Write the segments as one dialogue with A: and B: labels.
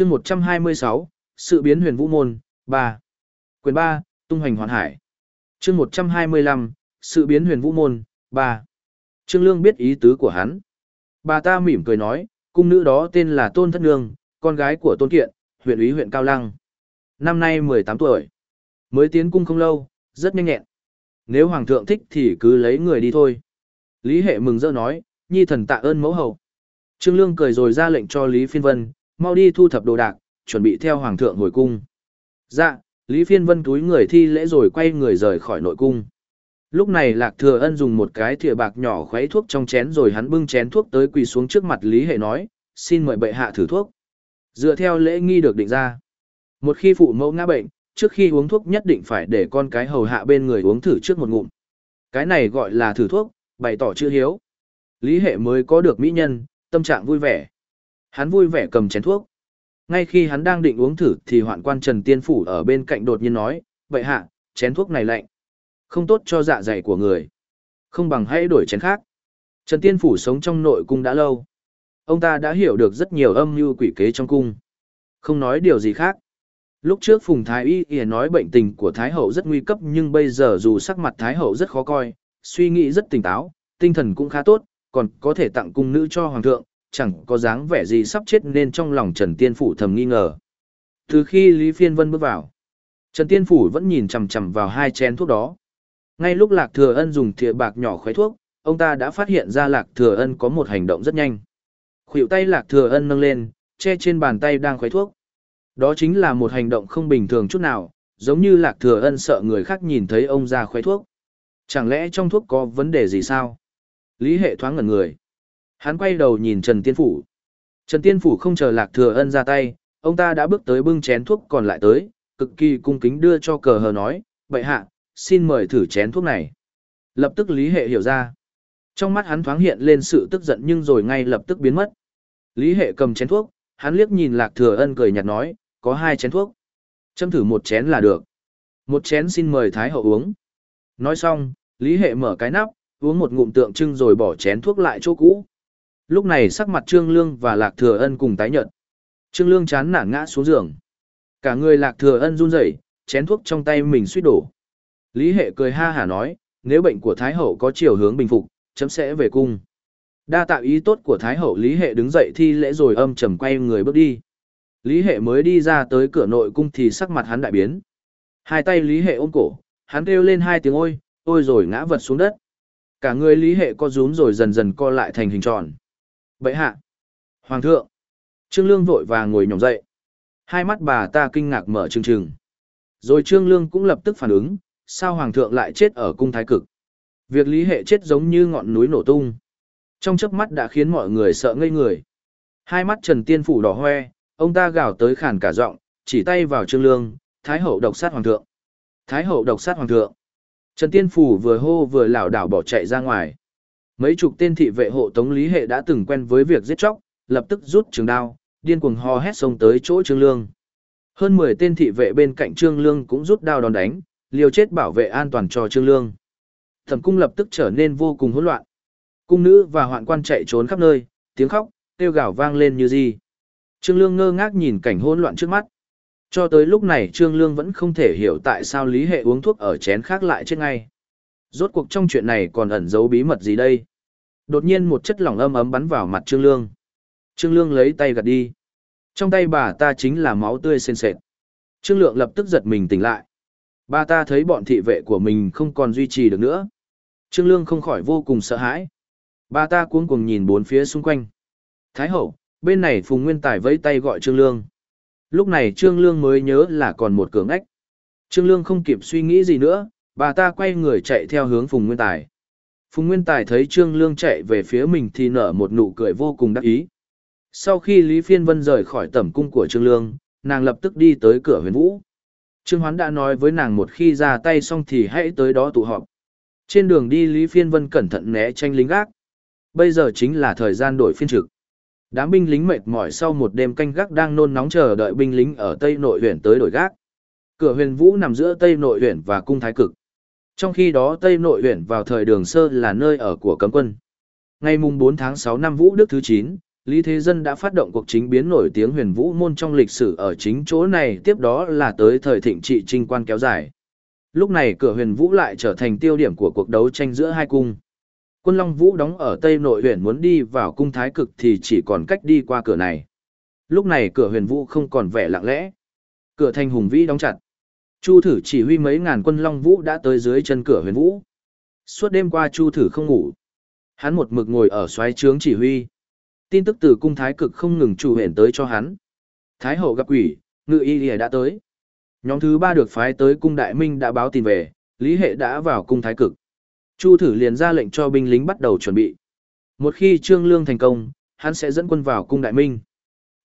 A: chương 126, sự biến huyền vũ môn, 3. Quyền 3, tung hoành hoàn hải. chương 125, sự biến huyền vũ môn, 3. Trương Lương biết ý tứ của hắn. Bà ta mỉm cười nói, cung nữ đó tên là Tôn Thất Nương, con gái của Tôn Kiện, huyện úy huyện Cao Lăng. Năm nay 18 tuổi. Mới tiến cung không lâu, rất nhanh nhẹn. Nếu hoàng thượng thích thì cứ lấy người đi thôi. Lý Hệ mừng rỡ nói, nhi thần tạ ơn mẫu hậu. Trương Lương cười rồi ra lệnh cho Lý Phiên Vân, mau đi thu thập đồ đạc, chuẩn bị theo hoàng thượng hồi cung. Dạ, Lý Phiên Vân túi người thi lễ rồi quay người rời khỏi nội cung. Lúc này Lạc Thừa Ân dùng một cái thìa bạc nhỏ khuấy thuốc trong chén rồi hắn bưng chén thuốc tới quỳ xuống trước mặt Lý Hệ nói, xin mời bệ hạ thử thuốc. Dựa theo lễ nghi được định ra. Một khi phụ mẫu ngã bệnh, trước khi uống thuốc nhất định phải để con cái hầu hạ bên người uống thử trước một ngụm. Cái này gọi là thử thuốc, bày tỏ chữ hiếu. Lý Hệ mới có được mỹ nhân, tâm trạng vui vẻ. Hắn vui vẻ cầm chén thuốc. Ngay khi hắn đang định uống thử thì hoạn quan Trần Tiên Phủ ở bên cạnh đột nhiên nói, vậy hạ, chén thuốc này lạnh. Không tốt cho dạ dày của người. Không bằng hãy đổi chén khác. Trần Tiên Phủ sống trong nội cung đã lâu. Ông ta đã hiểu được rất nhiều âm mưu quỷ kế trong cung. Không nói điều gì khác. Lúc trước Phùng Thái Y Y nói bệnh tình của Thái Hậu rất nguy cấp nhưng bây giờ dù sắc mặt Thái Hậu rất khó coi, suy nghĩ rất tỉnh táo, tinh thần cũng khá tốt, còn có thể tặng cung nữ cho Hoàng thượng, chẳng có dáng vẻ gì sắp chết nên trong lòng Trần Tiên Phủ thầm nghi ngờ. Từ khi Lý Phiên Vân bước vào, Trần Tiên Phủ vẫn nhìn chằm chằm vào hai chén thuốc đó. Ngay lúc Lạc Thừa Ân dùng thìa bạc nhỏ khuấy thuốc, ông ta đã phát hiện ra Lạc Thừa Ân có một hành động rất nhanh. Khuỷu tay Lạc Thừa Ân nâng lên, che trên bàn tay đang khuấy thuốc. Đó chính là một hành động không bình thường chút nào, giống như Lạc Thừa Ân sợ người khác nhìn thấy ông ra khuấy thuốc. Chẳng lẽ trong thuốc có vấn đề gì sao? Lý Hệ thoáng ngẩn người. Hắn quay đầu nhìn Trần Tiên Phủ. Trần Tiên Phủ không chờ Lạc Thừa Ân ra tay, ông ta đã bước tới bưng chén thuốc còn lại tới, cực kỳ cung kính đưa cho cờ hờ nói, vậy hạ, xin mời thử chén thuốc này. Lập tức Lý Hệ hiểu ra. Trong mắt hắn thoáng hiện lên sự tức giận nhưng rồi ngay lập tức biến mất. Lý Hệ cầm chén thuốc, hắn liếc nhìn Lạc Thừa Ân cười nhạt nói, có hai chén thuốc. Châm thử một chén là được. Một chén xin mời Thái Hậu uống. Nói xong, Lý Hệ mở cái nắp, uống một ngụm tượng trưng rồi bỏ chén thuốc lại chỗ cũ. Lúc này sắc mặt Trương Lương và Lạc Thừa Ân cùng tái nhợt. Trương Lương chán nản ngã xuống giường. Cả người Lạc Thừa Ân run rẩy, chén thuốc trong tay mình suýt đổ. Lý Hệ cười ha hả nói, nếu bệnh của Thái Hậu có chiều hướng bình phục, chấm sẽ về cung. Đa tạo ý tốt của Thái Hậu Lý Hệ đứng dậy thi lễ rồi âm trầm quay người bước đi. Lý Hệ mới đi ra tới cửa nội cung thì sắc mặt hắn đại biến. Hai tay Lý Hệ ôm cổ, hắn kêu lên hai tiếng ôi, ôi rồi ngã vật xuống đất. Cả người Lý Hệ co rúm rồi dần dần co lại thành hình tròn. Bậy hạ! Hoàng thượng! Trương Lương vội vàng ngồi nhổm dậy. Hai mắt bà ta kinh ngạc mở trừng trừng. Rồi Trương Lương cũng lập tức phản ứng, sao Hoàng thượng lại chết ở cung thái cực. Việc Lý Hệ chết giống như ngọn núi nổ tung. Trong chớp mắt đã khiến mọi người sợ ngây người. Hai mắt Trần Tiên Phủ đỏ hoe, ông ta gào tới khàn cả giọng, chỉ tay vào Trương Lương, Thái hậu độc sát Hoàng thượng. Thái hậu độc sát Hoàng thượng. Trần Tiên Phủ vừa hô vừa lảo đảo bỏ chạy ra ngoài. Mấy chục tên thị vệ hộ tống Lý Hệ đã từng quen với việc giết chóc, lập tức rút trường đao, điên cuồng hò hét xông tới chỗ Trương Lương. Hơn 10 tên thị vệ bên cạnh Trương Lương cũng rút đao đòn đánh, liều chết bảo vệ an toàn cho Trương Lương. Thẩm cung lập tức trở nên vô cùng hỗn loạn. Cung nữ và hoạn quan chạy trốn khắp nơi, tiếng khóc, kêu gào vang lên như gì. Trương Lương ngơ ngác nhìn cảnh hỗn loạn trước mắt. Cho tới lúc này Trương Lương vẫn không thể hiểu tại sao Lý Hệ uống thuốc ở chén khác lại chết ngay. Rốt cuộc trong chuyện này còn ẩn giấu bí mật gì đây? Đột nhiên một chất lỏng âm ấm bắn vào mặt Trương Lương. Trương Lương lấy tay gạt đi. Trong tay bà ta chính là máu tươi sền sệt. Trương Lượng lập tức giật mình tỉnh lại. Bà ta thấy bọn thị vệ của mình không còn duy trì được nữa. Trương Lương không khỏi vô cùng sợ hãi. Bà ta cuống cuồng nhìn bốn phía xung quanh. Thái hậu, bên này Phùng Nguyên Tài vẫy tay gọi Trương Lương. Lúc này Trương Lương mới nhớ là còn một cường ách. Trương Lương không kịp suy nghĩ gì nữa, bà ta quay người chạy theo hướng Phùng Nguyên Tài. Phùng Nguyên Tài thấy Trương Lương chạy về phía mình thì nở một nụ cười vô cùng đắc ý. Sau khi Lý Phiên Vân rời khỏi tẩm cung của Trương Lương, nàng lập tức đi tới cửa huyền vũ. Trương Hoán đã nói với nàng một khi ra tay xong thì hãy tới đó tụ họp. Trên đường đi Lý Phiên Vân cẩn thận né tranh lính gác. Bây giờ chính là thời gian đổi phiên trực. Đám binh lính mệt mỏi sau một đêm canh gác đang nôn nóng chờ đợi binh lính ở Tây Nội huyện tới đổi gác. Cửa huyền vũ nằm giữa Tây Nội huyện và cung thái cực. Trong khi đó Tây Nội huyện vào thời đường sơ là nơi ở của cấm quân. Ngày mùng 4 tháng 6 năm Vũ Đức thứ 9, Lý Thế Dân đã phát động cuộc chính biến nổi tiếng huyền vũ môn trong lịch sử ở chính chỗ này tiếp đó là tới thời thịnh trị trinh quan kéo dài. Lúc này cửa huyền vũ lại trở thành tiêu điểm của cuộc đấu tranh giữa hai cung. Quân Long Vũ đóng ở Tây Nội huyện muốn đi vào cung thái cực thì chỉ còn cách đi qua cửa này. Lúc này cửa huyền vũ không còn vẻ lặng lẽ. Cửa thành hùng vĩ đóng chặt. Chu thử chỉ huy mấy ngàn quân Long Vũ đã tới dưới chân cửa huyền vũ. Suốt đêm qua Chu thử không ngủ. Hắn một mực ngồi ở xoáy trướng chỉ huy. Tin tức từ cung thái cực không ngừng chủ hển tới cho hắn. Thái hậu gặp quỷ, ngự y lìa đã tới. Nhóm thứ ba được phái tới cung đại minh đã báo tin về, lý hệ đã vào cung thái cực. Chu thử liền ra lệnh cho binh lính bắt đầu chuẩn bị. Một khi trương lương thành công, hắn sẽ dẫn quân vào cung đại minh.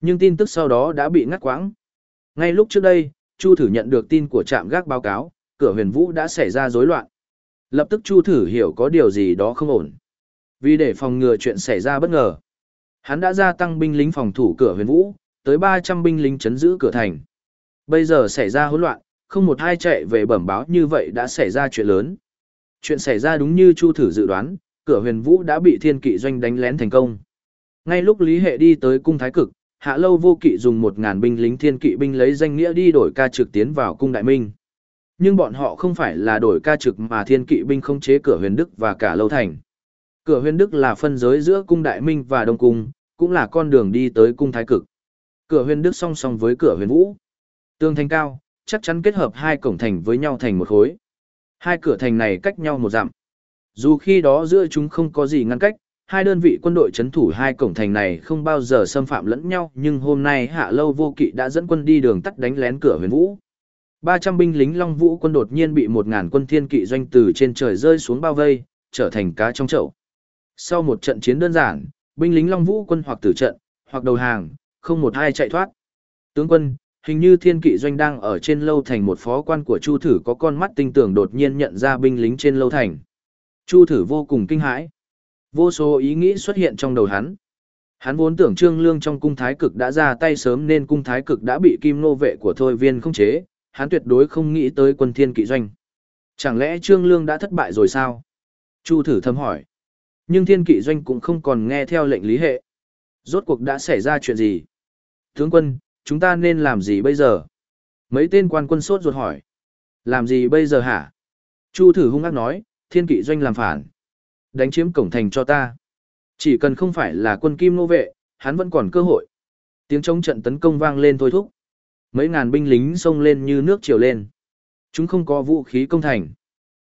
A: Nhưng tin tức sau đó đã bị ngắt quãng. Ngay lúc trước đây, Chu thử nhận được tin của trạm gác báo cáo, cửa huyền vũ đã xảy ra rối loạn. Lập tức Chu thử hiểu có điều gì đó không ổn. Vì để phòng ngừa chuyện xảy ra bất ngờ, hắn đã gia tăng binh lính phòng thủ cửa huyền vũ, tới 300 binh lính chấn giữ cửa thành. Bây giờ xảy ra hỗn loạn, không một ai chạy về bẩm báo như vậy đã xảy ra chuyện lớn. Chuyện xảy ra đúng như Chu thử dự đoán, cửa huyền vũ đã bị thiên kỵ doanh đánh lén thành công. Ngay lúc Lý Hệ đi tới cung thái cực, hạ lâu vô kỵ dùng một ngàn binh lính thiên kỵ binh lấy danh nghĩa đi đổi ca trực tiến vào cung đại minh. Nhưng bọn họ không phải là đổi ca trực mà thiên kỵ binh không chế cửa huyền đức và cả lâu thành. Cửa huyền đức là phân giới giữa cung đại minh và đông cung, cũng là con đường đi tới cung thái cực. Cửa huyền đức song song với cửa huyền vũ. Tương thành cao, chắc chắn kết hợp hai cổng thành với nhau thành một khối. Hai cửa thành này cách nhau một dặm. Dù khi đó giữa chúng không có gì ngăn cách, hai đơn vị quân đội chấn thủ hai cổng thành này không bao giờ xâm phạm lẫn nhau, nhưng hôm nay Hạ Lâu Vô Kỵ đã dẫn quân đi đường tắt đánh lén cửa Huyền Vũ. 300 binh lính Long Vũ quân đột nhiên bị 1000 quân thiên kỵ doanh từ trên trời rơi xuống bao vây, trở thành cá trong chậu. Sau một trận chiến đơn giản, binh lính Long Vũ quân hoặc tử trận, hoặc đầu hàng, không một ai chạy thoát. Tướng quân, hình như thiên kỵ doanh đang ở trên lâu thành một phó quan của Chu Thử có con mắt tinh tường đột nhiên nhận ra binh lính trên lâu thành. Chu Thử vô cùng kinh hãi. Vô số ý nghĩ xuất hiện trong đầu hắn. Hắn vốn tưởng Trương Lương trong cung thái cực đã ra tay sớm nên cung thái cực đã bị kim nô vệ của Thôi Viên không chế, hắn tuyệt đối không nghĩ tới quân thiên kỵ doanh. Chẳng lẽ Trương Lương đã thất bại rồi sao? Chu thử thầm hỏi. Nhưng thiên kỵ doanh cũng không còn nghe theo lệnh lý hệ. Rốt cuộc đã xảy ra chuyện gì? Tướng quân, chúng ta nên làm gì bây giờ? Mấy tên quan quân sốt ruột hỏi. Làm gì bây giờ hả? Chu thử hung ác nói, thiên kỵ doanh làm phản. Đánh chiếm cổng thành cho ta. Chỉ cần không phải là quân kim nô vệ, hắn vẫn còn cơ hội. Tiếng chống trận tấn công vang lên thôi thúc. Mấy ngàn binh lính xông lên như nước chiều lên. Chúng không có vũ khí công thành.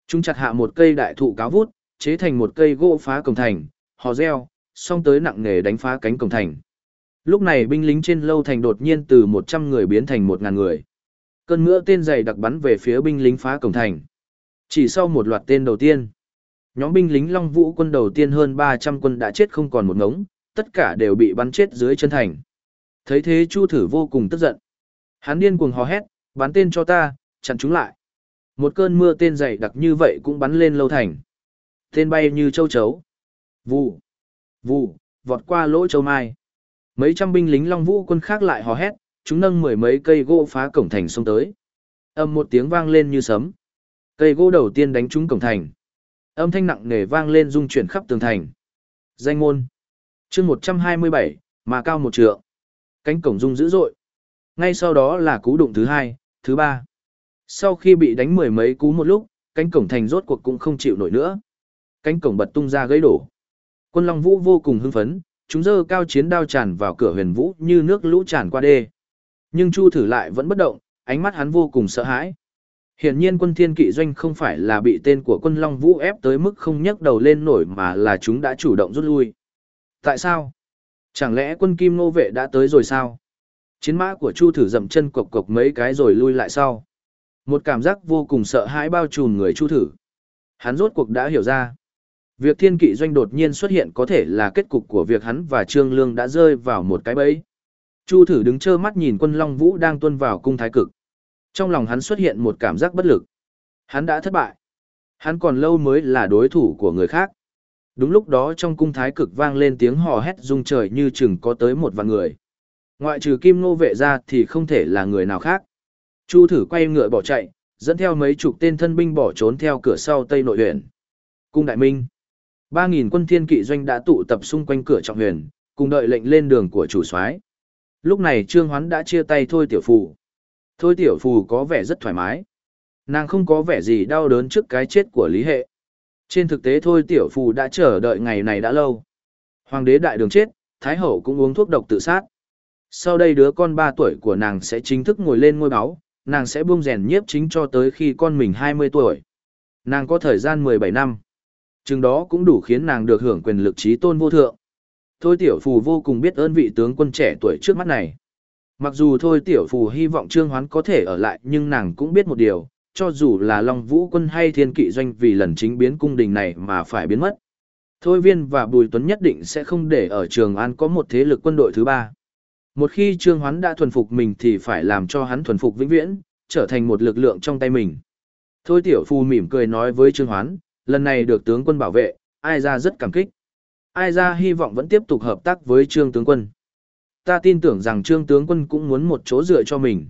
A: Chúng chặt hạ một cây đại thụ cáo vút, chế thành một cây gỗ phá cổng thành, hò reo, xong tới nặng nề đánh phá cánh cổng thành. Lúc này binh lính trên lâu thành đột nhiên từ 100 người biến thành 1.000 người. Cơn mưa tên dày đặc bắn về phía binh lính phá cổng thành. Chỉ sau một loạt tên đầu tiên, nhóm binh lính Long Vũ quân đầu tiên hơn 300 quân đã chết không còn một ngống, tất cả đều bị bắn chết dưới chân thành. Thấy thế Chu Thử vô cùng tức giận. Hắn điên cuồng hò hét, bắn tên cho ta, chặn chúng lại. Một cơn mưa tên dày đặc như vậy cũng bắn lên lâu thành. Tên bay như châu chấu. Vù, vù, vọt qua lỗ châu mai. Mấy trăm binh lính Long Vũ quân khác lại hò hét, chúng nâng mười mấy cây gỗ phá cổng thành xông tới. Âm một tiếng vang lên như sấm. Cây gỗ đầu tiên đánh trúng cổng thành. Âm thanh nặng nề vang lên rung chuyển khắp tường thành. Danh môn. chương 127, mà cao một trượng. Cánh cổng rung dữ dội. Ngay sau đó là cú đụng thứ hai, thứ ba. Sau khi bị đánh mười mấy cú một lúc, cánh cổng thành rốt cuộc cũng không chịu nổi nữa. Cánh cổng bật tung ra gãy đổ. Quân Long Vũ vô cùng hưng phấn, chúng dơ cao chiến đao tràn vào cửa huyền vũ như nước lũ tràn qua đê. Nhưng Chu thử lại vẫn bất động, ánh mắt hắn vô cùng sợ hãi. Hiển nhiên quân thiên kỵ doanh không phải là bị tên của quân Long Vũ ép tới mức không nhấc đầu lên nổi mà là chúng đã chủ động rút lui. Tại sao? Chẳng lẽ quân Kim Nô Vệ đã tới rồi sao? Chiến mã của Chu thử dậm chân cộc cộc mấy cái rồi lui lại sau. Một cảm giác vô cùng sợ hãi bao trùm người Chu thử. Hắn rốt cuộc đã hiểu ra. Việc thiên kỵ doanh đột nhiên xuất hiện có thể là kết cục của việc hắn và Trương Lương đã rơi vào một cái bẫy. Chu thử đứng trơ mắt nhìn quân Long Vũ đang tuân vào cung thái cực. Trong lòng hắn xuất hiện một cảm giác bất lực. Hắn đã thất bại. Hắn còn lâu mới là đối thủ của người khác. Đúng lúc đó trong cung thái cực vang lên tiếng hò hét rung trời như chừng có tới một vạn người. Ngoại trừ kim nô vệ ra thì không thể là người nào khác. Chu thử quay ngựa bỏ chạy, dẫn theo mấy chục tên thân binh bỏ trốn theo cửa sau tây nội huyện. Cung đại minh. Ba nghìn quân thiên kỵ doanh đã tụ tập xung quanh cửa trọng huyền, cùng đợi lệnh lên đường của chủ soái. Lúc này Trương Hoán đã chia tay Thôi Tiểu phụ. Thôi Tiểu Phù có vẻ rất thoải mái. Nàng không có vẻ gì đau đớn trước cái chết của Lý Hệ. Trên thực tế Thôi Tiểu Phù đã chờ đợi ngày này đã lâu. Hoàng đế đại đường chết, Thái Hậu cũng uống thuốc độc tự sát. Sau đây đứa con 3 tuổi của nàng sẽ chính thức ngồi lên ngôi báo, nàng sẽ buông rèn nhiếp chính cho tới khi con mình 20 tuổi. Nàng có thời gian 17 năm. Chừng đó cũng đủ khiến nàng được hưởng quyền lực trí tôn vô thượng. Thôi tiểu phù vô cùng biết ơn vị tướng quân trẻ tuổi trước mắt này. Mặc dù thôi tiểu phù hy vọng trương hoán có thể ở lại nhưng nàng cũng biết một điều, cho dù là Long Vũ quân hay thiên kỵ doanh vì lần chính biến cung đình này mà phải biến mất. Thôi viên và Bùi Tuấn nhất định sẽ không để ở Trường An có một thế lực quân đội thứ ba. Một khi Trương Hoán đã thuần phục mình thì phải làm cho hắn thuần phục vĩnh viễn, trở thành một lực lượng trong tay mình. Thôi tiểu phu mỉm cười nói với Trương Hoán, lần này được tướng quân bảo vệ, ai ra rất cảm kích. Ai ra hy vọng vẫn tiếp tục hợp tác với Trương tướng quân. Ta tin tưởng rằng Trương tướng quân cũng muốn một chỗ dựa cho mình.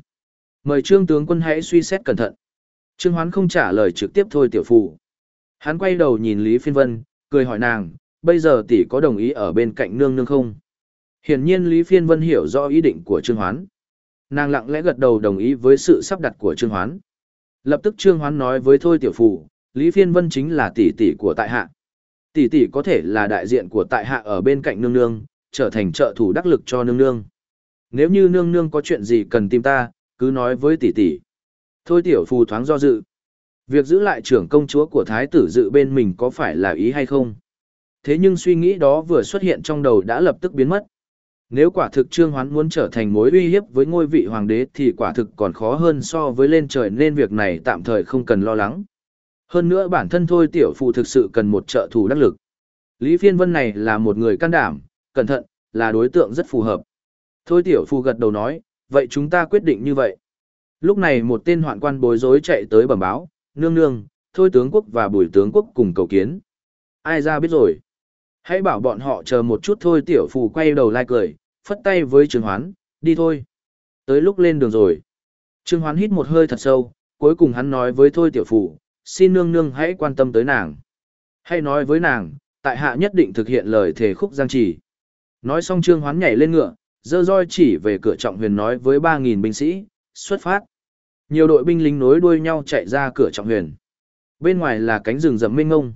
A: Mời Trương tướng quân hãy suy xét cẩn thận. Trương Hoán không trả lời trực tiếp thôi tiểu phụ. Hắn quay đầu nhìn Lý Phiên Vân, cười hỏi nàng, bây giờ tỷ có đồng ý ở bên cạnh nương nương không? Hiển nhiên Lý Phiên Vân hiểu rõ ý định của Trương Hoán. Nàng lặng lẽ gật đầu đồng ý với sự sắp đặt của Trương Hoán. Lập tức Trương Hoán nói với Thôi Tiểu Phụ, Lý Phiên Vân chính là tỷ tỷ của tại hạ. Tỷ tỷ có thể là đại diện của tại hạ ở bên cạnh nương nương, trở thành trợ thủ đắc lực cho nương nương. Nếu như nương nương có chuyện gì cần tìm ta, cứ nói với tỷ tỷ. Thôi Tiểu Phù thoáng do dự. Việc giữ lại trưởng công chúa của thái tử dự bên mình có phải là ý hay không? Thế nhưng suy nghĩ đó vừa xuất hiện trong đầu đã lập tức biến mất. Nếu quả thực Trương Hoán muốn trở thành mối uy hiếp với ngôi vị hoàng đế thì quả thực còn khó hơn so với lên trời nên việc này tạm thời không cần lo lắng. Hơn nữa bản thân thôi tiểu phụ thực sự cần một trợ thủ đắc lực. Lý Phiên Vân này là một người can đảm, cẩn thận, là đối tượng rất phù hợp. Thôi tiểu phụ gật đầu nói, vậy chúng ta quyết định như vậy. Lúc này một tên hoạn quan bối rối chạy tới bẩm báo, nương nương, thôi tướng quốc và bùi tướng quốc cùng cầu kiến. Ai ra biết rồi. Hãy bảo bọn họ chờ một chút thôi tiểu phù quay đầu lai cười, phất tay với Trương Hoán, đi thôi. Tới lúc lên đường rồi. Trương Hoán hít một hơi thật sâu, cuối cùng hắn nói với thôi tiểu phù, xin nương nương hãy quan tâm tới nàng. Hãy nói với nàng, tại hạ nhất định thực hiện lời thề khúc giang trì. Nói xong Trương Hoán nhảy lên ngựa, dơ roi chỉ về cửa trọng huyền nói với 3.000 binh sĩ, xuất phát. Nhiều đội binh lính nối đuôi nhau chạy ra cửa trọng huyền. Bên ngoài là cánh rừng rậm mênh mông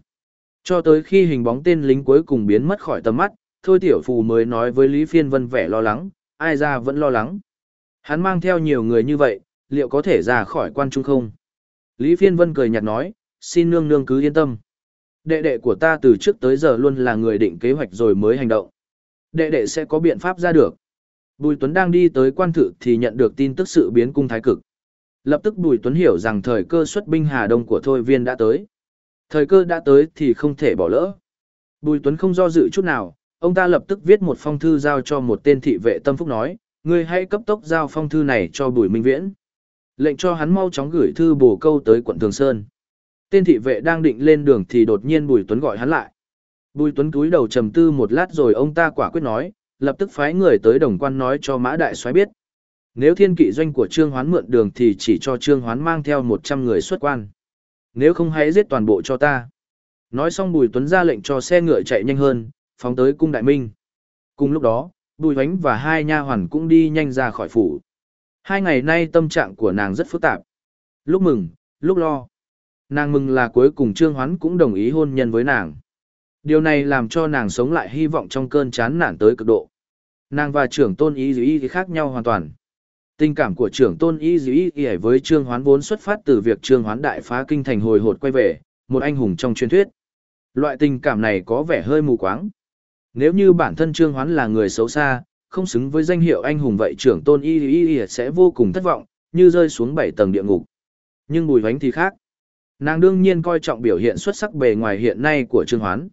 A: Cho tới khi hình bóng tên lính cuối cùng biến mất khỏi tầm mắt, Thôi Tiểu Phù mới nói với Lý Phiên Vân vẻ lo lắng, ai ra vẫn lo lắng. Hắn mang theo nhiều người như vậy, liệu có thể ra khỏi quan trung không? Lý Phiên Vân cười nhạt nói, xin nương nương cứ yên tâm. Đệ đệ của ta từ trước tới giờ luôn là người định kế hoạch rồi mới hành động. Đệ đệ sẽ có biện pháp ra được. Bùi Tuấn đang đi tới quan thự thì nhận được tin tức sự biến cung thái cực. Lập tức Bùi Tuấn hiểu rằng thời cơ xuất binh Hà Đông của Thôi Viên đã tới. Thời cơ đã tới thì không thể bỏ lỡ. Bùi Tuấn không do dự chút nào, ông ta lập tức viết một phong thư giao cho một tên thị vệ tâm phúc nói, ngươi hãy cấp tốc giao phong thư này cho Bùi Minh Viễn. Lệnh cho hắn mau chóng gửi thư bổ câu tới quận Thường Sơn. Tên thị vệ đang định lên đường thì đột nhiên Bùi Tuấn gọi hắn lại. Bùi Tuấn cúi đầu trầm tư một lát rồi ông ta quả quyết nói, lập tức phái người tới đồng quan nói cho Mã Đại soái biết. Nếu thiên kỵ doanh của Trương Hoán mượn đường thì chỉ cho Trương Hoán mang theo 100 người xuất quan. Nếu không hãy giết toàn bộ cho ta. Nói xong Bùi Tuấn ra lệnh cho xe ngựa chạy nhanh hơn, phóng tới cung đại minh. Cùng lúc đó, Bùi Hoánh và hai nha hoàn cũng đi nhanh ra khỏi phủ. Hai ngày nay tâm trạng của nàng rất phức tạp. Lúc mừng, lúc lo. Nàng mừng là cuối cùng Trương Hoán cũng đồng ý hôn nhân với nàng. Điều này làm cho nàng sống lại hy vọng trong cơn chán nản tới cực độ. Nàng và trưởng tôn ý dữ ý khác nhau hoàn toàn. Tình cảm của trưởng tôn y dĩ y với trương hoán vốn xuất phát từ việc trương hoán đại phá kinh thành hồi hột quay về, một anh hùng trong truyền thuyết. Loại tình cảm này có vẻ hơi mù quáng. Nếu như bản thân trương hoán là người xấu xa, không xứng với danh hiệu anh hùng vậy trưởng tôn y y y sẽ vô cùng thất vọng, như rơi xuống bảy tầng địa ngục. Nhưng bùi vánh thì khác. Nàng đương nhiên coi trọng biểu hiện xuất sắc bề ngoài hiện nay của trương hoán.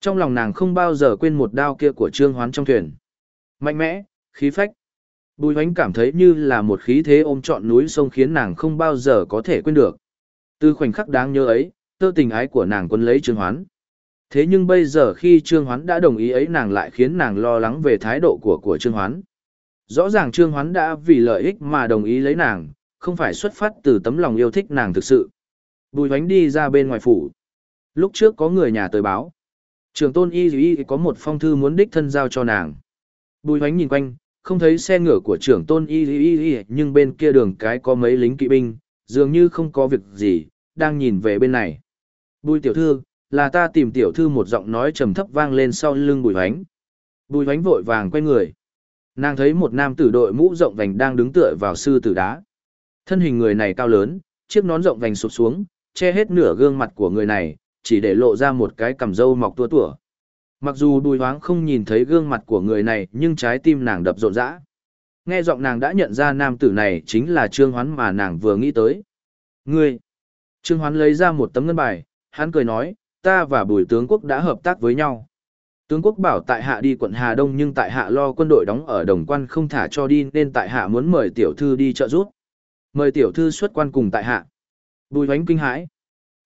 A: Trong lòng nàng không bao giờ quên một đao kia của trương hoán trong thuyền. Mạnh mẽ, khí phách. Bùi hoánh cảm thấy như là một khí thế ôm trọn núi sông khiến nàng không bao giờ có thể quên được. Từ khoảnh khắc đáng nhớ ấy, tơ tình ái của nàng quân lấy Trương Hoán. Thế nhưng bây giờ khi Trương Hoán đã đồng ý ấy nàng lại khiến nàng lo lắng về thái độ của của Trương Hoán. Rõ ràng Trương Hoán đã vì lợi ích mà đồng ý lấy nàng, không phải xuất phát từ tấm lòng yêu thích nàng thực sự. Bùi hoánh đi ra bên ngoài phủ. Lúc trước có người nhà tới báo. Trường tôn y y có một phong thư muốn đích thân giao cho nàng. Bùi hoánh nhìn quanh, không thấy xe ngựa của trưởng tôn y y y nhưng bên kia đường cái có mấy lính kỵ binh, dường như không có việc gì, đang nhìn về bên này. Bùi tiểu thư, là ta tìm tiểu thư một giọng nói trầm thấp vang lên sau lưng bùi hoánh. Bùi hoánh vội vàng quay người. Nàng thấy một nam tử đội mũ rộng vành đang đứng tựa vào sư tử đá. Thân hình người này cao lớn, chiếc nón rộng vành sụp xuống, che hết nửa gương mặt của người này, chỉ để lộ ra một cái cằm râu mọc tua tủa. Mặc dù Đùi hoáng không nhìn thấy gương mặt của người này nhưng trái tim nàng đập rộn rã. Nghe giọng nàng đã nhận ra nam tử này chính là Trương Hoán mà nàng vừa nghĩ tới. Ngươi! Trương Hoán lấy ra một tấm ngân bài, hắn cười nói, ta và bùi tướng quốc đã hợp tác với nhau. Tướng quốc bảo tại hạ đi quận Hà Đông nhưng tại hạ lo quân đội đóng ở đồng quan không thả cho đi nên tại hạ muốn mời tiểu thư đi trợ giúp. Mời tiểu thư xuất quan cùng tại hạ. Bùi hoánh kinh hãi.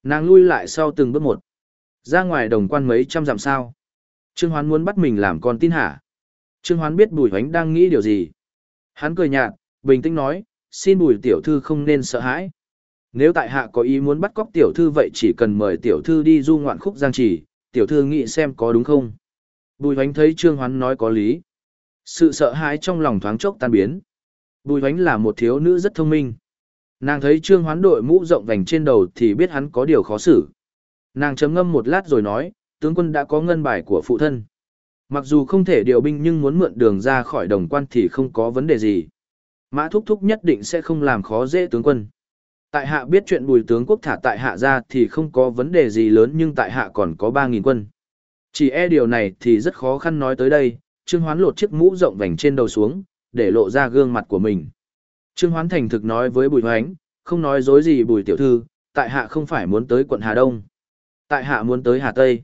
A: Nàng lui lại sau từng bước một. Ra ngoài đồng quan mấy trăm dặm sao. Trương Hoán muốn bắt mình làm con tin hả? Trương Hoán biết Bùi Hoánh đang nghĩ điều gì. Hắn cười nhạt, bình tĩnh nói, xin Bùi tiểu thư không nên sợ hãi. Nếu tại hạ có ý muốn bắt cóc tiểu thư vậy chỉ cần mời tiểu thư đi du ngoạn khúc giang trì, tiểu thư nghĩ xem có đúng không? Bùi Hoánh thấy Trương Hoán nói có lý. Sự sợ hãi trong lòng thoáng chốc tan biến. Bùi Hoánh là một thiếu nữ rất thông minh. Nàng thấy Trương Hoán đội mũ rộng vành trên đầu thì biết hắn có điều khó xử. Nàng chấm ngâm một lát rồi nói, tướng quân đã có ngân bài của phụ thân. Mặc dù không thể điều binh nhưng muốn mượn đường ra khỏi đồng quan thì không có vấn đề gì. Mã Thúc Thúc nhất định sẽ không làm khó dễ tướng quân. Tại hạ biết chuyện bùi tướng quốc thả tại hạ ra thì không có vấn đề gì lớn nhưng tại hạ còn có 3.000 quân. Chỉ e điều này thì rất khó khăn nói tới đây, Trương Hoán lột chiếc mũ rộng vành trên đầu xuống, để lộ ra gương mặt của mình. Trương Hoán thành thực nói với bùi hoánh, không nói dối gì bùi tiểu thư, tại hạ không phải muốn tới quận Hà Đông. Tại hạ muốn tới Hà Tây.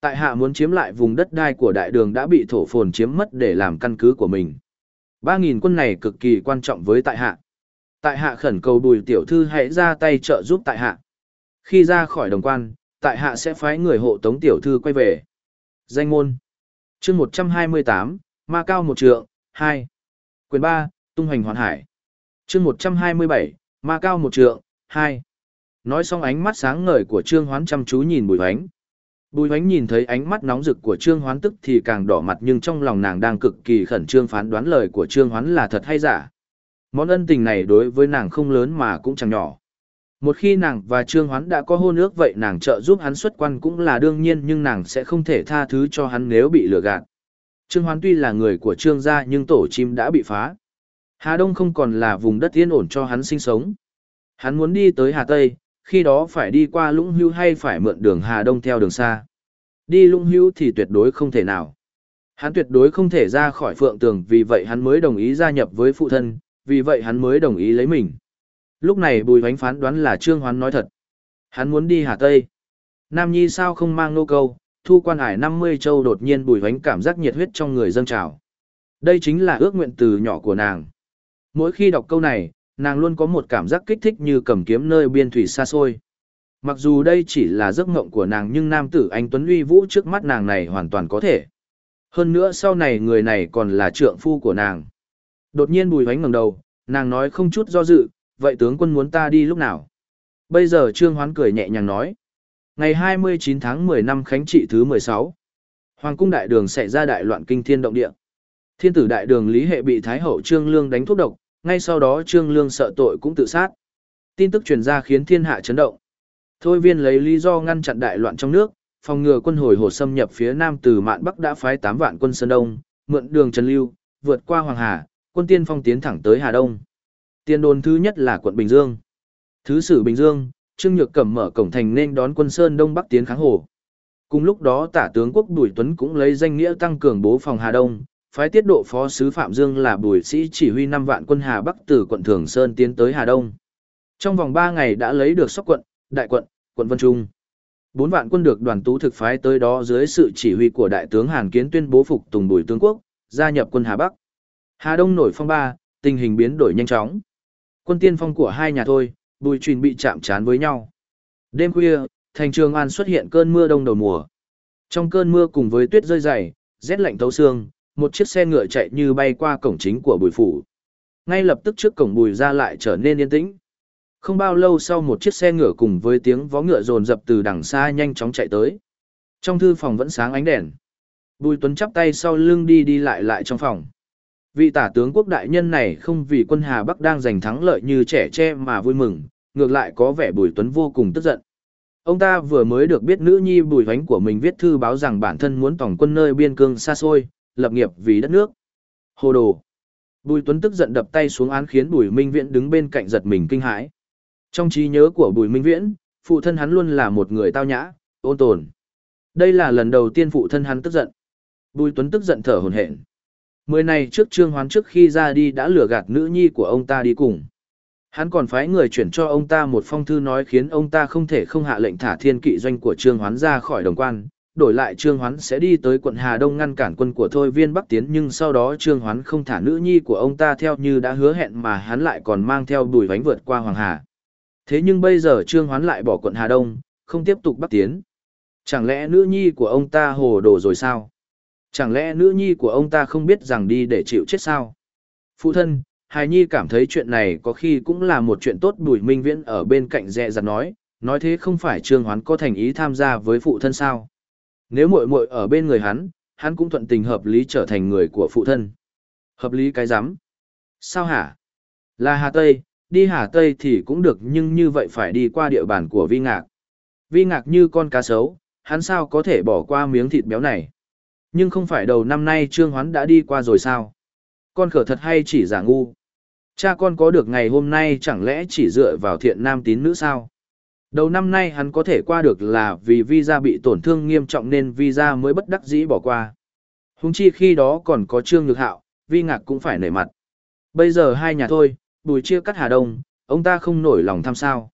A: Tại hạ muốn chiếm lại vùng đất đai của đại đường đã bị thổ phồn chiếm mất để làm căn cứ của mình. Ba nghìn quân này cực kỳ quan trọng với tại hạ. Tại hạ khẩn cầu bùi tiểu thư hãy ra tay trợ giúp tại hạ. Khi ra khỏi đồng quan, tại hạ sẽ phái người hộ tống tiểu thư quay về. Danh môn. chương 128, Ma Cao một trượng, 2. Quyền 3, Tung hoành hoàn hải chương 127, Ma Cao một trượng, hai Nói xong ánh mắt sáng ngời của Trương Hoán chăm chú nhìn Bùi Hoánh. Bùi hoánh nhìn thấy ánh mắt nóng rực của Trương Hoán tức thì càng đỏ mặt nhưng trong lòng nàng đang cực kỳ khẩn trương phán đoán lời của Trương Hoán là thật hay giả. Món ân tình này đối với nàng không lớn mà cũng chẳng nhỏ. Một khi nàng và Trương Hoán đã có hôn ước vậy nàng trợ giúp hắn xuất quan cũng là đương nhiên nhưng nàng sẽ không thể tha thứ cho hắn nếu bị lừa gạt. Trương Hoán tuy là người của Trương gia nhưng tổ chim đã bị phá. Hà Đông không còn là vùng đất yên ổn cho hắn sinh sống. Hắn muốn đi tới Hà Tây, khi đó phải đi qua lũng hưu hay phải mượn đường Hà Đông theo đường xa. Đi lũng hưu thì tuyệt đối không thể nào. Hắn tuyệt đối không thể ra khỏi phượng tường vì vậy hắn mới đồng ý gia nhập với phụ thân, vì vậy hắn mới đồng ý lấy mình. Lúc này bùi Vánh phán đoán là Trương Hoán nói thật. Hắn muốn đi Hà Tây. Nam Nhi sao không mang nô câu, thu quan hải 50 châu đột nhiên bùi Vánh cảm giác nhiệt huyết trong người dâng trào. Đây chính là ước nguyện từ nhỏ của nàng. Mỗi khi đọc câu này, nàng luôn có một cảm giác kích thích như cầm kiếm nơi biên thủy xa xôi. Mặc dù đây chỉ là giấc mộng của nàng nhưng nam tử anh Tuấn uy vũ trước mắt nàng này hoàn toàn có thể. Hơn nữa sau này người này còn là trượng phu của nàng. Đột nhiên bùi hoánh ngẩng đầu, nàng nói không chút do dự, vậy tướng quân muốn ta đi lúc nào? Bây giờ Trương Hoán cười nhẹ nhàng nói. Ngày 29 tháng 10 năm Khánh trị thứ 16. Hoàng cung đại đường xảy ra đại loạn kinh thiên động địa. Thiên tử đại đường Lý Hệ bị Thái hậu Trương Lương đánh thuốc độc, ngay sau đó Trương Lương sợ tội cũng tự sát. Tin tức truyền ra khiến thiên hạ chấn động. Thôi viên lấy lý do ngăn chặn đại loạn trong nước, phòng ngừa quân hồi hồ xâm nhập phía nam từ mạn bắc đã phái 8 vạn quân sơn đông, mượn đường Trần Lưu, vượt qua Hoàng Hà, quân tiên phong tiến thẳng tới Hà Đông. Tiên đồn thứ nhất là quận Bình Dương. Thứ sử Bình Dương, Trương Nhược Cẩm mở cổng thành nên đón quân sơn đông bắc tiến kháng hồ. Cùng lúc đó tả tướng quốc Bùi Tuấn cũng lấy danh nghĩa tăng cường bố phòng Hà Đông, phái tiết độ phó sứ Phạm Dương là bùi sĩ chỉ huy 5 vạn quân Hà Bắc từ quận Thường Sơn tiến tới Hà Đông. Trong vòng 3 ngày đã lấy được sóc quận, đại quận, quận Vân Trung. 4 vạn quân được đoàn tú thực phái tới đó dưới sự chỉ huy của đại tướng Hàn Kiến tuyên bố phục tùng bùi tướng quốc, gia nhập quân Hà Bắc. Hà Đông nổi phong ba, tình hình biến đổi nhanh chóng. Quân tiên phong của hai nhà thôi, bùi truyền bị chạm trán với nhau. Đêm khuya, thành trường An xuất hiện cơn mưa đông đầu mùa. Trong cơn mưa cùng với tuyết rơi dày, rét lạnh thấu xương, một chiếc xe ngựa chạy như bay qua cổng chính của bùi phủ. Ngay lập tức trước cổng bùi ra lại trở nên yên tĩnh. Không bao lâu sau một chiếc xe ngựa cùng với tiếng vó ngựa rồn rập từ đằng xa nhanh chóng chạy tới. Trong thư phòng vẫn sáng ánh đèn. Bùi Tuấn chắp tay sau lưng đi đi lại lại trong phòng. Vị tả tướng quốc đại nhân này không vì quân Hà Bắc đang giành thắng lợi như trẻ tre mà vui mừng, ngược lại có vẻ Bùi Tuấn vô cùng tức giận. Ông ta vừa mới được biết nữ nhi Bùi Hoánh của mình viết thư báo rằng bản thân muốn tổng quân nơi biên cương xa xôi, lập nghiệp vì đất nước. Hồ đồ. Bùi Tuấn tức giận đập tay xuống án khiến Bùi Minh Viễn đứng bên cạnh giật mình kinh hãi. Trong trí nhớ của Bùi Minh Viễn, phụ thân hắn luôn là một người tao nhã, ôn tồn. Đây là lần đầu tiên phụ thân hắn tức giận. Bùi Tuấn tức giận thở hổn hển. Mười này trước Trương Hoán trước khi ra đi đã lừa gạt nữ nhi của ông ta đi cùng. Hắn còn phái người chuyển cho ông ta một phong thư nói khiến ông ta không thể không hạ lệnh thả thiên kỵ doanh của Trương Hoán ra khỏi đồng quan, đổi lại Trương Hoán sẽ đi tới quận Hà Đông ngăn cản quân của Thôi Viên Bắc tiến nhưng sau đó Trương Hoán không thả nữ nhi của ông ta theo như đã hứa hẹn mà hắn lại còn mang theo đùi vánh vượt qua Hoàng Hà. Thế nhưng bây giờ Trương Hoán lại bỏ quận Hà Đông, không tiếp tục bắc tiến. Chẳng lẽ nữ nhi của ông ta hồ đồ rồi sao? Chẳng lẽ nữ nhi của ông ta không biết rằng đi để chịu chết sao? Phụ thân, Hài Nhi cảm thấy chuyện này có khi cũng là một chuyện tốt Bùi Minh Viễn ở bên cạnh dẹ dặt nói, nói thế không phải Trương Hoán có thành ý tham gia với phụ thân sao? Nếu muội muội ở bên người hắn, hắn cũng thuận tình hợp lý trở thành người của phụ thân. Hợp lý cái rắm Sao hả? Là Hà Tây, đi Hà Tây thì cũng được nhưng như vậy phải đi qua địa bàn của Vi Ngạc. Vi Ngạc như con cá sấu, hắn sao có thể bỏ qua miếng thịt béo này? Nhưng không phải đầu năm nay Trương Hoán đã đi qua rồi sao? Con khở thật hay chỉ giả ngu? Cha con có được ngày hôm nay chẳng lẽ chỉ dựa vào thiện nam tín nữ sao? Đầu năm nay hắn có thể qua được là vì visa bị tổn thương nghiêm trọng nên visa mới bất đắc dĩ bỏ qua. Húng chi khi đó còn có Trương Nhược Hạo, Vi Ngạc cũng phải nể mặt. Bây giờ hai nhà thôi, bùi chia cắt Hà Đông, ông ta không nổi lòng tham sao.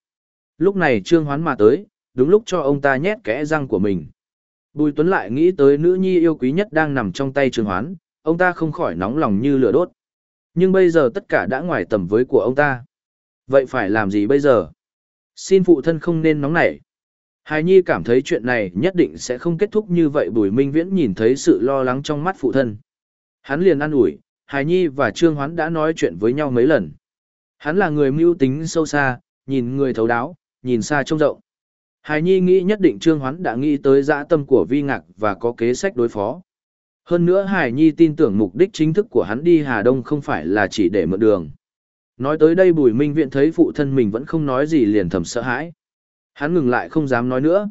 A: Lúc này Trương Hoán mà tới, đúng lúc cho ông ta nhét kẽ răng của mình. Bùi Tuấn lại nghĩ tới nữ nhi yêu quý nhất đang nằm trong tay Trương Hoán, ông ta không khỏi nóng lòng như lửa đốt. Nhưng bây giờ tất cả đã ngoài tầm với của ông ta. Vậy phải làm gì bây giờ? Xin phụ thân không nên nóng nảy. Hài Nhi cảm thấy chuyện này nhất định sẽ không kết thúc như vậy Bùi Minh Viễn nhìn thấy sự lo lắng trong mắt phụ thân. Hắn liền an ủi, Hài Nhi và Trương Hoán đã nói chuyện với nhau mấy lần. Hắn là người mưu tính sâu xa, nhìn người thấu đáo, nhìn xa trông rộng. Hài Nhi nghĩ nhất định Trương Hoán đã nghĩ tới dã tâm của Vi Ngạc và có kế sách đối phó. Hơn nữa Hải Nhi tin tưởng mục đích chính thức của hắn đi Hà Đông không phải là chỉ để mượn đường. Nói tới đây Bùi Minh Viện thấy phụ thân mình vẫn không nói gì liền thầm sợ hãi. Hắn ngừng lại không dám nói nữa.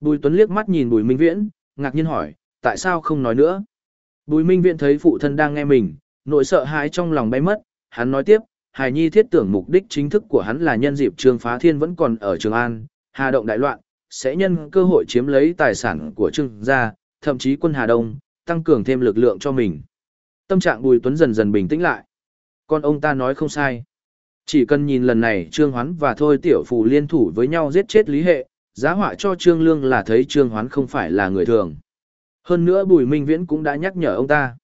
A: Bùi Tuấn liếc mắt nhìn Bùi Minh Viễn, ngạc nhiên hỏi, tại sao không nói nữa? Bùi Minh Viễn thấy phụ thân đang nghe mình, nỗi sợ hãi trong lòng bay mất, hắn nói tiếp, Hải Nhi thiết tưởng mục đích chính thức của hắn là nhân dịp Trương Phá Thiên vẫn còn ở Trường An, Hà Động đại loạn, sẽ nhân cơ hội chiếm lấy tài sản của Trương gia, thậm chí quân Hà Đông, tăng cường thêm lực lượng cho mình. Tâm trạng Bùi Tuấn dần dần bình tĩnh lại. Con ông ta nói không sai. Chỉ cần nhìn lần này Trương Hoán và Thôi Tiểu Phù liên thủ với nhau giết chết Lý Hệ, giá họa cho Trương Lương là thấy Trương Hoán không phải là người thường. Hơn nữa Bùi Minh Viễn cũng đã nhắc nhở ông ta.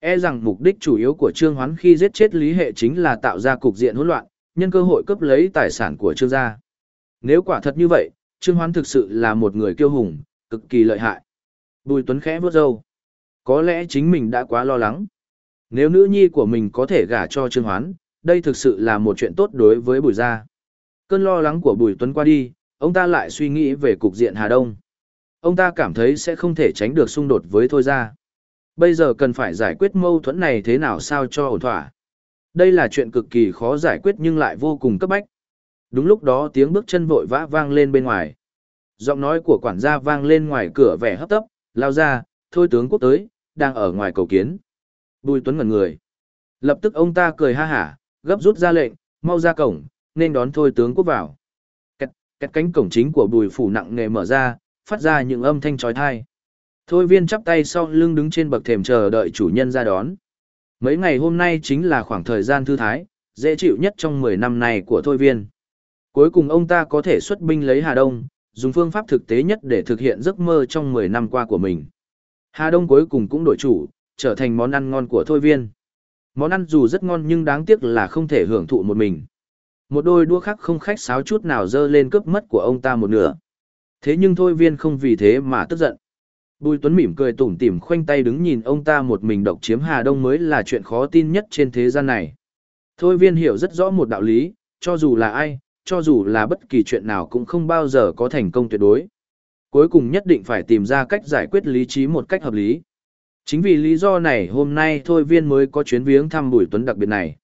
A: E rằng mục đích chủ yếu của Trương Hoán khi giết chết Lý Hệ chính là tạo ra cục diện hỗn loạn, nhân cơ hội cướp lấy tài sản của Trương gia. Nếu quả thật như vậy, Trương Hoán thực sự là một người kiêu hùng, cực kỳ lợi hại. Bùi Tuấn khẽ vuốt râu. Có lẽ chính mình đã quá lo lắng. Nếu nữ nhi của mình có thể gả cho Trương Hoán, đây thực sự là một chuyện tốt đối với Bùi gia. Cơn lo lắng của Bùi Tuấn qua đi, ông ta lại suy nghĩ về cục diện Hà Đông. Ông ta cảm thấy sẽ không thể tránh được xung đột với Thôi gia. Bây giờ cần phải giải quyết mâu thuẫn này thế nào sao cho ổn thỏa. Đây là chuyện cực kỳ khó giải quyết nhưng lại vô cùng cấp bách. Đúng lúc đó tiếng bước chân vội vã vang lên bên ngoài. Giọng nói của quản gia vang lên ngoài cửa vẻ hấp tấp, lao ra, thôi tướng quốc tới, đang ở ngoài cầu kiến. Bùi Tuấn ngẩn người. Lập tức ông ta cười ha hả, gấp rút ra lệnh, mau ra cổng, nên đón thôi tướng quốc vào. Kẹt, kẹt cánh cổng chính của bùi phủ nặng nghề mở ra, phát ra những âm thanh trói thai. Thôi viên chắp tay sau lưng đứng trên bậc thềm chờ đợi chủ nhân ra đón. Mấy ngày hôm nay chính là khoảng thời gian thư thái, dễ chịu nhất trong 10 năm này của thôi viên. Cuối cùng ông ta có thể xuất binh lấy Hà Đông, dùng phương pháp thực tế nhất để thực hiện giấc mơ trong 10 năm qua của mình. Hà Đông cuối cùng cũng đổi chủ, trở thành món ăn ngon của Thôi Viên. Món ăn dù rất ngon nhưng đáng tiếc là không thể hưởng thụ một mình. Một đôi đua khác không khách sáo chút nào dơ lên cướp mất của ông ta một nửa. Thế nhưng Thôi Viên không vì thế mà tức giận. Bùi Tuấn mỉm cười tủm tỉm khoanh tay đứng nhìn ông ta một mình độc chiếm Hà Đông mới là chuyện khó tin nhất trên thế gian này. Thôi Viên hiểu rất rõ một đạo lý, cho dù là ai, cho dù là bất kỳ chuyện nào cũng không bao giờ có thành công tuyệt đối. Cuối cùng nhất định phải tìm ra cách giải quyết lý trí một cách hợp lý. Chính vì lý do này hôm nay Thôi Viên mới có chuyến viếng thăm Bùi Tuấn đặc biệt này.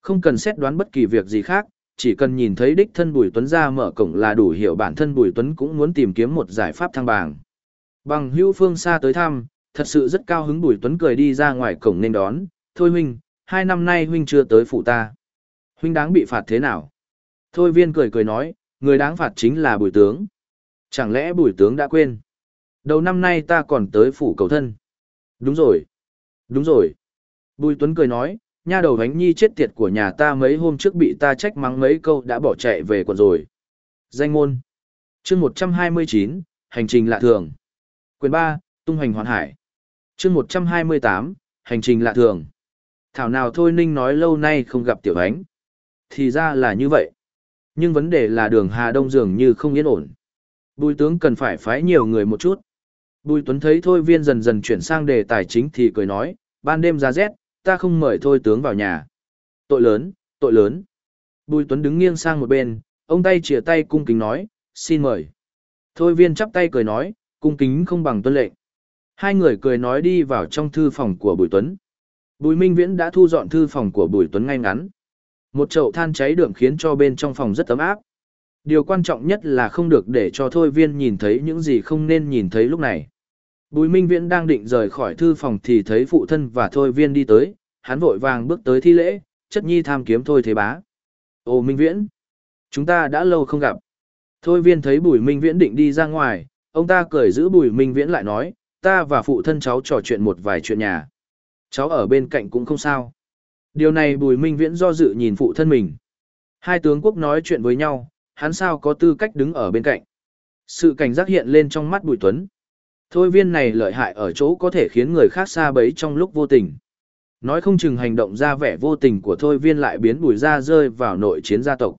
A: Không cần xét đoán bất kỳ việc gì khác, chỉ cần nhìn thấy đích thân Bùi Tuấn ra mở cổng là đủ hiểu bản thân Bùi Tuấn cũng muốn tìm kiếm một giải pháp thăng bảng. Bằng hữu phương xa tới thăm, thật sự rất cao hứng Bùi Tuấn cười đi ra ngoài cổng nên đón, thôi huynh, hai năm nay huynh chưa tới phụ ta. Huynh đáng bị phạt thế nào? Thôi viên cười cười nói, người đáng phạt chính là Bùi Tướng. Chẳng lẽ Bùi Tướng đã quên? Đầu năm nay ta còn tới phủ cầu thân. Đúng rồi. Đúng rồi. Bùi Tuấn cười nói, nha đầu bánh nhi chết tiệt của nhà ta mấy hôm trước bị ta trách mắng mấy câu đã bỏ chạy về còn rồi. Danh ngôn. chương 129, hành trình lạ thường. Quyền 3, tung hành hoàn hải. chương 128, hành trình lạ thường. Thảo nào thôi Ninh nói lâu nay không gặp tiểu ánh. Thì ra là như vậy. Nhưng vấn đề là đường Hà Đông dường như không yên ổn. Bùi tướng cần phải phái nhiều người một chút. Bùi Tuấn thấy thôi viên dần dần chuyển sang đề tài chính thì cười nói, ban đêm ra rét, ta không mời thôi tướng vào nhà. Tội lớn, tội lớn. Bùi Tuấn đứng nghiêng sang một bên, ông tay chìa tay cung kính nói, xin mời. Thôi viên chắp tay cười nói, cung kính không bằng tuân lệnh. Hai người cười nói đi vào trong thư phòng của Bùi Tuấn. Bùi Minh Viễn đã thu dọn thư phòng của Bùi Tuấn ngay ngắn. Một chậu than cháy đượm khiến cho bên trong phòng rất ấm áp. Điều quan trọng nhất là không được để cho Thôi Viên nhìn thấy những gì không nên nhìn thấy lúc này. Bùi Minh Viễn đang định rời khỏi thư phòng thì thấy phụ thân và Thôi Viên đi tới, hắn vội vàng bước tới thi lễ, chất nhi tham kiếm Thôi Thế Bá. Ô Minh Viễn, chúng ta đã lâu không gặp. Thôi Viên thấy Bùi Minh Viễn định đi ra ngoài, ông ta cười giữ Bùi Minh Viễn lại nói, ta và phụ thân cháu trò chuyện một vài chuyện nhà. Cháu ở bên cạnh cũng không sao. Điều này Bùi Minh Viễn do dự nhìn phụ thân mình. Hai tướng quốc nói chuyện với nhau, hắn sao có tư cách đứng ở bên cạnh. Sự cảnh giác hiện lên trong mắt Bùi Tuấn. Thôi viên này lợi hại ở chỗ có thể khiến người khác xa bấy trong lúc vô tình. Nói không chừng hành động ra vẻ vô tình của thôi viên lại biến bùi ra rơi vào nội chiến gia tộc.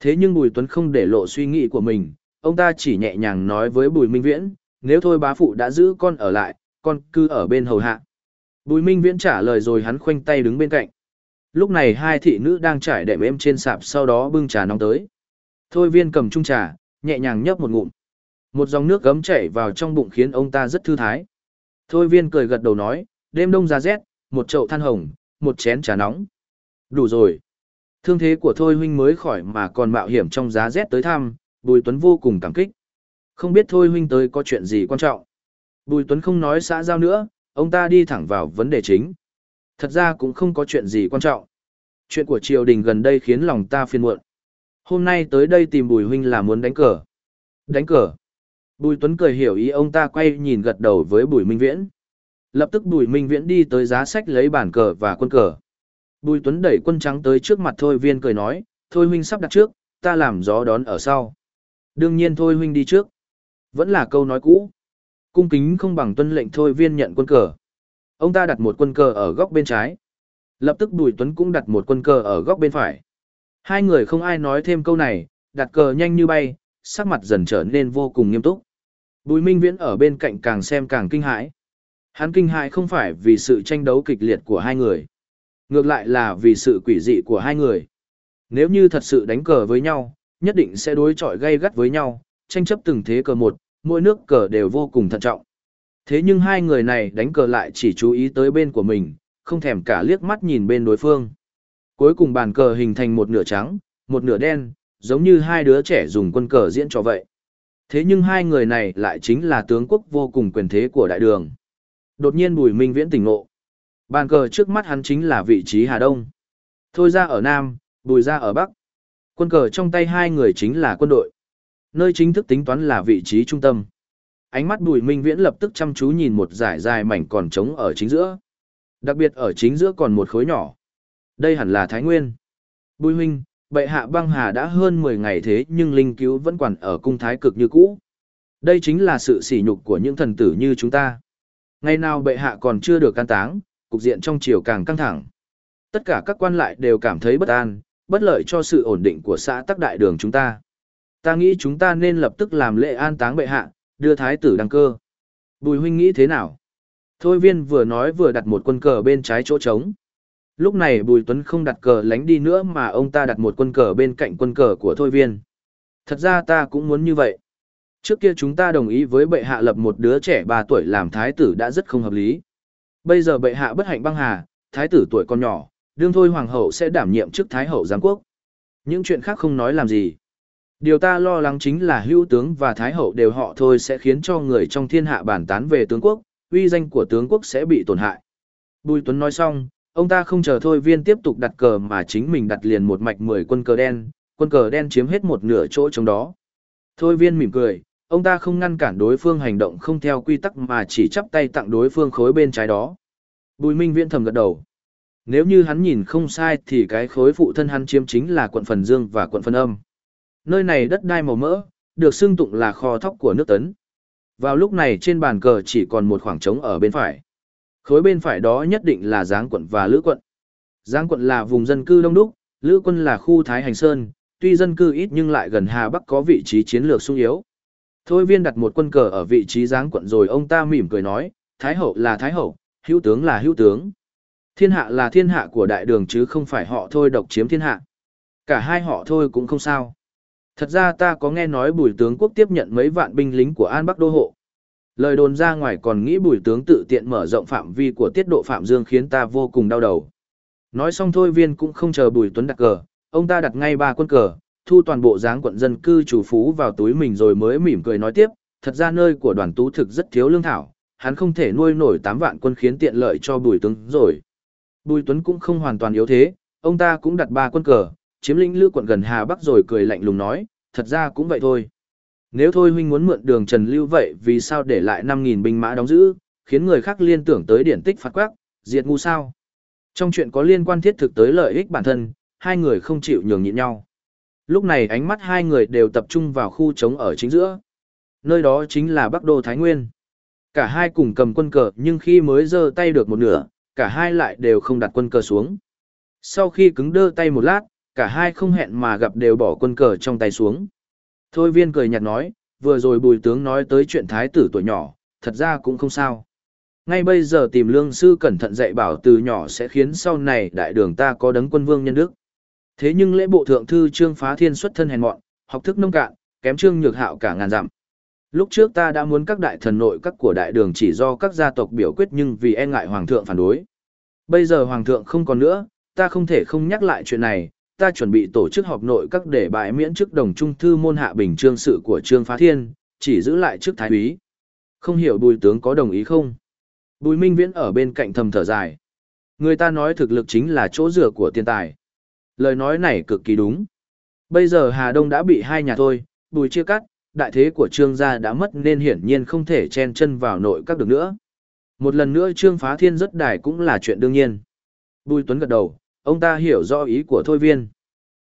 A: Thế nhưng Bùi Tuấn không để lộ suy nghĩ của mình, ông ta chỉ nhẹ nhàng nói với Bùi Minh Viễn, nếu thôi bá phụ đã giữ con ở lại, con cứ ở bên hầu hạ. Bùi Minh Viễn trả lời rồi hắn khoanh tay đứng bên cạnh. Lúc này hai thị nữ đang trải đệm êm trên sạp sau đó bưng trà nóng tới. Thôi viên cầm chung trà, nhẹ nhàng nhấp một ngụm. Một dòng nước gấm chảy vào trong bụng khiến ông ta rất thư thái. Thôi viên cười gật đầu nói, đêm đông ra rét, một chậu than hồng, một chén trà nóng. Đủ rồi. Thương thế của Thôi huynh mới khỏi mà còn mạo hiểm trong giá rét tới thăm, Bùi Tuấn vô cùng cảm kích. Không biết Thôi huynh tới có chuyện gì quan trọng. Bùi Tuấn không nói xã giao nữa, ông ta đi thẳng vào vấn đề chính. Thật ra cũng không có chuyện gì quan trọng. Chuyện của triều đình gần đây khiến lòng ta phiền muộn. Hôm nay tới đây tìm Bùi huynh là muốn đánh cờ. Đánh cờ. Bùi Tuấn cười hiểu ý ông ta quay nhìn gật đầu với Bùi Minh Viễn. Lập tức Bùi Minh Viễn đi tới giá sách lấy bản cờ và quân cờ. Bùi Tuấn đẩy quân trắng tới trước mặt Thôi Viên cười nói, Thôi huynh sắp đặt trước, ta làm gió đón ở sau. Đương nhiên Thôi huynh đi trước. Vẫn là câu nói cũ. Cung kính không bằng tuân lệnh Thôi Viên nhận quân cờ. Ông ta đặt một quân cờ ở góc bên trái. Lập tức Bùi Tuấn cũng đặt một quân cờ ở góc bên phải. Hai người không ai nói thêm câu này, đặt cờ nhanh như bay, sắc mặt dần trở nên vô cùng nghiêm túc. Bùi Minh Viễn ở bên cạnh càng xem càng kinh hãi. Hắn kinh hãi không phải vì sự tranh đấu kịch liệt của hai người. Ngược lại là vì sự quỷ dị của hai người. Nếu như thật sự đánh cờ với nhau, nhất định sẽ đối chọi gay gắt với nhau, tranh chấp từng thế cờ một, mỗi nước cờ đều vô cùng thận trọng. Thế nhưng hai người này đánh cờ lại chỉ chú ý tới bên của mình, không thèm cả liếc mắt nhìn bên đối phương. Cuối cùng bàn cờ hình thành một nửa trắng, một nửa đen, giống như hai đứa trẻ dùng quân cờ diễn trò vậy. Thế nhưng hai người này lại chính là tướng quốc vô cùng quyền thế của đại đường. Đột nhiên Bùi Minh Viễn tỉnh ngộ. Bàn cờ trước mắt hắn chính là vị trí Hà Đông. Thôi ra ở Nam, Bùi ra ở Bắc. Quân cờ trong tay hai người chính là quân đội. Nơi chính thức tính toán là vị trí trung tâm. Ánh mắt Bùi Minh Viễn lập tức chăm chú nhìn một dải dài mảnh còn trống ở chính giữa. Đặc biệt ở chính giữa còn một khối nhỏ. Đây hẳn là Thái Nguyên. Bùi huynh bệ hạ băng hà đã hơn 10 ngày thế nhưng linh cứu vẫn quản ở cung thái cực như cũ. Đây chính là sự sỉ nhục của những thần tử như chúng ta. Ngày nào bệ hạ còn chưa được can táng, cục diện trong triều càng căng thẳng. Tất cả các quan lại đều cảm thấy bất an, bất lợi cho sự ổn định của xã tắc đại đường chúng ta. Ta nghĩ chúng ta nên lập tức làm lễ an táng bệ hạ, đưa thái tử đăng cơ. Bùi huynh nghĩ thế nào? Thôi viên vừa nói vừa đặt một quân cờ bên trái chỗ trống. Lúc này Bùi Tuấn không đặt cờ lánh đi nữa mà ông ta đặt một quân cờ bên cạnh quân cờ của Thôi viên. Thật ra ta cũng muốn như vậy. Trước kia chúng ta đồng ý với bệ hạ lập một đứa trẻ 3 tuổi làm thái tử đã rất không hợp lý. Bây giờ bệ hạ bất hạnh băng hà, thái tử tuổi còn nhỏ, đương thôi hoàng hậu sẽ đảm nhiệm chức thái hậu giám quốc. Những chuyện khác không nói làm gì. Điều ta lo lắng chính là hữu tướng và thái hậu đều họ thôi sẽ khiến cho người trong thiên hạ bàn tán về tướng quốc, uy danh của tướng quốc sẽ bị tổn hại. Bùi Tuấn nói xong, ông ta không chờ thôi viên tiếp tục đặt cờ mà chính mình đặt liền một mạch 10 quân cờ đen, quân cờ đen chiếm hết một nửa chỗ trong đó. Thôi viên mỉm cười, ông ta không ngăn cản đối phương hành động không theo quy tắc mà chỉ chắp tay tặng đối phương khối bên trái đó. Bùi Minh Viễn thầm gật đầu. Nếu như hắn nhìn không sai thì cái khối phụ thân hắn chiếm chính là quận phần dương và quận phần âm. Nơi này đất đai màu mỡ, được xưng tụng là kho thóc của nước tấn. Vào lúc này trên bàn cờ chỉ còn một khoảng trống ở bên phải. Khối bên phải đó nhất định là Giáng quận và Lữ quận. Giáng quận là vùng dân cư đông đúc, Lữ quân là khu Thái Hành Sơn, tuy dân cư ít nhưng lại gần Hà Bắc có vị trí chiến lược sung yếu. Thôi viên đặt một quân cờ ở vị trí Giáng quận rồi ông ta mỉm cười nói, Thái hậu là Thái hậu, hữu tướng là hữu tướng. Thiên hạ là thiên hạ của đại đường chứ không phải họ thôi độc chiếm thiên hạ. Cả hai họ thôi cũng không sao. Thật ra ta có nghe nói bùi tướng quốc tiếp nhận mấy vạn binh lính của An Bắc đô hộ. Lời đồn ra ngoài còn nghĩ bùi tướng tự tiện mở rộng phạm vi của tiết độ Phạm Dương khiến ta vô cùng đau đầu. Nói xong thôi viên cũng không chờ bùi tuấn đặt cờ, ông ta đặt ngay ba quân cờ, thu toàn bộ dáng quận dân cư chủ phú vào túi mình rồi mới mỉm cười nói tiếp, thật ra nơi của đoàn tú thực rất thiếu lương thảo, hắn không thể nuôi nổi 8 vạn quân khiến tiện lợi cho bùi tướng rồi. Bùi Tuấn cũng không hoàn toàn yếu thế, ông ta cũng đặt ba quân cờ, chiếm lĩnh lữ quận gần Hà Bắc rồi cười lạnh lùng nói, thật ra cũng vậy thôi. Nếu thôi huynh muốn mượn đường Trần Lưu vậy vì sao để lại 5.000 binh mã đóng giữ, khiến người khác liên tưởng tới điển tích phạt quắc, diệt ngu sao. Trong chuyện có liên quan thiết thực tới lợi ích bản thân, hai người không chịu nhường nhịn nhau. Lúc này ánh mắt hai người đều tập trung vào khu trống ở chính giữa. Nơi đó chính là Bắc Đô Thái Nguyên. Cả hai cùng cầm quân cờ nhưng khi mới giơ tay được một nửa, cả hai lại đều không đặt quân cờ xuống. Sau khi cứng đơ tay một lát, cả hai không hẹn mà gặp đều bỏ quân cờ trong tay xuống. Thôi viên cười nhạt nói, vừa rồi bùi tướng nói tới chuyện thái tử tuổi nhỏ, thật ra cũng không sao. Ngay bây giờ tìm lương sư cẩn thận dạy bảo từ nhỏ sẽ khiến sau này đại đường ta có đấng quân vương nhân đức. Thế nhưng lễ bộ thượng thư trương phá thiên xuất thân hèn mọn, học thức nông cạn, kém trương nhược hạo cả ngàn dặm. Lúc trước ta đã muốn các đại thần nội các của đại đường chỉ do các gia tộc biểu quyết nhưng vì e ngại hoàng thượng phản đối. Bây giờ hoàng thượng không còn nữa, ta không thể không nhắc lại chuyện này, ta chuẩn bị tổ chức họp nội các để bãi miễn chức đồng trung thư môn hạ bình trương sự của trương phá thiên, chỉ giữ lại chức thái úy. Không hiểu bùi tướng có đồng ý không? Bùi minh viễn ở bên cạnh thầm thở dài. Người ta nói thực lực chính là chỗ dựa của tiền tài. Lời nói này cực kỳ đúng. Bây giờ Hà Đông đã bị hai nhà thôi, bùi chia cắt, đại thế của trương gia đã mất nên hiển nhiên không thể chen chân vào nội các được nữa. Một lần nữa trương phá thiên rất đài cũng là chuyện đương nhiên. Bùi Tuấn gật đầu, ông ta hiểu rõ ý của thôi viên.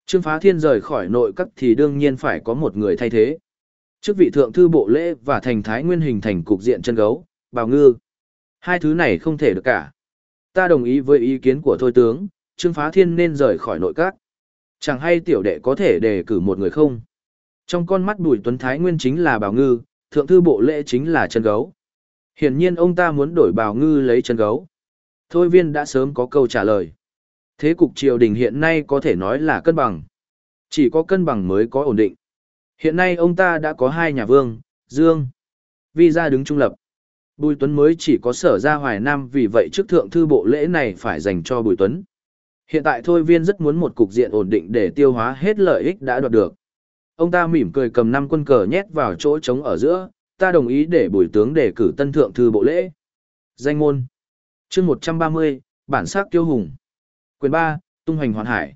A: Trương phá thiên rời khỏi nội các thì đương nhiên phải có một người thay thế. Chức vị thượng thư bộ lễ và thành thái nguyên hình thành cục diện chân gấu, bào ngư. Hai thứ này không thể được cả. Ta đồng ý với ý kiến của thôi tướng, Trương phá thiên nên rời khỏi nội các. Chẳng hay tiểu đệ có thể đề cử một người không? Trong con mắt Bùi Tuấn Thái Nguyên chính là Bảo Ngư, thượng thư bộ lễ chính là chân gấu. Hiển nhiên ông ta muốn đổi Bảo Ngư lấy chân gấu. Thôi viên đã sớm có câu trả lời. Thế cục triều đình hiện nay có thể nói là cân bằng. Chỉ có cân bằng mới có ổn định. Hiện nay ông ta đã có hai nhà vương, Dương. Vi ra đứng trung lập. Bùi Tuấn mới chỉ có sở ra Hoài Nam vì vậy trước thượng thư bộ lễ này phải dành cho Bùi Tuấn. Hiện tại Thôi Viên rất muốn một cục diện ổn định để tiêu hóa hết lợi ích đã đoạt được. Ông ta mỉm cười cầm năm quân cờ nhét vào chỗ trống ở giữa, ta đồng ý để bùi tướng đề cử tân thượng thư bộ lễ. Danh môn. chương 130, bản sắc tiêu hùng. Quyền 3, tung hoành hoàn hải.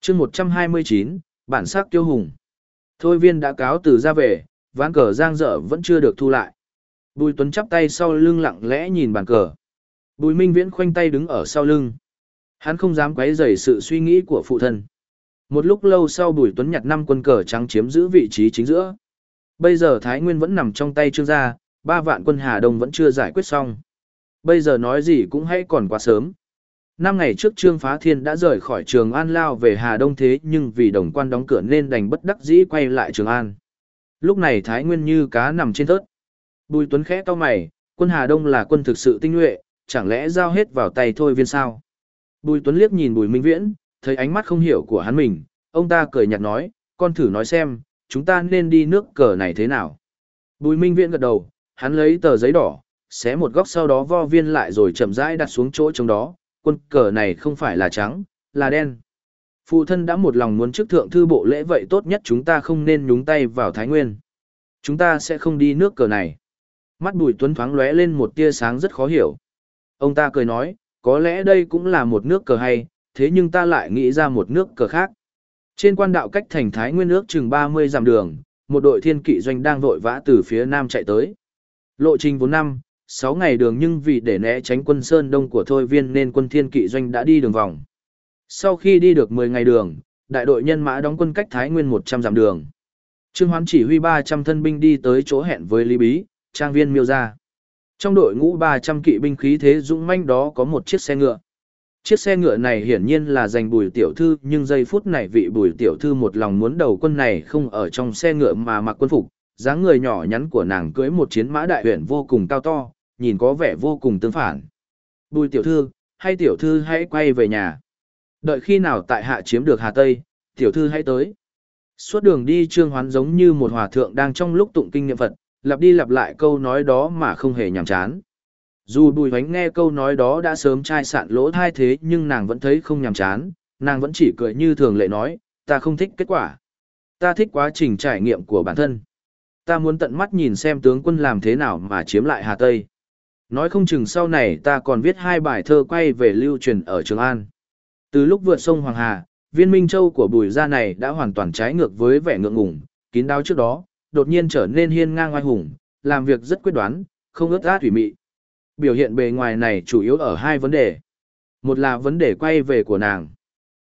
A: chương 129, bản sắc tiêu hùng. Thôi viên đã cáo từ ra về, ván cờ giang dở vẫn chưa được thu lại. Bùi Tuấn chắp tay sau lưng lặng lẽ nhìn bàn cờ. Bùi Minh Viễn khoanh tay đứng ở sau lưng. Hắn không dám quấy rầy sự suy nghĩ của phụ thân. Một lúc lâu sau Bùi Tuấn nhặt năm quân cờ trắng chiếm giữ vị trí chính giữa. Bây giờ Thái Nguyên vẫn nằm trong tay Trương gia, ba vạn quân Hà Đông vẫn chưa giải quyết xong. Bây giờ nói gì cũng hãy còn quá sớm. Năm ngày trước Trương Phá Thiên đã rời khỏi Trường An lao về Hà Đông thế nhưng vì đồng quan đóng cửa nên đành bất đắc dĩ quay lại Trường An. Lúc này Thái Nguyên như cá nằm trên thớt. Bùi Tuấn khẽ to mày, quân Hà Đông là quân thực sự tinh nhuệ, chẳng lẽ giao hết vào tay thôi viên sao? Bùi Tuấn liếc nhìn Bùi Minh Viễn, thấy ánh mắt không hiểu của hắn mình, ông ta cười nhạt nói, con thử nói xem, chúng ta nên đi nước cờ này thế nào. Bùi Minh Viễn gật đầu, hắn lấy tờ giấy đỏ, xé một góc sau đó vo viên lại rồi chậm rãi đặt xuống chỗ trong đó, quân cờ này không phải là trắng, là đen. Phụ thân đã một lòng muốn trước thượng thư bộ lễ vậy tốt nhất chúng ta không nên nhúng tay vào Thái Nguyên. Chúng ta sẽ không đi nước cờ này. Mắt bùi tuấn thoáng lóe lên một tia sáng rất khó hiểu. Ông ta cười nói, có lẽ đây cũng là một nước cờ hay, thế nhưng ta lại nghĩ ra một nước cờ khác. Trên quan đạo cách thành Thái Nguyên nước chừng 30 dặm đường, một đội thiên kỵ doanh đang vội vã từ phía nam chạy tới. Lộ trình vốn năm, 6 ngày đường nhưng vì để né tránh quân Sơn Đông của Thôi Viên nên quân thiên kỵ doanh đã đi đường vòng. Sau khi đi được 10 ngày đường, đại đội nhân mã đóng quân cách Thái Nguyên 100 dặm đường. Trương Hoán chỉ huy 300 thân binh đi tới chỗ hẹn với Lý Bí, trang viên miêu ra. Trong đội ngũ 300 kỵ binh khí thế dũng manh đó có một chiếc xe ngựa. Chiếc xe ngựa này hiển nhiên là dành bùi tiểu thư nhưng giây phút này vị bùi tiểu thư một lòng muốn đầu quân này không ở trong xe ngựa mà mặc quân phục, dáng người nhỏ nhắn của nàng cưới một chiến mã đại huyền vô cùng cao to, nhìn có vẻ vô cùng tương phản. Bùi tiểu thư, hay tiểu thư hãy quay về nhà. Đợi khi nào tại hạ chiếm được Hà Tây, tiểu thư hãy tới. Suốt đường đi trương hoán giống như một hòa thượng đang trong lúc tụng kinh niệm Phật, lặp đi lặp lại câu nói đó mà không hề nhàm chán. Dù bùi hoánh nghe câu nói đó đã sớm chai sạn lỗ thai thế nhưng nàng vẫn thấy không nhàm chán, nàng vẫn chỉ cười như thường lệ nói, ta không thích kết quả. Ta thích quá trình trải nghiệm của bản thân. Ta muốn tận mắt nhìn xem tướng quân làm thế nào mà chiếm lại Hà Tây. Nói không chừng sau này ta còn viết hai bài thơ quay về lưu truyền ở Trường An. Từ lúc vượt sông Hoàng Hà, viên minh châu của bùi gia này đã hoàn toàn trái ngược với vẻ ngượng ngùng, kín đáo trước đó, đột nhiên trở nên hiên ngang oai hùng, làm việc rất quyết đoán, không ướt át thủy mị. Biểu hiện bề ngoài này chủ yếu ở hai vấn đề. Một là vấn đề quay về của nàng.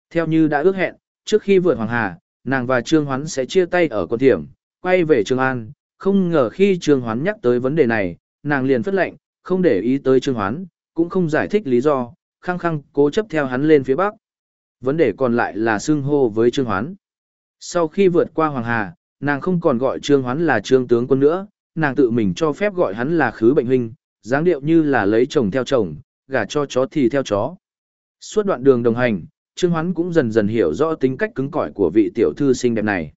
A: Theo như đã ước hẹn, trước khi vượt Hoàng Hà, nàng và Trương Hoán sẽ chia tay ở con thiểm, quay về Trường An. Không ngờ khi Trương Hoán nhắc tới vấn đề này, nàng liền phất lệnh, không để ý tới Trương Hoán, cũng không giải thích lý do, khăng khăng cố chấp theo hắn lên phía Bắc. Vấn đề còn lại là xưng hô với Trương Hoán. Sau khi vượt qua Hoàng Hà, nàng không còn gọi Trương Hoán là Trương tướng quân nữa, nàng tự mình cho phép gọi hắn là Khứ Bệnh Huynh, dáng điệu như là lấy chồng theo chồng, gả cho chó thì theo chó. Suốt đoạn đường đồng hành, Trương Hoán cũng dần dần hiểu rõ tính cách cứng cỏi của vị tiểu thư xinh đẹp này.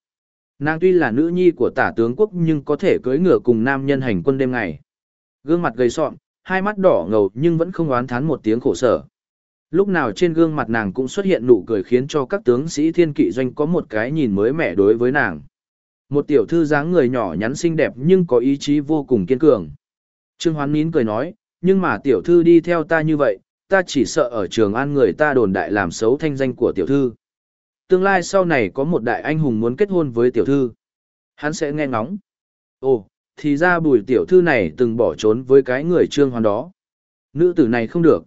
A: Nàng tuy là nữ nhi của tả tướng quốc nhưng có thể cưỡi ngựa cùng nam nhân hành quân đêm ngày. Gương mặt gầy sọm, hai mắt đỏ ngầu nhưng vẫn không oán thán một tiếng khổ sở. Lúc nào trên gương mặt nàng cũng xuất hiện nụ cười khiến cho các tướng sĩ thiên kỵ doanh có một cái nhìn mới mẻ đối với nàng. Một tiểu thư dáng người nhỏ nhắn xinh đẹp nhưng có ý chí vô cùng kiên cường. Trương Hoán nín cười nói, nhưng mà tiểu thư đi theo ta như vậy, ta chỉ sợ ở trường an người ta đồn đại làm xấu thanh danh của tiểu thư. Tương lai sau này có một đại anh hùng muốn kết hôn với tiểu thư. Hắn sẽ nghe ngóng. Ồ, thì ra bùi tiểu thư này từng bỏ trốn với cái người trương hoàn đó. Nữ tử này không được.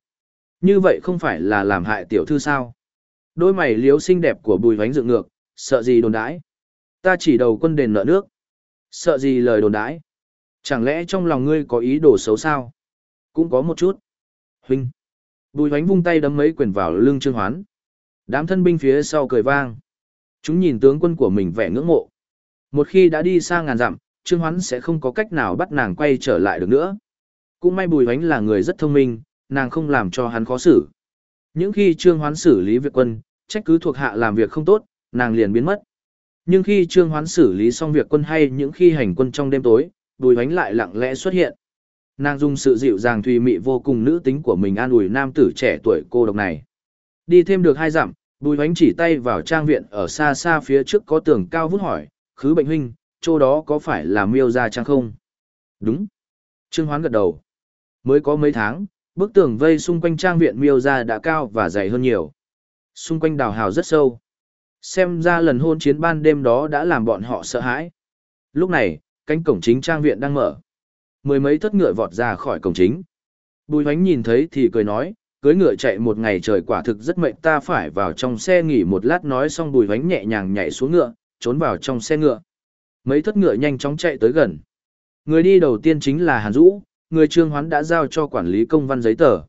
A: Như vậy không phải là làm hại tiểu thư sao? Đôi mày liếu xinh đẹp của bùi vánh dựng ngược, sợ gì đồn đãi? Ta chỉ đầu quân đền nợ nước. Sợ gì lời đồn đãi? Chẳng lẽ trong lòng ngươi có ý đồ xấu sao? Cũng có một chút. Huynh. Bùi vánh vung tay đấm mấy quyền vào lưng Trương Hoán. Đám thân binh phía sau cười vang. Chúng nhìn tướng quân của mình vẻ ngưỡng mộ. Một khi đã đi xa ngàn dặm, Trương Hoán sẽ không có cách nào bắt nàng quay trở lại được nữa. Cũng may Bùi Hoánh là người rất thông minh, nàng không làm cho hắn khó xử. Những khi Trương Hoán xử lý việc quân, trách cứ thuộc hạ làm việc không tốt, nàng liền biến mất. Nhưng khi Trương Hoán xử lý xong việc quân hay những khi hành quân trong đêm tối, Bùi Hoánh lại lặng lẽ xuất hiện. Nàng dùng sự dịu dàng thùy mị vô cùng nữ tính của mình an ủi nam tử trẻ tuổi cô độc này. Đi thêm được hai dặm, Bùi Hoánh chỉ tay vào trang viện ở xa xa phía trước có tường cao vút hỏi, khứ bệnh huynh, chỗ đó có phải là miêu gia trang không? Đúng. Trương Hoán gật đầu. Mới có mấy tháng, bức tường vây xung quanh trang viện miêu gia đã cao và dày hơn nhiều. Xung quanh đào hào rất sâu. Xem ra lần hôn chiến ban đêm đó đã làm bọn họ sợ hãi. Lúc này, cánh cổng chính trang viện đang mở. Mười mấy thất ngựa vọt ra khỏi cổng chính. Bùi hoánh nhìn thấy thì cười nói, cưới ngựa chạy một ngày trời quả thực rất mệnh ta phải vào trong xe nghỉ một lát nói xong bùi hoánh nhẹ nhàng nhảy xuống ngựa, trốn vào trong xe ngựa. Mấy thất ngựa nhanh chóng chạy tới gần. Người đi đầu tiên chính là Hàn Dũ, người trương hoán đã giao cho quản lý công văn giấy tờ.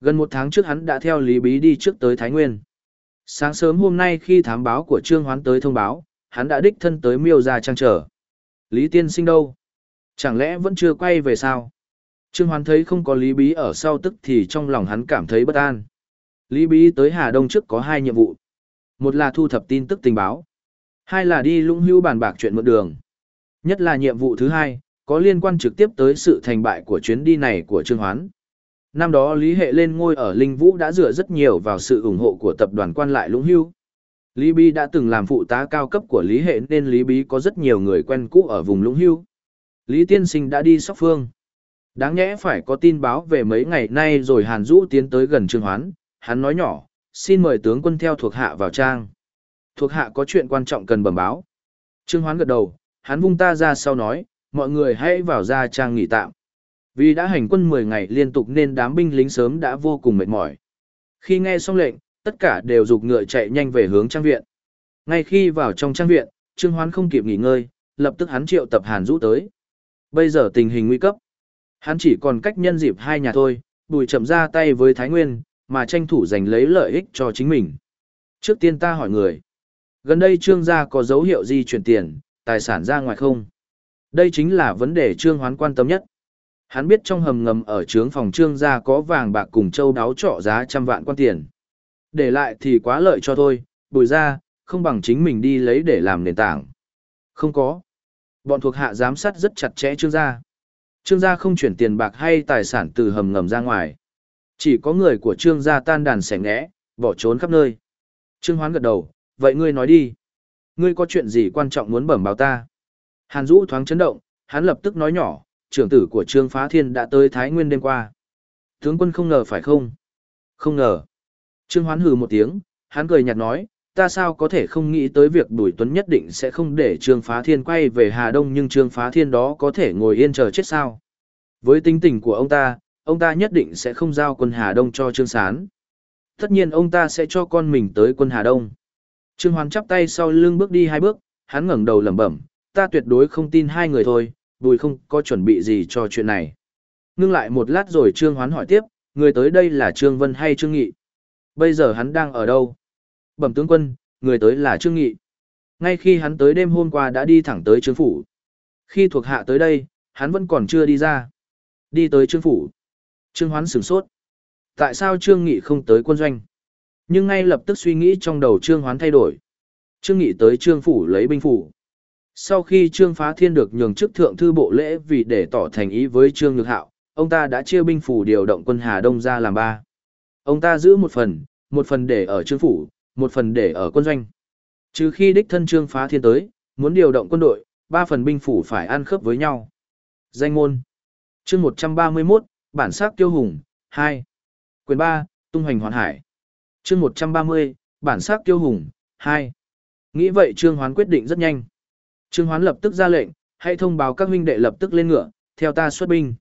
A: Gần một tháng trước hắn đã theo Lý Bí đi trước tới Thái Nguyên. Sáng sớm hôm nay khi thám báo của trương hoán tới thông báo, hắn đã đích thân tới miêu ra trang trở. Lý tiên sinh đâu? Chẳng lẽ vẫn chưa quay về sao? Trương hoán thấy không có Lý Bí ở sau tức thì trong lòng hắn cảm thấy bất an. Lý Bí tới Hà Đông trước có hai nhiệm vụ. Một là thu thập tin tức tình báo. Hai là đi lũng hưu bàn bạc chuyện mượn đường. Nhất là nhiệm vụ thứ hai, có liên quan trực tiếp tới sự thành bại của chuyến đi này của Trương Hoán. Năm đó Lý Hệ lên ngôi ở Linh Vũ đã dựa rất nhiều vào sự ủng hộ của tập đoàn quan lại Lũng Hưu. Lý bi đã từng làm phụ tá cao cấp của Lý Hệ nên Lý Bí có rất nhiều người quen cũ ở vùng Lũng Hưu. Lý Tiên Sinh đã đi sóc phương. Đáng nhẽ phải có tin báo về mấy ngày nay rồi Hàn Dũ tiến tới gần Trương Hoán, hắn nói nhỏ, xin mời tướng quân theo thuộc hạ vào trang. Thuộc hạ có chuyện quan trọng cần bẩm báo. Trương Hoán gật đầu, hắn vung ta ra sau nói, mọi người hãy vào ra trang nghỉ tạm. Vì đã hành quân 10 ngày liên tục nên đám binh lính sớm đã vô cùng mệt mỏi. Khi nghe xong lệnh, tất cả đều rục ngựa chạy nhanh về hướng trang viện. Ngay khi vào trong trang viện, Trương Hoán không kịp nghỉ ngơi, lập tức hắn triệu tập Hàn Dũ tới. Bây giờ tình hình nguy cấp. Hắn chỉ còn cách nhân dịp hai nhà thôi, bùi chậm ra tay với Thái Nguyên, mà tranh thủ giành lấy lợi ích cho chính mình. Trước tiên ta hỏi người. Gần đây trương gia có dấu hiệu gì chuyển tiền, tài sản ra ngoài không? Đây chính là vấn đề trương hoán quan tâm nhất. Hắn biết trong hầm ngầm ở trướng phòng trương gia có vàng bạc cùng châu đáo trọ giá trăm vạn quan tiền. Để lại thì quá lợi cho tôi, bùi ra, không bằng chính mình đi lấy để làm nền tảng. Không có. Bọn thuộc hạ giám sát rất chặt chẽ trương gia. Trương gia không chuyển tiền bạc hay tài sản từ hầm ngầm ra ngoài. Chỉ có người của trương gia tan đàn sẻ ngẽ, bỏ trốn khắp nơi. Trương hoán gật đầu, vậy ngươi nói đi. Ngươi có chuyện gì quan trọng muốn bẩm báo ta? Hàn Dũ thoáng chấn động, hắn lập tức nói nhỏ, trưởng tử của Trương Phá Thiên đã tới Thái Nguyên đêm qua. Tướng quân không ngờ phải không? Không ngờ. Trương Hoán hừ một tiếng, hắn cười nhạt nói, ta sao có thể không nghĩ tới việc Bùi Tuấn nhất định sẽ không để Trương Phá Thiên quay về Hà Đông nhưng Trương Phá Thiên đó có thể ngồi yên chờ chết sao. Với tính tình của ông ta, ông ta nhất định sẽ không giao quân Hà Đông cho Trương Sán. Tất nhiên ông ta sẽ cho con mình tới quân Hà Đông. Trương Hoán chắp tay sau lưng bước đi hai bước, hắn ngẩng đầu lẩm bẩm, ta tuyệt đối không tin hai người thôi, Bùi không có chuẩn bị gì cho chuyện này. Ngưng lại một lát rồi Trương Hoán hỏi tiếp, người tới đây là Trương Vân hay Trương Nghị? Bây giờ hắn đang ở đâu? Bẩm tướng quân, người tới là Trương Nghị. Ngay khi hắn tới đêm hôm qua đã đi thẳng tới Trương Phủ. Khi thuộc hạ tới đây, hắn vẫn còn chưa đi ra. Đi tới Trương Phủ. Trương Hoán sửng sốt. Tại sao Trương Nghị không tới quân doanh? Nhưng ngay lập tức suy nghĩ trong đầu Trương Hoán thay đổi. Trương Nghị tới Trương Phủ lấy binh phủ. Sau khi Trương Phá Thiên được nhường chức thượng thư bộ lễ vì để tỏ thành ý với Trương Nhược Hạo, ông ta đã chia binh phủ điều động quân Hà Đông ra làm ba. Ông ta giữ một phần, một phần để ở Trương Phủ, một phần để ở quân doanh. Trừ khi đích thân Trương Phá Thiên tới, muốn điều động quân đội, ba phần binh phủ phải ăn khớp với nhau. Danh môn chương 131, Bản sắc tiêu hùng, 2. Quyền 3, Tung hoành hoàn hải chương 130, Bản sắc tiêu hùng, 2. Nghĩ vậy Trương Hoán quyết định rất nhanh. Trương Hoán lập tức ra lệnh, hãy thông báo các huynh đệ lập tức lên ngựa, theo ta xuất binh.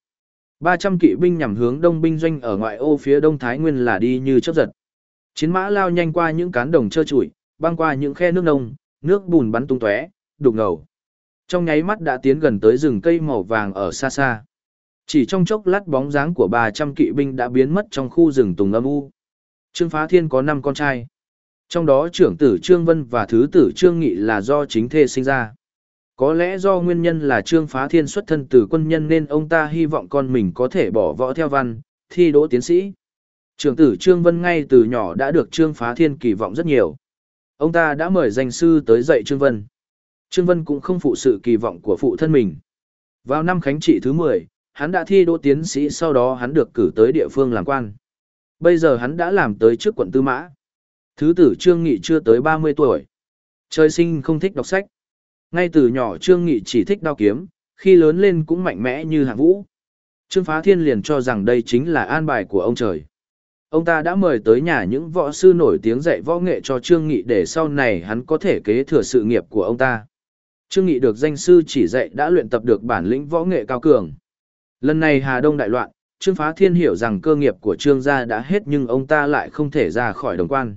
A: 300 kỵ binh nhằm hướng đông binh doanh ở ngoại ô phía đông Thái Nguyên là đi như chớp giật. Chiến mã lao nhanh qua những cán đồng trơ trụi, băng qua những khe nước nông, nước bùn bắn tung tóe, đục ngầu. Trong nháy mắt đã tiến gần tới rừng cây màu vàng ở xa xa. Chỉ trong chốc lát bóng dáng của 300 kỵ binh đã biến mất trong khu rừng tùng âm u. Trương Phá Thiên có 5 con trai. Trong đó trưởng tử Trương Vân và thứ tử Trương Nghị là do chính thê sinh ra. Có lẽ do nguyên nhân là Trương Phá Thiên xuất thân từ quân nhân nên ông ta hy vọng con mình có thể bỏ võ theo văn, thi đỗ tiến sĩ. Trưởng tử Trương Vân ngay từ nhỏ đã được Trương Phá Thiên kỳ vọng rất nhiều. Ông ta đã mời danh sư tới dạy Trương Vân. Trương Vân cũng không phụ sự kỳ vọng của phụ thân mình. Vào năm khánh trị thứ 10, hắn đã thi đỗ tiến sĩ sau đó hắn được cử tới địa phương làm quan. Bây giờ hắn đã làm tới trước quận Tư Mã. Thứ tử Trương Nghị chưa tới 30 tuổi. Trời sinh không thích đọc sách. Ngay từ nhỏ Trương Nghị chỉ thích đao kiếm, khi lớn lên cũng mạnh mẽ như hạng vũ. Trương Phá Thiên liền cho rằng đây chính là an bài của ông trời. Ông ta đã mời tới nhà những võ sư nổi tiếng dạy võ nghệ cho Trương Nghị để sau này hắn có thể kế thừa sự nghiệp của ông ta. Trương Nghị được danh sư chỉ dạy đã luyện tập được bản lĩnh võ nghệ cao cường. Lần này Hà Đông đại loạn, Trương Phá Thiên hiểu rằng cơ nghiệp của Trương gia đã hết nhưng ông ta lại không thể ra khỏi đồng quan.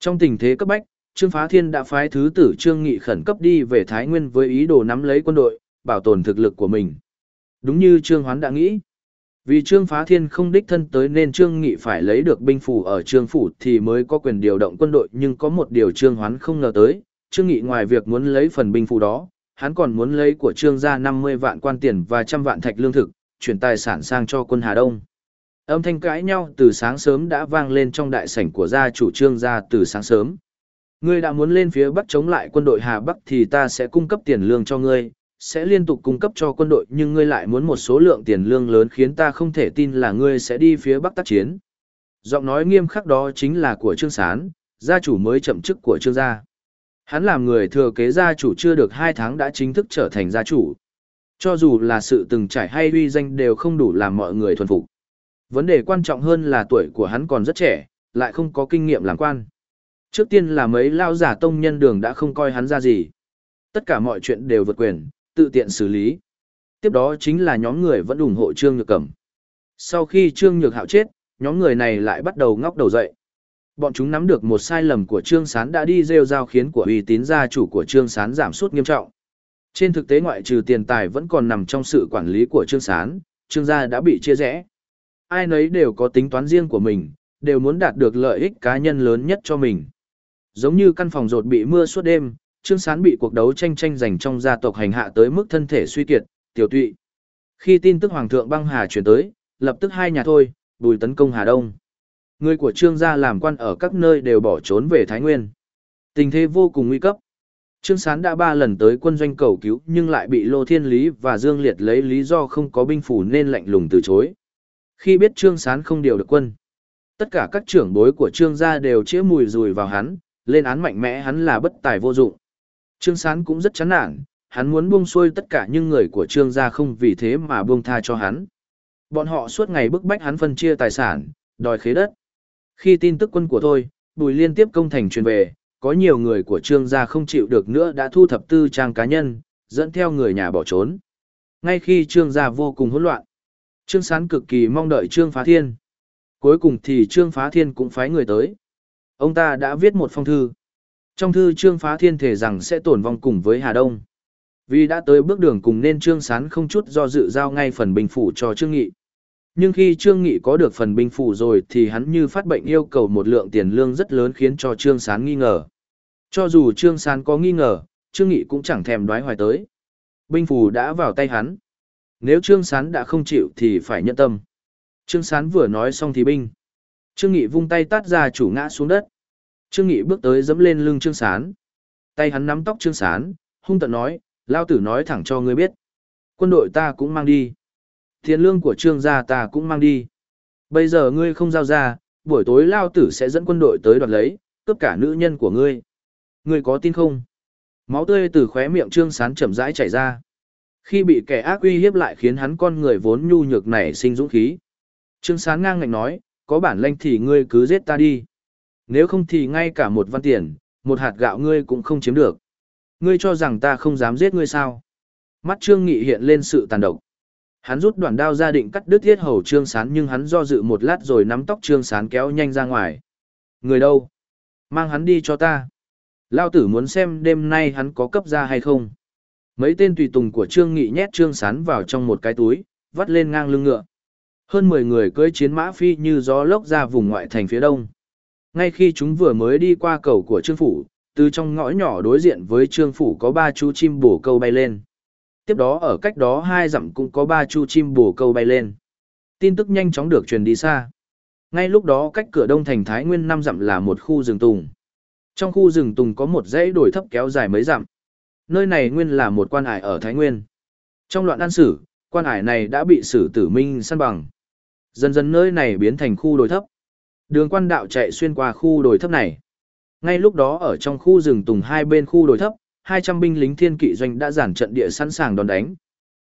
A: Trong tình thế cấp bách, Trương Phá Thiên đã phái thứ tử Trương Nghị khẩn cấp đi về Thái Nguyên với ý đồ nắm lấy quân đội, bảo tồn thực lực của mình. Đúng như Trương Hoán đã nghĩ. Vì Trương Phá Thiên không đích thân tới nên Trương Nghị phải lấy được binh phủ ở Trương Phủ thì mới có quyền điều động quân đội nhưng có một điều Trương Hoán không ngờ tới, Trương Nghị ngoài việc muốn lấy phần binh phủ đó, hắn còn muốn lấy của Trương gia 50 vạn quan tiền và trăm vạn thạch lương thực, chuyển tài sản sang cho quân Hà Đông. Âm thanh cãi nhau từ sáng sớm đã vang lên trong đại sảnh của gia chủ Trương gia từ sáng sớm. Ngươi đã muốn lên phía Bắc chống lại quân đội Hà Bắc thì ta sẽ cung cấp tiền lương cho ngươi, sẽ liên tục cung cấp cho quân đội nhưng ngươi lại muốn một số lượng tiền lương lớn khiến ta không thể tin là ngươi sẽ đi phía Bắc tác chiến. Giọng nói nghiêm khắc đó chính là của Trương Sán, gia chủ mới chậm chức của Trương gia. Hắn làm người thừa kế gia chủ chưa được 2 tháng đã chính thức trở thành gia chủ. Cho dù là sự từng trải hay uy danh đều không đủ làm mọi người thuần phục. Vấn đề quan trọng hơn là tuổi của hắn còn rất trẻ, lại không có kinh nghiệm làm quan. Trước tiên là mấy lao giả tông nhân đường đã không coi hắn ra gì. Tất cả mọi chuyện đều vượt quyền, tự tiện xử lý. Tiếp đó chính là nhóm người vẫn ủng hộ Trương Nhược Cẩm. Sau khi Trương Nhược Hạo chết, nhóm người này lại bắt đầu ngóc đầu dậy. Bọn chúng nắm được một sai lầm của Trương Sán đã đi rêu giao khiến của uy tín gia chủ của Trương Sán giảm sút nghiêm trọng. Trên thực tế ngoại trừ tiền tài vẫn còn nằm trong sự quản lý của Trương Sán, Trương gia đã bị chia rẽ. Ai nấy đều có tính toán riêng của mình, đều muốn đạt được lợi ích cá nhân lớn nhất cho mình. Giống như căn phòng rột bị mưa suốt đêm, Trương Sán bị cuộc đấu tranh tranh giành trong gia tộc hành hạ tới mức thân thể suy kiệt, tiểu tụy. Khi tin tức Hoàng thượng băng hà chuyển tới, lập tức hai nhà thôi, bùi tấn công Hà Đông. Người của Trương gia làm quan ở các nơi đều bỏ trốn về Thái Nguyên. Tình thế vô cùng nguy cấp. Trương Sán đã ba lần tới quân doanh cầu cứu nhưng lại bị Lô Thiên Lý và Dương Liệt lấy lý do không có binh phủ nên lạnh lùng từ chối. Khi biết Trương Sán không điều được quân, tất cả các trưởng bối của Trương gia đều chĩa mùi rùi vào hắn, lên án mạnh mẽ hắn là bất tài vô dụng. Trương Sán cũng rất chán nản, hắn muốn buông xuôi tất cả những người của Trương gia không vì thế mà buông tha cho hắn. Bọn họ suốt ngày bức bách hắn phân chia tài sản, đòi khế đất. Khi tin tức quân của tôi, Bùi liên tiếp công thành truyền về, có nhiều người của Trương gia không chịu được nữa đã thu thập tư trang cá nhân, dẫn theo người nhà bỏ trốn. Ngay khi Trương gia vô cùng hỗn loạn, Trương Sán cực kỳ mong đợi Trương Phá Thiên. Cuối cùng thì Trương Phá Thiên cũng phái người tới. Ông ta đã viết một phong thư. Trong thư Trương Phá Thiên thể rằng sẽ tổn vong cùng với Hà Đông. Vì đã tới bước đường cùng nên Trương Sán không chút do dự giao ngay phần bình phủ cho Trương Nghị. Nhưng khi Trương Nghị có được phần binh phủ rồi thì hắn như phát bệnh yêu cầu một lượng tiền lương rất lớn khiến cho Trương Sán nghi ngờ. Cho dù Trương Sán có nghi ngờ, Trương Nghị cũng chẳng thèm đoái hoài tới. Binh phù đã vào tay hắn. Nếu Trương Sán đã không chịu thì phải nhận tâm. Trương Sán vừa nói xong thì binh. Trương Nghị vung tay tát ra chủ ngã xuống đất. Trương Nghị bước tới dẫm lên lưng Trương Sán. Tay hắn nắm tóc Trương Sán, hung tận nói, lao tử nói thẳng cho ngươi biết. Quân đội ta cũng mang đi. Tiền lương của trương gia ta cũng mang đi. Bây giờ ngươi không giao ra, buổi tối lao tử sẽ dẫn quân đội tới đoạt lấy, cướp cả nữ nhân của ngươi. Ngươi có tin không? Máu tươi từ khóe miệng trương sán chậm rãi chảy ra. Khi bị kẻ ác uy hiếp lại khiến hắn con người vốn nhu nhược này sinh dũng khí. Trương sán ngang ngạnh nói, có bản lanh thì ngươi cứ giết ta đi. Nếu không thì ngay cả một văn tiền, một hạt gạo ngươi cũng không chiếm được. Ngươi cho rằng ta không dám giết ngươi sao? Mắt Trương Nghị hiện lên sự tàn độc. Hắn rút đoạn đao ra định cắt đứt thiết hầu Trương Sán nhưng hắn do dự một lát rồi nắm tóc Trương Sán kéo nhanh ra ngoài. Người đâu? Mang hắn đi cho ta. Lao tử muốn xem đêm nay hắn có cấp ra hay không. Mấy tên tùy tùng của Trương Nghị nhét Trương Sán vào trong một cái túi, vắt lên ngang lưng ngựa. Hơn 10 người cưỡi chiến mã phi như gió lốc ra vùng ngoại thành phía đông. Ngay khi chúng vừa mới đi qua cầu của Trương Phủ, từ trong ngõ nhỏ đối diện với Trương Phủ có ba chú chim bổ câu bay lên tiếp đó ở cách đó hai dặm cũng có ba chú chim bồ câu bay lên. Tin tức nhanh chóng được truyền đi xa. Ngay lúc đó cách cửa đông thành Thái Nguyên năm dặm là một khu rừng tùng. Trong khu rừng tùng có một dãy đồi thấp kéo dài mấy dặm. Nơi này nguyên là một quan ải ở Thái Nguyên. Trong loạn an sử, quan ải này đã bị sử tử minh săn bằng. Dần dần nơi này biến thành khu đồi thấp. Đường quan đạo chạy xuyên qua khu đồi thấp này. Ngay lúc đó ở trong khu rừng tùng hai bên khu đồi thấp, 200 binh lính thiên kỵ doanh đã giản trận địa sẵn sàng đón đánh.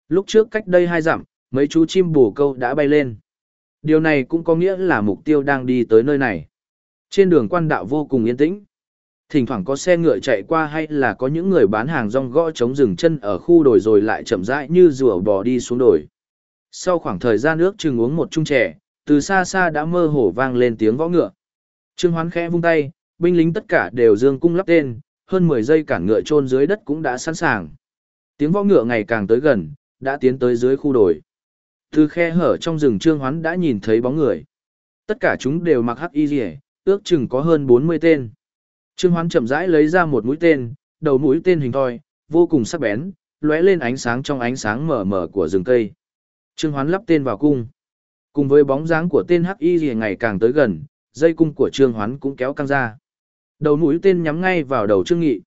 A: Lúc trước cách đây hai dặm, mấy chú chim bồ câu đã bay lên. Điều này cũng có nghĩa là mục tiêu đang đi tới nơi này. Trên đường quan đạo vô cùng yên tĩnh. Thỉnh thoảng có xe ngựa chạy qua hay là có những người bán hàng rong gõ chống dừng chân ở khu đồi rồi lại chậm rãi như rùa bò đi xuống đồi. Sau khoảng thời gian nước chừng uống một chung trẻ, từ xa xa đã mơ hồ vang lên tiếng võ ngựa. Trương Hoán khẽ vung tay, binh lính tất cả đều dương cung lắp tên, hơn 10 giây cản ngựa chôn dưới đất cũng đã sẵn sàng. Tiếng võ ngựa ngày càng tới gần, đã tiến tới dưới khu đồi. Từ khe hở trong rừng Trương Hoán đã nhìn thấy bóng người. Tất cả chúng đều mặc hắc y rìa, ước chừng có hơn 40 tên. Trương Hoán chậm rãi lấy ra một mũi tên, đầu mũi tên hình thoi, vô cùng sắc bén, lóe lên ánh sáng trong ánh sáng mờ mờ của rừng cây. Trương Hoán lắp tên vào cung. Cùng với bóng dáng của tên hắc y rìa ngày càng tới gần, dây cung của Trương Hoán cũng kéo căng ra. Đầu mũi tên nhắm ngay vào đầu Trương Nghị.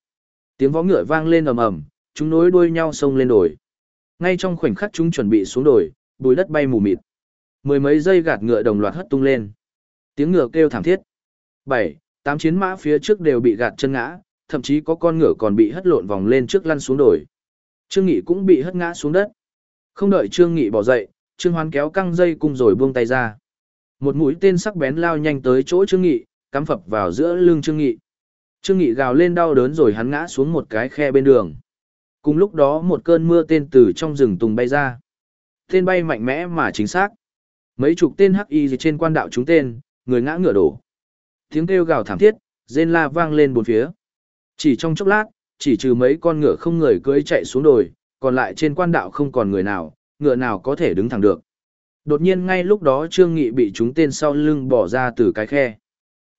A: Tiếng vó ngựa vang lên ầm ầm, chúng nối đuôi nhau xông lên đồi. Ngay trong khoảnh khắc chúng chuẩn bị xuống đồi, bụi đất bay mù mịt. Mười mấy giây gạt ngựa đồng loạt hất tung lên. Tiếng ngựa kêu thảm thiết. Bảy, tám chiến mã phía trước đều bị gạt chân ngã, thậm chí có con ngựa còn bị hất lộn vòng lên trước lăn xuống đồi. Trương Nghị cũng bị hất ngã xuống đất. Không đợi Trương Nghị bỏ dậy, Trương Hoán kéo căng dây cung rồi buông tay ra. Một mũi tên sắc bén lao nhanh tới chỗ Trương Nghị, cắm phập vào giữa lưng Trương Nghị. Trương Nghị gào lên đau đớn rồi hắn ngã xuống một cái khe bên đường. Cùng lúc đó một cơn mưa tên từ trong rừng tùng bay ra. Tên bay mạnh mẽ mà chính xác. Mấy chục tên hắc y trên quan đạo chúng tên, người ngã ngựa đổ. Tiếng kêu gào thảm thiết, rên la vang lên bốn phía. Chỉ trong chốc lát, chỉ trừ mấy con ngựa không người cưỡi chạy xuống đồi, còn lại trên quan đạo không còn người nào, ngựa nào có thể đứng thẳng được. Đột nhiên ngay lúc đó Trương Nghị bị chúng tên sau lưng bỏ ra từ cái khe.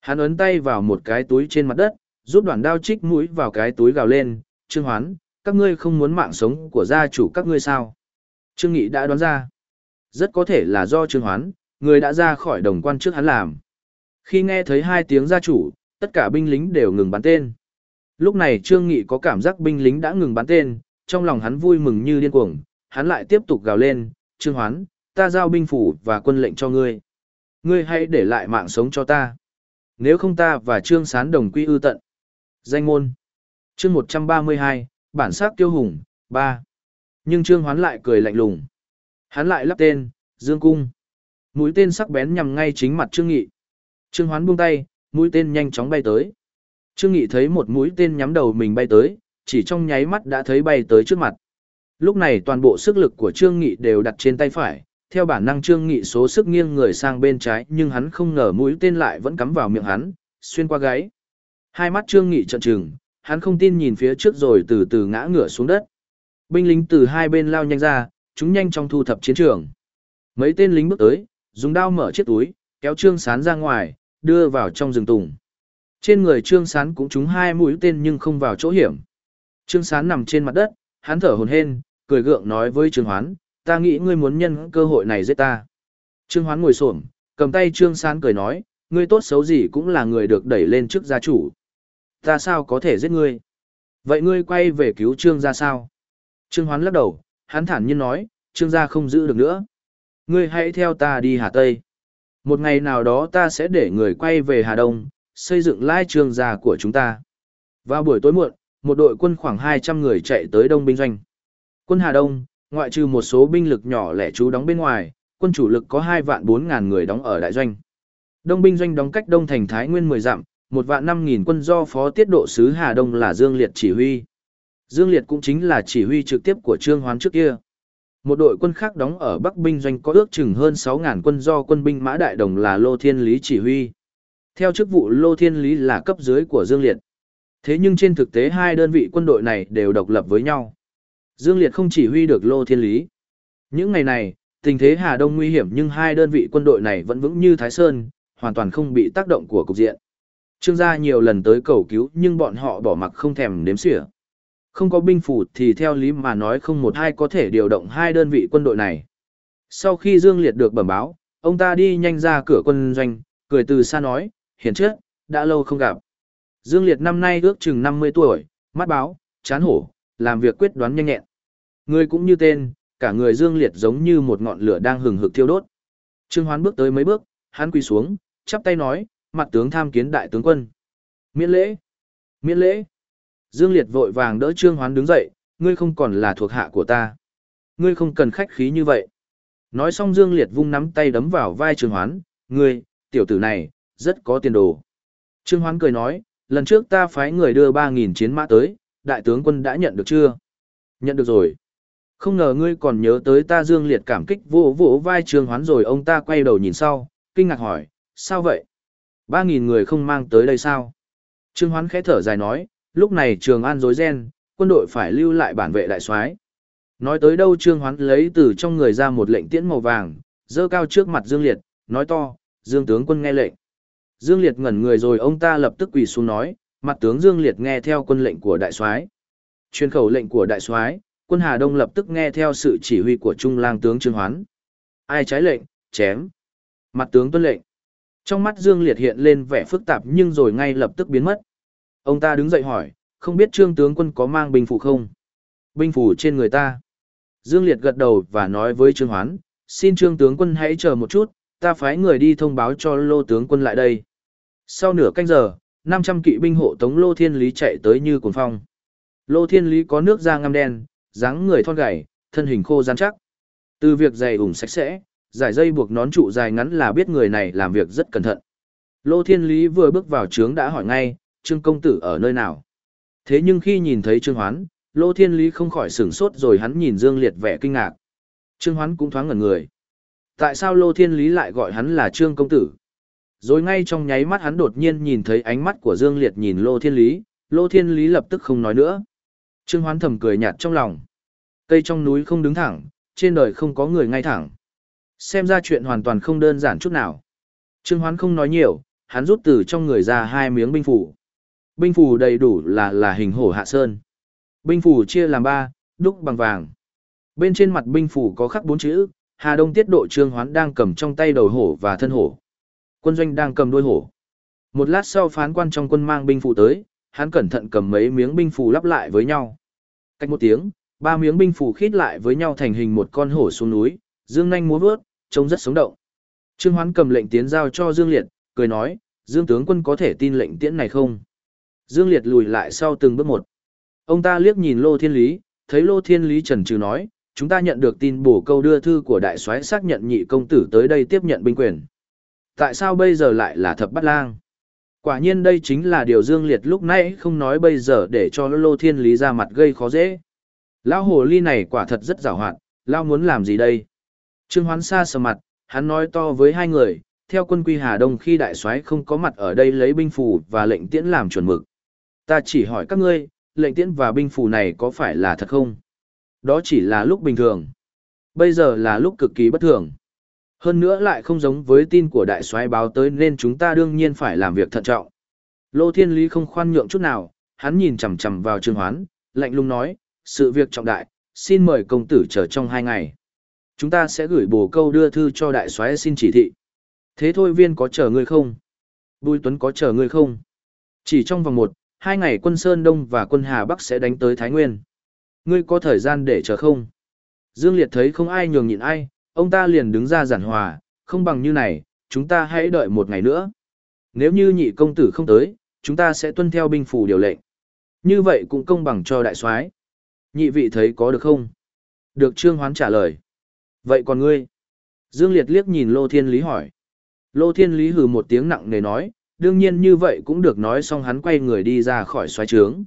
A: Hắn ấn tay vào một cái túi trên mặt đất, rút đoạn đao chích mũi vào cái túi gào lên, Trương Hoán, các ngươi không muốn mạng sống của gia chủ các ngươi sao? Trương Nghị đã đoán ra. Rất có thể là do Trương Hoán, người đã ra khỏi đồng quan trước hắn làm. Khi nghe thấy hai tiếng gia chủ, tất cả binh lính đều ngừng bắn tên. Lúc này Trương Nghị có cảm giác binh lính đã ngừng bắn tên, trong lòng hắn vui mừng như điên cuồng, hắn lại tiếp tục gào lên, Trương Hoán, ta giao binh phủ và quân lệnh cho ngươi. Ngươi hãy để lại mạng sống cho ta. Nếu không ta và Trương Sán đồng quy ư tận. Danh môn. Chương 132, bản sắc tiêu hùng, 3. Nhưng Trương Hoán lại cười lạnh lùng. Hắn lại lắp tên, Dương Cung. Mũi tên sắc bén nhằm ngay chính mặt Trương Nghị. Trương Hoán buông tay, mũi tên nhanh chóng bay tới. Trương Nghị thấy một mũi tên nhắm đầu mình bay tới, chỉ trong nháy mắt đã thấy bay tới trước mặt. Lúc này toàn bộ sức lực của Trương Nghị đều đặt trên tay phải, theo bản năng Trương Nghị số sức nghiêng người sang bên trái nhưng hắn không ngờ mũi tên lại vẫn cắm vào miệng hắn, xuyên qua gáy. Hai mắt Trương Nghị trợn trừng, hắn không tin nhìn phía trước rồi từ từ ngã ngửa xuống đất. Binh lính từ hai bên lao nhanh ra, chúng nhanh chóng thu thập chiến trường. Mấy tên lính bước tới, dùng đao mở chiếc túi, kéo Trương Sán ra ngoài, đưa vào trong rừng tùng. Trên người Trương Sán cũng trúng hai mũi tên nhưng không vào chỗ hiểm. Trương Sán nằm trên mặt đất, hắn thở hổn hển, cười gượng nói với Trương Hoán, ta nghĩ ngươi muốn nhân cơ hội này giết ta. Trương Hoán ngồi xổm, cầm tay Trương Sán cười nói, ngươi tốt xấu gì cũng là người được đẩy lên trước gia chủ. Ta sao có thể giết ngươi? Vậy ngươi quay về cứu Trương gia sao? Trương Hoán lắc đầu, hắn thản nhiên nói, Trương gia không giữ được nữa. Ngươi hãy theo ta đi Hà Tây. Một ngày nào đó ta sẽ để người quay về Hà Đông, xây dựng lai trường già của chúng ta. Vào buổi tối muộn, một đội quân khoảng 200 người chạy tới Đông binh doanh. Quân Hà Đông, ngoại trừ một số binh lực nhỏ lẻ trú đóng bên ngoài, quân chủ lực có 2 vạn 4 ngàn người đóng ở đại doanh. Đông binh doanh đóng cách Đông thành Thái Nguyên 10 dặm, một vạn 5 nghìn quân do phó tiết độ sứ Hà Đông là Dương Liệt chỉ huy. Dương Liệt cũng chính là chỉ huy trực tiếp của Trương Hoán trước kia. Một đội quân khác đóng ở Bắc binh doanh có ước chừng hơn 6 ngàn quân do quân binh Mã Đại Đồng là Lô Thiên Lý chỉ huy. Theo chức vụ Lô Thiên Lý là cấp dưới của Dương Liệt. Thế nhưng trên thực tế hai đơn vị quân đội này đều độc lập với nhau. Dương Liệt không chỉ huy được Lô Thiên Lý. Những ngày này, tình thế Hà Đông nguy hiểm nhưng hai đơn vị quân đội này vẫn vững như Thái Sơn, hoàn toàn không bị tác động của cục diện. Trương gia nhiều lần tới cầu cứu nhưng bọn họ bỏ mặc không thèm đếm xỉa. Không có binh phủ thì theo lý mà nói không một ai có thể điều động hai đơn vị quân đội này. Sau khi Dương Liệt được bẩm báo, ông ta đi nhanh ra cửa quân doanh, cười từ xa nói, hiển trước, đã lâu không gặp. Dương Liệt năm nay ước chừng 50 tuổi, mắt báo, chán hổ, làm việc quyết đoán nhanh nhẹn. Người cũng như tên, cả người Dương Liệt giống như một ngọn lửa đang hừng hực thiêu đốt. Trương Hoán bước tới mấy bước, hắn quỳ xuống, chắp tay nói, mặt tướng tham kiến đại tướng quân. Miễn lễ. Miễn lễ. Dương Liệt vội vàng đỡ Trương Hoán đứng dậy, ngươi không còn là thuộc hạ của ta. Ngươi không cần khách khí như vậy. Nói xong Dương Liệt vung nắm tay đấm vào vai Trương Hoán, ngươi, tiểu tử này, rất có tiền đồ. Trương Hoán cười nói, lần trước ta phái người đưa 3.000 chiến mã tới, đại tướng quân đã nhận được chưa? Nhận được rồi. Không ngờ ngươi còn nhớ tới ta Dương Liệt cảm kích vỗ vỗ vai Trương Hoán rồi ông ta quay đầu nhìn sau, kinh ngạc hỏi, sao vậy? 3.000 người không mang tới đây sao? Trương Hoán khẽ thở dài nói, lúc này Trường An rối ren, quân đội phải lưu lại bản vệ đại soái. Nói tới đâu Trương Hoán lấy từ trong người ra một lệnh tiễn màu vàng, dơ cao trước mặt Dương Liệt, nói to, Dương tướng quân nghe lệnh. Dương Liệt ngẩn người rồi ông ta lập tức quỳ xuống nói, mặt tướng Dương Liệt nghe theo quân lệnh của đại soái. Truyền khẩu lệnh của đại soái, quân Hà Đông lập tức nghe theo sự chỉ huy của Trung lang tướng Trương Hoán. Ai trái lệnh, chém. Mặt tướng tuân lệnh. Trong mắt Dương Liệt hiện lên vẻ phức tạp nhưng rồi ngay lập tức biến mất. Ông ta đứng dậy hỏi, không biết Trương tướng quân có mang binh phủ không? Binh phủ trên người ta. Dương Liệt gật đầu và nói với Trương Hoán, xin Trương tướng quân hãy chờ một chút, ta phái người đi thông báo cho Lô tướng quân lại đây. Sau nửa canh giờ, 500 kỵ binh hộ tống Lô Thiên Lý chạy tới như cuồng phong. Lô Thiên Lý có nước da ngăm đen, dáng người thon gầy, thân hình khô rắn chắc. Từ việc giày ủng sạch sẽ, giải dây buộc nón trụ dài ngắn là biết người này làm việc rất cẩn thận. Lô Thiên Lý vừa bước vào trướng đã hỏi ngay, Trương công tử ở nơi nào? Thế nhưng khi nhìn thấy Trương Hoán, Lô Thiên Lý không khỏi sửng sốt rồi hắn nhìn Dương Liệt vẻ kinh ngạc. Trương Hoán cũng thoáng ngẩn người. Tại sao Lô Thiên Lý lại gọi hắn là Trương công tử? Rồi ngay trong nháy mắt hắn đột nhiên nhìn thấy ánh mắt của Dương Liệt nhìn Lô Thiên Lý, Lô Thiên Lý lập tức không nói nữa. Trương Hoán thầm cười nhạt trong lòng. Cây trong núi không đứng thẳng, trên đời không có người ngay thẳng. Xem ra chuyện hoàn toàn không đơn giản chút nào. Trương Hoán không nói nhiều, hắn rút từ trong người ra hai miếng binh phủ. Binh phù đầy đủ là là hình hổ hạ sơn. Binh phù chia làm ba, đúc bằng vàng. Bên trên mặt binh phù có khắc bốn chữ, Hà Đông tiết độ Trương Hoán đang cầm trong tay đầu hổ và thân hổ. Quân doanh đang cầm đuôi hổ. Một lát sau phán quan trong quân mang binh phù tới, hắn cẩn thận cầm mấy miếng binh phù lắp lại với nhau. Cách một tiếng, ba miếng binh phù khít lại với nhau thành hình một con hổ xuống núi, dương nhanh múa vớt, trông rất sống động. Trương Hoán cầm lệnh tiến giao cho Dương Liệt, cười nói, Dương tướng quân có thể tin lệnh tiễn này không? Dương Liệt lùi lại sau từng bước một. Ông ta liếc nhìn Lô Thiên Lý, thấy Lô Thiên Lý trần trừ nói, chúng ta nhận được tin bổ câu đưa thư của đại soái xác nhận nhị công tử tới đây tiếp nhận binh quyền. Tại sao bây giờ lại là thập bắt lang? Quả nhiên đây chính là điều Dương Liệt lúc nãy không nói bây giờ để cho Lô Thiên Lý ra mặt gây khó dễ. Lão hồ ly này quả thật rất giàu hoạt, Lão muốn làm gì đây? Trương Hoán xa sờ mặt, hắn nói to với hai người, theo quân quy Hà Đông khi đại soái không có mặt ở đây lấy binh phù và lệnh tiễn làm chuẩn mực. Ta chỉ hỏi các ngươi, lệnh tiễn và binh phù này có phải là thật không? Đó chỉ là lúc bình thường. Bây giờ là lúc cực kỳ bất thường. Hơn nữa lại không giống với tin của đại soái báo tới nên chúng ta đương nhiên phải làm việc thận trọng. Lô Thiên Lý không khoan nhượng chút nào, hắn nhìn chằm chằm vào Trương Hoán, lạnh lùng nói, sự việc trọng đại, xin mời công tử chờ trong hai ngày. Chúng ta sẽ gửi bổ câu đưa thư cho đại soái xin chỉ thị. Thế thôi viên có chờ ngươi không? Bùi Tuấn có chờ ngươi không? Chỉ trong vòng một, hai ngày quân Sơn Đông và quân Hà Bắc sẽ đánh tới Thái Nguyên. Ngươi có thời gian để chờ không? Dương Liệt thấy không ai nhường nhịn ai, ông ta liền đứng ra giản hòa, không bằng như này, chúng ta hãy đợi một ngày nữa. Nếu như nhị công tử không tới, chúng ta sẽ tuân theo binh phủ điều lệnh. Như vậy cũng công bằng cho đại soái. Nhị vị thấy có được không? Được Trương Hoán trả lời. Vậy còn ngươi? Dương Liệt liếc nhìn Lô Thiên Lý hỏi. Lô Thiên Lý hừ một tiếng nặng nề nói, đương nhiên như vậy cũng được nói xong hắn quay người đi ra khỏi xoáy trướng.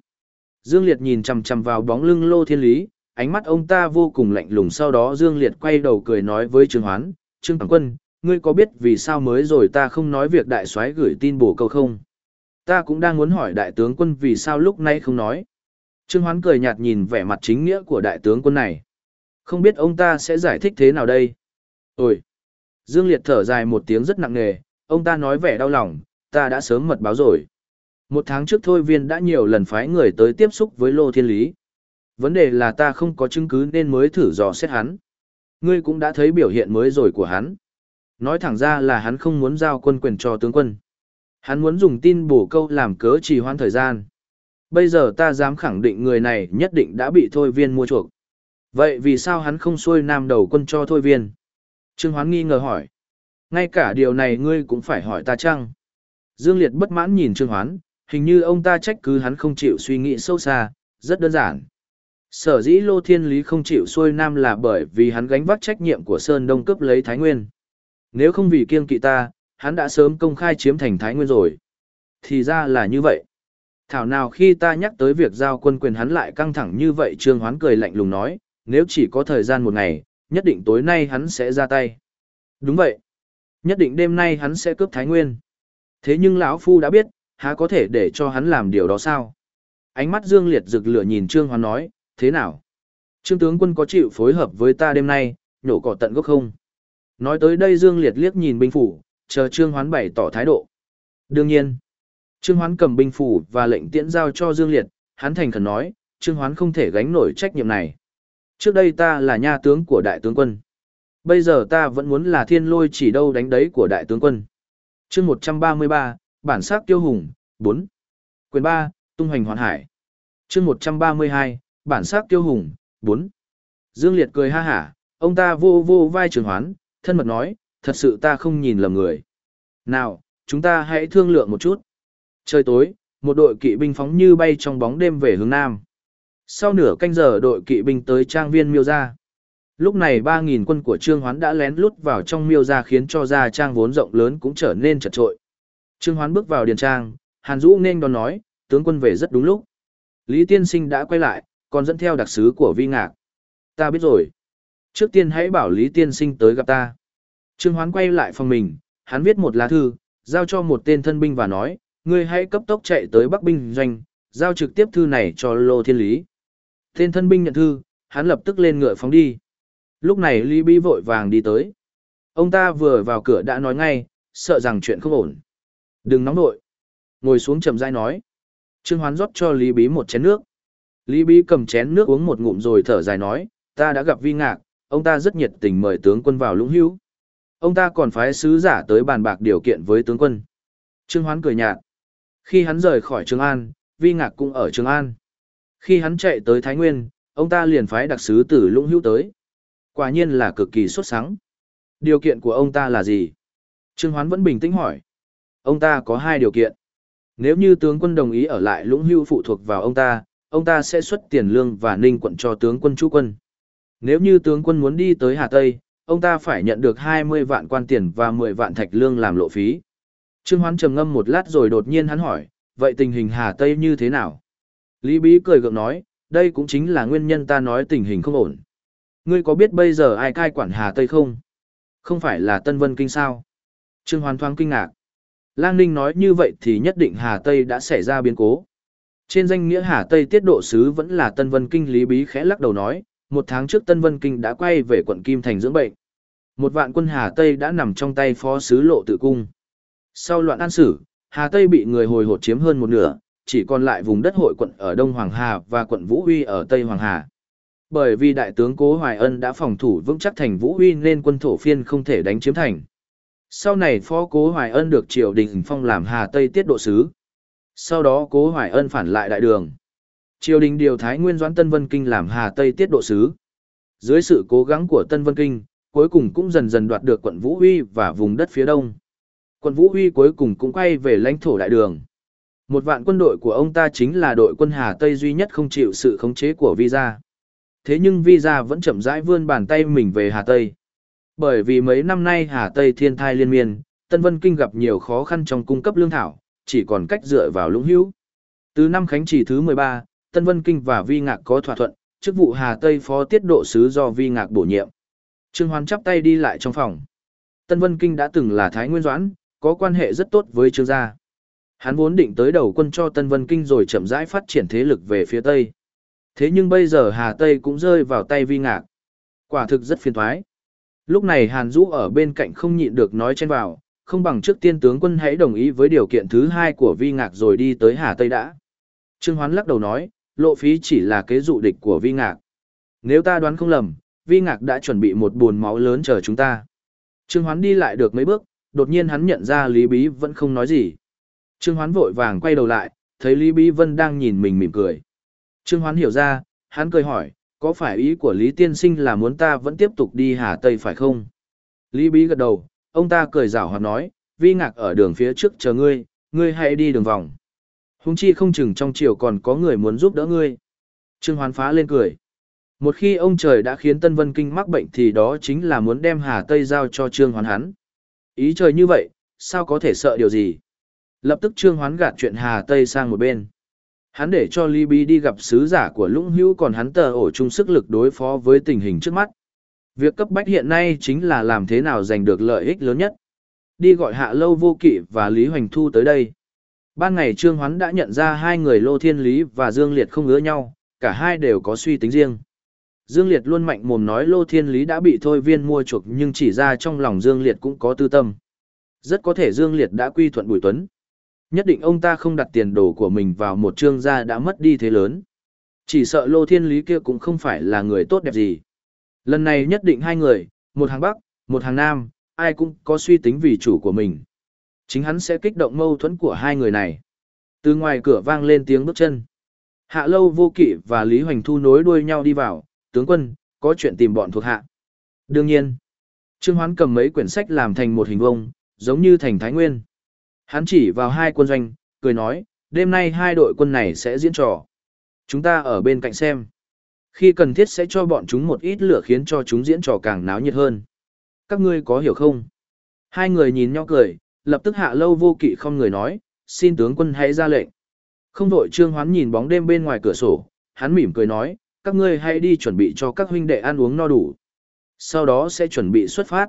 A: Dương Liệt nhìn chằm chằm vào bóng lưng Lô Thiên Lý, ánh mắt ông ta vô cùng lạnh lùng sau đó Dương Liệt quay đầu cười nói với Trương Hoán, Trương Tổng Quân, ngươi có biết vì sao mới rồi ta không nói việc đại soái gửi tin bổ câu không? Ta cũng đang muốn hỏi đại tướng quân vì sao lúc nay không nói. Trương Hoán cười nhạt nhìn vẻ mặt chính nghĩa của đại tướng quân này. Không biết ông ta sẽ giải thích thế nào đây? Ôi! Dương Liệt thở dài một tiếng rất nặng nề, ông ta nói vẻ đau lòng, ta đã sớm mật báo rồi. Một tháng trước thôi viên đã nhiều lần phái người tới tiếp xúc với Lô Thiên Lý. Vấn đề là ta không có chứng cứ nên mới thử dò xét hắn. Ngươi cũng đã thấy biểu hiện mới rồi của hắn. Nói thẳng ra là hắn không muốn giao quân quyền cho tướng quân. Hắn muốn dùng tin bổ câu làm cớ trì hoãn thời gian. Bây giờ ta dám khẳng định người này nhất định đã bị thôi viên mua chuộc. Vậy vì sao hắn không xuôi nam đầu quân cho thôi viên? Trương Hoán nghi ngờ hỏi. Ngay cả điều này ngươi cũng phải hỏi ta chăng? Dương Liệt bất mãn nhìn Trương Hoán, hình như ông ta trách cứ hắn không chịu suy nghĩ sâu xa, rất đơn giản. Sở dĩ Lô Thiên Lý không chịu xuôi nam là bởi vì hắn gánh vác trách nhiệm của Sơn Đông cướp lấy Thái Nguyên. Nếu không vì kiêng kỵ ta, hắn đã sớm công khai chiếm thành Thái Nguyên rồi. Thì ra là như vậy. Thảo nào khi ta nhắc tới việc giao quân quyền hắn lại căng thẳng như vậy Trương Hoán cười lạnh lùng nói, nếu chỉ có thời gian một ngày, nhất định tối nay hắn sẽ ra tay. Đúng vậy. Nhất định đêm nay hắn sẽ cướp Thái Nguyên. Thế nhưng lão Phu đã biết, há có thể để cho hắn làm điều đó sao? Ánh mắt Dương Liệt rực lửa nhìn Trương Hoán nói, thế nào? Trương tướng quân có chịu phối hợp với ta đêm nay, nhổ cỏ tận gốc không? Nói tới đây Dương Liệt liếc nhìn binh phủ, chờ Trương Hoán bày tỏ thái độ. Đương nhiên, Trương Hoán cầm binh phủ và lệnh tiễn giao cho Dương Liệt, hắn thành khẩn nói, Trương Hoán không thể gánh nổi trách nhiệm này. Trước đây ta là nha tướng của đại tướng quân. Bây giờ ta vẫn muốn là thiên lôi chỉ đâu đánh đấy của đại tướng quân chương 133, bản sắc tiêu hùng, 4. Quyền 3, tung hoành hoàn hải. chương 132, bản sắc tiêu hùng, 4. Dương Liệt cười ha hả, ông ta vô vô vai trường hoán, thân mật nói, thật sự ta không nhìn lầm người. Nào, chúng ta hãy thương lượng một chút. Trời tối, một đội kỵ binh phóng như bay trong bóng đêm về hướng nam. Sau nửa canh giờ đội kỵ binh tới trang viên miêu ra. Lúc này 3.000 quân của Trương Hoán đã lén lút vào trong miêu ra khiến cho gia trang vốn rộng lớn cũng trở nên chật trội. Trương Hoán bước vào điền trang, Hàn Dũ nên đón nói, tướng quân về rất đúng lúc. Lý Tiên Sinh đã quay lại, còn dẫn theo đặc sứ của Vi Ngạc. Ta biết rồi. Trước tiên hãy bảo Lý Tiên Sinh tới gặp ta. Trương Hoán quay lại phòng mình, hắn viết một lá thư, giao cho một tên thân binh và nói, ngươi hãy cấp tốc chạy tới Bắc binh doanh, giao trực tiếp thư này cho Lô Thiên Lý. Tên thân binh nhận thư, hắn lập tức lên ngựa phóng đi. Lúc này Lý Bí vội vàng đi tới. Ông ta vừa vào cửa đã nói ngay, sợ rằng chuyện không ổn. Đừng nóng nội. Ngồi xuống chậm rãi nói. Trương Hoán rót cho Lý Bí một chén nước. Lý Bí cầm chén nước uống một ngụm rồi thở dài nói, ta đã gặp vi ngạc, ông ta rất nhiệt tình mời tướng quân vào lũng hữu. Ông ta còn phái sứ giả tới bàn bạc điều kiện với tướng quân. Trương Hoán cười nhạt. Khi hắn rời khỏi Trường An, vi ngạc cũng ở Trường An. Khi hắn chạy tới Thái Nguyên, ông ta liền phái đặc sứ từ lũng hữu tới. Quả nhiên là cực kỳ xuất sắc. Điều kiện của ông ta là gì? Trương Hoán vẫn bình tĩnh hỏi. Ông ta có hai điều kiện. Nếu như tướng quân đồng ý ở lại lũng hưu phụ thuộc vào ông ta, ông ta sẽ xuất tiền lương và ninh quận cho tướng quân chú quân. Nếu như tướng quân muốn đi tới Hà Tây, ông ta phải nhận được 20 vạn quan tiền và 10 vạn thạch lương làm lộ phí. Trương Hoán trầm ngâm một lát rồi đột nhiên hắn hỏi, vậy tình hình Hà Tây như thế nào? Lý Bí cười gượng nói, đây cũng chính là nguyên nhân ta nói tình hình không ổn. Ngươi có biết bây giờ ai cai quản Hà Tây không? Không phải là Tân Vân Kinh sao? Trương Hoàn thoáng kinh ngạc. Lang Ninh nói như vậy thì nhất định Hà Tây đã xảy ra biến cố. Trên danh nghĩa Hà Tây tiết độ sứ vẫn là Tân Vân Kinh Lý Bí khẽ lắc đầu nói, một tháng trước Tân Vân Kinh đã quay về quận Kim Thành dưỡng bệnh. Một vạn quân Hà Tây đã nằm trong tay phó sứ lộ tự cung. Sau loạn an sử, Hà Tây bị người hồi hột chiếm hơn một nửa, chỉ còn lại vùng đất hội quận ở Đông Hoàng Hà và quận Vũ Huy ở Tây Hoàng Hà. Bởi vì đại tướng Cố Hoài Ân đã phòng thủ vững chắc thành Vũ Huy nên quân thổ phiên không thể đánh chiếm thành. Sau này phó Cố Hoài Ân được triều đình phong làm Hà Tây tiết độ sứ. Sau đó Cố Hoài Ân phản lại đại đường. Triều đình điều Thái Nguyên Doãn Tân Vân Kinh làm Hà Tây tiết độ sứ. Dưới sự cố gắng của Tân Vân Kinh, cuối cùng cũng dần dần đoạt được quận Vũ Huy và vùng đất phía đông. Quận Vũ Huy cuối cùng cũng quay về lãnh thổ đại đường. Một vạn quân đội của ông ta chính là đội quân Hà Tây duy nhất không chịu sự khống chế của Visa. Thế nhưng Visa vẫn chậm rãi vươn bàn tay mình về Hà Tây. Bởi vì mấy năm nay Hà Tây thiên thai liên miên, Tân Vân Kinh gặp nhiều khó khăn trong cung cấp lương thảo, chỉ còn cách dựa vào lũng hữu. Từ năm khánh chỉ thứ 13, Tân Vân Kinh và Vi Ngạc có thỏa thuận, chức vụ Hà Tây phó tiết độ sứ do Vi Ngạc bổ nhiệm. Trương Hoán chắp tay đi lại trong phòng. Tân Vân Kinh đã từng là Thái Nguyên Doãn, có quan hệ rất tốt với Trương gia. Hắn vốn định tới đầu quân cho Tân Vân Kinh rồi chậm rãi phát triển thế lực về phía Tây. Thế nhưng bây giờ Hà Tây cũng rơi vào tay Vi Ngạc. Quả thực rất phiền thoái. Lúc này Hàn Dũ ở bên cạnh không nhịn được nói chen vào, không bằng trước tiên tướng quân hãy đồng ý với điều kiện thứ hai của Vi Ngạc rồi đi tới Hà Tây đã. Trương Hoán lắc đầu nói, lộ phí chỉ là kế dụ địch của Vi Ngạc. Nếu ta đoán không lầm, Vi Ngạc đã chuẩn bị một buồn máu lớn chờ chúng ta. Trương Hoán đi lại được mấy bước, đột nhiên hắn nhận ra Lý Bí vẫn không nói gì. Trương Hoán vội vàng quay đầu lại, thấy Lý Bí Vân đang nhìn mình mỉm cười. Trương Hoán hiểu ra, hắn cười hỏi, có phải ý của Lý Tiên Sinh là muốn ta vẫn tiếp tục đi Hà Tây phải không? Lý Bí gật đầu, ông ta cười rảo hoạt nói, vi ngạc ở đường phía trước chờ ngươi, ngươi hãy đi đường vòng. Hùng chi không chừng trong chiều còn có người muốn giúp đỡ ngươi. Trương Hoán phá lên cười. Một khi ông trời đã khiến Tân Vân Kinh mắc bệnh thì đó chính là muốn đem Hà Tây giao cho Trương Hoán hắn. Ý trời như vậy, sao có thể sợ điều gì? Lập tức Trương Hoán gạt chuyện Hà Tây sang một bên. Hắn để cho Libby đi gặp sứ giả của Lũng Hữu còn hắn tờ ổ chung sức lực đối phó với tình hình trước mắt. Việc cấp bách hiện nay chính là làm thế nào giành được lợi ích lớn nhất. Đi gọi Hạ Lâu Vô Kỵ và Lý Hoành Thu tới đây. Ban ngày Trương Hoán đã nhận ra hai người Lô Thiên Lý và Dương Liệt không ngứa nhau, cả hai đều có suy tính riêng. Dương Liệt luôn mạnh mồm nói Lô Thiên Lý đã bị thôi viên mua chuộc nhưng chỉ ra trong lòng Dương Liệt cũng có tư tâm. Rất có thể Dương Liệt đã quy thuận Bùi Tuấn. Nhất định ông ta không đặt tiền đồ của mình vào một trương gia đã mất đi thế lớn. Chỉ sợ Lô Thiên Lý kia cũng không phải là người tốt đẹp gì. Lần này nhất định hai người, một hàng Bắc, một hàng Nam, ai cũng có suy tính vì chủ của mình. Chính hắn sẽ kích động mâu thuẫn của hai người này. Từ ngoài cửa vang lên tiếng bước chân. Hạ lâu vô kỵ và Lý Hoành Thu nối đuôi nhau đi vào, tướng quân, có chuyện tìm bọn thuộc hạ. Đương nhiên, Trương Hoán cầm mấy quyển sách làm thành một hình vông, giống như thành Thái Nguyên. Hắn chỉ vào hai quân doanh, cười nói, đêm nay hai đội quân này sẽ diễn trò. Chúng ta ở bên cạnh xem. Khi cần thiết sẽ cho bọn chúng một ít lửa khiến cho chúng diễn trò càng náo nhiệt hơn. Các ngươi có hiểu không? Hai người nhìn nhau cười, lập tức hạ lâu vô kỵ không người nói, xin tướng quân hãy ra lệnh. Không đội trương hoán nhìn bóng đêm bên ngoài cửa sổ, hắn mỉm cười nói, các ngươi hãy đi chuẩn bị cho các huynh đệ ăn uống no đủ. Sau đó sẽ chuẩn bị xuất phát.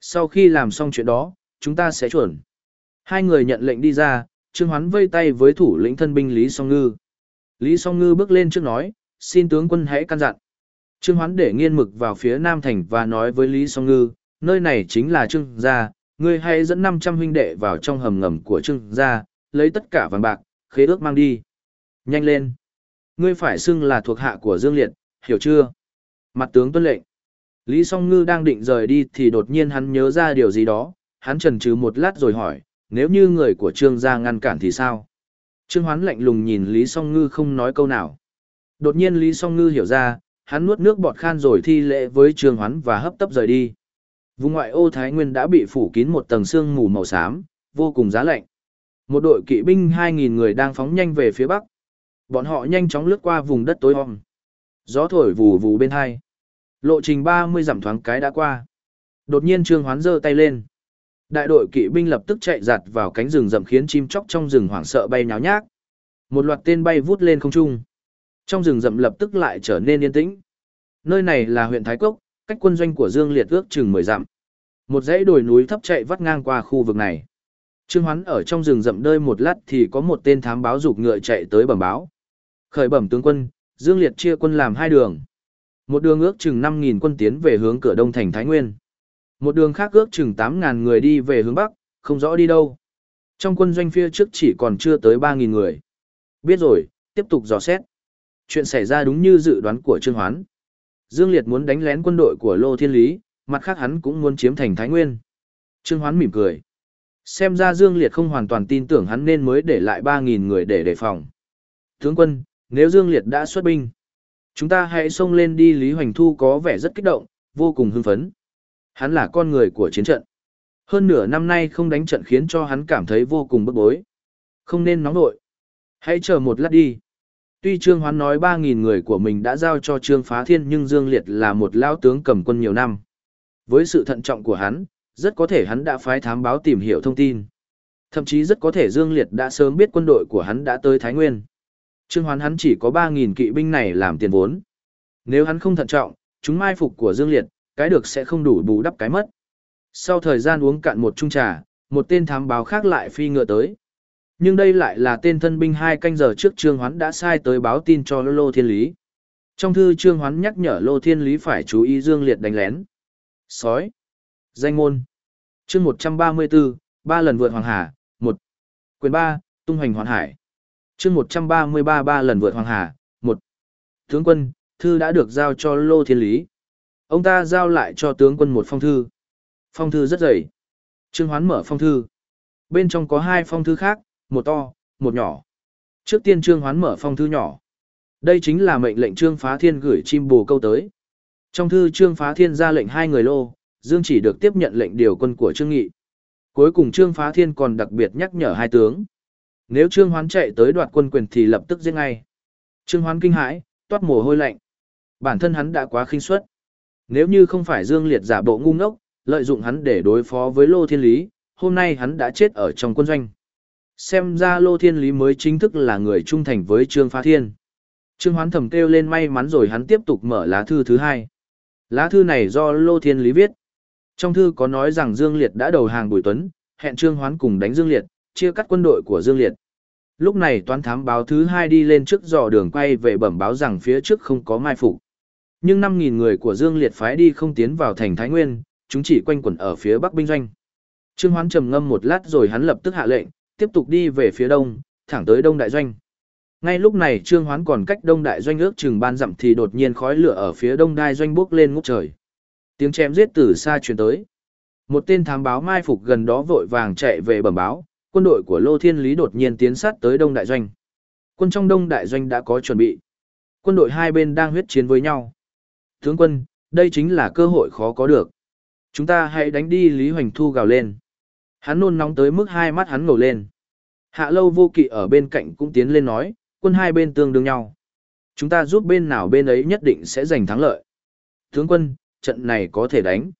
A: Sau khi làm xong chuyện đó, chúng ta sẽ chuẩn. Hai người nhận lệnh đi ra, trương hoán vây tay với thủ lĩnh thân binh Lý Song Ngư. Lý Song Ngư bước lên trước nói, xin tướng quân hãy căn dặn. Trương hoán để nghiên mực vào phía Nam Thành và nói với Lý Song Ngư, nơi này chính là trương gia, ngươi hãy dẫn 500 huynh đệ vào trong hầm ngầm của trương gia, lấy tất cả vàng bạc, khế ước mang đi. Nhanh lên. Ngươi phải xưng là thuộc hạ của Dương Liệt, hiểu chưa? Mặt tướng tuân lệnh. Lý Song Ngư đang định rời đi thì đột nhiên hắn nhớ ra điều gì đó, hắn chần chừ một lát rồi hỏi, nếu như người của Trương gia ngăn cản thì sao? Trương Hoán lạnh lùng nhìn Lý Song Ngư không nói câu nào. Đột nhiên Lý Song Ngư hiểu ra, hắn nuốt nước bọt khan rồi thi lễ với Trương Hoán và hấp tấp rời đi. Vùng ngoại ô Thái Nguyên đã bị phủ kín một tầng sương mù màu xám, vô cùng giá lạnh. Một đội kỵ binh 2.000 người đang phóng nhanh về phía bắc. Bọn họ nhanh chóng lướt qua vùng đất tối om. Gió thổi vù vù bên hai. Lộ trình 30 dặm thoáng cái đã qua. Đột nhiên Trương Hoán giơ tay lên. Đại đội kỵ binh lập tức chạy giặt vào cánh rừng rậm khiến chim chóc trong rừng hoảng sợ bay nháo nhác. Một loạt tên bay vút lên không trung. Trong rừng rậm lập tức lại trở nên yên tĩnh. Nơi này là huyện Thái Cốc, cách quân doanh của Dương Liệt ước chừng 10 dặm. Một dãy đồi núi thấp chạy vắt ngang qua khu vực này. Trương Hoán ở trong rừng rậm đơi một lát thì có một tên thám báo rục ngựa chạy tới bẩm báo. Khởi bẩm tướng quân, Dương Liệt chia quân làm hai đường. Một đường ước chừng 5.000 quân tiến về hướng cửa đông thành Thái Nguyên. Một đường khác ước chừng 8.000 người đi về hướng Bắc, không rõ đi đâu. Trong quân doanh phía trước chỉ còn chưa tới 3.000 người. Biết rồi, tiếp tục dò xét. Chuyện xảy ra đúng như dự đoán của Trương Hoán. Dương Liệt muốn đánh lén quân đội của Lô Thiên Lý, mặt khác hắn cũng muốn chiếm thành Thái Nguyên. Trương Hoán mỉm cười. Xem ra Dương Liệt không hoàn toàn tin tưởng hắn nên mới để lại 3.000 người để đề phòng. Tướng quân, nếu Dương Liệt đã xuất binh, chúng ta hãy xông lên đi Lý Hoành Thu có vẻ rất kích động, vô cùng hưng phấn. Hắn là con người của chiến trận. Hơn nửa năm nay không đánh trận khiến cho hắn cảm thấy vô cùng bức bối. Không nên nóng nội. Hãy chờ một lát đi. Tuy Trương Hoán nói 3.000 người của mình đã giao cho Trương Phá Thiên nhưng Dương Liệt là một lao tướng cầm quân nhiều năm. Với sự thận trọng của hắn, rất có thể hắn đã phái thám báo tìm hiểu thông tin. Thậm chí rất có thể Dương Liệt đã sớm biết quân đội của hắn đã tới Thái Nguyên. Trương Hoán hắn chỉ có 3.000 kỵ binh này làm tiền vốn. Nếu hắn không thận trọng, chúng mai phục của Dương Liệt, cái được sẽ không đủ bù đắp cái mất. Sau thời gian uống cạn một chung trà, một tên thám báo khác lại phi ngựa tới. Nhưng đây lại là tên thân binh hai canh giờ trước Trương Hoán đã sai tới báo tin cho Lô Thiên Lý. Trong thư Trương Hoán nhắc nhở Lô Thiên Lý phải chú ý Dương Liệt đánh lén. Sói. Danh môn. chương 134, ba lần vượt Hoàng Hà, 1. Quyền 3, tung hoành hoàn hải. chương 133 ba lần vượt Hoàng Hà, 1. Tướng quân, thư đã được giao cho Lô Thiên Lý. Ông ta giao lại cho tướng quân một phong thư. Phong thư rất dày. Trương Hoán mở phong thư. Bên trong có hai phong thư khác, một to, một nhỏ. Trước tiên Trương Hoán mở phong thư nhỏ. Đây chính là mệnh lệnh Trương Phá Thiên gửi chim bồ câu tới. Trong thư Trương Phá Thiên ra lệnh hai người lô, Dương chỉ được tiếp nhận lệnh điều quân của Trương Nghị. Cuối cùng Trương Phá Thiên còn đặc biệt nhắc nhở hai tướng. Nếu Trương Hoán chạy tới đoạt quân quyền thì lập tức giết ngay. Trương Hoán kinh hãi, toát mồ hôi lạnh. Bản thân hắn đã quá khinh suất. Nếu như không phải Dương Liệt giả bộ ngu ngốc, lợi dụng hắn để đối phó với Lô Thiên Lý, hôm nay hắn đã chết ở trong quân doanh. Xem ra Lô Thiên Lý mới chính thức là người trung thành với Trương Phá Thiên. Trương Hoán thầm kêu lên may mắn rồi hắn tiếp tục mở lá thư thứ hai. Lá thư này do Lô Thiên Lý viết. Trong thư có nói rằng Dương Liệt đã đầu hàng Bùi Tuấn, hẹn Trương Hoán cùng đánh Dương Liệt, chia cắt quân đội của Dương Liệt. Lúc này toán thám báo thứ hai đi lên trước dò đường quay về bẩm báo rằng phía trước không có mai phục. Nhưng 5.000 người của Dương Liệt phái đi không tiến vào thành Thái Nguyên, chúng chỉ quanh quẩn ở phía Bắc binh doanh. Trương Hoán trầm ngâm một lát rồi hắn lập tức hạ lệnh, tiếp tục đi về phía đông, thẳng tới Đông Đại Doanh. Ngay lúc này Trương Hoán còn cách Đông Đại Doanh ước chừng ban dặm thì đột nhiên khói lửa ở phía Đông Đại Doanh bốc lên ngút trời. Tiếng chém giết từ xa truyền tới. Một tên thám báo mai phục gần đó vội vàng chạy về bẩm báo, quân đội của Lô Thiên Lý đột nhiên tiến sát tới Đông Đại Doanh. Quân trong Đông Đại Doanh đã có chuẩn bị. Quân đội hai bên đang huyết chiến với nhau. Tướng quân, đây chính là cơ hội khó có được. Chúng ta hãy đánh đi Lý Hoành Thu gào lên. Hắn nôn nóng tới mức hai mắt hắn ngầu lên. Hạ lâu vô kỵ ở bên cạnh cũng tiến lên nói, quân hai bên tương đương nhau. Chúng ta giúp bên nào bên ấy nhất định sẽ giành thắng lợi. Tướng quân, trận này có thể đánh.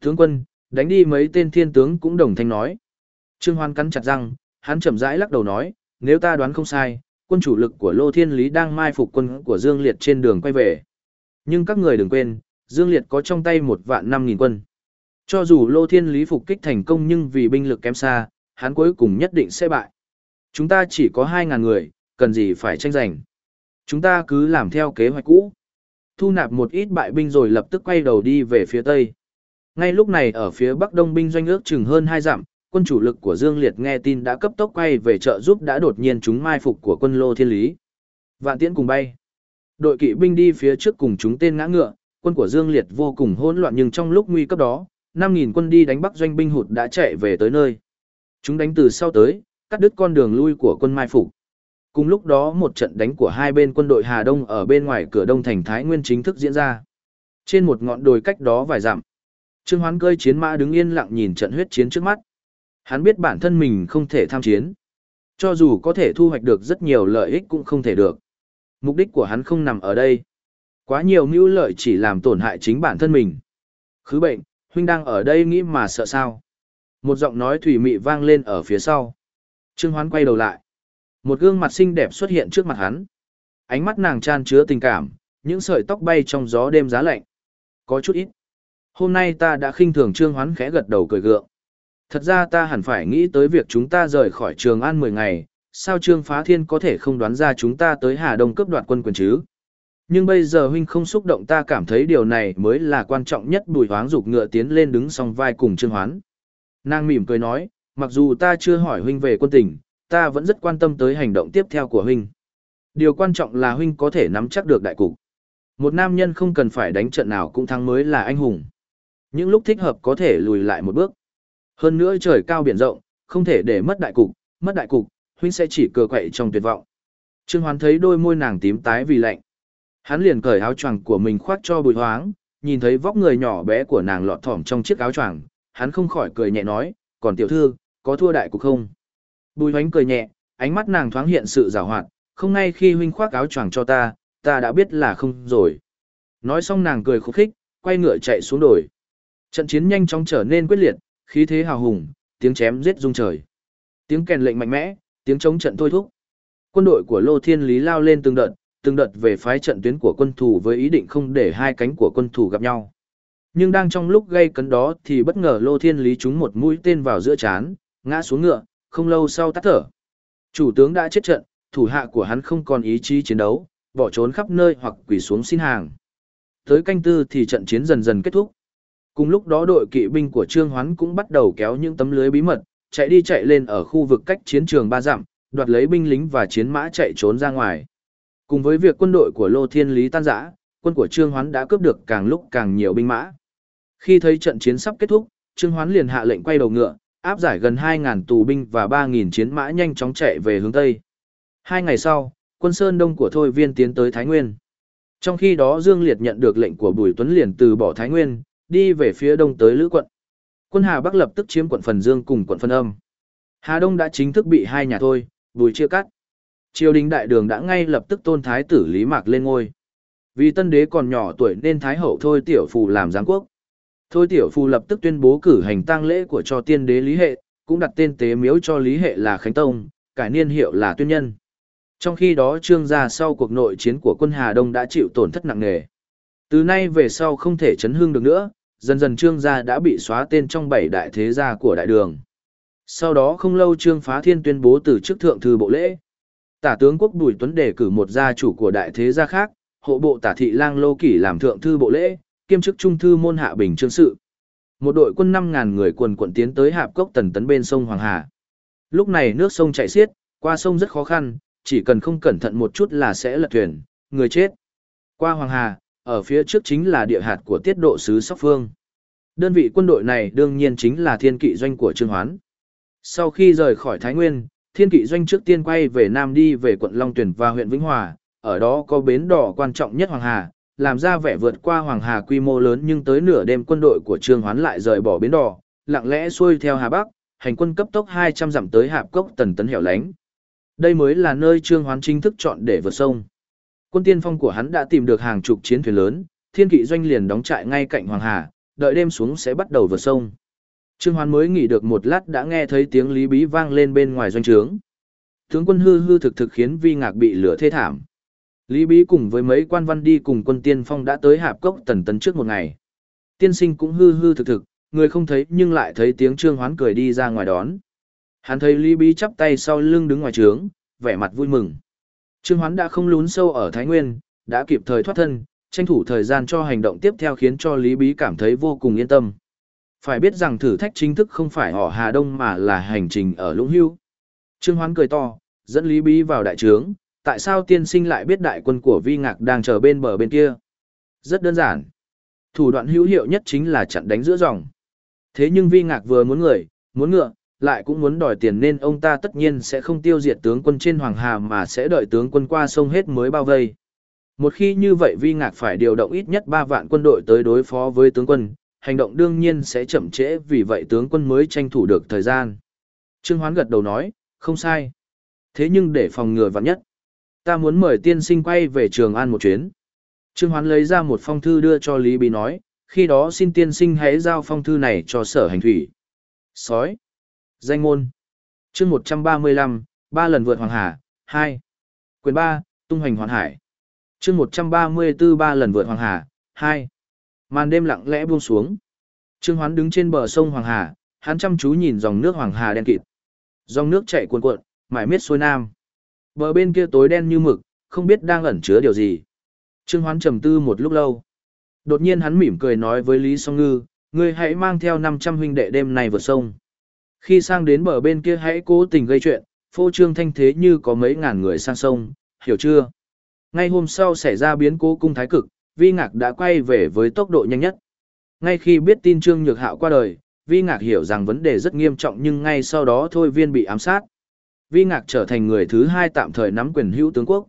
A: Tướng quân, đánh đi mấy tên thiên tướng cũng đồng thanh nói. Trương Hoan cắn chặt răng, hắn chậm rãi lắc đầu nói, nếu ta đoán không sai, quân chủ lực của Lô Thiên Lý đang mai phục quân của Dương Liệt trên đường quay về. Nhưng các người đừng quên, Dương Liệt có trong tay một vạn năm nghìn quân. Cho dù Lô Thiên Lý phục kích thành công nhưng vì binh lực kém xa, hắn cuối cùng nhất định sẽ bại. Chúng ta chỉ có hai ngàn người, cần gì phải tranh giành. Chúng ta cứ làm theo kế hoạch cũ. Thu nạp một ít bại binh rồi lập tức quay đầu đi về phía tây. Ngay lúc này ở phía bắc đông binh doanh ước chừng hơn hai dặm, quân chủ lực của Dương Liệt nghe tin đã cấp tốc quay về trợ giúp đã đột nhiên chúng mai phục của quân Lô Thiên Lý. Vạn Tiễn cùng bay. Đội kỵ binh đi phía trước cùng chúng tên ngã ngựa, quân của Dương Liệt vô cùng hỗn loạn nhưng trong lúc nguy cấp đó, 5.000 quân đi đánh bắc doanh binh hụt đã chạy về tới nơi. Chúng đánh từ sau tới, cắt đứt con đường lui của quân mai phục. Cùng lúc đó một trận đánh của hai bên quân đội Hà Đông ở bên ngoài cửa đông thành Thái Nguyên chính thức diễn ra. Trên một ngọn đồi cách đó vài dặm, Trương Hoán cơi chiến mã đứng yên lặng nhìn trận huyết chiến trước mắt. Hắn biết bản thân mình không thể tham chiến. Cho dù có thể thu hoạch được rất nhiều lợi ích cũng không thể được. Mục đích của hắn không nằm ở đây. Quá nhiều mưu lợi chỉ làm tổn hại chính bản thân mình. Khứ bệnh, huynh đang ở đây nghĩ mà sợ sao. Một giọng nói thủy mị vang lên ở phía sau. Trương Hoán quay đầu lại. Một gương mặt xinh đẹp xuất hiện trước mặt hắn. Ánh mắt nàng tràn chứa tình cảm, những sợi tóc bay trong gió đêm giá lạnh. Có chút ít. Hôm nay ta đã khinh thường Trương Hoán khẽ gật đầu cười gượng. Thật ra ta hẳn phải nghĩ tới việc chúng ta rời khỏi Trường An 10 ngày, sao Trương Phá Thiên có thể không đoán ra chúng ta tới Hà Đông cướp đoạt quân quyền chứ? Nhưng bây giờ huynh không xúc động ta cảm thấy điều này mới là quan trọng nhất bùi hoáng dục ngựa tiến lên đứng song vai cùng Trương Hoán. Nàng mỉm cười nói, mặc dù ta chưa hỏi huynh về quân tình, ta vẫn rất quan tâm tới hành động tiếp theo của huynh. Điều quan trọng là huynh có thể nắm chắc được đại cục. Một nam nhân không cần phải đánh trận nào cũng thắng mới là anh hùng. Những lúc thích hợp có thể lùi lại một bước. Hơn nữa trời cao biển rộng, không thể để mất đại cục, mất đại cục, huynh sẽ chỉ cờ quậy trong tuyệt vọng. Trương Hoán thấy đôi môi nàng tím tái vì lạnh. Hắn liền cởi áo choàng của mình khoác cho bùi hoáng, nhìn thấy vóc người nhỏ bé của nàng lọt thỏm trong chiếc áo choàng, hắn không khỏi cười nhẹ nói, còn tiểu thư, có thua đại cục không? Bùi hoánh cười nhẹ, ánh mắt nàng thoáng hiện sự rào hoạt, không ngay khi huynh khoác áo choàng cho ta, ta đã biết là không rồi. Nói xong nàng cười khúc khích, quay ngựa chạy xuống đồi. Trận chiến nhanh chóng trở nên quyết liệt, khí thế hào hùng, tiếng chém giết rung trời. Tiếng kèn lệnh mạnh mẽ, tiếng chống trận thôi thúc. Quân đội của Lô Thiên Lý lao lên từng đợt, từng đợt về phái trận tuyến của quân thủ với ý định không để hai cánh của quân thủ gặp nhau. Nhưng đang trong lúc gây cấn đó thì bất ngờ Lô Thiên Lý trúng một mũi tên vào giữa chán, ngã xuống ngựa, không lâu sau tắt thở. Chủ tướng đã chết trận, thủ hạ của hắn không còn ý chí chiến đấu, bỏ trốn khắp nơi hoặc quỳ xuống xin hàng. Tới canh tư thì trận chiến dần dần kết thúc. Cùng lúc đó đội kỵ binh của Trương Hoán cũng bắt đầu kéo những tấm lưới bí mật, chạy đi chạy lên ở khu vực cách chiến trường ba dặm, đoạt lấy binh lính và chiến mã chạy trốn ra ngoài. Cùng với việc quân đội của Lô Thiên Lý tan rã, quân của Trương Hoán đã cướp được càng lúc càng nhiều binh mã. Khi thấy trận chiến sắp kết thúc, Trương Hoán liền hạ lệnh quay đầu ngựa, áp giải gần 2.000 tù binh và 3.000 chiến mã nhanh chóng chạy về hướng Tây. Hai ngày sau, quân Sơn Đông của Thôi Viên tiến tới Thái Nguyên. Trong khi đó Dương Liệt nhận được lệnh của Bùi Tuấn liền từ bỏ Thái Nguyên, đi về phía đông tới Lữ quận. Quân Hà Bắc lập tức chiếm quận Phần Dương cùng quận Phần Âm. Hà Đông đã chính thức bị hai nhà thôi, Bùi chia cắt. Triều đình đại đường đã ngay lập tức tôn thái tử Lý Mạc lên ngôi. Vì tân đế còn nhỏ tuổi nên thái hậu Thôi Tiểu Phù làm giáng quốc. Thôi Tiểu Phù lập tức tuyên bố cử hành tang lễ của cho tiên đế Lý Hệ, cũng đặt tên tế miếu cho Lý Hệ là Khánh Tông, cải niên hiệu là Tuyên Nhân. Trong khi đó trương gia sau cuộc nội chiến của quân Hà Đông đã chịu tổn thất nặng nề. Từ nay về sau không thể chấn hương được nữa, dần dần trương gia đã bị xóa tên trong bảy đại thế gia của đại đường. Sau đó không lâu trương phá thiên tuyên bố từ chức thượng thư bộ lễ. Tả tướng quốc Bùi Tuấn đề cử một gia chủ của đại thế gia khác, hộ bộ tả thị lang lô kỷ làm thượng thư bộ lễ, kiêm chức trung thư môn hạ bình trương sự. Một đội quân 5.000 người quần quận tiến tới hạp cốc tần tấn bên sông Hoàng Hà. Lúc này nước sông chảy xiết, qua sông rất khó khăn, chỉ cần không cẩn thận một chút là sẽ lật thuyền, người chết. Qua Hoàng Hà, ở phía trước chính là địa hạt của tiết độ sứ Sóc Phương. Đơn vị quân đội này đương nhiên chính là thiên kỵ doanh của Trương Hoán. Sau khi rời khỏi Thái Nguyên, thiên kỵ doanh trước tiên quay về Nam đi về quận Long Tuyển và huyện Vĩnh Hòa, ở đó có bến đỏ quan trọng nhất Hoàng Hà, làm ra vẻ vượt qua Hoàng Hà quy mô lớn nhưng tới nửa đêm quân đội của Trương Hoán lại rời bỏ bến đỏ, lặng lẽ xuôi theo Hà Bắc, hành quân cấp tốc 200 dặm tới Hạp Cốc tần tấn hẻo lánh. Đây mới là nơi Trương Hoán chính thức chọn để vượt sông. Quân tiên phong của hắn đã tìm được hàng chục chiến thuyền lớn, thiên kỵ doanh liền đóng trại ngay cạnh Hoàng Hà, đợi đêm xuống sẽ bắt đầu vượt sông. Trương Hoán mới nghỉ được một lát đã nghe thấy tiếng Lý Bí vang lên bên ngoài doanh trướng. Tướng quân hư hư thực thực khiến Vi Ngạc bị lửa thê thảm. Lý Bí cùng với mấy quan văn đi cùng quân tiên phong đã tới hạp cốc tần tấn trước một ngày. Tiên sinh cũng hư hư thực thực, người không thấy nhưng lại thấy tiếng Trương Hoán cười đi ra ngoài đón. Hắn thấy Lý Bí chắp tay sau lưng đứng ngoài trướng, vẻ mặt vui mừng. Trương Hoán đã không lún sâu ở Thái Nguyên, đã kịp thời thoát thân, tranh thủ thời gian cho hành động tiếp theo khiến cho Lý Bí cảm thấy vô cùng yên tâm. Phải biết rằng thử thách chính thức không phải họ Hà Đông mà là hành trình ở Lũng Hưu. Trương Hoán cười to, dẫn Lý Bí vào đại trướng, tại sao tiên sinh lại biết đại quân của Vi Ngạc đang chờ bên bờ bên kia? Rất đơn giản. Thủ đoạn hữu hiệu nhất chính là chặn đánh giữa dòng. Thế nhưng Vi Ngạc vừa muốn người, muốn ngựa, lại cũng muốn đòi tiền nên ông ta tất nhiên sẽ không tiêu diệt tướng quân trên Hoàng Hà mà sẽ đợi tướng quân qua sông hết mới bao vây. Một khi như vậy Vi Ngạc phải điều động ít nhất 3 vạn quân đội tới đối phó với tướng quân, hành động đương nhiên sẽ chậm trễ vì vậy tướng quân mới tranh thủ được thời gian. Trương Hoán gật đầu nói, không sai. Thế nhưng để phòng ngừa vạn nhất, ta muốn mời tiên sinh quay về Trường An một chuyến. Trương Hoán lấy ra một phong thư đưa cho Lý Bí nói, khi đó xin tiên sinh hãy giao phong thư này cho sở hành thủy. Sói. Danh môn. chương 135, ba lần vượt Hoàng Hà, 2. Quyền 3, tung hành hoàn hải. chương 134 ba lần vượt Hoàng Hà, 2. Màn đêm lặng lẽ buông xuống. Trương Hoán đứng trên bờ sông Hoàng Hà, hắn chăm chú nhìn dòng nước Hoàng Hà đen kịt. Dòng nước chảy cuồn cuộn, mãi miết xuôi nam. Bờ bên kia tối đen như mực, không biết đang ẩn chứa điều gì. Trương Hoán trầm tư một lúc lâu. Đột nhiên hắn mỉm cười nói với Lý Song Ngư, ngươi hãy mang theo 500 huynh đệ đêm nay vượt sông. Khi sang đến bờ bên kia hãy cố tình gây chuyện, phô trương thanh thế như có mấy ngàn người sang sông, hiểu chưa? Ngay hôm sau xảy ra biến cố cung thái cực, Vi Ngạc đã quay về với tốc độ nhanh nhất. Ngay khi biết tin Trương Nhược Hạo qua đời, Vi Ngạc hiểu rằng vấn đề rất nghiêm trọng nhưng ngay sau đó Thôi Viên bị ám sát. Vi Ngạc trở thành người thứ hai tạm thời nắm quyền hữu tướng quốc.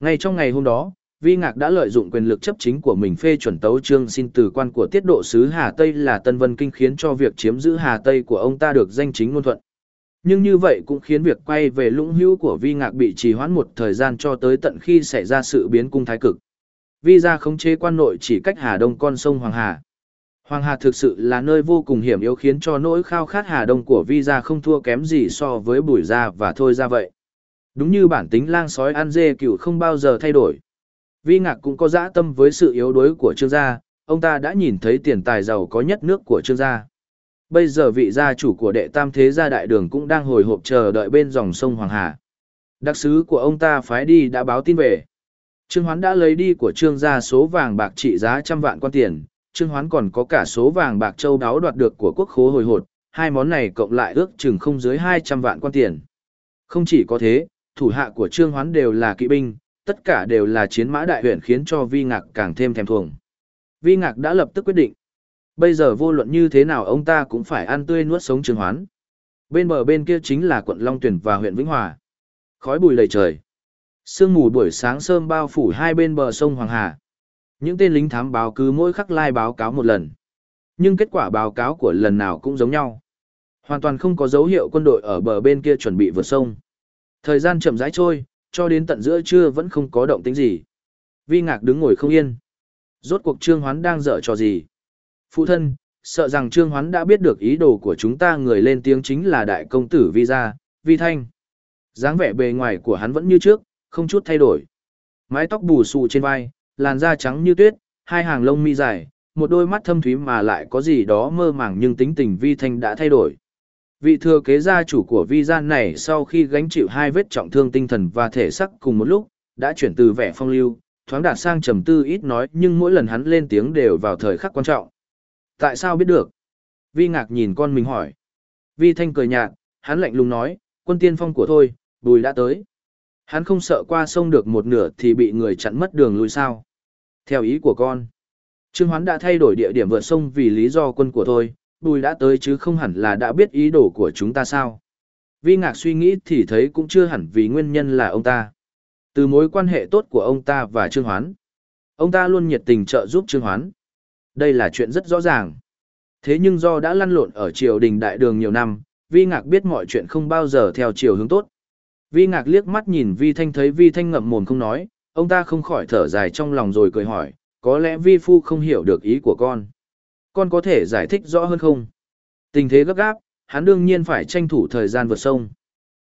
A: Ngay trong ngày hôm đó, Vi Ngạc đã lợi dụng quyền lực chấp chính của mình phê chuẩn tấu chương xin từ quan của tiết độ sứ Hà Tây là Tân Vân Kinh khiến cho việc chiếm giữ Hà Tây của ông ta được danh chính ngôn thuận. Nhưng như vậy cũng khiến việc quay về lũng hữu của Vi Ngạc bị trì hoãn một thời gian cho tới tận khi xảy ra sự biến cung thái cực. Vi ra khống chế quan nội chỉ cách Hà Đông con sông Hoàng Hà. Hoàng Hà thực sự là nơi vô cùng hiểm yếu khiến cho nỗi khao khát Hà Đông của Vi ra không thua kém gì so với bùi ra và thôi ra vậy. Đúng như bản tính lang sói ăn dê cựu không bao giờ thay đổi. Vi Ngạc cũng có dã tâm với sự yếu đuối của Trương gia, ông ta đã nhìn thấy tiền tài giàu có nhất nước của Trương gia. Bây giờ vị gia chủ của đệ tam thế gia đại đường cũng đang hồi hộp chờ đợi bên dòng sông Hoàng Hà. Đặc sứ của ông ta phái đi đã báo tin về. Trương Hoán đã lấy đi của Trương gia số vàng bạc trị giá trăm vạn quan tiền, Trương Hoán còn có cả số vàng bạc châu đáo đoạt được của quốc khố hồi hột, hai món này cộng lại ước chừng không dưới 200 vạn quan tiền. Không chỉ có thế, thủ hạ của Trương Hoán đều là kỵ binh, tất cả đều là chiến mã đại huyện khiến cho Vi Ngạc càng thêm thèm thuồng. Vi Ngạc đã lập tức quyết định. Bây giờ vô luận như thế nào ông ta cũng phải ăn tươi nuốt sống Trương Hoán. Bên bờ bên kia chính là quận Long Tuyển và huyện Vĩnh Hòa. Khói bùi lầy trời. Sương mù buổi sáng sớm bao phủ hai bên bờ sông Hoàng Hà. Những tên lính thám báo cứ mỗi khắc lai báo cáo một lần. Nhưng kết quả báo cáo của lần nào cũng giống nhau. Hoàn toàn không có dấu hiệu quân đội ở bờ bên kia chuẩn bị vượt sông. Thời gian chậm rãi trôi, cho đến tận giữa trưa vẫn không có động tĩnh gì. Vi ngạc đứng ngồi không yên. Rốt cuộc Trương Hoán đang dở trò gì? Phụ thân, sợ rằng Trương Hoán đã biết được ý đồ của chúng ta người lên tiếng chính là đại công tử Vi Gia, Vi Thanh. dáng vẻ bề ngoài của hắn vẫn như trước, không chút thay đổi. Mái tóc bù xù trên vai, làn da trắng như tuyết, hai hàng lông mi dài, một đôi mắt thâm thúy mà lại có gì đó mơ màng nhưng tính tình Vi Thanh đã thay đổi. Vị thừa kế gia chủ của vi gian này sau khi gánh chịu hai vết trọng thương tinh thần và thể sắc cùng một lúc, đã chuyển từ vẻ phong lưu, thoáng đạt sang trầm tư ít nói nhưng mỗi lần hắn lên tiếng đều vào thời khắc quan trọng. Tại sao biết được? Vi ngạc nhìn con mình hỏi. Vi thanh cười nhạt, hắn lạnh lùng nói, quân tiên phong của thôi, bùi đã tới. Hắn không sợ qua sông được một nửa thì bị người chặn mất đường lui sao. Theo ý của con, Trương Hoán đã thay đổi địa điểm vượt sông vì lý do quân của thôi, bùi đã tới chứ không hẳn là đã biết ý đồ của chúng ta sao. Vi ngạc suy nghĩ thì thấy cũng chưa hẳn vì nguyên nhân là ông ta. Từ mối quan hệ tốt của ông ta và Trương Hoán. Ông ta luôn nhiệt tình trợ giúp Trương Hoán. Đây là chuyện rất rõ ràng. Thế nhưng do đã lăn lộn ở triều đình đại đường nhiều năm, Vi Ngạc biết mọi chuyện không bao giờ theo chiều hướng tốt. Vi Ngạc liếc mắt nhìn Vi Thanh thấy Vi Thanh ngậm mồm không nói, ông ta không khỏi thở dài trong lòng rồi cười hỏi, có lẽ Vi Phu không hiểu được ý của con. Con có thể giải thích rõ hơn không? Tình thế gấp gáp, hắn đương nhiên phải tranh thủ thời gian vượt sông.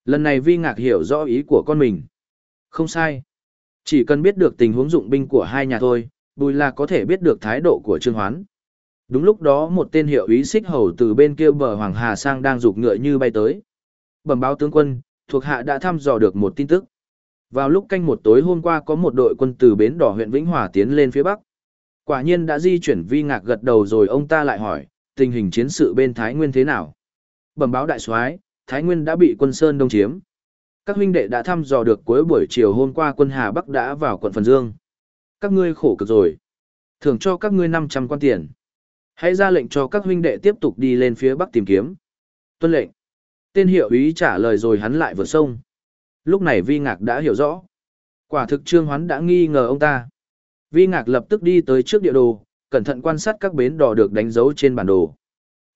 A: Lần này Vi Ngạc hiểu rõ ý của con mình. Không sai. Chỉ cần biết được tình huống dụng binh của hai nhà thôi, Bùi là có thể biết được thái độ của Trương Hoán. Đúng lúc đó một tên hiệu ý xích hầu từ bên kia bờ Hoàng Hà sang đang rục ngựa như bay tới. Bẩm báo tướng quân, thuộc hạ đã thăm dò được một tin tức. Vào lúc canh một tối hôm qua có một đội quân từ bến đỏ huyện Vĩnh Hòa tiến lên phía bắc. Quả nhiên đã di chuyển vi ngạc gật đầu rồi ông ta lại hỏi, tình hình chiến sự bên Thái Nguyên thế nào? Bẩm báo đại soái, Thái Nguyên đã bị quân Sơn đông chiếm. Các huynh đệ đã thăm dò được cuối buổi chiều hôm qua quân Hà Bắc đã vào quận Phần Dương. Các ngươi khổ cực rồi. Thưởng cho các ngươi 500 quan tiền. Hãy ra lệnh cho các huynh đệ tiếp tục đi lên phía Bắc tìm kiếm. Tuân lệnh. Tên hiệu ý trả lời rồi hắn lại vượt sông. Lúc này Vi Ngạc đã hiểu rõ. Quả thực Trương Hoán đã nghi ngờ ông ta. Vi Ngạc lập tức đi tới trước địa đồ, cẩn thận quan sát các bến đò được đánh dấu trên bản đồ.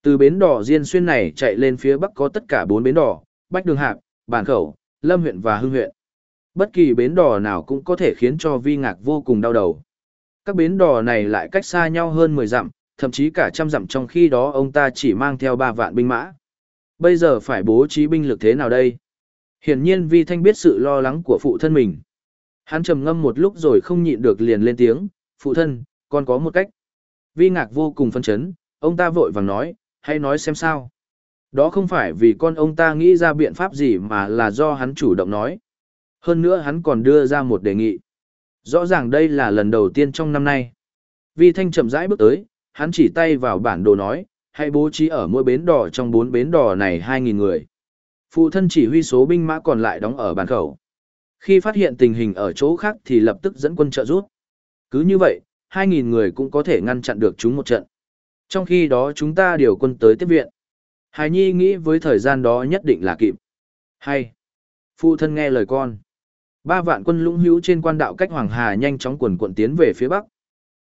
A: Từ bến đỏ Diên Xuyên này chạy lên phía bắc có tất cả 4 bến đỏ, Bách Đường Hạp, Bản Khẩu, Lâm huyện và Hưng huyện. Bất kỳ bến đỏ nào cũng có thể khiến cho Vi Ngạc vô cùng đau đầu. Các bến đỏ này lại cách xa nhau hơn 10 dặm, thậm chí cả trăm dặm trong khi đó ông ta chỉ mang theo 3 vạn binh mã. Bây giờ phải bố trí binh lực thế nào đây? Hiển nhiên Vi Thanh biết sự lo lắng của phụ thân mình. Hắn trầm ngâm một lúc rồi không nhịn được liền lên tiếng, phụ thân, con có một cách. Vi Ngạc vô cùng phân chấn, ông ta vội vàng nói, hãy nói xem sao. Đó không phải vì con ông ta nghĩ ra biện pháp gì mà là do hắn chủ động nói. Hơn nữa hắn còn đưa ra một đề nghị. Rõ ràng đây là lần đầu tiên trong năm nay. Vi Thanh chậm rãi bước tới, hắn chỉ tay vào bản đồ nói, hãy bố trí ở mỗi bến đỏ trong bốn bến đỏ này 2.000 người. Phụ thân chỉ huy số binh mã còn lại đóng ở bàn khẩu. Khi phát hiện tình hình ở chỗ khác thì lập tức dẫn quân trợ rút. Cứ như vậy, 2.000 người cũng có thể ngăn chặn được chúng một trận. Trong khi đó chúng ta điều quân tới tiếp viện. Hải Nhi nghĩ với thời gian đó nhất định là kịp. Hay. Phụ thân nghe lời con. Ba vạn quân lũng hữu trên quan đạo cách Hoàng Hà nhanh chóng quần quận tiến về phía bắc.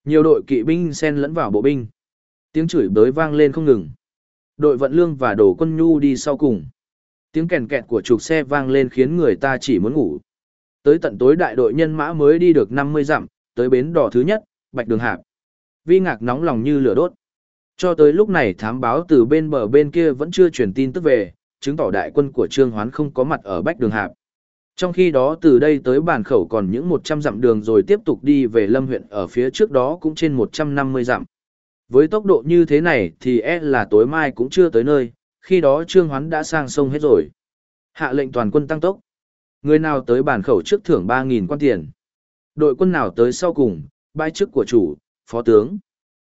A: Nhiều đội kỵ binh xen lẫn vào bộ binh. Tiếng chửi bới vang lên không ngừng. Đội vận lương và đổ quân nhu đi sau cùng. Tiếng kèn kẹt của trục xe vang lên khiến người ta chỉ muốn ngủ. Tới tận tối đại đội nhân mã mới đi được 50 dặm, tới bến đỏ thứ nhất, Bạch Đường Hạp. Vi ngạc nóng lòng như lửa đốt. Cho tới lúc này thám báo từ bên bờ bên kia vẫn chưa truyền tin tức về, chứng tỏ đại quân của Trương Hoán không có mặt ở Bách Đường Hạp. Trong khi đó từ đây tới bản khẩu còn những 100 dặm đường rồi tiếp tục đi về Lâm huyện ở phía trước đó cũng trên 150 dặm. Với tốc độ như thế này thì e là tối mai cũng chưa tới nơi, khi đó Trương Hoán đã sang sông hết rồi. Hạ lệnh toàn quân tăng tốc. Người nào tới bản khẩu trước thưởng 3.000 quan tiền. Đội quân nào tới sau cùng, bãi chức của chủ, phó tướng.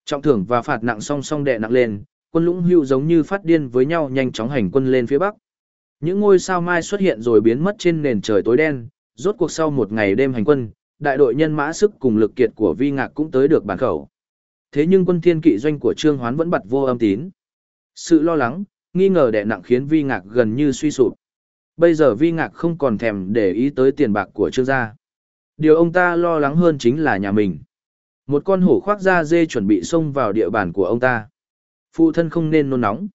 A: Trọng thưởng và phạt nặng song song đè nặng lên, quân lũng hưu giống như phát điên với nhau nhanh chóng hành quân lên phía bắc. Những ngôi sao mai xuất hiện rồi biến mất trên nền trời tối đen, rốt cuộc sau một ngày đêm hành quân, đại đội nhân mã sức cùng lực kiệt của Vi Ngạc cũng tới được bản khẩu. Thế nhưng quân thiên kỵ doanh của Trương Hoán vẫn bật vô âm tín. Sự lo lắng, nghi ngờ đè nặng khiến Vi Ngạc gần như suy sụp. Bây giờ Vi Ngạc không còn thèm để ý tới tiền bạc của Trương gia. Điều ông ta lo lắng hơn chính là nhà mình. Một con hổ khoác da dê chuẩn bị xông vào địa bàn của ông ta. Phụ thân không nên nôn nóng.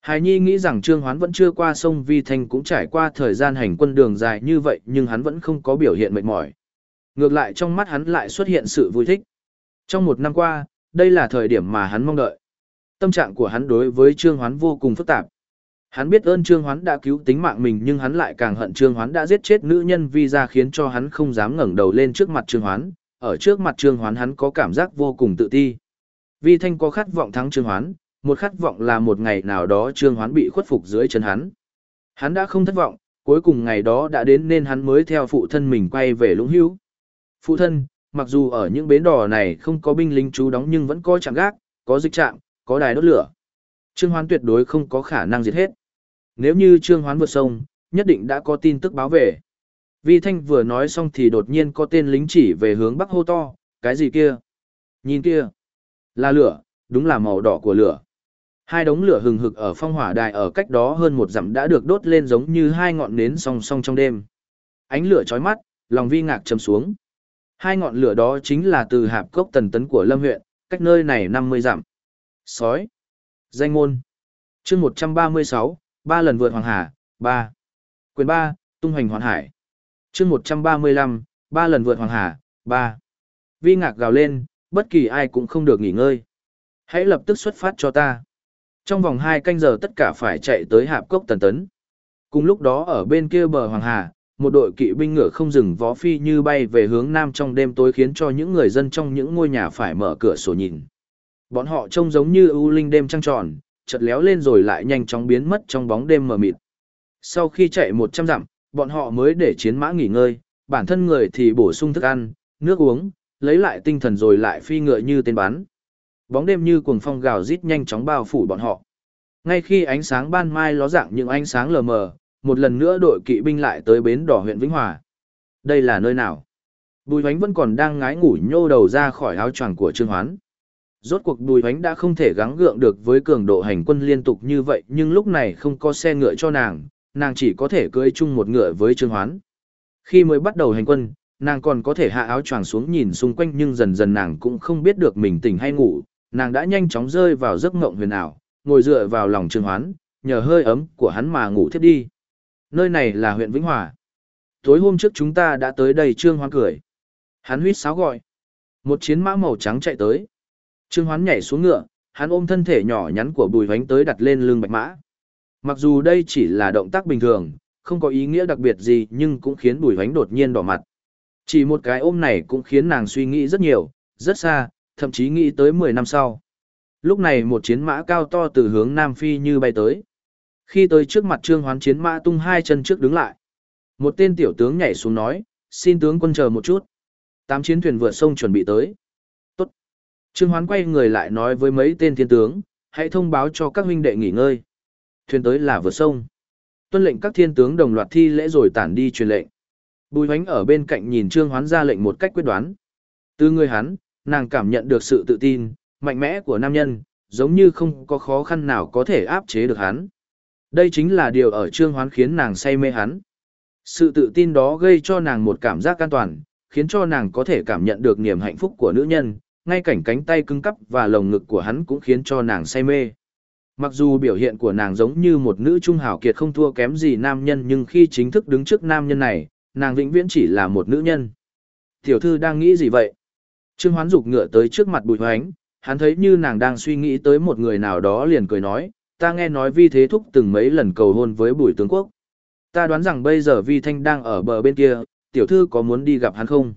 A: Hải Nhi nghĩ rằng Trương Hoán vẫn chưa qua sông Vi Thanh cũng trải qua thời gian hành quân đường dài như vậy nhưng hắn vẫn không có biểu hiện mệt mỏi. Ngược lại trong mắt hắn lại xuất hiện sự vui thích. Trong một năm qua, đây là thời điểm mà hắn mong đợi. Tâm trạng của hắn đối với Trương Hoán vô cùng phức tạp. Hắn biết ơn Trương Hoán đã cứu tính mạng mình nhưng hắn lại càng hận Trương Hoán đã giết chết nữ nhân vi ra khiến cho hắn không dám ngẩng đầu lên trước mặt Trương Hoán. Ở trước mặt Trương Hoán hắn có cảm giác vô cùng tự ti. Vi Thanh có khát vọng thắng Trương Hoán, một khát vọng là một ngày nào đó Trương Hoán bị khuất phục dưới chân hắn. Hắn đã không thất vọng, cuối cùng ngày đó đã đến nên hắn mới theo phụ thân mình quay về Lũng Hữu. Phụ thân, mặc dù ở những bến đò này không có binh lính trú đóng nhưng vẫn có trạm gác, có dịch trạm, có đài đốt lửa. Trương Hoán tuyệt đối không có khả năng diệt hết. Nếu như Trương Hoán vượt sông, nhất định đã có tin tức báo về. Vi Thanh vừa nói xong thì đột nhiên có tên lính chỉ về hướng bắc hô to, cái gì kia? Nhìn kia, là lửa, đúng là màu đỏ của lửa. Hai đống lửa hừng hực ở phong hỏa đài ở cách đó hơn một dặm đã được đốt lên giống như hai ngọn nến song song trong đêm. Ánh lửa chói mắt, lòng vi ngạc chấm xuống. Hai ngọn lửa đó chính là từ hạp cốc tần tấn của Lâm huyện, cách nơi này 50 dặm. Sói. Danh ngôn, chương 136, ba lần vượt Hoàng Hà, ba Quyền ba tung hoành hoàn hải. chương 135, ba mươi lăm ba lần vượt Hoàng Hà, ba Vi ngạc gào lên, bất kỳ ai cũng không được nghỉ ngơi. Hãy lập tức xuất phát cho ta. Trong vòng hai canh giờ tất cả phải chạy tới hạp cốc tần tấn. Cùng lúc đó ở bên kia bờ Hoàng Hà, một đội kỵ binh ngựa không dừng vó phi như bay về hướng nam trong đêm tối khiến cho những người dân trong những ngôi nhà phải mở cửa sổ nhìn. Bọn họ trông giống như ưu linh đêm trăng tròn, chợt léo lên rồi lại nhanh chóng biến mất trong bóng đêm mờ mịt. Sau khi chạy 100 dặm, bọn họ mới để chiến mã nghỉ ngơi, bản thân người thì bổ sung thức ăn, nước uống, lấy lại tinh thần rồi lại phi ngựa như tên bắn. Bóng đêm như cuồng phong gào rít nhanh chóng bao phủ bọn họ. Ngay khi ánh sáng ban mai ló dạng những ánh sáng lờ mờ, một lần nữa đội kỵ binh lại tới bến đỏ huyện Vĩnh Hòa. Đây là nơi nào? Bùi Hoánh vẫn còn đang ngái ngủ nhô đầu ra khỏi áo choàng của Trương Hoán. Rốt cuộc Bùi Hoánh đã không thể gắng gượng được với cường độ hành quân liên tục như vậy nhưng lúc này không có xe ngựa cho nàng, nàng chỉ có thể cưỡi chung một ngựa với Trương Hoán. Khi mới bắt đầu hành quân, nàng còn có thể hạ áo choàng xuống nhìn xung quanh nhưng dần dần nàng cũng không biết được mình tỉnh hay ngủ, nàng đã nhanh chóng rơi vào giấc mộng huyền ảo, ngồi dựa vào lòng Trương Hoán, nhờ hơi ấm của hắn mà ngủ thiếp đi. Nơi này là huyện Vĩnh Hòa. Tối hôm trước chúng ta đã tới đây Trương Hoán cười. Hắn huýt sáo gọi. Một chiến mã màu trắng chạy tới. Trương Hoán nhảy xuống ngựa, hắn ôm thân thể nhỏ nhắn của Bùi Hoánh tới đặt lên lưng bạch mã. Mặc dù đây chỉ là động tác bình thường, không có ý nghĩa đặc biệt gì nhưng cũng khiến Bùi Hoánh đột nhiên đỏ mặt. Chỉ một cái ôm này cũng khiến nàng suy nghĩ rất nhiều, rất xa, thậm chí nghĩ tới 10 năm sau. Lúc này một chiến mã cao to từ hướng Nam Phi như bay tới. Khi tới trước mặt Trương Hoán chiến mã tung hai chân trước đứng lại. Một tên tiểu tướng nhảy xuống nói, xin tướng quân chờ một chút. Tám chiến thuyền vượt sông chuẩn bị tới. Trương Hoán quay người lại nói với mấy tên thiên tướng, hãy thông báo cho các huynh đệ nghỉ ngơi. Thuyền tới là vượt sông. Tuân lệnh các thiên tướng đồng loạt thi lễ rồi tản đi truyền lệnh. Bùi hoánh ở bên cạnh nhìn Trương Hoán ra lệnh một cách quyết đoán. Từ người hắn, nàng cảm nhận được sự tự tin, mạnh mẽ của nam nhân, giống như không có khó khăn nào có thể áp chế được hắn. Đây chính là điều ở Trương Hoán khiến nàng say mê hắn. Sự tự tin đó gây cho nàng một cảm giác an toàn, khiến cho nàng có thể cảm nhận được niềm hạnh phúc của nữ nhân, ngay cảnh cánh tay cứng cắp và lồng ngực của hắn cũng khiến cho nàng say mê. Mặc dù biểu hiện của nàng giống như một nữ trung hào kiệt không thua kém gì nam nhân nhưng khi chính thức đứng trước nam nhân này, nàng vĩnh viễn chỉ là một nữ nhân. Tiểu thư đang nghĩ gì vậy? Trương Hoán dục ngựa tới trước mặt Bùi Hoánh, hắn thấy như nàng đang suy nghĩ tới một người nào đó liền cười nói, ta nghe nói vi thế thúc từng mấy lần cầu hôn với Bùi tướng quốc. Ta đoán rằng bây giờ vi thanh đang ở bờ bên kia, tiểu thư có muốn đi gặp hắn không?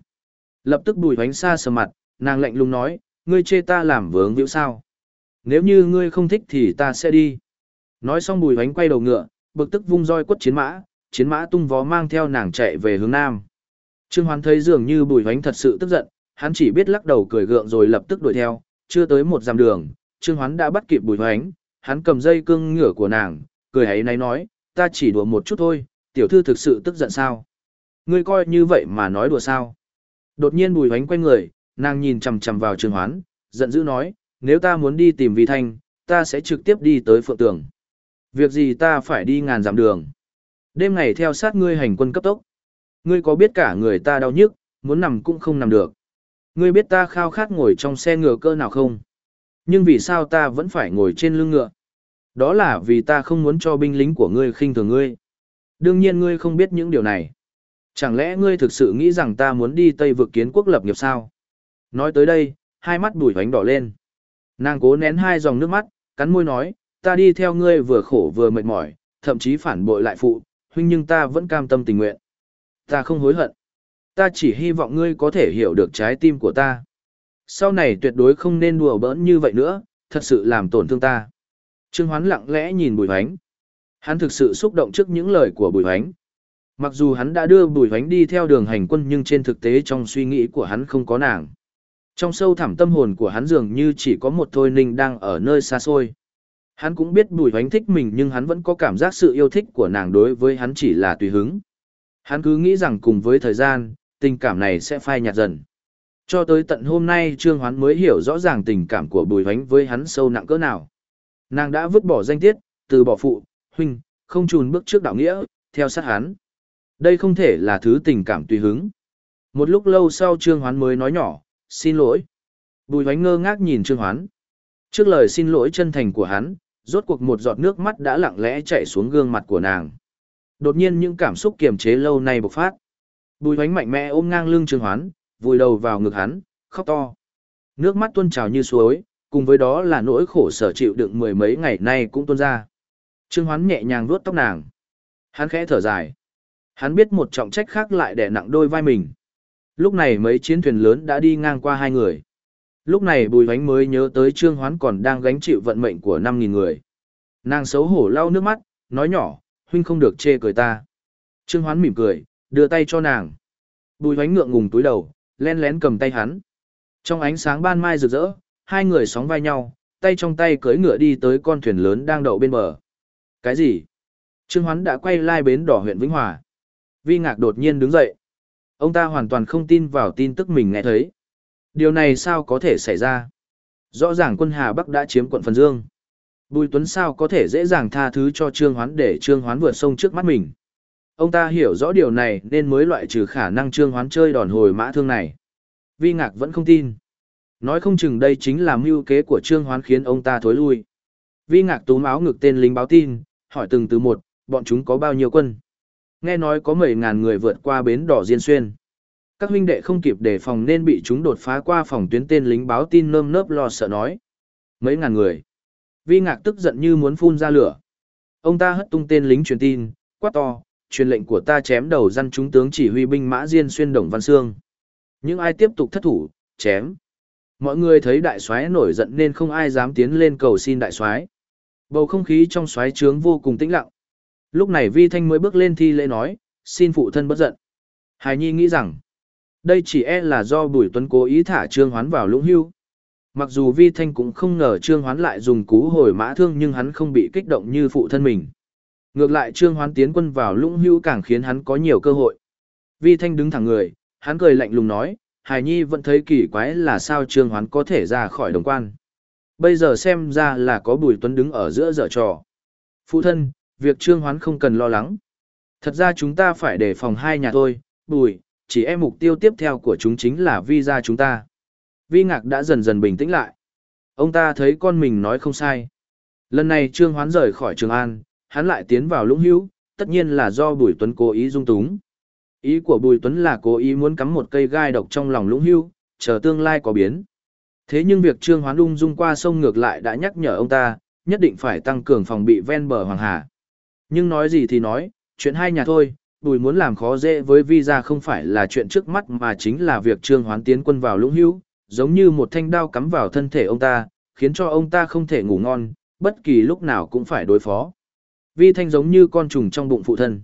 A: Lập tức Bùi Hoánh xa sờ mặt, nàng lạnh lùng nói, ngươi chê ta làm vướng víu sao? Nếu như ngươi không thích thì ta sẽ đi. Nói xong Bùi Hoánh quay đầu ngựa, bực tức vung roi quất chiến mã, chiến mã tung vó mang theo nàng chạy về hướng nam. Trương Hoán thấy dường như Bùi Hoánh thật sự tức giận, hắn chỉ biết lắc đầu cười gượng rồi lập tức đuổi theo, chưa tới một dặm đường, Trương Hoán đã bắt kịp Bùi Hoánh, hắn cầm dây cương ngựa của nàng, cười ấy náy nói, ta chỉ đùa một chút thôi, tiểu thư thực sự tức giận sao? Ngươi coi như vậy mà nói đùa sao? Đột nhiên Bùi Hoánh quay người, nàng nhìn chằm chằm vào Trương Hoán, giận dữ nói, nếu ta muốn đi tìm Vi Thanh, ta sẽ trực tiếp đi tới Phượng Tường. Việc gì ta phải đi ngàn dặm đường? Đêm ngày theo sát ngươi hành quân cấp tốc. Ngươi có biết cả người ta đau nhức, muốn nằm cũng không nằm được. Ngươi biết ta khao khát ngồi trong xe ngựa cơ nào không? Nhưng vì sao ta vẫn phải ngồi trên lưng ngựa? Đó là vì ta không muốn cho binh lính của ngươi khinh thường ngươi. Đương nhiên ngươi không biết những điều này. Chẳng lẽ ngươi thực sự nghĩ rằng ta muốn đi Tây vực kiến quốc lập nghiệp sao? Nói tới đây, hai mắt bùi hoánh đỏ lên. Nàng cố nén hai dòng nước mắt, cắn môi nói, ta đi theo ngươi vừa khổ vừa mệt mỏi, thậm chí phản bội lại phụ, huynh nhưng ta vẫn cam tâm tình nguyện. Ta không hối hận. Ta chỉ hy vọng ngươi có thể hiểu được trái tim của ta. Sau này tuyệt đối không nên đùa bỡn như vậy nữa, thật sự làm tổn thương ta. Trương Hoán lặng lẽ nhìn Bùi Hoánh. Hắn thực sự xúc động trước những lời của Bùi Hoánh. Mặc dù hắn đã đưa Bùi Hoánh đi theo đường hành quân nhưng trên thực tế trong suy nghĩ của hắn không có nàng. Trong sâu thẳm tâm hồn của hắn dường như chỉ có một Thôi Ninh đang ở nơi xa xôi. Hắn cũng biết Bùi Hoánh thích mình nhưng hắn vẫn có cảm giác sự yêu thích của nàng đối với hắn chỉ là tùy hứng. Hắn cứ nghĩ rằng cùng với thời gian, tình cảm này sẽ phai nhạt dần. Cho tới tận hôm nay Trương Hoán mới hiểu rõ ràng tình cảm của Bùi Hoánh với hắn sâu nặng cỡ nào. Nàng đã vứt bỏ danh tiết, từ bỏ phụ, huynh, không chùn bước trước đạo nghĩa, theo sát hắn. Đây không thể là thứ tình cảm tùy hứng. Một lúc lâu sau Trương Hoán mới nói nhỏ, xin lỗi. Bùi hoánh ngơ ngác nhìn Trương Hoán. Trước lời xin lỗi chân thành của hắn, rốt cuộc một giọt nước mắt đã lặng lẽ chảy xuống gương mặt của nàng. Đột nhiên những cảm xúc kiềm chế lâu nay bộc phát. Bùi hoánh mạnh mẽ ôm ngang lưng Trương Hoán, vùi đầu vào ngực hắn, khóc to. Nước mắt tuôn trào như suối, cùng với đó là nỗi khổ sở chịu đựng mười mấy ngày nay cũng tuôn ra. Trương Hoán nhẹ nhàng vuốt tóc nàng. Hắn khẽ thở dài. Hắn biết một trọng trách khác lại đè nặng đôi vai mình. Lúc này mấy chiến thuyền lớn đã đi ngang qua hai người. Lúc này Bùi Hoánh mới nhớ tới Trương Hoán còn đang gánh chịu vận mệnh của 5.000 người. Nàng xấu hổ lau nước mắt, nói nhỏ, huynh không được chê cười ta. Trương Hoán mỉm cười, đưa tay cho nàng. Bùi Hoánh ngượng ngùng túi đầu, len lén cầm tay hắn. Trong ánh sáng ban mai rực rỡ, hai người sóng vai nhau, tay trong tay cưỡi ngựa đi tới con thuyền lớn đang đậu bên bờ. Cái gì? Trương Hoán đã quay lai bến đỏ huyện Vĩnh Hòa. Vi Ngạc đột nhiên đứng dậy. Ông ta hoàn toàn không tin vào tin tức mình nghe thấy. Điều này sao có thể xảy ra? Rõ ràng quân Hà Bắc đã chiếm quận Phần Dương. Bùi Tuấn sao có thể dễ dàng tha thứ cho Trương Hoán để Trương Hoán vượt sông trước mắt mình. Ông ta hiểu rõ điều này nên mới loại trừ khả năng Trương Hoán chơi đòn hồi mã thương này. Vi Ngạc vẫn không tin. Nói không chừng đây chính là mưu kế của Trương Hoán khiến ông ta thối lui. Vi Ngạc túm áo ngực tên lính báo tin, hỏi từng từ một, bọn chúng có bao nhiêu quân? Nghe nói có mấy ngàn người vượt qua bến đỏ Diên Xuyên. Các huynh đệ không kịp đề phòng nên bị chúng đột phá qua phòng tuyến tên lính báo tin nơm nớp lo sợ nói. Mấy ngàn người. Vi ngạc tức giận như muốn phun ra lửa. Ông ta hất tung tên lính truyền tin, quát to, truyền lệnh của ta chém đầu răn chúng tướng chỉ huy binh mã Diên Xuyên Đồng Văn Sương. Những ai tiếp tục thất thủ, chém. Mọi người thấy đại soái nổi giận nên không ai dám tiến lên cầu xin đại soái. Bầu không khí trong soái trướng vô cùng tĩnh lặng. Lúc này Vi Thanh mới bước lên thi lễ nói, xin phụ thân bất giận. Hải Nhi nghĩ rằng, đây chỉ e là do Bùi Tuấn cố ý thả Trương Hoán vào lũng hưu. Mặc dù Vi Thanh cũng không ngờ Trương Hoán lại dùng cú hồi mã thương nhưng hắn không bị kích động như phụ thân mình. Ngược lại Trương Hoán tiến quân vào lũng hưu càng khiến hắn có nhiều cơ hội. Vi Thanh đứng thẳng người, hắn cười lạnh lùng nói, Hải Nhi vẫn thấy kỳ quái là sao Trương Hoán có thể ra khỏi đồng quan. Bây giờ xem ra là có Bùi Tuấn đứng ở giữa dở trò. Phụ thân, việc Trương Hoán không cần lo lắng. Thật ra chúng ta phải đề phòng hai nhà thôi, Bùi, chỉ em mục tiêu tiếp theo của chúng chính là vi ra chúng ta. Vi Ngạc đã dần dần bình tĩnh lại. Ông ta thấy con mình nói không sai. Lần này Trương Hoán rời khỏi Trường An, hắn lại tiến vào lũng hữu, tất nhiên là do Bùi Tuấn cố ý dung túng. Ý của Bùi Tuấn là cố ý muốn cắm một cây gai độc trong lòng lũng hữu, chờ tương lai có biến. Thế nhưng việc Trương Hoán ung dung qua sông ngược lại đã nhắc nhở ông ta, nhất định phải tăng cường phòng bị ven bờ Hoàng Hà. Nhưng nói gì thì nói, chuyện hai nhà thôi, Bùi muốn làm khó dễ với visa không phải là chuyện trước mắt mà chính là việc Trương Hoán tiến quân vào lũng hữu, giống như một thanh đao cắm vào thân thể ông ta, khiến cho ông ta không thể ngủ ngon, bất kỳ lúc nào cũng phải đối phó. Vi Thanh giống như con trùng trong bụng phụ thân.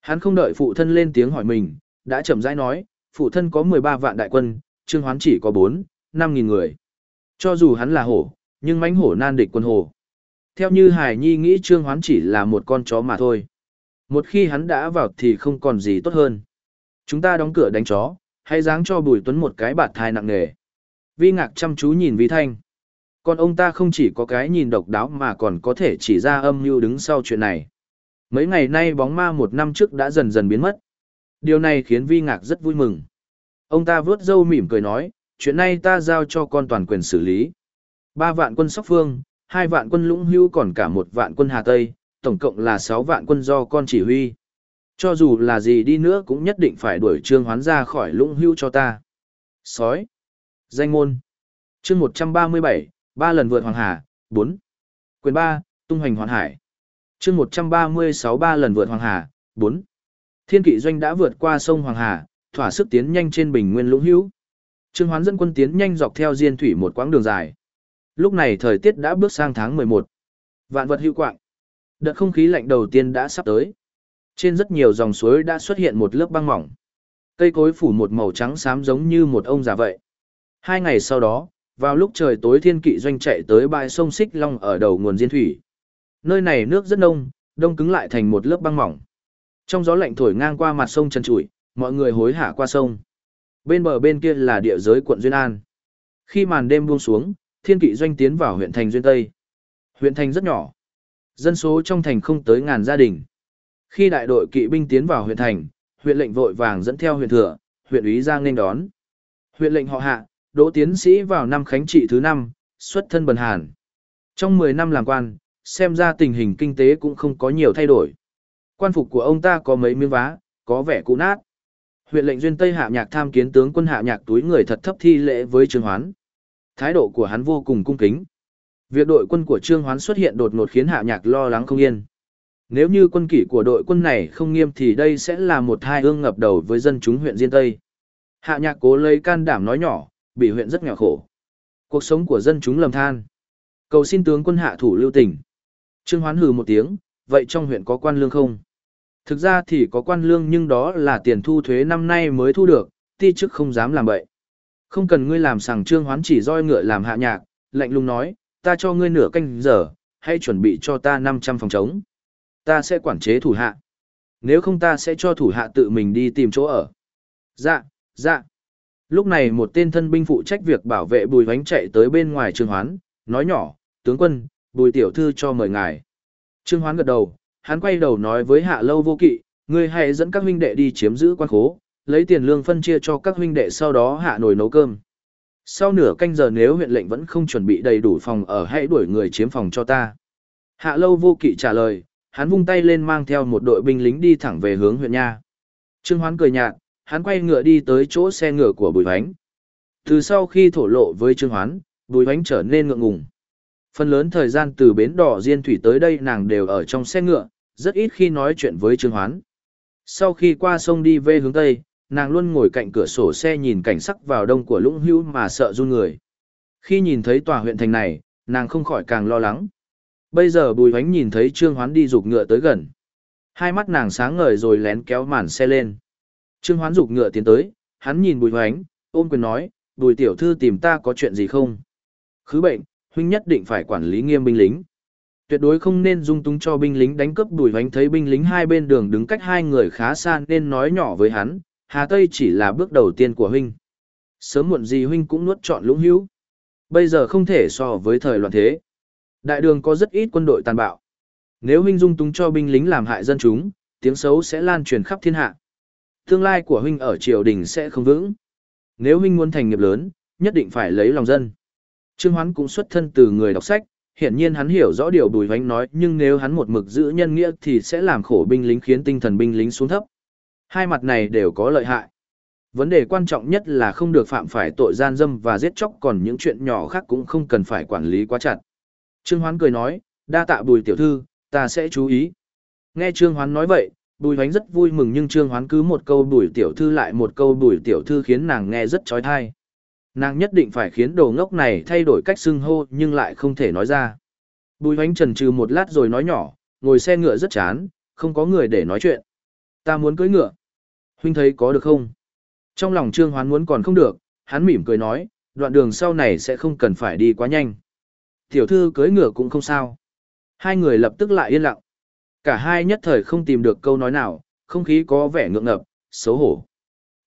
A: Hắn không đợi phụ thân lên tiếng hỏi mình, đã chậm rãi nói, phụ thân có 13 vạn đại quân, Trương Hoán chỉ có 4, 5 nghìn người. Cho dù hắn là hổ, nhưng mãnh hổ nan địch quân hổ. Theo như Hải Nhi nghĩ Trương Hoán chỉ là một con chó mà thôi. Một khi hắn đã vào thì không còn gì tốt hơn. Chúng ta đóng cửa đánh chó, hay dáng cho Bùi Tuấn một cái bạt thai nặng nề. Vi ngạc chăm chú nhìn Vi Thanh. Còn ông ta không chỉ có cái nhìn độc đáo mà còn có thể chỉ ra âm mưu đứng sau chuyện này. Mấy ngày nay bóng ma một năm trước đã dần dần biến mất. Điều này khiến Vi ngạc rất vui mừng. Ông ta vớt râu mỉm cười nói, chuyện này ta giao cho con toàn quyền xử lý. Ba vạn quân sóc phương, hai vạn quân lũng hưu còn cả một vạn quân Hà Tây, tổng cộng là sáu vạn quân do con chỉ huy. Cho dù là gì đi nữa cũng nhất định phải đuổi trương hoán ra khỏi lũng hưu cho ta. Sói. Danh ngôn chương một trăm ba mươi bảy ba lần vượt Hoàng Hà, bốn Quyền ba tung hoành hoàn hải. chương một trăm ba mươi sáu ba lần vượt Hoàng Hà, bốn Thiên kỵ doanh đã vượt qua sông Hoàng Hà, thỏa sức tiến nhanh trên bình nguyên lũng hữu. Trương Hoán dẫn quân tiến nhanh dọc theo diên thủy một quãng đường dài. Lúc này thời tiết đã bước sang tháng 11. Vạn vật hữu quạng. Đợt không khí lạnh đầu tiên đã sắp tới. Trên rất nhiều dòng suối đã xuất hiện một lớp băng mỏng. Cây cối phủ một màu trắng xám giống như một ông già vậy. Hai ngày sau đó, vào lúc trời tối thiên kỵ doanh chạy tới bãi sông Xích Long ở đầu nguồn diên thủy. Nơi này nước rất nông, đông cứng lại thành một lớp băng mỏng. Trong gió lạnh thổi ngang qua mặt sông trần trụi, mọi người hối hả qua sông. Bên bờ bên kia là địa giới quận Duyên An. Khi màn đêm buông xuống, thiên kỵ doanh tiến vào huyện thành Duyên Tây. Huyện thành rất nhỏ. Dân số trong thành không tới ngàn gia đình. Khi đại đội kỵ binh tiến vào huyện thành, huyện lệnh vội vàng dẫn theo huyện thừa, huyện úy ra nên đón. Huyện lệnh họ hạ, đỗ tiến sĩ vào năm khánh trị thứ năm, xuất thân bần hàn. Trong 10 năm làm quan, xem ra tình hình kinh tế cũng không có nhiều thay đổi. Quan phục của ông ta có mấy miếng vá, có vẻ cũ nát. Huyện lệnh duyên Tây hạ nhạc tham kiến tướng quân hạ nhạc túi người thật thấp thi lễ với Trương Hoán. Thái độ của hắn vô cùng cung kính. Việc đội quân của Trương Hoán xuất hiện đột ngột khiến hạ nhạc lo lắng không yên. Nếu như quân kỷ của đội quân này không nghiêm thì đây sẽ là một hai ương ngập đầu với dân chúng huyện Diên Tây. Hạ nhạc cố lấy can đảm nói nhỏ, bị huyện rất nghèo khổ. Cuộc sống của dân chúng lầm than. Cầu xin tướng quân hạ thủ lưu tình. Trương Hoán hừ một tiếng, vậy trong huyện có quan lương không? Thực ra thì có quan lương nhưng đó là tiền thu thuế năm nay mới thu được, ti chức không dám làm vậy. Không cần ngươi làm sàng Trương Hoán chỉ roi ngựa làm hạ nhạc, lạnh lùng nói, ta cho ngươi nửa canh giờ, hãy chuẩn bị cho ta 500 phòng trống. Ta sẽ quản chế thủ hạ. Nếu không ta sẽ cho thủ hạ tự mình đi tìm chỗ ở. Dạ, dạ. Lúc này một tên thân binh phụ trách việc bảo vệ bùi vánh chạy tới bên ngoài Trương Hoán, nói nhỏ, tướng quân, bùi tiểu thư cho mời ngài. Trương Hoán gật đầu, hắn quay đầu nói với hạ lâu vô kỵ, ngươi hãy dẫn các huynh đệ đi chiếm giữ quan khố, lấy tiền lương phân chia cho các huynh đệ sau đó hạ nồi nấu cơm. Sau nửa canh giờ nếu huyện lệnh vẫn không chuẩn bị đầy đủ phòng ở hãy đuổi người chiếm phòng cho ta. Hạ lâu vô kỵ trả lời, hắn vung tay lên mang theo một đội binh lính đi thẳng về hướng huyện nha. Trương Hoán cười nhạt, hắn quay ngựa đi tới chỗ xe ngựa của Bùi Hoánh. Từ sau khi thổ lộ với Trương Hoán, Bùi Hoánh trở nên ngượng ngùng. Phần lớn thời gian từ bến đỏ Diên Thủy tới đây nàng đều ở trong xe ngựa, rất ít khi nói chuyện với Trương Hoán. Sau khi qua sông đi về hướng Tây, nàng luôn ngồi cạnh cửa sổ xe nhìn cảnh sắc vào đông của lũng hữu mà sợ run người. Khi nhìn thấy tòa huyện thành này, nàng không khỏi càng lo lắng. Bây giờ bùi hoánh nhìn thấy Trương Hoán đi giục ngựa tới gần. Hai mắt nàng sáng ngời rồi lén kéo màn xe lên. Trương Hoán giục ngựa tiến tới, hắn nhìn bùi hoánh, ôm quyền nói, bùi tiểu thư tìm ta có chuyện gì không? Khứ bệnh, huynh nhất định phải quản lý nghiêm binh lính. Tuyệt đối không nên dung túng cho binh lính đánh cướp bùi hoánh thấy binh lính hai bên đường đứng cách hai người khá xa nên nói nhỏ với hắn, Hà Tây chỉ là bước đầu tiên của huynh. Sớm muộn gì huynh cũng nuốt chọn lũng hữu. Bây giờ không thể so với thời loạn thế. Đại đường có rất ít quân đội tàn bạo. Nếu huynh dung túng cho binh lính làm hại dân chúng, tiếng xấu sẽ lan truyền khắp thiên hạ. Tương lai của huynh ở triều đình sẽ không vững. Nếu huynh muốn thành nghiệp lớn, nhất định phải lấy lòng dân. Trương Hoán cũng xuất thân từ người đọc sách, hiển nhiên hắn hiểu rõ điều Bùi Vánh nói, nhưng nếu hắn một mực giữ nhân nghĩa thì sẽ làm khổ binh lính khiến tinh thần binh lính xuống thấp. Hai mặt này đều có lợi hại. Vấn đề quan trọng nhất là không được phạm phải tội gian dâm và giết chóc còn những chuyện nhỏ khác cũng không cần phải quản lý quá chặt. Trương Hoán cười nói, đa tạ bùi tiểu thư, ta sẽ chú ý. Nghe Trương Hoán nói vậy, bùi hoánh rất vui mừng nhưng Trương Hoán cứ một câu bùi tiểu thư lại một câu bùi tiểu thư khiến nàng nghe rất trói thai. Nàng nhất định phải khiến đồ ngốc này thay đổi cách xưng hô nhưng lại không thể nói ra. Bùi hoánh trần trừ một lát rồi nói nhỏ, ngồi xe ngựa rất chán, không có người để nói chuyện. Ta muốn cưỡi ngựa. Huynh thấy có được không? Trong lòng Trương Hoán muốn còn không được, hắn mỉm cười nói, đoạn đường sau này sẽ không cần phải đi quá nhanh. Tiểu thư cưới ngựa cũng không sao. Hai người lập tức lại yên lặng. Cả hai nhất thời không tìm được câu nói nào, không khí có vẻ ngượng ngập, xấu hổ.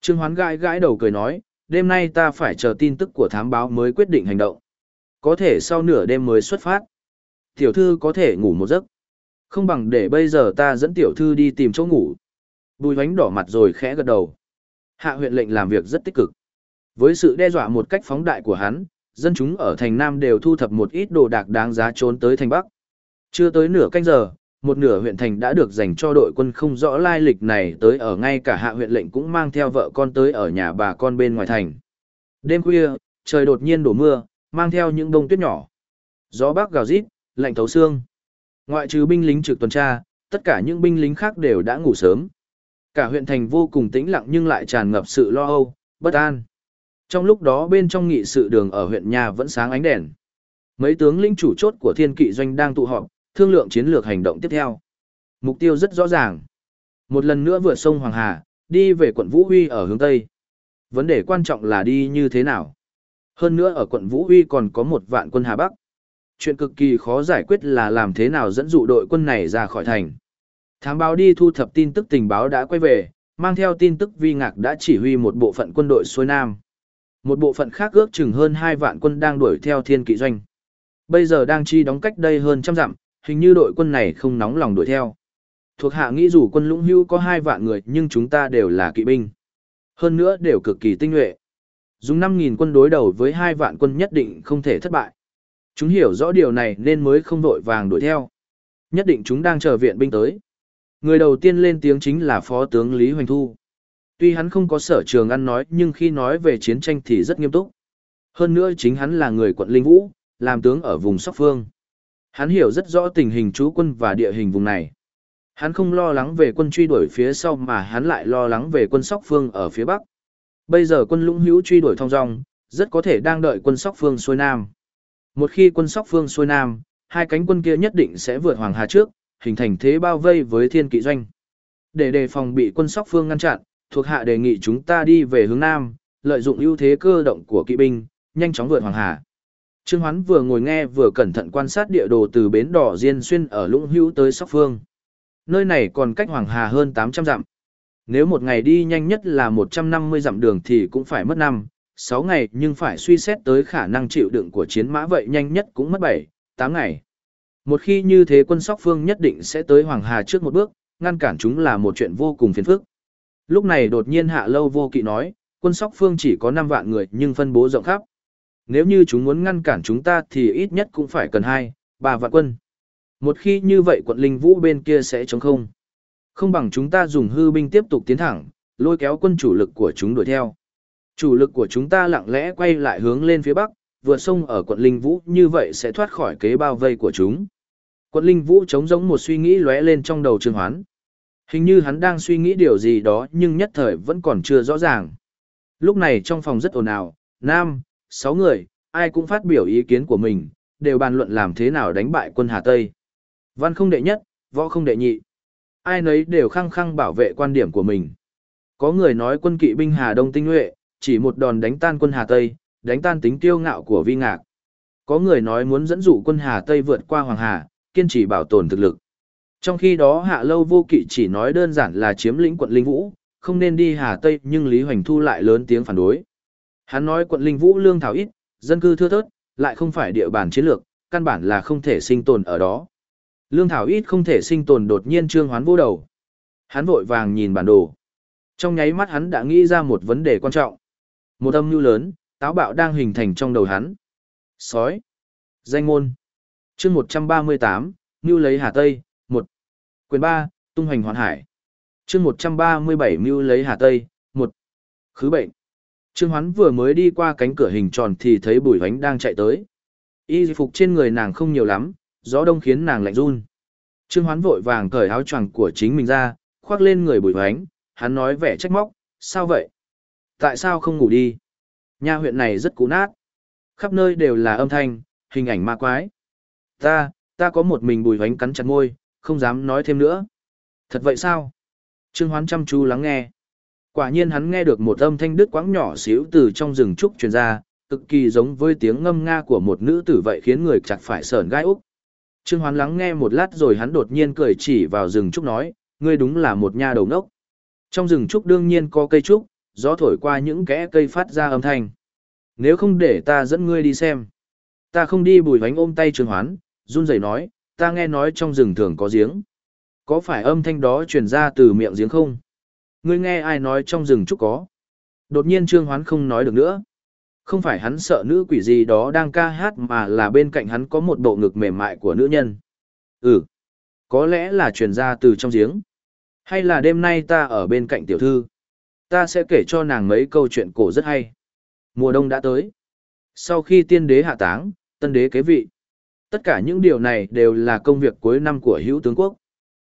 A: Trương Hoán gãi gãi đầu cười nói, đêm nay ta phải chờ tin tức của thám báo mới quyết định hành động. Có thể sau nửa đêm mới xuất phát. Tiểu thư có thể ngủ một giấc. Không bằng để bây giờ ta dẫn tiểu thư đi tìm chỗ ngủ. Bùi hoánh đỏ mặt rồi khẽ gật đầu. Hạ huyện lệnh làm việc rất tích cực. Với sự đe dọa một cách phóng đại của hắn, dân chúng ở thành Nam đều thu thập một ít đồ đạc đáng giá trốn tới thành Bắc. Chưa tới nửa canh giờ, một nửa huyện thành đã được dành cho đội quân không rõ lai lịch này tới ở ngay cả hạ huyện lệnh cũng mang theo vợ con tới ở nhà bà con bên ngoài thành. Đêm khuya, trời đột nhiên đổ mưa, mang theo những bông tuyết nhỏ. Gió bắc gào rít, lạnh thấu xương. Ngoại trừ binh lính trực tuần tra, tất cả những binh lính khác đều đã ngủ sớm. Cả huyện thành vô cùng tĩnh lặng nhưng lại tràn ngập sự lo âu, bất an. Trong lúc đó bên trong nghị sự đường ở huyện nhà vẫn sáng ánh đèn. Mấy tướng lĩnh chủ chốt của thiên kỵ doanh đang tụ họp, thương lượng chiến lược hành động tiếp theo. Mục tiêu rất rõ ràng. Một lần nữa vượt sông Hoàng Hà, đi về quận Vũ Huy ở hướng Tây. Vấn đề quan trọng là đi như thế nào. Hơn nữa ở quận Vũ Huy còn có một vạn quân Hà Bắc. Chuyện cực kỳ khó giải quyết là làm thế nào dẫn dụ đội quân này ra khỏi thành. Thám báo đi thu thập tin tức tình báo đã quay về, mang theo tin tức vi ngạc đã chỉ huy một bộ phận quân đội xuôi Nam. Một bộ phận khác ước chừng hơn 2 vạn quân đang đuổi theo thiên kỵ doanh. Bây giờ đang chi đóng cách đây hơn trăm dặm, hình như đội quân này không nóng lòng đuổi theo. Thuộc hạ nghĩ dù quân lũng hưu có 2 vạn người nhưng chúng ta đều là kỵ binh. Hơn nữa đều cực kỳ tinh nhuệ. Dùng 5.000 quân đối đầu với hai vạn quân nhất định không thể thất bại. Chúng hiểu rõ điều này nên mới không đội vàng đuổi theo. Nhất định chúng đang chờ viện binh tới. Người đầu tiên lên tiếng chính là Phó tướng Lý Hoành Thu. Tuy hắn không có sở trường ăn nói nhưng khi nói về chiến tranh thì rất nghiêm túc. Hơn nữa chính hắn là người quận Linh Vũ, làm tướng ở vùng Sóc Phương. Hắn hiểu rất rõ tình hình trú quân và địa hình vùng này. Hắn không lo lắng về quân truy đuổi phía sau mà hắn lại lo lắng về quân Sóc Phương ở phía Bắc. Bây giờ quân Lũng Hữu truy đuổi thong dong, rất có thể đang đợi quân Sóc Phương xuôi Nam. Một khi quân Sóc Phương xuôi Nam, hai cánh quân kia nhất định sẽ vượt Hoàng Hà trước, hình thành thế bao vây với thiên kỵ doanh. Để đề phòng bị quân Sóc Phương ngăn chặn, thuộc hạ đề nghị chúng ta đi về hướng Nam, lợi dụng ưu thế cơ động của kỵ binh, nhanh chóng vượt Hoàng Hà. Trương Hoán vừa ngồi nghe vừa cẩn thận quan sát địa đồ từ bến đỏ Diên Xuyên ở Lũng Hữu tới Sóc Phương. Nơi này còn cách Hoàng Hà hơn 800 dặm. Nếu một ngày đi nhanh nhất là 150 dặm đường thì cũng phải mất 5, 6 ngày nhưng phải suy xét tới khả năng chịu đựng của chiến mã vậy nhanh nhất cũng mất 7, 8 ngày. Một khi như thế quân Sóc Phương nhất định sẽ tới Hoàng Hà trước một bước, ngăn cản chúng là một chuyện vô cùng phiền phức. Lúc này đột nhiên Hạ Lâu Vô Kỵ nói, quân Sóc Phương chỉ có 5 vạn người nhưng phân bố rộng khắp. Nếu như chúng muốn ngăn cản chúng ta thì ít nhất cũng phải cần 2, 3 vạn quân. Một khi như vậy quận Linh Vũ bên kia sẽ chống không. Không bằng chúng ta dùng hư binh tiếp tục tiến thẳng, lôi kéo quân chủ lực của chúng đuổi theo. Chủ lực của chúng ta lặng lẽ quay lại hướng lên phía bắc, vượt sông ở quận Linh Vũ như vậy sẽ thoát khỏi kế bao vây của chúng. Quận Linh Vũ trống giống một suy nghĩ lóe lên trong đầu Trương Hoán. Hình như hắn đang suy nghĩ điều gì đó nhưng nhất thời vẫn còn chưa rõ ràng. Lúc này trong phòng rất ồn ào, nam, sáu người, ai cũng phát biểu ý kiến của mình, đều bàn luận làm thế nào đánh bại quân Hà Tây. Văn không đệ nhất, võ không đệ nhị. Ai nấy đều khăng khăng bảo vệ quan điểm của mình. Có người nói quân kỵ binh Hà Đông tinh nhuệ, chỉ một đòn đánh tan quân Hà Tây, đánh tan tính tiêu ngạo của vi ngạc. Có người nói muốn dẫn dụ quân Hà Tây vượt qua Hoàng Hà, kiên trì bảo tồn thực lực. Trong khi đó Hạ Lâu Vô Kỵ chỉ nói đơn giản là chiếm lĩnh quận Linh Vũ, không nên đi Hà Tây nhưng Lý Hoành Thu lại lớn tiếng phản đối. Hắn nói quận Linh Vũ lương thảo ít, dân cư thưa thớt, lại không phải địa bàn chiến lược, căn bản là không thể sinh tồn ở đó. Lương thảo ít không thể sinh tồn đột nhiên trương hoán vô đầu. Hắn vội vàng nhìn bản đồ. Trong nháy mắt hắn đã nghĩ ra một vấn đề quan trọng. Một âm mưu lớn, táo bạo đang hình thành trong đầu hắn. Sói. Danh môn chương 138, mưu lấy Hà Tây, 1. Quyền 3, tung hoành hoàn hải. chương 137 mưu lấy Hà Tây, 1. Khứ bệnh. Trương Hoán vừa mới đi qua cánh cửa hình tròn thì thấy bùi vánh đang chạy tới. Y phục trên người nàng không nhiều lắm, gió đông khiến nàng lạnh run. Trương Hoán vội vàng cởi áo choàng của chính mình ra, khoác lên người bùi vánh, hắn nói vẻ trách móc, sao vậy? Tại sao không ngủ đi? Nhà huyện này rất cũ nát. Khắp nơi đều là âm thanh, hình ảnh ma quái. Ta, ta có một mình bùi hoánh cắn chặt môi, không dám nói thêm nữa. Thật vậy sao? Trương Hoán chăm chú lắng nghe. Quả nhiên hắn nghe được một âm thanh đứt quãng nhỏ xíu từ trong rừng trúc truyền ra, cực kỳ giống với tiếng ngâm nga của một nữ tử vậy khiến người chặt phải sởn gai úc. Trương Hoán lắng nghe một lát rồi hắn đột nhiên cười chỉ vào rừng trúc nói, ngươi đúng là một nha đầu ngốc. Trong rừng trúc đương nhiên có cây trúc, gió thổi qua những kẽ cây phát ra âm thanh. Nếu không để ta dẫn ngươi đi xem. Ta không đi bùi vánh ôm tay Trương Hoán, run rẩy nói, ta nghe nói trong rừng thường có giếng. Có phải âm thanh đó truyền ra từ miệng giếng không? Ngươi nghe ai nói trong rừng trúc có. Đột nhiên Trương Hoán không nói được nữa. Không phải hắn sợ nữ quỷ gì đó đang ca hát mà là bên cạnh hắn có một bộ ngực mềm mại của nữ nhân. Ừ, có lẽ là truyền ra từ trong giếng. Hay là đêm nay ta ở bên cạnh tiểu thư. Ta sẽ kể cho nàng mấy câu chuyện cổ rất hay. Mùa đông đã tới. Sau khi tiên đế hạ táng, tân đế kế vị. Tất cả những điều này đều là công việc cuối năm của hữu tướng quốc.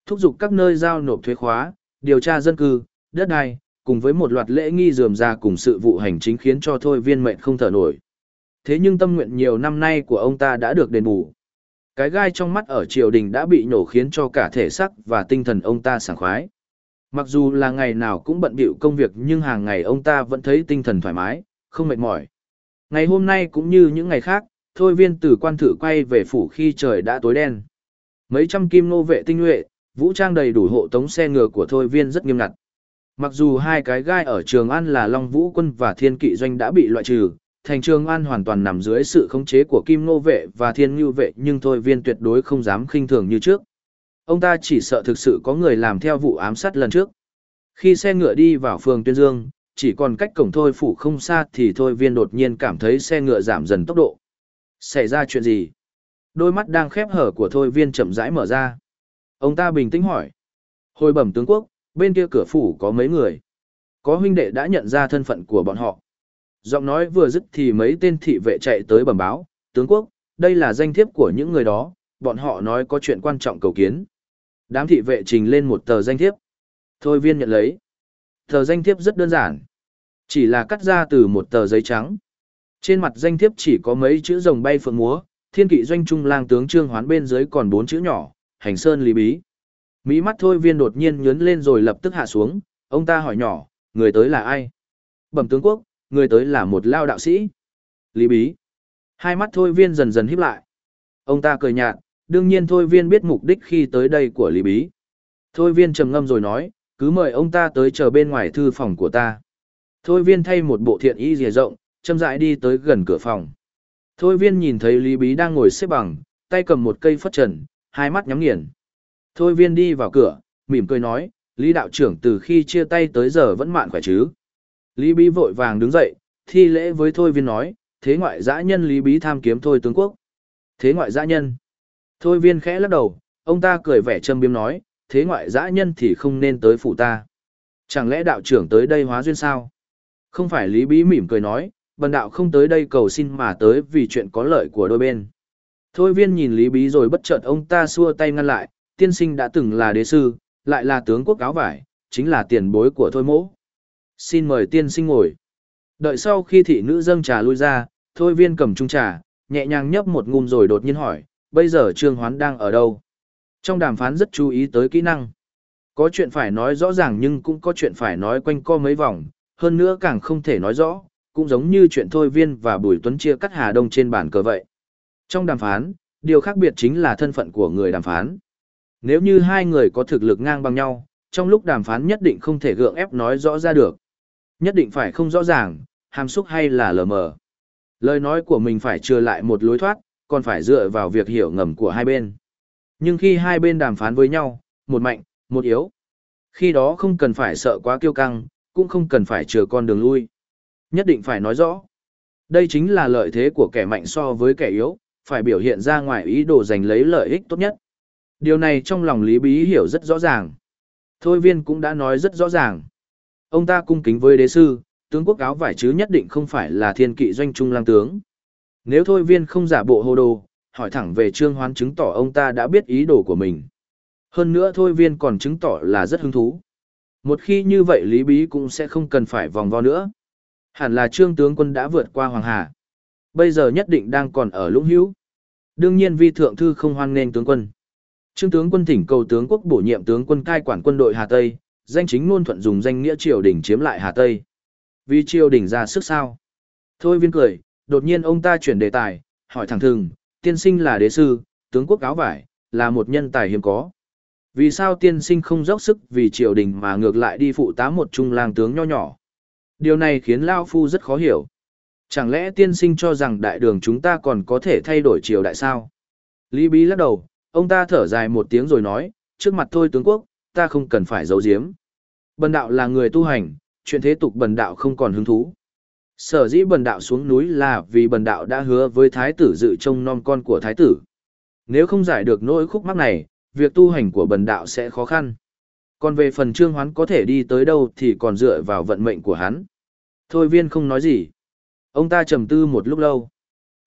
A: Thúc giục các nơi giao nộp thuế khóa, điều tra dân cư, đất đai, cùng với một loạt lễ nghi dườm ra cùng sự vụ hành chính khiến cho thôi viên mệnh không thở nổi. Thế nhưng tâm nguyện nhiều năm nay của ông ta đã được đền bù. Cái gai trong mắt ở triều đình đã bị nổ khiến cho cả thể xác và tinh thần ông ta sảng khoái. Mặc dù là ngày nào cũng bận bịu công việc nhưng hàng ngày ông ta vẫn thấy tinh thần thoải mái, không mệt mỏi. Ngày hôm nay cũng như những ngày khác, thôi viên tử quan thử quay về phủ khi trời đã tối đen. Mấy trăm kim nô vệ tinh nhuệ, vũ trang đầy đủ hộ tống xe ngựa của thôi viên rất nghiêm ngặt. Mặc dù hai cái gai ở Trường An là Long Vũ quân và Thiên Kỵ doanh đã bị loại trừ, thành Trường An hoàn toàn nằm dưới sự khống chế của Kim Nô vệ và Thiên Nhu vệ, nhưng thôi viên tuyệt đối không dám khinh thường như trước. Ông ta chỉ sợ thực sự có người làm theo vụ ám sát lần trước. Khi xe ngựa đi vào phường Tuyên Dương, chỉ còn cách cổng thôi phủ không xa thì thôi viên đột nhiên cảm thấy xe ngựa giảm dần tốc độ. Xảy ra chuyện gì? Đôi mắt đang khép hở của thôi viên chậm rãi mở ra. Ông ta bình tĩnh hỏi. Hồi bẩm tướng quốc, bên kia cửa phủ có mấy người. Có huynh đệ đã nhận ra thân phận của bọn họ. Giọng nói vừa dứt thì mấy tên thị vệ chạy tới bẩm báo, tướng quốc, đây là danh thiếp của những người đó, bọn họ nói có chuyện quan trọng cầu kiến. Đám thị vệ trình lên một tờ danh thiếp. Thôi viên nhận lấy. Tờ danh thiếp rất đơn giản. Chỉ là cắt ra từ một tờ giấy trắng. Trên mặt danh thiếp chỉ có mấy chữ rồng bay phượng múa, thiên kỵ doanh trung lang tướng trương hoán bên dưới còn bốn chữ nhỏ, hành sơn lý bí. Mỹ mắt thôi viên đột nhiên nhớn lên rồi lập tức hạ xuống, ông ta hỏi nhỏ, người tới là ai? Bẩm tướng quốc, người tới là một lao đạo sĩ. Lý bí. Hai mắt thôi viên dần dần híp lại. Ông ta cười nhạt, đương nhiên thôi viên biết mục đích khi tới đây của Lý bí. Thôi viên trầm ngâm rồi nói, cứ mời ông ta tới chờ bên ngoài thư phòng của ta. Thôi viên thay một bộ thiện y dìa rộng, châm rãi đi tới gần cửa phòng. Thôi viên nhìn thấy Lý Bí đang ngồi xếp bằng, tay cầm một cây phất trần, hai mắt nhắm nghiền. Thôi viên đi vào cửa, mỉm cười nói, Lý đạo trưởng từ khi chia tay tới giờ vẫn mạn khỏe chứ. Lý Bí vội vàng đứng dậy, thi lễ với Thôi viên nói, thế ngoại dã nhân Lý Bí tham kiếm Thôi tướng quốc. Thế ngoại dã nhân. Thôi viên khẽ lắc đầu, ông ta cười vẻ châm biếm nói, thế ngoại dã nhân thì không nên tới phủ ta. Chẳng lẽ đạo trưởng tới đây hóa duyên sao? Không phải Lý Bí mỉm cười nói, bần đạo không tới đây cầu xin mà tới vì chuyện có lợi của đôi bên. Thôi viên nhìn Lý Bí rồi bất chợt ông ta xua tay ngăn lại, tiên sinh đã từng là đế sư, lại là tướng quốc áo vải, chính là tiền bối của thôi mỗ. Xin mời tiên sinh ngồi. Đợi sau khi thị nữ dâng trà lui ra, thôi viên cầm chung trà, nhẹ nhàng nhấp một ngụm rồi đột nhiên hỏi, bây giờ Trương Hoán đang ở đâu? Trong đàm phán rất chú ý tới kỹ năng. Có chuyện phải nói rõ ràng nhưng cũng có chuyện phải nói quanh co mấy vòng, hơn nữa càng không thể nói rõ, cũng giống như chuyện Thôi Viên và Bùi Tuấn chia cắt Hà Đông trên bàn cờ vậy. Trong đàm phán, điều khác biệt chính là thân phận của người đàm phán. Nếu như hai người có thực lực ngang bằng nhau, trong lúc đàm phán nhất định không thể gượng ép nói rõ ra được. Nhất định phải không rõ ràng, hàm xúc hay là lờ mờ. Lời nói của mình phải trừ lại một lối thoát, còn phải dựa vào việc hiểu ngầm của hai bên. Nhưng khi hai bên đàm phán với nhau, một mạnh, một yếu, khi đó không cần phải sợ quá kiêu căng, cũng không cần phải chừa con đường lui. Nhất định phải nói rõ. Đây chính là lợi thế của kẻ mạnh so với kẻ yếu, phải biểu hiện ra ngoài ý đồ giành lấy lợi ích tốt nhất. Điều này trong lòng Lý Bí hiểu rất rõ ràng. Thôi viên cũng đã nói rất rõ ràng. Ông ta cung kính với đế sư, tướng quốc áo vải chứ nhất định không phải là thiên kỵ doanh trung lang tướng. Nếu thôi viên không giả bộ hồ đồ, hỏi thẳng về trương hoán chứng tỏ ông ta đã biết ý đồ của mình. Hơn nữa thôi viên còn chứng tỏ là rất hứng thú. Một khi như vậy Lý Bí cũng sẽ không cần phải vòng vo nữa. Hẳn là trương tướng quân đã vượt qua Hoàng Hà. Bây giờ nhất định đang còn ở Lũng Hữu. Đương nhiên vi thượng thư không hoan nghênh tướng quân. Trương tướng quân thỉnh cầu tướng quốc bổ nhiệm tướng quân cai quản quân đội Hà Tây, danh chính ngôn thuận dùng danh nghĩa triều đình chiếm lại Hà Tây. Vì triều đình ra sức sao? Thôi viên cười, đột nhiên ông ta chuyển đề tài, hỏi thẳng thừng, tiên sinh là đế sư, tướng quốc áo vải, là một nhân tài hiếm có. Vì sao tiên sinh không dốc sức vì triều đình mà ngược lại đi phụ tá một trung lang tướng nho nhỏ? Điều này khiến Lao Phu rất khó hiểu. Chẳng lẽ tiên sinh cho rằng đại đường chúng ta còn có thể thay đổi triều đại sao? Lý Bí lắc đầu, ông ta thở dài một tiếng rồi nói, trước mặt thôi tướng quốc, ta không cần phải giấu giếm. Bần đạo là người tu hành, chuyện thế tục bần đạo không còn hứng thú. Sở dĩ bần đạo xuống núi là vì bần đạo đã hứa với thái tử dự trông non con của thái tử. Nếu không giải được nỗi khúc mắc này, việc tu hành của bần đạo sẽ khó khăn. Còn về phần trương hoán có thể đi tới đâu thì còn dựa vào vận mệnh của hắn. Thôi viên không nói gì. Ông ta trầm tư một lúc lâu.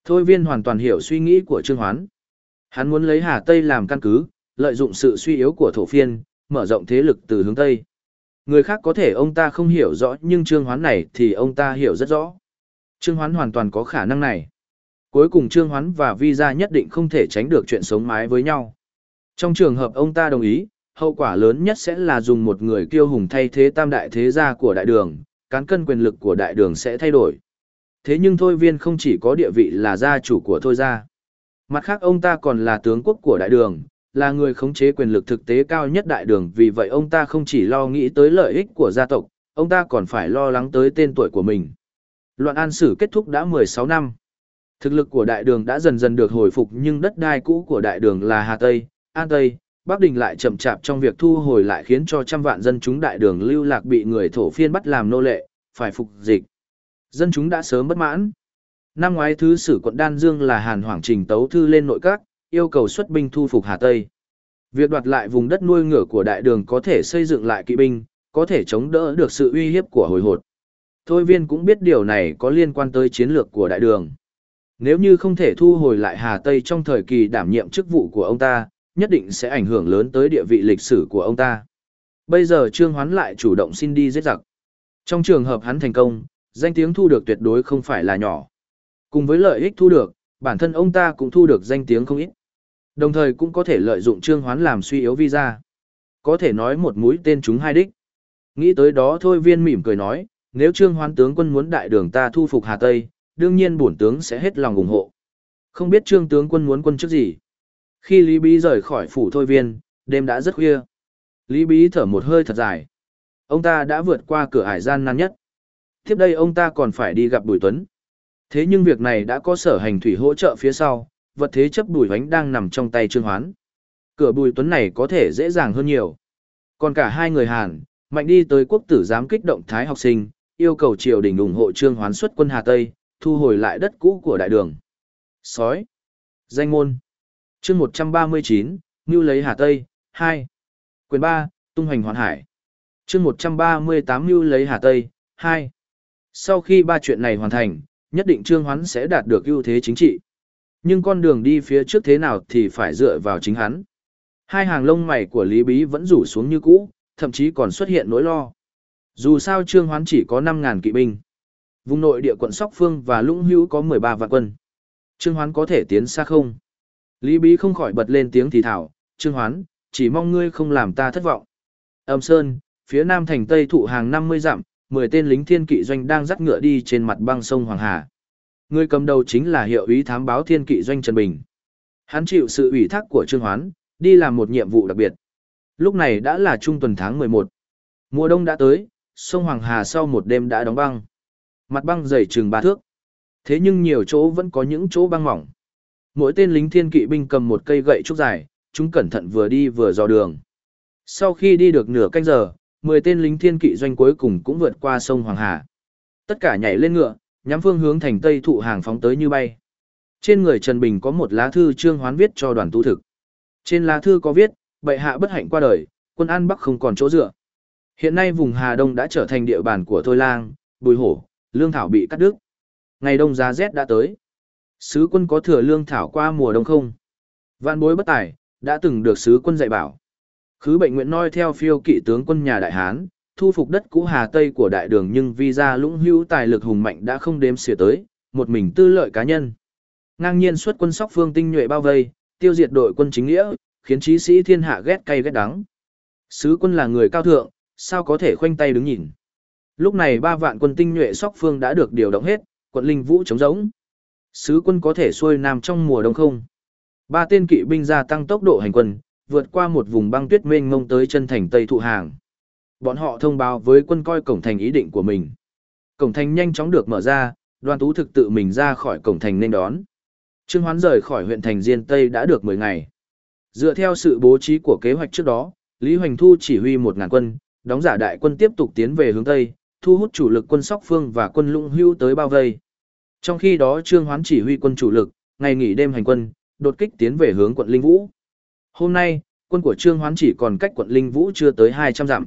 A: Thôi viên hoàn toàn hiểu suy nghĩ của trương hoán. Hắn muốn lấy Hà Tây làm căn cứ, lợi dụng sự suy yếu của thổ phiên, mở rộng thế lực từ hướng Tây. Người khác có thể ông ta không hiểu rõ nhưng Trương Hoán này thì ông ta hiểu rất rõ. Trương Hoán hoàn toàn có khả năng này. Cuối cùng Trương Hoán và Visa nhất định không thể tránh được chuyện sống mái với nhau. Trong trường hợp ông ta đồng ý, hậu quả lớn nhất sẽ là dùng một người kiêu hùng thay thế tam đại thế gia của đại đường, cán cân quyền lực của đại đường sẽ thay đổi. Thế nhưng Thôi Viên không chỉ có địa vị là gia chủ của Thôi gia. Mặt khác ông ta còn là tướng quốc của đại đường, là người khống chế quyền lực thực tế cao nhất đại đường vì vậy ông ta không chỉ lo nghĩ tới lợi ích của gia tộc, ông ta còn phải lo lắng tới tên tuổi của mình. Loạn an sử kết thúc đã 16 năm. Thực lực của đại đường đã dần dần được hồi phục nhưng đất đai cũ của đại đường là Hà Tây, An Tây, Bắc Đình lại chậm chạp trong việc thu hồi lại khiến cho trăm vạn dân chúng đại đường lưu lạc bị người thổ phiên bắt làm nô lệ, phải phục dịch. Dân chúng đã sớm bất mãn. Năm ngoái thứ sử quận Đan Dương là Hàn Hoàng Trình tấu thư lên nội các, yêu cầu xuất binh thu phục Hà Tây. Việc đoạt lại vùng đất nuôi ngựa của đại đường có thể xây dựng lại kỵ binh, có thể chống đỡ được sự uy hiếp của hồi hột. Thôi viên cũng biết điều này có liên quan tới chiến lược của đại đường. Nếu như không thể thu hồi lại Hà Tây trong thời kỳ đảm nhiệm chức vụ của ông ta, nhất định sẽ ảnh hưởng lớn tới địa vị lịch sử của ông ta. Bây giờ Trương Hoán lại chủ động xin đi giết giặc. Trong trường hợp hắn thành công, danh tiếng thu được tuyệt đối không phải là nhỏ. Cùng với lợi ích thu được, bản thân ông ta cũng thu được danh tiếng không ít. Đồng thời cũng có thể lợi dụng Trương Hoán làm suy yếu visa. Có thể nói một mũi tên chúng hai đích. Nghĩ tới đó thôi viên mỉm cười nói, nếu Trương Hoán tướng quân muốn đại đường ta thu phục Hà Tây, đương nhiên bổn tướng sẽ hết lòng ủng hộ. Không biết Trương tướng quân muốn quân chức gì. Khi Lý Bí rời khỏi phủ thôi viên, đêm đã rất khuya. Lý Bí thở một hơi thật dài. Ông ta đã vượt qua cửa hải gian nan nhất. Tiếp đây ông ta còn phải đi gặp Bùi Tuấn. Thế nhưng việc này đã có sở hành thủy hỗ trợ phía sau, vật thế chấp Bùi Vánh đang nằm trong tay Trương Hoán. Cửa Bùi Tuấn này có thể dễ dàng hơn nhiều. Còn cả hai người Hàn, mạnh đi tới quốc tử giám kích động thái học sinh, yêu cầu triều đình ủng hộ Trương Hoán xuất quân Hà Tây, thu hồi lại đất cũ của đại đường. Sói. Danh môn chương 139, Ngưu lấy Hà Tây, 2. Quyền 3, Tung hoành hoàn hải. chương 138 Ngưu lấy Hà Tây, 2. Sau khi ba chuyện này hoàn thành, nhất định Trương Hoán sẽ đạt được ưu thế chính trị. Nhưng con đường đi phía trước thế nào thì phải dựa vào chính hắn. Hai hàng lông mày của Lý Bí vẫn rủ xuống như cũ, thậm chí còn xuất hiện nỗi lo. Dù sao Trương Hoán chỉ có 5.000 kỵ binh. Vùng nội địa quận Sóc Phương và Lũng Hữu có 13 vạn quân. Trương Hoán có thể tiến xa không? Lý Bí không khỏi bật lên tiếng thì thảo, Trương Hoán, chỉ mong ngươi không làm ta thất vọng. Âm Sơn, phía nam thành Tây thụ hàng 50 dặm, 10 tên lính thiên kỵ doanh đang dắt ngựa đi trên mặt băng sông Hoàng Hà. Người cầm đầu chính là hiệu úy thám báo thiên kỵ doanh Trần Bình. Hắn chịu sự ủy thác của Trương Hoán, đi làm một nhiệm vụ đặc biệt. Lúc này đã là trung tuần tháng 11. Mùa đông đã tới, sông Hoàng Hà sau một đêm đã đóng băng. Mặt băng dày chừng ba thước. Thế nhưng nhiều chỗ vẫn có những chỗ băng mỏng. Mỗi tên lính thiên kỵ binh cầm một cây gậy trúc dài, chúng cẩn thận vừa đi vừa dò đường. Sau khi đi được nửa canh giờ, 10 tên lính thiên kỵ doanh cuối cùng cũng vượt qua sông Hoàng Hà. Tất cả nhảy lên ngựa, nhắm phương hướng thành Tây thụ hàng phóng tới như bay. Trên người Trần Bình có một lá thư trương hoán viết cho đoàn tu thực. Trên lá thư có viết, bệ hạ bất hạnh qua đời, quân An Bắc không còn chỗ dựa. Hiện nay vùng Hà Đông đã trở thành địa bàn của Thôi Lang, Bùi Hổ, lương thảo bị cắt đứt. Ngày đông giá rét đã tới. Sứ quân có thừa lương thảo qua mùa đông không? Vạn bối bất tài, đã từng được sứ quân dạy bảo. Khứ bệnh nguyện noi theo phiêu kỵ tướng quân nhà Đại Hán, thu phục đất cũ Hà Tây của đại đường nhưng vì ra lũng hữu tài lực hùng mạnh đã không đếm xỉa tới, một mình tư lợi cá nhân. Ngang nhiên xuất quân sóc phương tinh nhuệ bao vây, tiêu diệt đội quân chính nghĩa, khiến trí sĩ thiên hạ ghét cay ghét đắng. Sứ quân là người cao thượng, sao có thể khoanh tay đứng nhìn. Lúc này ba vạn quân tinh nhuệ sóc phương đã được điều động hết, quận linh vũ chống giống. Sứ quân có thể xuôi nam trong mùa đông không? Ba tên kỵ binh gia tăng tốc độ hành quân, vượt qua một vùng băng tuyết mênh mông tới chân thành Tây Thụ Hàng. Bọn họ thông báo với quân coi cổng thành ý định của mình. Cổng thành nhanh chóng được mở ra, đoàn tú thực tự mình ra khỏi cổng thành nên đón. Trương Hoán rời khỏi huyện thành Diên Tây đã được 10 ngày. Dựa theo sự bố trí của kế hoạch trước đó, Lý Hoành Thu chỉ huy 1.000 quân, đóng giả đại quân tiếp tục tiến về hướng Tây, thu hút chủ lực quân Sóc Phương và quân Lũng Hưu tới bao vây. Trong khi đó Trương Hoán chỉ huy quân chủ lực, ngày nghỉ đêm hành quân, đột kích tiến về hướng quận Linh Vũ. Hôm nay, quân của Trương Hoán chỉ còn cách quận Linh Vũ chưa tới 200 dặm.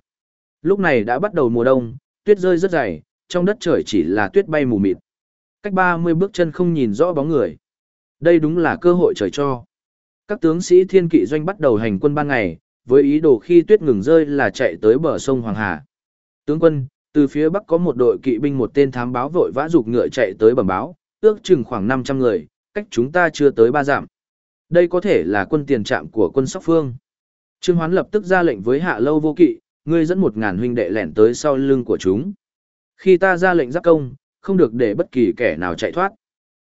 A: Lúc này đã bắt đầu mùa đông, tuyết rơi rất dày, trong đất trời chỉ là tuyết bay mù mịt. Cách 30 bước chân không nhìn rõ bóng người. Đây đúng là cơ hội trời cho. Các tướng sĩ thiên kỵ doanh bắt đầu hành quân ban ngày, với ý đồ khi tuyết ngừng rơi là chạy tới bờ sông Hoàng Hà. Tướng quân, từ phía bắc có một đội kỵ binh một tên thám báo vội vã rục ngựa chạy tới bẩm báo, ước chừng khoảng 500 người, cách chúng ta chưa tới ba dặm. Đây có thể là quân tiền trạm của quân Sóc Phương. Trương Hoán lập tức ra lệnh với Hạ Lâu Vô Kỵ, ngươi dẫn một ngàn huynh đệ lẻn tới sau lưng của chúng. Khi ta ra lệnh giáp công, không được để bất kỳ kẻ nào chạy thoát.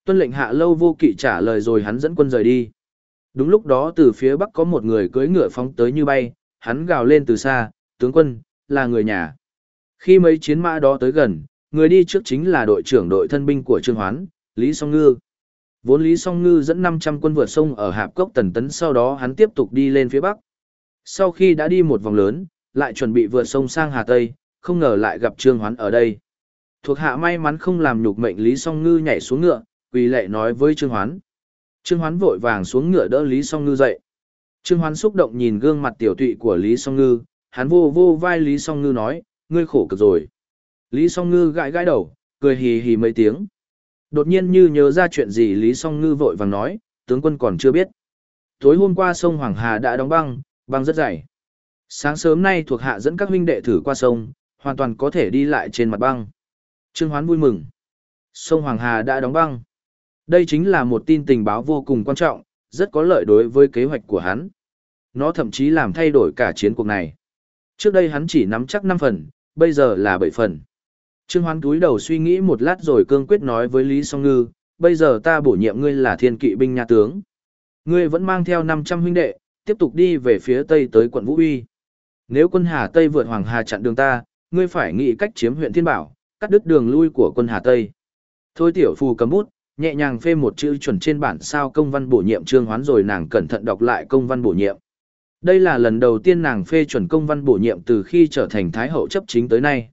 A: Tuân lệnh Hạ Lâu Vô Kỵ trả lời rồi hắn dẫn quân rời đi. Đúng lúc đó từ phía bắc có một người cưỡi ngựa phóng tới như bay, hắn gào lên từ xa, tướng quân, là người nhà. Khi mấy chiến mã đó tới gần, người đi trước chính là đội trưởng đội thân binh của Trương Hoán, Lý Song Ngư. Vốn Lý Song Ngư dẫn 500 quân vượt sông ở Hạp Cốc Tần Tấn sau đó hắn tiếp tục đi lên phía bắc. Sau khi đã đi một vòng lớn, lại chuẩn bị vượt sông sang Hà Tây, không ngờ lại gặp Trương Hoán ở đây. Thuộc hạ may mắn không làm nhục mệnh Lý Song Ngư nhảy xuống ngựa, quỳ lệ nói với Trương Hoán. Trương Hoán vội vàng xuống ngựa đỡ Lý Song Ngư dậy. Trương Hoán xúc động nhìn gương mặt tiểu tụy của Lý Song Ngư, hắn vô vô vai Lý Song Ngư nói, ngươi khổ cực rồi. Lý Song Ngư gãi gãi đầu, cười hì hì mấy tiếng. Đột nhiên như nhớ ra chuyện gì Lý Song Ngư vội vàng nói, tướng quân còn chưa biết. Tối hôm qua sông Hoàng Hà đã đóng băng, băng rất dày. Sáng sớm nay thuộc hạ dẫn các huynh đệ thử qua sông, hoàn toàn có thể đi lại trên mặt băng. Trương Hoán vui mừng. Sông Hoàng Hà đã đóng băng. Đây chính là một tin tình báo vô cùng quan trọng, rất có lợi đối với kế hoạch của hắn. Nó thậm chí làm thay đổi cả chiến cuộc này. Trước đây hắn chỉ nắm chắc 5 phần, bây giờ là bảy phần. Trương Hoán túi đầu suy nghĩ một lát rồi cương quyết nói với Lý Song Ngư, bây giờ ta bổ nhiệm ngươi là thiên kỵ binh nhà tướng. Ngươi vẫn mang theo 500 huynh đệ, tiếp tục đi về phía tây tới quận Vũ Uy. Nếu quân Hà Tây vượt Hoàng Hà chặn đường ta, ngươi phải nghĩ cách chiếm huyện Thiên Bảo, cắt đứt đường lui của quân Hà Tây. Thôi tiểu phù cầm bút, nhẹ nhàng phê một chữ chuẩn trên bản sao công văn bổ nhiệm trương hoán rồi nàng cẩn thận đọc lại công văn bổ nhiệm. Đây là lần đầu tiên nàng phê chuẩn công văn bổ nhiệm từ khi trở thành Thái hậu chấp chính tới nay.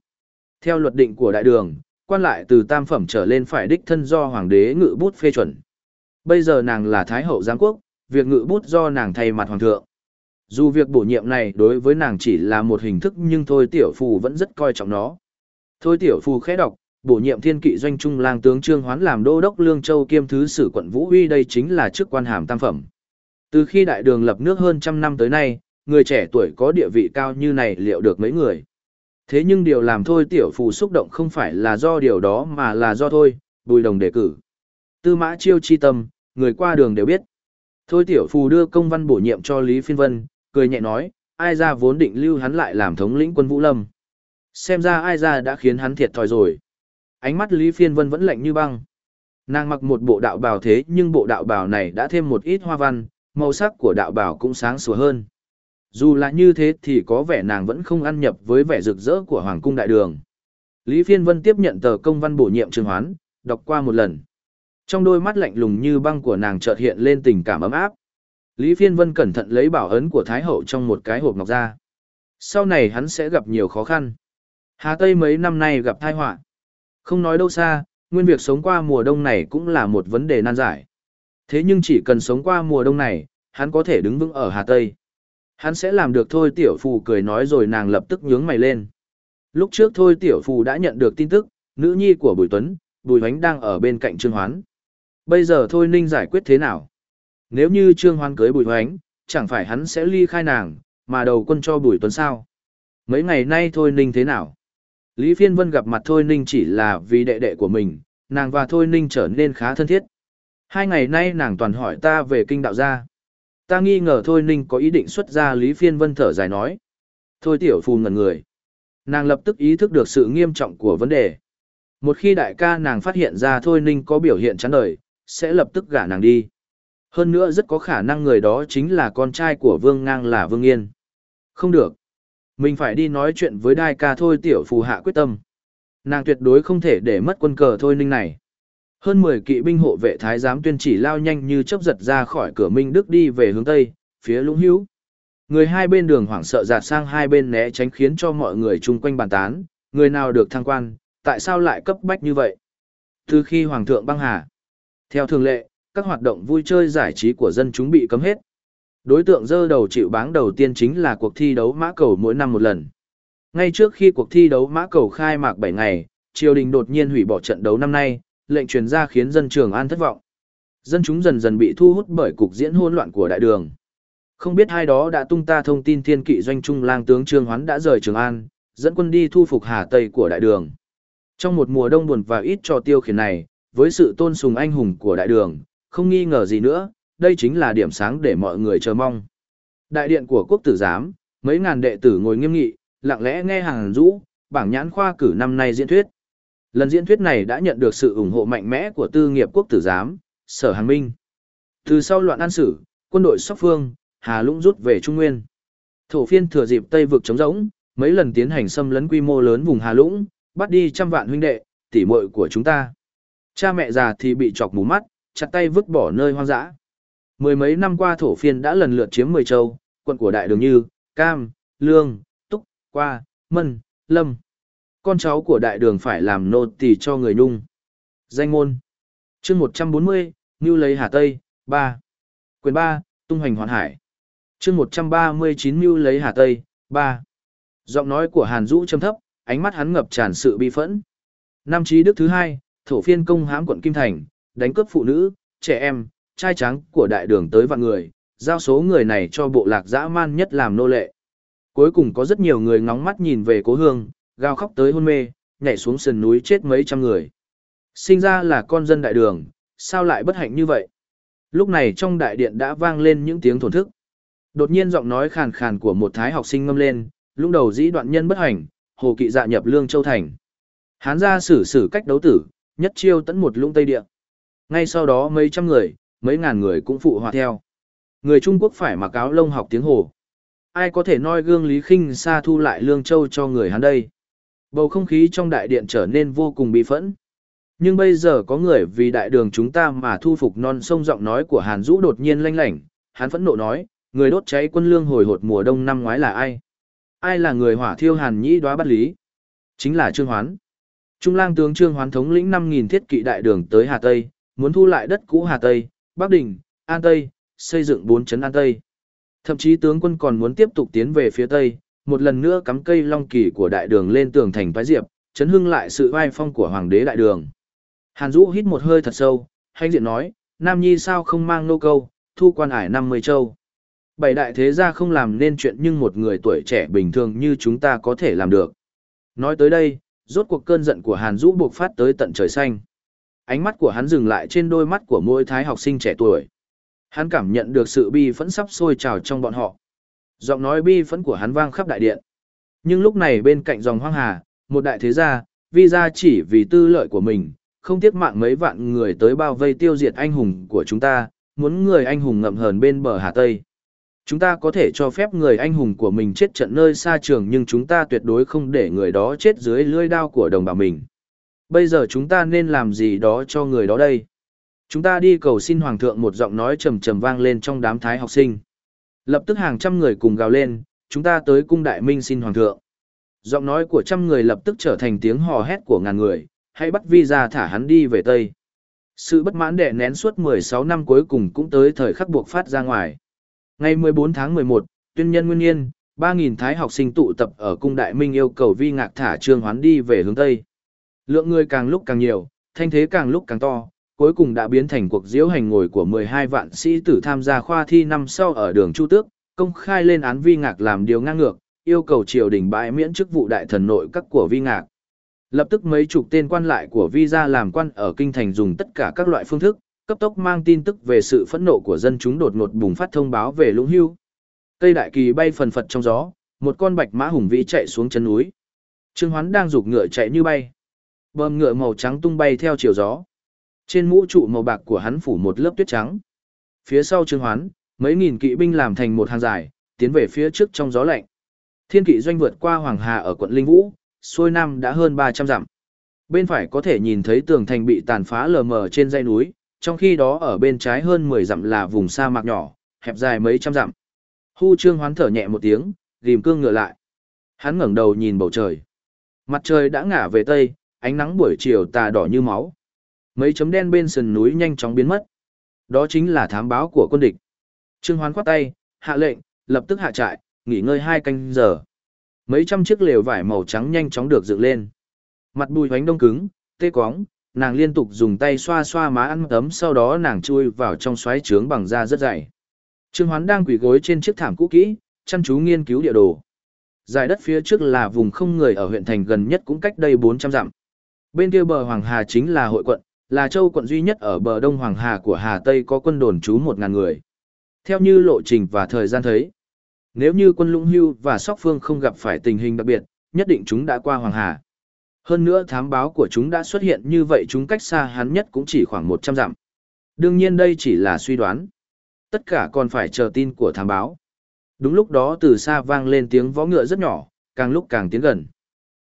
A: Theo luật định của đại đường, quan lại từ tam phẩm trở lên phải đích thân do hoàng đế ngự bút phê chuẩn. Bây giờ nàng là Thái hậu giáng quốc, việc ngự bút do nàng thay mặt hoàng thượng. Dù việc bổ nhiệm này đối với nàng chỉ là một hình thức nhưng thôi tiểu phù vẫn rất coi trọng nó. Thôi tiểu phù khẽ đọc, bổ nhiệm thiên kỵ doanh trung lang tướng Trương Hoán làm đô đốc Lương Châu kiêm thứ sử quận Vũ Uy đây chính là chức quan hàm tam phẩm. Từ khi đại đường lập nước hơn trăm năm tới nay, người trẻ tuổi có địa vị cao như này liệu được mấy người. Thế nhưng điều làm thôi tiểu phù xúc động không phải là do điều đó mà là do thôi, bùi đồng đề cử. Tư mã chiêu chi tâm, người qua đường đều biết. Thôi tiểu phù đưa công văn bổ nhiệm cho Lý Phiên Vân, cười nhẹ nói, ai ra vốn định lưu hắn lại làm thống lĩnh quân Vũ Lâm. Xem ra ai ra đã khiến hắn thiệt thòi rồi. Ánh mắt Lý Phiên Vân vẫn lạnh như băng. Nàng mặc một bộ đạo bào thế nhưng bộ đạo bào này đã thêm một ít hoa văn, màu sắc của đạo bảo cũng sáng sủa hơn. Dù là như thế thì có vẻ nàng vẫn không ăn nhập với vẻ rực rỡ của Hoàng cung đại đường. Lý Phiên Vân tiếp nhận tờ công văn bổ nhiệm Trương Hoán, đọc qua một lần. Trong đôi mắt lạnh lùng như băng của nàng chợt hiện lên tình cảm ấm áp. Lý Phiên Vân cẩn thận lấy bảo ấn của Thái Hậu trong một cái hộp ngọc ra. Sau này hắn sẽ gặp nhiều khó khăn. Hà Tây mấy năm nay gặp tai họa. Không nói đâu xa, nguyên việc sống qua mùa đông này cũng là một vấn đề nan giải. Thế nhưng chỉ cần sống qua mùa đông này, hắn có thể đứng vững ở Hà Tây. Hắn sẽ làm được thôi tiểu phù cười nói rồi nàng lập tức nhướng mày lên. Lúc trước thôi tiểu phù đã nhận được tin tức, nữ nhi của Bùi Tuấn, Bùi Hoánh đang ở bên cạnh Trương Hoán. Bây giờ thôi ninh giải quyết thế nào? Nếu như Trương Hoán cưới Bùi Hoánh, chẳng phải hắn sẽ ly khai nàng, mà đầu quân cho Bùi Tuấn sao? Mấy ngày nay thôi ninh thế nào? Lý Phiên Vân gặp mặt Thôi Ninh chỉ là vì đệ đệ của mình, nàng và Thôi Ninh trở nên khá thân thiết. Hai ngày nay nàng toàn hỏi ta về kinh đạo gia. Ta nghi ngờ Thôi Ninh có ý định xuất ra Lý Phiên Vân thở dài nói. Thôi tiểu phù ngẩn người. Nàng lập tức ý thức được sự nghiêm trọng của vấn đề. Một khi đại ca nàng phát hiện ra Thôi Ninh có biểu hiện chán đời, sẽ lập tức gả nàng đi. Hơn nữa rất có khả năng người đó chính là con trai của Vương Ngang là Vương Yên. Không được. Mình phải đi nói chuyện với đại ca thôi tiểu phù hạ quyết tâm. Nàng tuyệt đối không thể để mất quân cờ thôi ninh này. Hơn 10 kỵ binh hộ vệ thái giám tuyên chỉ lao nhanh như chớp giật ra khỏi cửa Minh Đức đi về hướng Tây, phía lũng hữu. Người hai bên đường hoảng sợ giạt sang hai bên né tránh khiến cho mọi người chung quanh bàn tán, người nào được thăng quan, tại sao lại cấp bách như vậy? Từ khi Hoàng thượng băng hà, theo thường lệ, các hoạt động vui chơi giải trí của dân chúng bị cấm hết. Đối tượng dơ đầu chịu báng đầu tiên chính là cuộc thi đấu mã cầu mỗi năm một lần. Ngay trước khi cuộc thi đấu mã cầu khai mạc 7 ngày, triều đình đột nhiên hủy bỏ trận đấu năm nay, lệnh truyền ra khiến dân Trường An thất vọng. Dân chúng dần dần bị thu hút bởi cục diễn hỗn loạn của đại đường. Không biết hai đó đã tung ta thông tin thiên kỵ doanh trung lang tướng Trương Hoán đã rời Trường An, dẫn quân đi thu phục Hà Tây của đại đường. Trong một mùa đông buồn và ít cho tiêu khiển này, với sự tôn sùng anh hùng của đại đường, không nghi ngờ gì nữa, đây chính là điểm sáng để mọi người chờ mong. Đại điện của quốc tử giám, mấy ngàn đệ tử ngồi nghiêm nghị, lặng lẽ nghe hàng rũ, bảng nhãn khoa cử năm nay diễn thuyết. Lần diễn thuyết này đã nhận được sự ủng hộ mạnh mẽ của tư nghiệp quốc tử giám, sở hàng minh. Từ sau loạn an sử, quân đội sóc phương, Hà Lũng rút về Trung Nguyên. Thổ phiên thừa dịp Tây vực chống rỗng, mấy lần tiến hành xâm lấn quy mô lớn vùng Hà Lũng, bắt đi trăm vạn huynh đệ, tỷ muội của chúng ta. Cha mẹ già thì bị chọc mù mắt, chặt tay vứt bỏ nơi hoang dã. Mười mấy năm qua thổ phiên đã lần lượt chiếm mười châu, quận của đại đường như, Cam, Lương, Túc, Qua, Mân, Lâm. Con cháu của đại đường phải làm nô tỳ cho người nhung. Danh ngôn. chương 140, Ngưu lấy Hà Tây, 3. Quyền 3, Tung hoành hoàn hải. chương 139 Ngưu lấy Hà Tây, 3. Giọng nói của Hàn Dũ trầm thấp, ánh mắt hắn ngập tràn sự bi phẫn. nam trí đức thứ hai, thổ phiên công hãm quận Kim Thành, đánh cướp phụ nữ, trẻ em, trai trắng của đại đường tới vạn người, giao số người này cho bộ lạc dã man nhất làm nô lệ. Cuối cùng có rất nhiều người ngóng mắt nhìn về cố hương, gào khóc tới hôn mê, nhảy xuống sườn núi chết mấy trăm người. Sinh ra là con dân đại đường, sao lại bất hạnh như vậy? Lúc này trong đại điện đã vang lên những tiếng thổn thức. Đột nhiên giọng nói khàn khàn của một thái học sinh ngâm lên, lúc đầu dĩ đoạn nhân bất hành, hồ kỵ dạ nhập lương châu thành. Hán ra xử xử cách đấu tử, nhất chiêu tấn một lũng tây địa. Ngay sau đó mấy trăm người, mấy ngàn người cũng phụ hòa theo. Người Trung Quốc phải mặc áo lông học tiếng Hồ. Ai có thể noi gương Lý Khinh xa thu lại Lương Châu cho người hắn đây? Bầu không khí trong đại điện trở nên vô cùng bị phẫn. Nhưng bây giờ có người vì đại đường chúng ta mà thu phục non sông giọng nói của Hàn Dũ đột nhiên lanh lảnh, hắn phẫn nộ nói, người đốt cháy quân lương hồi hột mùa đông năm ngoái là ai? Ai là người hỏa thiêu Hàn Nhĩ đoá bắt lý? Chính là Trương Hoán. Trung lang tướng Trương Hoán thống lĩnh 5.000 thiết kỵ đại đường tới Hà Tây, muốn thu lại đất cũ Hà Tây, Bắc Đình, An Tây, xây dựng bốn chấn An Tây. Thậm chí tướng quân còn muốn tiếp tục tiến về phía Tây, một lần nữa cắm cây long kỳ của đại đường lên tường thành Phái Diệp, chấn hưng lại sự vai phong của hoàng đế đại đường. Hàn Dũ hít một hơi thật sâu, hanh diện nói, Nam Nhi sao không mang nô câu, thu quan ải 50 châu. Bảy đại thế gia không làm nên chuyện nhưng một người tuổi trẻ bình thường như chúng ta có thể làm được. Nói tới đây, rốt cuộc cơn giận của Hàn Dũ buộc phát tới tận trời xanh. Ánh mắt của hắn dừng lại trên đôi mắt của mỗi thái học sinh trẻ tuổi. Hắn cảm nhận được sự bi phẫn sắp sôi trào trong bọn họ. Giọng nói bi phẫn của hắn vang khắp đại điện. Nhưng lúc này bên cạnh dòng hoang hà, một đại thế gia, vi gia chỉ vì tư lợi của mình, không tiếc mạng mấy vạn người tới bao vây tiêu diệt anh hùng của chúng ta, muốn người anh hùng ngậm hờn bên bờ Hà Tây. Chúng ta có thể cho phép người anh hùng của mình chết trận nơi xa trường nhưng chúng ta tuyệt đối không để người đó chết dưới lưỡi đao của đồng bào mình. Bây giờ chúng ta nên làm gì đó cho người đó đây? Chúng ta đi cầu xin Hoàng thượng một giọng nói trầm trầm vang lên trong đám thái học sinh. Lập tức hàng trăm người cùng gào lên, chúng ta tới cung đại minh xin Hoàng thượng. Giọng nói của trăm người lập tức trở thành tiếng hò hét của ngàn người, hãy bắt vi ra thả hắn đi về Tây. Sự bất mãn đè nén suốt 16 năm cuối cùng cũng tới thời khắc buộc phát ra ngoài. Ngày 14 tháng 11, tuyên nhân nguyên nhiên, 3.000 thái học sinh tụ tập ở cung đại minh yêu cầu vi ngạc thả trương hoán đi về hướng Tây. Lượng người càng lúc càng nhiều, thanh thế càng lúc càng to, cuối cùng đã biến thành cuộc diễu hành ngồi của 12 vạn sĩ tử tham gia khoa thi năm sau ở đường Chu Tước, công khai lên án vi ngạc làm điều ngang ngược, yêu cầu triều đình bãi miễn chức vụ đại thần nội các của vi ngạc. Lập tức mấy chục tên quan lại của vi gia làm quan ở kinh thành dùng tất cả các loại phương thức, cấp tốc mang tin tức về sự phẫn nộ của dân chúng đột ngột bùng phát thông báo về lũng hưu. Cây đại kỳ bay phần phật trong gió, một con bạch mã hùng vĩ chạy xuống chân núi. Trương Hoán đang rục ngựa chạy như bay. Bơm ngựa màu trắng tung bay theo chiều gió. Trên mũ trụ màu bạc của hắn phủ một lớp tuyết trắng. Phía sau Trương Hoán, mấy nghìn kỵ binh làm thành một hàng dài, tiến về phía trước trong gió lạnh. Thiên kỵ doanh vượt qua Hoàng Hà ở quận Linh Vũ, xuôi nam đã hơn 300 dặm. Bên phải có thể nhìn thấy tường thành bị tàn phá lờ mờ trên dãy núi, trong khi đó ở bên trái hơn 10 dặm là vùng sa mạc nhỏ, hẹp dài mấy trăm dặm. Hu Trương Hoán thở nhẹ một tiếng, rìm cương ngựa lại. Hắn ngẩng đầu nhìn bầu trời. Mặt trời đã ngả về tây, ánh nắng buổi chiều tà đỏ như máu. Mấy chấm đen bên sườn núi nhanh chóng biến mất. Đó chính là thám báo của quân địch. Trương Hoán khoát tay, hạ lệnh, lập tức hạ trại, nghỉ ngơi hai canh giờ. Mấy trăm chiếc lều vải màu trắng nhanh chóng được dựng lên. Mặt bùi hoánh đông cứng, tê quóng, nàng liên tục dùng tay xoa xoa má ăn tấm sau đó nàng chui vào trong xoáy trướng bằng da rất dày. Trương Hoán đang quỳ gối trên chiếc thảm cũ kỹ, chăm chú nghiên cứu địa đồ. Giải đất phía trước là vùng không người ở huyện thành gần nhất cũng cách đây 400 dặm. Bên kia bờ Hoàng Hà chính là hội quận, là châu quận duy nhất ở bờ đông Hoàng Hà của Hà Tây có quân đồn trú 1.000 người. Theo như lộ trình và thời gian thấy, nếu như quân Lũng Hưu và Sóc Phương không gặp phải tình hình đặc biệt, nhất định chúng đã qua Hoàng Hà. Hơn nữa thám báo của chúng đã xuất hiện như vậy chúng cách xa hắn nhất cũng chỉ khoảng 100 dặm. Đương nhiên đây chỉ là suy đoán. Tất cả còn phải chờ tin của thám báo. Đúng lúc đó từ xa vang lên tiếng vó ngựa rất nhỏ, càng lúc càng tiến gần.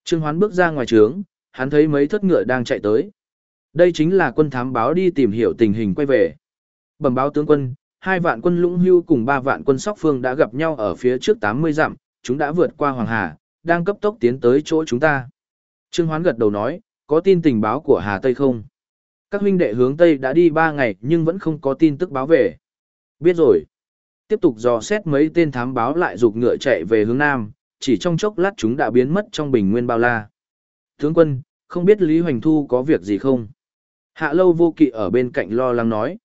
A: Trương Hoán bước ra ngoài trướng, hắn thấy mấy thất ngựa đang chạy tới. Đây chính là quân thám báo đi tìm hiểu tình hình quay về. Bẩm báo tướng quân, hai vạn quân lũng hưu cùng ba vạn quân sóc phương đã gặp nhau ở phía trước 80 dặm, chúng đã vượt qua Hoàng Hà, đang cấp tốc tiến tới chỗ chúng ta. Trương Hoán gật đầu nói, có tin tình báo của Hà Tây không? Các huynh đệ hướng Tây đã đi 3 ngày nhưng vẫn không có tin tức báo về. Biết rồi. Tiếp tục dò xét mấy tên thám báo lại rục ngựa chạy về hướng Nam, chỉ trong chốc lát chúng đã biến mất trong bình nguyên bao la. Tướng quân, không biết Lý Hoành Thu có việc gì không? Hạ lâu vô kỵ ở bên cạnh lo lắng nói.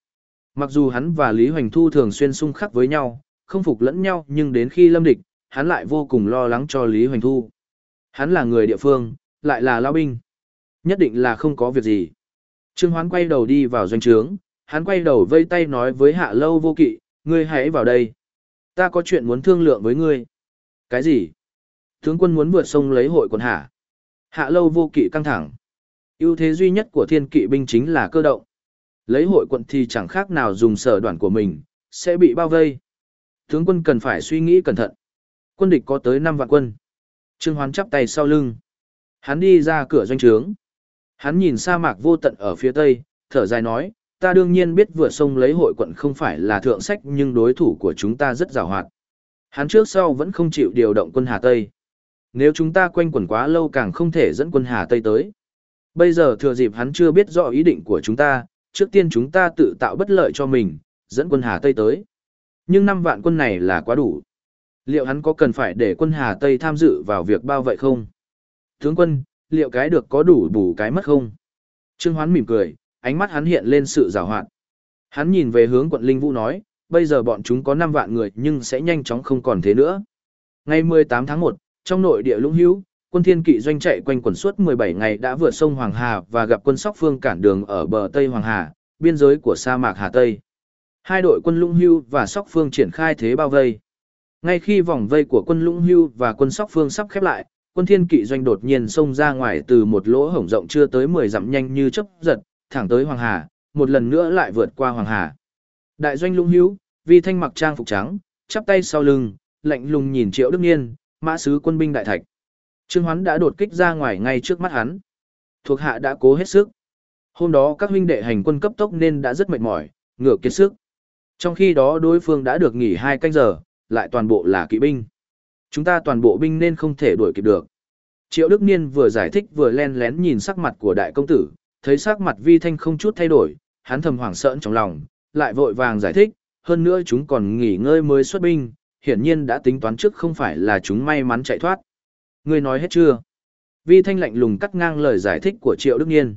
A: Mặc dù hắn và Lý Hoành Thu thường xuyên xung khắc với nhau, không phục lẫn nhau nhưng đến khi lâm địch, hắn lại vô cùng lo lắng cho Lý Hoành Thu. Hắn là người địa phương, lại là lao binh. Nhất định là không có việc gì. Trương Hoán quay đầu đi vào doanh trướng, hắn quay đầu vây tay nói với hạ lâu vô kỵ, ngươi hãy vào đây. Ta có chuyện muốn thương lượng với ngươi. Cái gì? Tướng quân muốn vượt sông lấy hội quân hả? Hạ lâu vô kỵ căng thẳng ưu thế duy nhất của thiên kỵ binh chính là cơ động. Lấy hội quận thì chẳng khác nào dùng sở đoàn của mình, sẽ bị bao vây. Tướng quân cần phải suy nghĩ cẩn thận. Quân địch có tới năm vạn quân. Trương Hoán chắp tay sau lưng. Hắn đi ra cửa doanh trướng. Hắn nhìn sa mạc vô tận ở phía tây, thở dài nói, ta đương nhiên biết vừa sông lấy hội quận không phải là thượng sách nhưng đối thủ của chúng ta rất giàu hoạt. Hắn trước sau vẫn không chịu điều động quân Hà Tây. Nếu chúng ta quanh quẩn quá lâu càng không thể dẫn quân Hà Tây tới. Bây giờ thừa dịp hắn chưa biết rõ ý định của chúng ta, trước tiên chúng ta tự tạo bất lợi cho mình, dẫn quân Hà Tây tới. Nhưng năm vạn quân này là quá đủ. Liệu hắn có cần phải để quân Hà Tây tham dự vào việc bao vậy không? Tướng quân, liệu cái được có đủ bù cái mất không? Trương Hoán mỉm cười, ánh mắt hắn hiện lên sự giảo hoạt. Hắn nhìn về hướng quận Linh Vũ nói, bây giờ bọn chúng có 5 vạn người nhưng sẽ nhanh chóng không còn thế nữa. Ngày 18 tháng 1, trong nội địa Lũng Hữu, quân thiên kỵ doanh chạy quanh quần suốt 17 ngày đã vượt sông Hoàng Hà và gặp quân sóc phương cản đường ở bờ Tây Hoàng Hà, biên giới của sa mạc Hà Tây. Hai đội quân Lũng Hưu và sóc phương triển khai thế bao vây. Ngay khi vòng vây của quân Lũng Hưu và quân sóc phương sắp khép lại, quân thiên kỵ doanh đột nhiên xông ra ngoài từ một lỗ hổng rộng chưa tới 10 dặm nhanh như chớp giật, thẳng tới Hoàng Hà, một lần nữa lại vượt qua Hoàng Hà. Đại doanh Lũng Hưu, vi thanh mặc trang phục trắng, chắp tay sau lưng, lạnh lùng nhìn Triệu Đức Niên, mã sứ quân binh đại thạch. Trương Hoán đã đột kích ra ngoài ngay trước mắt hắn. Thuộc hạ đã cố hết sức. Hôm đó các huynh đệ hành quân cấp tốc nên đã rất mệt mỏi, ngựa kiệt sức. Trong khi đó đối phương đã được nghỉ hai canh giờ, lại toàn bộ là kỵ binh. Chúng ta toàn bộ binh nên không thể đuổi kịp được. Triệu Đức Niên vừa giải thích vừa len lén nhìn sắc mặt của đại công tử, thấy sắc mặt vi thanh không chút thay đổi, hắn thầm hoảng sợ trong lòng, lại vội vàng giải thích, hơn nữa chúng còn nghỉ ngơi mới xuất binh, hiển nhiên đã tính toán trước không phải là chúng may mắn chạy thoát. Ngươi nói hết chưa? Vi thanh lạnh lùng cắt ngang lời giải thích của Triệu Đức Niên.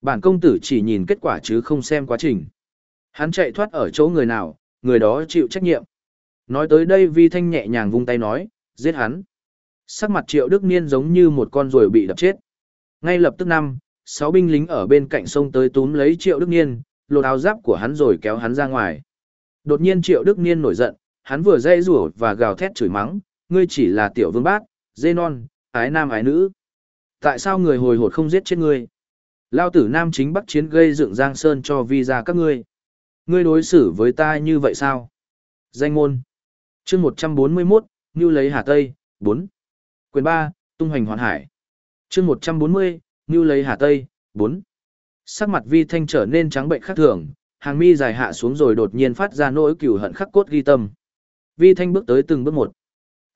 A: Bản công tử chỉ nhìn kết quả chứ không xem quá trình. Hắn chạy thoát ở chỗ người nào, người đó chịu trách nhiệm. Nói tới đây Vi Thanh nhẹ nhàng vung tay nói, giết hắn. Sắc mặt Triệu Đức Niên giống như một con ruồi bị đập chết. Ngay lập tức năm, sáu binh lính ở bên cạnh sông tới túm lấy Triệu Đức Niên, lột áo giáp của hắn rồi kéo hắn ra ngoài. Đột nhiên Triệu Đức Niên nổi giận, hắn vừa dây rủa và gào thét chửi mắng, ngươi chỉ là tiểu vương bác, dê non, ái nam ái nữ. Tại sao người hồi hột không giết chết ngươi? Lao tử nam chính bắc chiến gây dựng Giang Sơn cho vi ra các ngươi. Ngươi đối xử với ta như vậy sao? Danh môn. chương 141, Như lấy Hà Tây, 4. Quyền 3, Tung hoành hoàn hải. chương 140, Như lấy Hà Tây, 4. Sắc mặt vi thanh trở nên trắng bệnh khác thường, hàng mi dài hạ xuống rồi đột nhiên phát ra nỗi cửu hận khắc cốt ghi tâm. Vi thanh bước tới từng bước một.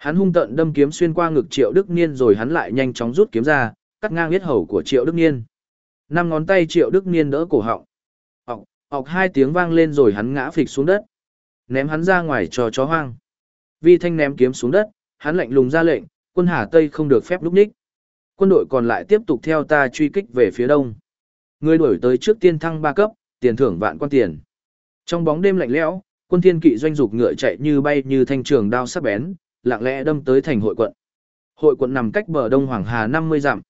A: Hắn hung tận đâm kiếm xuyên qua ngực Triệu Đức Niên rồi hắn lại nhanh chóng rút kiếm ra, cắt ngang huyết hầu của Triệu Đức Niên. Năm ngón tay Triệu Đức Niên đỡ cổ họng. Ọc, ọc hai tiếng vang lên rồi hắn ngã phịch xuống đất. Ném hắn ra ngoài cho chó hoang. Vi Thanh ném kiếm xuống đất, hắn lạnh lùng ra lệnh, quân Hà Tây không được phép lúc ních. Quân đội còn lại tiếp tục theo ta truy kích về phía đông. Người đuổi tới trước tiên thăng ba cấp, tiền thưởng vạn quan tiền. Trong bóng đêm lạnh lẽo, quân thiên kỵ doanh dục ngựa chạy như bay như thanh trường đao sắc bén, lặng lẽ đâm tới thành hội quận. Hội quận nằm cách bờ đông Hoàng Hà 50 dặm.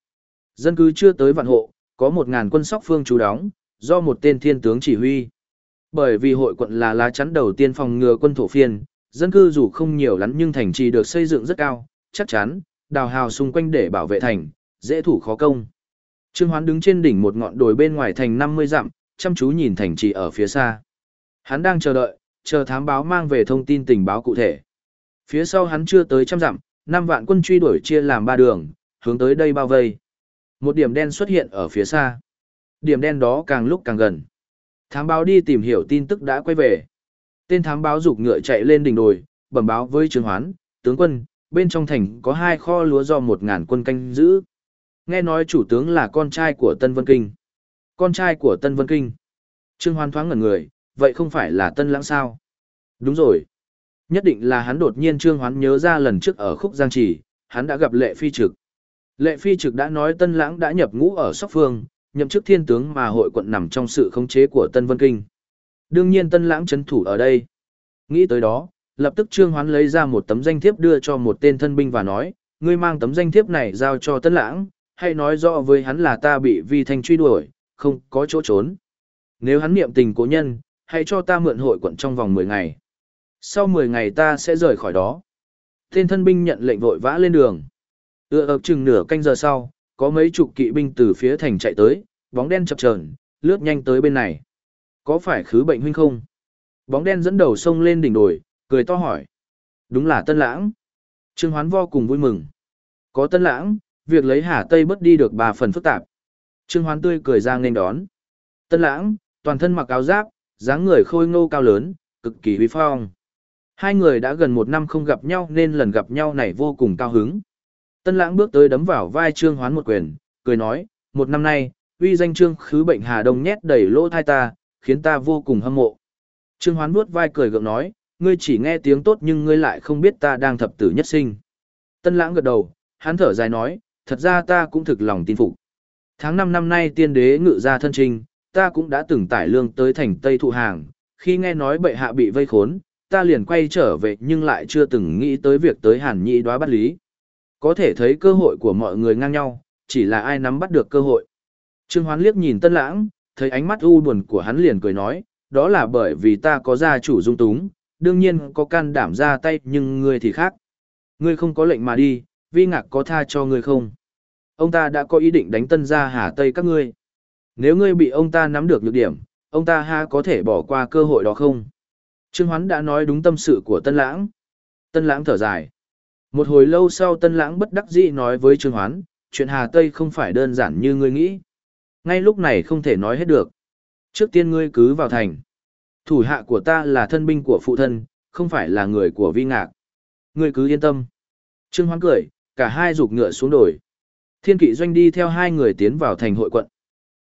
A: Dân cư chưa tới vạn hộ, có 1000 quân sóc phương trú đóng, do một tên thiên tướng chỉ huy. Bởi vì hội quận là lá chắn đầu tiên phòng ngừa quân thổ phiên, dân cư dù không nhiều lắm nhưng thành trì được xây dựng rất cao, chắc chắn, đào hào xung quanh để bảo vệ thành, dễ thủ khó công. Trương Hoán đứng trên đỉnh một ngọn đồi bên ngoài thành 50 dặm, chăm chú nhìn thành trì ở phía xa. Hắn đang chờ đợi, chờ thám báo mang về thông tin tình báo cụ thể. Phía sau hắn chưa tới trăm dặm, năm vạn quân truy đuổi chia làm ba đường, hướng tới đây bao vây. Một điểm đen xuất hiện ở phía xa. Điểm đen đó càng lúc càng gần. Thám báo đi tìm hiểu tin tức đã quay về. Tên thám báo rục ngựa chạy lên đỉnh đồi, bẩm báo với Trương Hoán, tướng quân, bên trong thành có hai kho lúa do một ngàn quân canh giữ. Nghe nói chủ tướng là con trai của Tân Vân Kinh. Con trai của Tân Vân Kinh. Trương Hoan thoáng ngẩn người, vậy không phải là Tân Lãng sao? Đúng rồi. Nhất định là hắn đột nhiên Trương Hoán nhớ ra lần trước ở khúc Giang Trì, hắn đã gặp Lệ Phi Trực. Lệ Phi Trực đã nói Tân Lãng đã nhập ngũ ở Sóc Phương, nhậm chức thiên tướng mà hội quận nằm trong sự khống chế của Tân Vân Kinh. Đương nhiên Tân Lãng chấn thủ ở đây. Nghĩ tới đó, lập tức Trương Hoán lấy ra một tấm danh thiếp đưa cho một tên thân binh và nói, ngươi mang tấm danh thiếp này giao cho Tân Lãng, hay nói rõ với hắn là ta bị vi thanh truy đuổi, không có chỗ trốn. Nếu hắn niệm tình cố nhân, hãy cho ta mượn hội quận trong vòng 10 ngày. Sau 10 ngày ta sẽ rời khỏi đó. Tên thân binh nhận lệnh vội vã lên đường. Ưa ập chừng nửa canh giờ sau, có mấy chục kỵ binh từ phía thành chạy tới, bóng đen chập chờn, lướt nhanh tới bên này. Có phải khứ bệnh huynh không? Bóng đen dẫn đầu sông lên đỉnh đồi, cười to hỏi. Đúng là tân lãng. Trương Hoán vô cùng vui mừng. Có tân lãng, việc lấy Hà Tây bất đi được bà phần phức tạp. Trương Hoán tươi cười ra nên đón. Tân lãng, toàn thân mặc áo giáp, dáng người khôi ngô cao lớn, cực kỳ uy phong. Hai người đã gần một năm không gặp nhau nên lần gặp nhau này vô cùng cao hứng. Tân lãng bước tới đấm vào vai Trương Hoán một quyền, cười nói, một năm nay, uy danh Trương khứ bệnh Hà Đông nhét đầy lỗ thai ta, khiến ta vô cùng hâm mộ. Trương Hoán vuốt vai cười gượng nói, ngươi chỉ nghe tiếng tốt nhưng ngươi lại không biết ta đang thập tử nhất sinh. Tân lãng gật đầu, hắn thở dài nói, thật ra ta cũng thực lòng tin phục. Tháng 5 năm nay tiên đế ngự ra thân trình, ta cũng đã từng tải lương tới thành Tây Thụ Hàng, khi nghe nói bệ hạ bị vây khốn, ta liền quay trở về nhưng lại chưa từng nghĩ tới việc tới hàn nhị đoá bắt lý. Có thể thấy cơ hội của mọi người ngang nhau, chỉ là ai nắm bắt được cơ hội. Trương Hoán liếc nhìn Tân Lãng, thấy ánh mắt u buồn của hắn liền cười nói, đó là bởi vì ta có gia chủ dung túng, đương nhiên có can đảm ra tay nhưng ngươi thì khác. Ngươi không có lệnh mà đi, vi ngạc có tha cho ngươi không? Ông ta đã có ý định đánh tân gia hà tây các ngươi. Nếu ngươi bị ông ta nắm được nhược điểm, ông ta ha có thể bỏ qua cơ hội đó không? Trương Hoán đã nói đúng tâm sự của Tân Lãng. Tân Lãng thở dài. Một hồi lâu sau Tân Lãng bất đắc dĩ nói với Trương Hoán, chuyện Hà Tây không phải đơn giản như ngươi nghĩ. Ngay lúc này không thể nói hết được. Trước tiên ngươi cứ vào thành. Thủ hạ của ta là thân binh của phụ thân, không phải là người của vi ngạc. Ngươi cứ yên tâm. Trương Hoán cười, cả hai rục ngựa xuống đồi. Thiên kỵ doanh đi theo hai người tiến vào thành hội quận.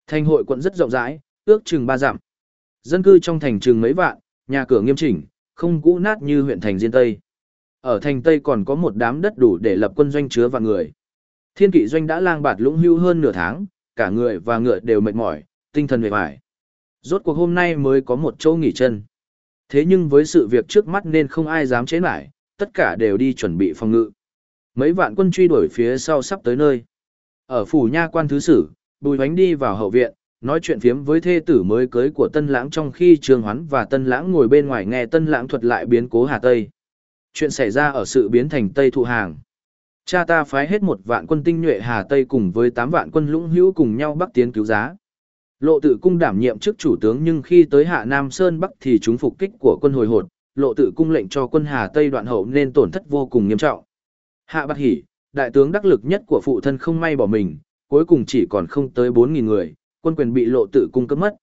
A: Thành hội quận rất rộng rãi, ước chừng ba dặm. Dân cư trong thành chừng mấy vạn, nhà cửa nghiêm chỉnh, không cũ nát như huyện thành Diên Tây. Ở thành Tây còn có một đám đất đủ để lập quân doanh chứa vạn người. Thiên kỵ doanh đã lang bạt lũng hưu hơn nửa tháng, cả người và ngựa đều mệt mỏi, tinh thần mệt mỏi. Rốt cuộc hôm nay mới có một chỗ nghỉ chân. Thế nhưng với sự việc trước mắt nên không ai dám chế lại, tất cả đều đi chuẩn bị phòng ngự. Mấy vạn quân truy đuổi phía sau sắp tới nơi. Ở phủ nha quan thứ sử, bùi bánh đi vào hậu viện, nói chuyện phiếm với thê tử mới cưới của Tân Lãng trong khi Trương Hoán và Tân Lãng ngồi bên ngoài nghe Tân Lãng thuật lại biến cố Hà Tây. Chuyện xảy ra ở sự biến thành Tây Thụ Hàng. Cha ta phái hết một vạn quân tinh nhuệ Hà Tây cùng với tám vạn quân lũng hữu cùng nhau bắc tiến cứu giá. Lộ tự cung đảm nhiệm chức chủ tướng nhưng khi tới Hạ Nam Sơn Bắc thì chúng phục kích của quân hồi hột, lộ tự cung lệnh cho quân Hà Tây đoạn hậu nên tổn thất vô cùng nghiêm trọng. Hạ Bạc Hỷ, đại tướng đắc lực nhất của phụ thân không may bỏ mình, cuối cùng chỉ còn không tới 4.000 người, quân quyền bị lộ tự cung cấp mất.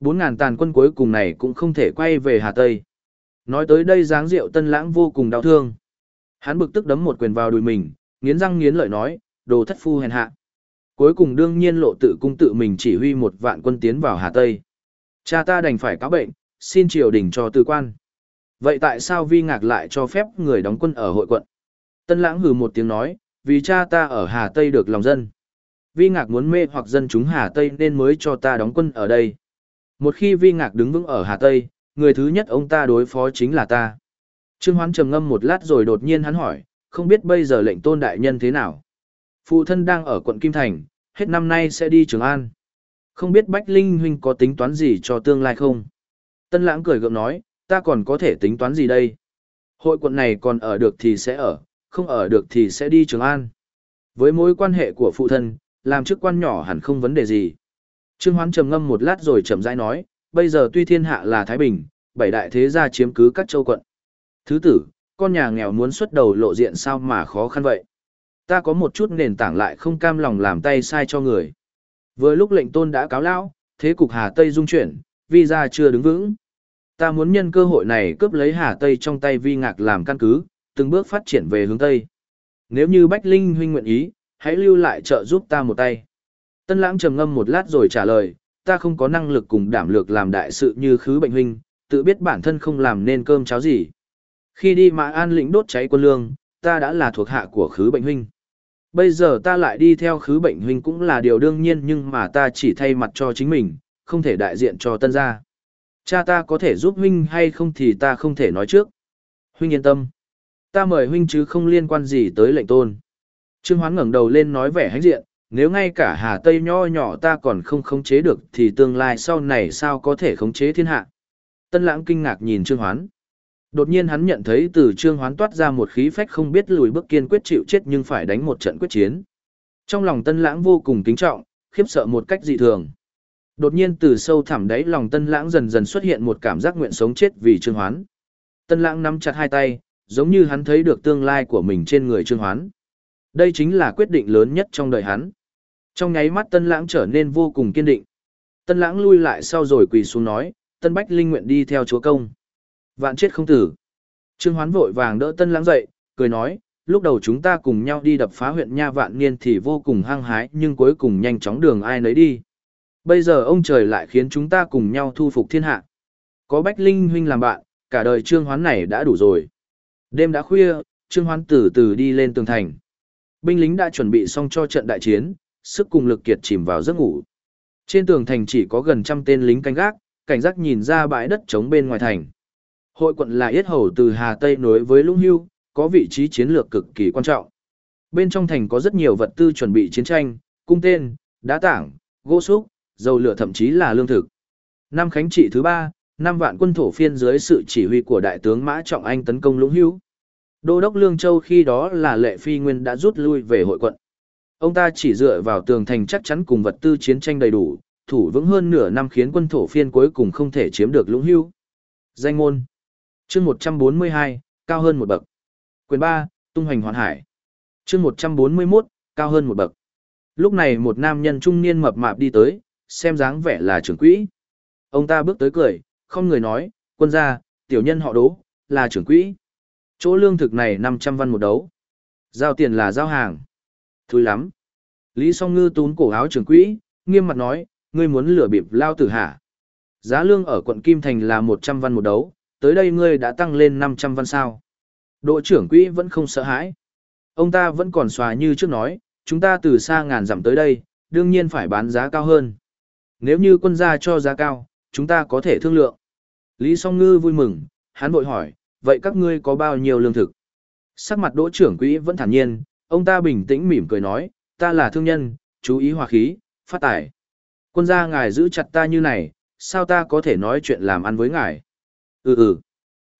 A: 4.000 tàn quân cuối cùng này cũng không thể quay về Hà Tây. Nói tới đây dáng rượu tân lãng vô cùng đau thương. Hắn bực tức đấm một quyền vào đùi mình, nghiến răng nghiến lợi nói, đồ thất phu hèn hạ. Cuối cùng đương nhiên lộ tự cung tự mình chỉ huy một vạn quân tiến vào Hà Tây. Cha ta đành phải cáo bệnh, xin triều đình cho tư quan. Vậy tại sao vi ngạc lại cho phép người đóng quân ở hội quận? Tân lãng hừ một tiếng nói, vì cha ta ở Hà Tây được lòng dân. Vi ngạc muốn mê hoặc dân chúng Hà Tây nên mới cho ta đóng quân ở đây. Một khi vi ngạc đứng vững ở Hà Tây, người thứ nhất ông ta đối phó chính là ta. Trương Hoán trầm ngâm một lát rồi đột nhiên hắn hỏi, không biết bây giờ lệnh tôn đại nhân thế nào. Phụ thân đang ở quận Kim Thành, hết năm nay sẽ đi Trường An. Không biết Bách Linh huynh có tính toán gì cho tương lai không? Tân lãng cười gượng nói, ta còn có thể tính toán gì đây? Hội quận này còn ở được thì sẽ ở, không ở được thì sẽ đi Trường An. Với mối quan hệ của phụ thân, làm chức quan nhỏ hẳn không vấn đề gì. Trương Hoán trầm ngâm một lát rồi chậm rãi nói, bây giờ tuy thiên hạ là Thái Bình, bảy đại thế gia chiếm cứ các châu quận. Thứ tử, con nhà nghèo muốn xuất đầu lộ diện sao mà khó khăn vậy? Ta có một chút nền tảng lại không cam lòng làm tay sai cho người. Vừa lúc lệnh tôn đã cáo lão, thế cục Hà Tây dung chuyển, vi gia chưa đứng vững. Ta muốn nhân cơ hội này cướp lấy Hà Tây trong tay vi ngạc làm căn cứ, từng bước phát triển về hướng Tây. Nếu như Bách Linh huynh nguyện ý, hãy lưu lại trợ giúp ta một tay. Tân lãng trầm ngâm một lát rồi trả lời, ta không có năng lực cùng đảm lược làm đại sự như khứ bệnh huynh, tự biết bản thân không làm nên cơm cháo gì. Khi đi mà an lĩnh đốt cháy quân lương, ta đã là thuộc hạ của khứ bệnh huynh. Bây giờ ta lại đi theo khứ bệnh huynh cũng là điều đương nhiên nhưng mà ta chỉ thay mặt cho chính mình, không thể đại diện cho tân gia. Cha ta có thể giúp huynh hay không thì ta không thể nói trước. Huynh yên tâm. Ta mời huynh chứ không liên quan gì tới lệnh tôn. Trương Hoán ngẩng đầu lên nói vẻ hãnh diện, nếu ngay cả Hà Tây nho nhỏ ta còn không khống chế được thì tương lai sau này sao có thể khống chế thiên hạ. Tân lãng kinh ngạc nhìn Trương Hoán. Đột nhiên hắn nhận thấy từ Trương Hoán toát ra một khí phách không biết lùi bước kiên quyết chịu chết nhưng phải đánh một trận quyết chiến. Trong lòng tân lãng vô cùng kính trọng, khiếp sợ một cách dị thường. Đột nhiên từ sâu thẳm đáy lòng tân lãng dần dần xuất hiện một cảm giác nguyện sống chết vì Trương Hoán. Tân lãng nắm chặt hai tay, giống như hắn thấy được tương lai của mình trên người Trương Hoán. Đây chính là quyết định lớn nhất trong đời hắn. Trong nháy mắt tân lãng trở nên vô cùng kiên định. Tân lãng lui lại sau rồi quỳ xuống nói, tân bách linh nguyện đi theo chúa công. Vạn chết không tử. Trương Hoán vội vàng đỡ tân lãng dậy, cười nói, lúc đầu chúng ta cùng nhau đi đập phá huyện Nha Vạn Niên thì vô cùng hăng hái nhưng cuối cùng nhanh chóng đường ai nấy đi. Bây giờ ông trời lại khiến chúng ta cùng nhau thu phục thiên hạ. Có Bách Linh huynh làm bạn, cả đời Trương Hoán này đã đủ rồi. Đêm đã khuya, Trương Hoán từ từ đi lên tường thành. Binh lính đã chuẩn bị xong cho trận đại chiến, sức cùng lực kiệt chìm vào giấc ngủ. Trên tường thành chỉ có gần trăm tên lính canh gác, cảnh giác nhìn ra bãi đất trống bên ngoài thành. Hội quận là yết hầu từ Hà Tây nối với Lũng Hưu, có vị trí chiến lược cực kỳ quan trọng. Bên trong thành có rất nhiều vật tư chuẩn bị chiến tranh, cung tên, đá tảng, gỗ xúc, dầu lửa thậm chí là lương thực. Năm khánh trị thứ ba, năm vạn quân thổ phiên dưới sự chỉ huy của đại tướng Mã Trọng Anh tấn công Lũng Hưu. Đô đốc Lương Châu khi đó là Lệ Phi Nguyên đã rút lui về hội quận. Ông ta chỉ dựa vào tường thành chắc chắn cùng vật tư chiến tranh đầy đủ, thủ vững hơn nửa năm khiến quân thổ phiên cuối cùng không thể chiếm được Lũng Hưu. Danh ngôn chương 142, cao hơn một bậc. Quyền 3, tung hoành hoàn hải. chương 141, cao hơn một bậc. Lúc này một nam nhân trung niên mập mạp đi tới, xem dáng vẻ là trưởng quỹ. Ông ta bước tới cười, không người nói, quân gia, tiểu nhân họ đố, là trưởng quỹ. Chỗ lương thực này 500 văn một đấu. Giao tiền là giao hàng. Thúi lắm. Lý song ngư tún cổ áo trưởng quỹ, nghiêm mặt nói, ngươi muốn lừa bịp lao tử hả? Giá lương ở quận Kim Thành là 100 văn một đấu, tới đây ngươi đã tăng lên 500 văn sao. Độ trưởng quỹ vẫn không sợ hãi. Ông ta vẫn còn xòa như trước nói, chúng ta từ xa ngàn dặm tới đây, đương nhiên phải bán giá cao hơn. Nếu như quân gia cho giá cao, chúng ta có thể thương lượng. Lý Song Ngư vui mừng, hắn vội hỏi, vậy các ngươi có bao nhiêu lương thực? Sắc mặt đỗ trưởng quỹ vẫn thản nhiên, ông ta bình tĩnh mỉm cười nói, ta là thương nhân, chú ý hòa khí, phát tài. Quân gia ngài giữ chặt ta như này, sao ta có thể nói chuyện làm ăn với ngài? Ừ ừ.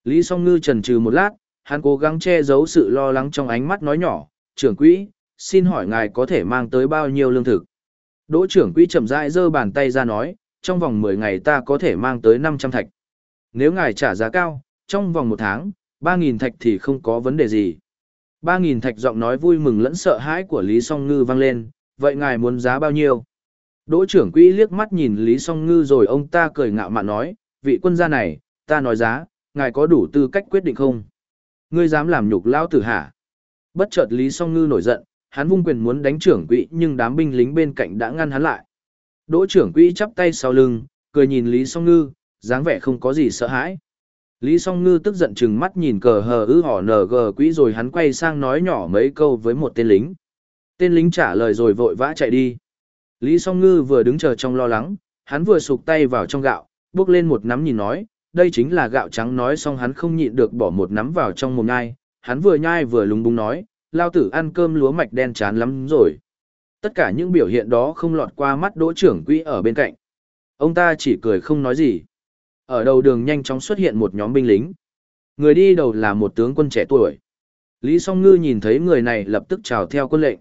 A: Lý song ngư trần trừ một lát, hắn cố gắng che giấu sự lo lắng trong ánh mắt nói nhỏ, trưởng quỹ, xin hỏi ngài có thể mang tới bao nhiêu lương thực? Đỗ trưởng quỹ chậm rãi giơ bàn tay ra nói, trong vòng 10 ngày ta có thể mang tới 500 thạch. Nếu ngài trả giá cao, trong vòng một tháng, 3.000 thạch thì không có vấn đề gì. 3.000 thạch giọng nói vui mừng lẫn sợ hãi của Lý Song Ngư vang lên, vậy ngài muốn giá bao nhiêu? Đỗ trưởng quỹ liếc mắt nhìn Lý Song Ngư rồi ông ta cười ngạo mạn nói, vị quân gia này, ta nói giá, ngài có đủ tư cách quyết định không? Ngươi dám làm nhục lao tử hả? Bất chợt Lý Song Ngư nổi giận, hắn vung quyền muốn đánh trưởng quỹ nhưng đám binh lính bên cạnh đã ngăn hắn lại. Đỗ trưởng quỹ chắp tay sau lưng, cười nhìn Lý Song Ngư, dáng vẻ không có gì sợ hãi. Lý Song Ngư tức giận chừng mắt nhìn cờ hờ ư hỏ nờ gờ quỹ rồi hắn quay sang nói nhỏ mấy câu với một tên lính. Tên lính trả lời rồi vội vã chạy đi. Lý Song Ngư vừa đứng chờ trong lo lắng, hắn vừa sụp tay vào trong gạo, bước lên một nắm nhìn nói, đây chính là gạo trắng nói xong hắn không nhịn được bỏ một nắm vào trong mồm nhai, hắn vừa nhai vừa lúng búng nói, lao tử ăn cơm lúa mạch đen chán lắm rồi. Tất cả những biểu hiện đó không lọt qua mắt đỗ trưởng quỹ ở bên cạnh. Ông ta chỉ cười không nói gì. Ở đầu đường nhanh chóng xuất hiện một nhóm binh lính. Người đi đầu là một tướng quân trẻ tuổi. Lý Song Ngư nhìn thấy người này lập tức chào theo quân lệnh.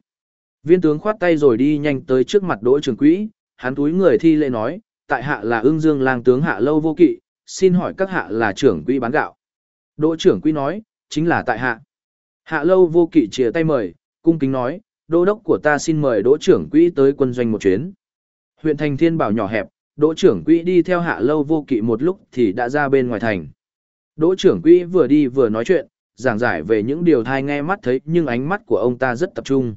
A: Viên tướng khoát tay rồi đi nhanh tới trước mặt đỗ trưởng quỹ, hắn túi người thi lễ nói, tại hạ là ưng dương lang tướng hạ lâu vô kỵ, xin hỏi các hạ là trưởng quỹ bán gạo. Đỗ trưởng quỹ nói, chính là tại hạ. Hạ lâu vô kỵ chia tay mời, cung kính nói, đô đốc của ta xin mời đỗ trưởng quỹ tới quân doanh một chuyến. Huyện thành thiên bảo nhỏ hẹp, đỗ trưởng quỹ đi theo hạ lâu vô kỵ một lúc thì đã ra bên ngoài thành. Đỗ trưởng quỹ vừa đi vừa nói chuyện, giảng giải về những điều thai nghe mắt thấy nhưng ánh mắt của ông ta rất tập trung.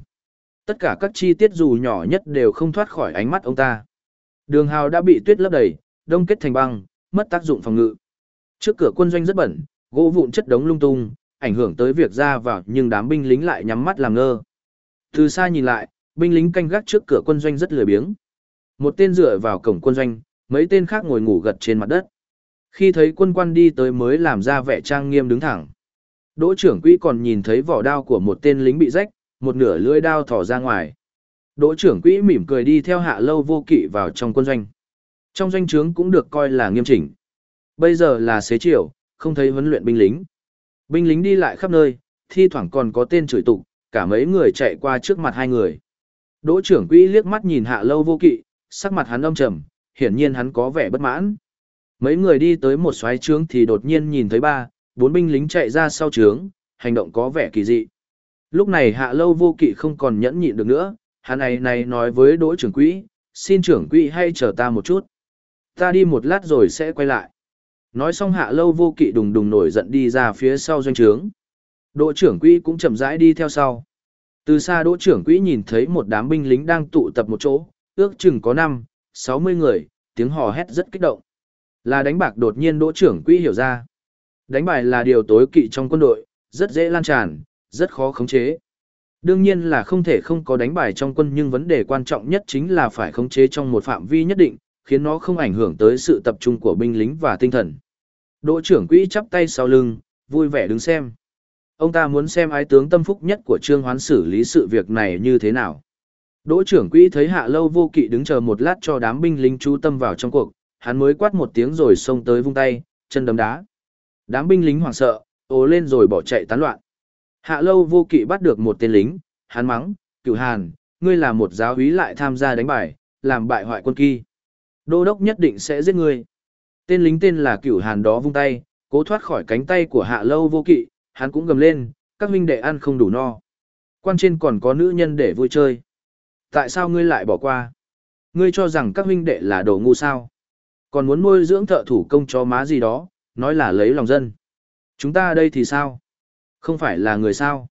A: Tất cả các chi tiết dù nhỏ nhất đều không thoát khỏi ánh mắt ông ta. Đường hào đã bị tuyết lấp đầy, đông kết thành băng, mất tác dụng phòng ngự. Trước cửa quân doanh rất bẩn, gỗ vụn chất đống lung tung, ảnh hưởng tới việc ra vào nhưng đám binh lính lại nhắm mắt làm ngơ. Từ xa nhìn lại, binh lính canh gác trước cửa quân doanh rất lười biếng. Một tên dựa vào cổng quân doanh, mấy tên khác ngồi ngủ gật trên mặt đất. Khi thấy quân quan đi tới mới làm ra vẻ trang nghiêm đứng thẳng. Đỗ trưởng quỹ còn nhìn thấy vỏ đao của một tên lính bị rách, một nửa lưỡi đao thỏ ra ngoài. Đỗ trưởng quỹ mỉm cười đi theo hạ lâu vô kỵ vào trong quân doanh. Trong doanh trướng cũng được coi là nghiêm chỉnh. Bây giờ là xế chiều, không thấy huấn luyện binh lính. Binh lính đi lại khắp nơi, thi thoảng còn có tên chửi tục, cả mấy người chạy qua trước mặt hai người. Đỗ trưởng quỹ liếc mắt nhìn hạ lâu vô kỵ, sắc mặt hắn âm trầm, hiển nhiên hắn có vẻ bất mãn. Mấy người đi tới một xoáy trướng thì đột nhiên nhìn thấy ba, bốn binh lính chạy ra sau trướng, hành động có vẻ kỳ dị. Lúc này hạ lâu vô kỵ không còn nhẫn nhịn được nữa, hắn này này nói với đỗ trưởng quỹ, xin trưởng quỹ hay chờ ta một chút. Ta đi một lát rồi sẽ quay lại. Nói xong hạ lâu vô kỵ đùng đùng nổi giận đi ra phía sau doanh trướng. Đỗ trưởng quỹ cũng chậm rãi đi theo sau. Từ xa đỗ trưởng quỹ nhìn thấy một đám binh lính đang tụ tập một chỗ, ước chừng có năm, sáu mươi người, tiếng hò hét rất kích động. Là đánh bạc đột nhiên đỗ trưởng quỹ hiểu ra. Đánh bài là điều tối kỵ trong quân đội, rất dễ lan tràn, rất khó khống chế. Đương nhiên là không thể không có đánh bài trong quân nhưng vấn đề quan trọng nhất chính là phải khống chế trong một phạm vi nhất định, khiến nó không ảnh hưởng tới sự tập trung của binh lính và tinh thần. Đỗ trưởng quỹ chắp tay sau lưng, vui vẻ đứng xem. Ông ta muốn xem ái tướng tâm phúc nhất của Trương Hoán xử lý sự việc này như thế nào. Đỗ trưởng quỹ thấy hạ lâu vô kỵ đứng chờ một lát cho đám binh lính chú tâm vào trong cuộc, hắn mới quát một tiếng rồi xông tới vung tay, chân đấm đá. Đám binh lính hoảng sợ, ồ lên rồi bỏ chạy tán loạn. Hạ lâu vô kỵ bắt được một tên lính, hắn mắng, cửu hàn, ngươi là một giáo úy lại tham gia đánh bài, làm bại hoại quân kỳ. Đô đốc nhất định sẽ giết ngươi. Tên lính tên là cửu hàn đó vung tay, cố thoát khỏi cánh tay của hạ lâu vô kỵ, hắn cũng gầm lên, các huynh đệ ăn không đủ no. Quan trên còn có nữ nhân để vui chơi. Tại sao ngươi lại bỏ qua? Ngươi cho rằng các huynh đệ là đồ ngu sao? Còn muốn nuôi dưỡng thợ thủ công cho má gì đó, nói là lấy lòng dân. Chúng ta đây thì sao? Không phải là người sao?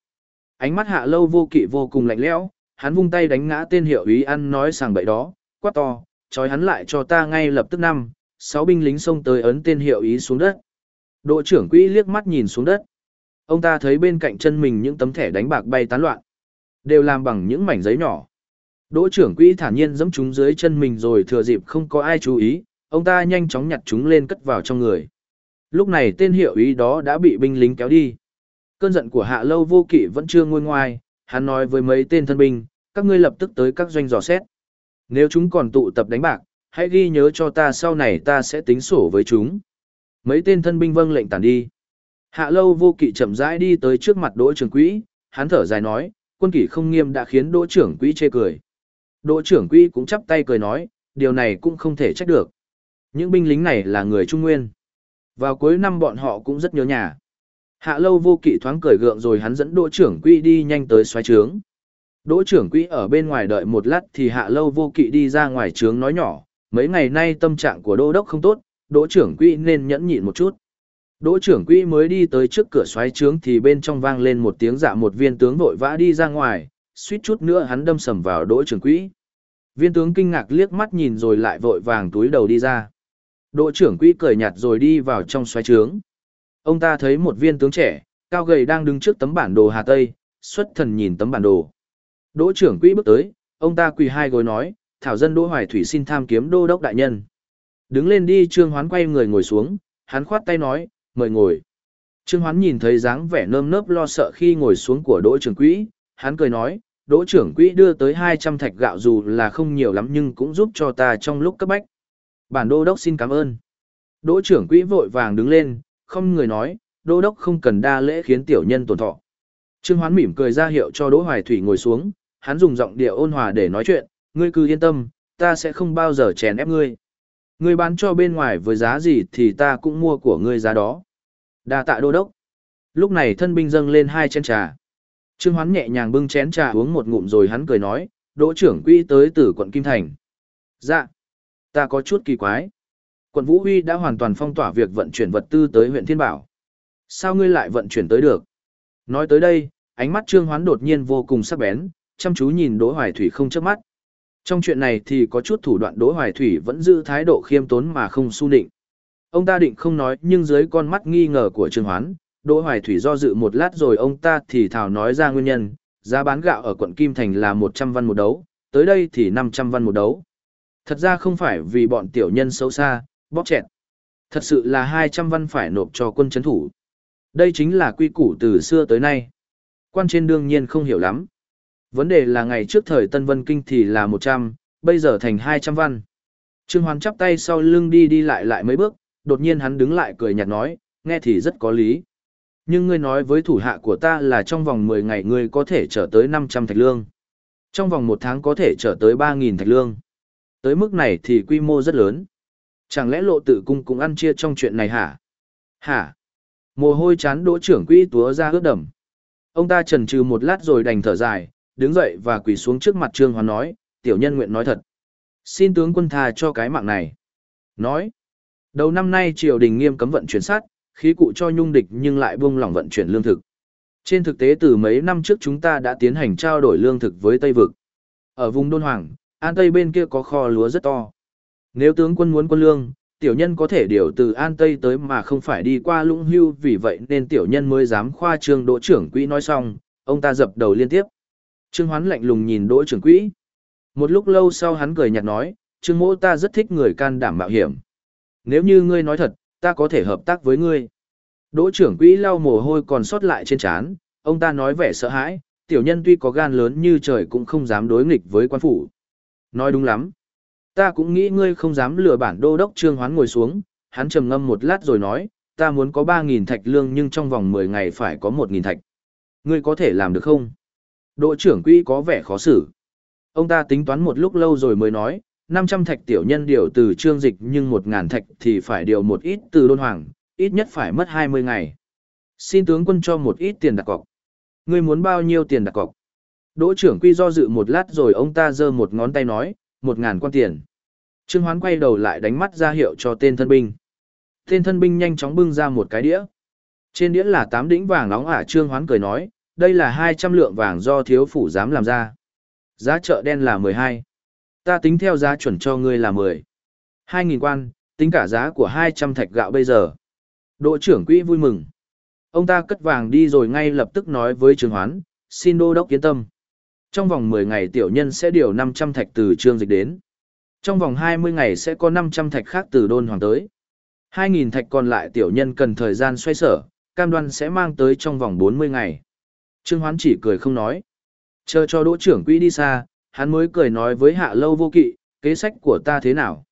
A: Ánh mắt hạ lâu vô kỵ vô cùng lạnh lẽo, hắn vung tay đánh ngã tên hiệu ý ăn nói sàng bậy đó, quát to, trói hắn lại cho ta ngay lập tức năm, sáu binh lính xông tới ấn tên hiệu ý xuống đất. Đội trưởng quỹ liếc mắt nhìn xuống đất. Ông ta thấy bên cạnh chân mình những tấm thẻ đánh bạc bay tán loạn. Đều làm bằng những mảnh giấy nhỏ. Đỗ trưởng quỹ thản nhiên giẫm chúng dưới chân mình rồi thừa dịp không có ai chú ý, ông ta nhanh chóng nhặt chúng lên cất vào trong người. Lúc này tên hiệu ý đó đã bị binh lính kéo đi. Cơn giận của hạ lâu vô kỵ vẫn chưa nguôi ngoai, hắn nói với mấy tên thân binh, các ngươi lập tức tới các doanh dò xét. Nếu chúng còn tụ tập đánh bạc, hãy ghi nhớ cho ta sau này ta sẽ tính sổ với chúng. Mấy tên thân binh vâng lệnh tản đi. Hạ lâu vô kỵ chậm rãi đi tới trước mặt đỗ trưởng quỹ, hắn thở dài nói, quân kỷ không nghiêm đã khiến đỗ trưởng quỹ chê cười. Đỗ trưởng quỹ cũng chắp tay cười nói, điều này cũng không thể trách được. Những binh lính này là người Trung Nguyên. Vào cuối năm bọn họ cũng rất nhớ nhà. Hạ lâu vô kỵ thoáng cười gượng rồi hắn dẫn đỗ trưởng quỹ đi nhanh tới xoáy trướng. Đỗ trưởng quỹ ở bên ngoài đợi một lát thì hạ lâu vô kỵ đi ra ngoài trướng nói nhỏ, mấy ngày nay tâm trạng của đô đốc không tốt, đỗ trưởng quỹ nên nhẫn nhịn một chút. Đỗ trưởng quỹ mới đi tới trước cửa xoáy trướng thì bên trong vang lên một tiếng dạ một viên tướng vội vã đi ra ngoài, suýt chút nữa hắn đâm sầm vào đỗ trưởng quỹ. Viên tướng kinh ngạc liếc mắt nhìn rồi lại vội vàng túi đầu đi ra. Đỗ trưởng quỹ cười nhạt rồi đi vào trong xoáy trướng. Ông ta thấy một viên tướng trẻ, cao gầy đang đứng trước tấm bản đồ Hà Tây, xuất thần nhìn tấm bản đồ. Đỗ trưởng quỹ bước tới, ông ta quỳ hai gối nói, thảo dân Đỗ Hoài Thủy xin tham kiếm đô đốc đại nhân. Đứng lên đi Trương Hoán quay người ngồi xuống, hắn khoát tay nói, mời ngồi. Trương Hoán nhìn thấy dáng vẻ nơm nớp lo sợ khi ngồi xuống của Đỗ trưởng quỹ, hắn cười nói, Đỗ trưởng quỹ đưa tới 200 thạch gạo dù là không nhiều lắm nhưng cũng giúp cho ta trong lúc cấp bách. Bản đô đốc xin cảm ơn. Đỗ trưởng quỹ vội vàng đứng lên, không người nói, đô đốc không cần đa lễ khiến tiểu nhân tổn thọ. Trương Hoán mỉm cười ra hiệu cho Đỗ Hoài Thủy ngồi xuống, hắn dùng giọng điệu ôn hòa để nói chuyện, ngươi cứ yên tâm, ta sẽ không bao giờ chèn ép ngươi. Ngươi bán cho bên ngoài với giá gì thì ta cũng mua của ngươi giá đó. Đa tạ đô đốc. Lúc này thân binh dâng lên hai chén trà. Trương Hoán nhẹ nhàng bưng chén trà uống một ngụm rồi hắn cười nói, đỗ trưởng quỹ tới từ quận Kim Thành. Dạ, ta có chút kỳ quái. Quận Vũ Huy đã hoàn toàn phong tỏa việc vận chuyển vật tư tới huyện Thiên Bảo. Sao ngươi lại vận chuyển tới được? Nói tới đây, ánh mắt Trương Hoán đột nhiên vô cùng sắc bén, chăm chú nhìn Đỗ Hoài Thủy không chớp mắt. Trong chuyện này thì có chút thủ đoạn Đỗ Hoài Thủy vẫn giữ thái độ khiêm tốn mà không su định. Ông ta định không nói nhưng dưới con mắt nghi ngờ của Trương Hoán, Đỗ Hoài Thủy do dự một lát rồi ông ta thì thảo nói ra nguyên nhân, giá bán gạo ở quận Kim Thành là 100 văn một đấu, tới đây thì 500 văn một đấu. Thật ra không phải vì bọn tiểu nhân xấu xa, bóp chẹt. Thật sự là 200 văn phải nộp cho quân chấn thủ. Đây chính là quy củ từ xưa tới nay. Quan trên đương nhiên không hiểu lắm. Vấn đề là ngày trước thời Tân Vân Kinh thì là 100, bây giờ thành 200 văn. Trương Hoàn chắp tay sau lưng đi đi lại lại mấy bước, đột nhiên hắn đứng lại cười nhạt nói, nghe thì rất có lý. Nhưng ngươi nói với thủ hạ của ta là trong vòng 10 ngày ngươi có thể trở tới 500 thạch lương. Trong vòng một tháng có thể trở tới 3.000 thạch lương. Tới mức này thì quy mô rất lớn. Chẳng lẽ lộ tự cung cũng ăn chia trong chuyện này hả? Hả? Mồ hôi chán đỗ trưởng quỹ túa ra ướt đầm. Ông ta trần trừ một lát rồi đành thở dài, đứng dậy và quỳ xuống trước mặt Trương Hoán nói, tiểu nhân nguyện nói thật. Xin tướng quân tha cho cái mạng này. Nói, đầu năm nay triều đình nghiêm cấm vận chuyển sát, khí cụ cho nhung địch nhưng lại buông lỏng vận chuyển lương thực. Trên thực tế từ mấy năm trước chúng ta đã tiến hành trao đổi lương thực với Tây Vực. Ở vùng Đôn Hoàng, An Tây bên kia có kho lúa rất to. Nếu tướng quân muốn quân lương, tiểu nhân có thể điều từ An Tây tới mà không phải đi qua lũng hưu vì vậy nên tiểu nhân mới dám khoa trương đỗ trưởng quỹ nói xong, ông ta dập đầu liên tiếp. Trương Hoán lạnh lùng nhìn đỗ trưởng quỹ. Một lúc lâu sau hắn cười nhạt nói, Trương mỗ ta rất thích người can đảm mạo hiểm. Nếu như ngươi nói thật, ta có thể hợp tác với ngươi. Đỗ trưởng quỹ lau mồ hôi còn sót lại trên trán, ông ta nói vẻ sợ hãi, tiểu nhân tuy có gan lớn như trời cũng không dám đối nghịch với quan phủ. Nói đúng lắm. Ta cũng nghĩ ngươi không dám lừa bản đô đốc trương hoán ngồi xuống, hắn trầm ngâm một lát rồi nói, ta muốn có 3.000 thạch lương nhưng trong vòng 10 ngày phải có 1.000 thạch. Ngươi có thể làm được không? Đỗ trưởng quỹ có vẻ khó xử. Ông ta tính toán một lúc lâu rồi mới nói, 500 thạch tiểu nhân điều từ trương dịch nhưng 1.000 thạch thì phải điều một ít từ đôn hoàng, ít nhất phải mất 20 ngày. Xin tướng quân cho một ít tiền đặt cọc. Ngươi muốn bao nhiêu tiền đặt cọc? Đỗ trưởng quy do dự một lát rồi ông ta giơ một ngón tay nói, một ngàn quan tiền. Trương Hoán quay đầu lại đánh mắt ra hiệu cho tên thân binh. Tên thân binh nhanh chóng bưng ra một cái đĩa. Trên đĩa là tám đĩnh vàng nóng ả Trương Hoán cười nói, đây là 200 lượng vàng do thiếu phủ dám làm ra. Giá chợ đen là 12. Ta tính theo giá chuẩn cho ngươi là 10. 2.000 quan, tính cả giá của 200 thạch gạo bây giờ. Đội trưởng quỹ vui mừng. Ông ta cất vàng đi rồi ngay lập tức nói với trường Hoán, xin đô đốc yên tâm. Trong vòng 10 ngày tiểu nhân sẽ điều 500 thạch từ trương dịch đến. Trong vòng 20 ngày sẽ có 500 thạch khác từ đôn hoàng tới. 2.000 thạch còn lại tiểu nhân cần thời gian xoay sở, cam đoan sẽ mang tới trong vòng 40 ngày. Trương Hoán chỉ cười không nói. Chờ cho đỗ trưởng quỹ đi xa, hắn mới cười nói với hạ lâu vô kỵ, kế sách của ta thế nào.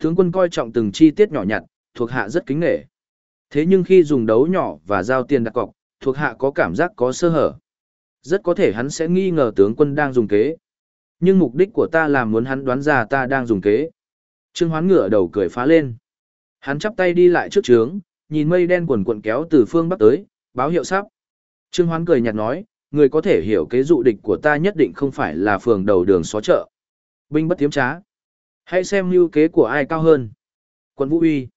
A: Tướng quân coi trọng từng chi tiết nhỏ nhặt, thuộc hạ rất kính nghệ. Thế nhưng khi dùng đấu nhỏ và giao tiền đặt cọc, thuộc hạ có cảm giác có sơ hở. Rất có thể hắn sẽ nghi ngờ tướng quân đang dùng kế. Nhưng mục đích của ta là muốn hắn đoán ra ta đang dùng kế. Trương Hoán ngửa đầu cười phá lên. Hắn chắp tay đi lại trước trướng, nhìn mây đen quần quần kéo từ phương bắc tới, báo hiệu sắp. Trương Hoán cười nhạt nói, người có thể hiểu kế dụ địch của ta nhất định không phải là phường đầu đường xó chợ. Binh bất tiếm trá. Hãy xem lưu kế của ai cao hơn. Quân Vũ Uy.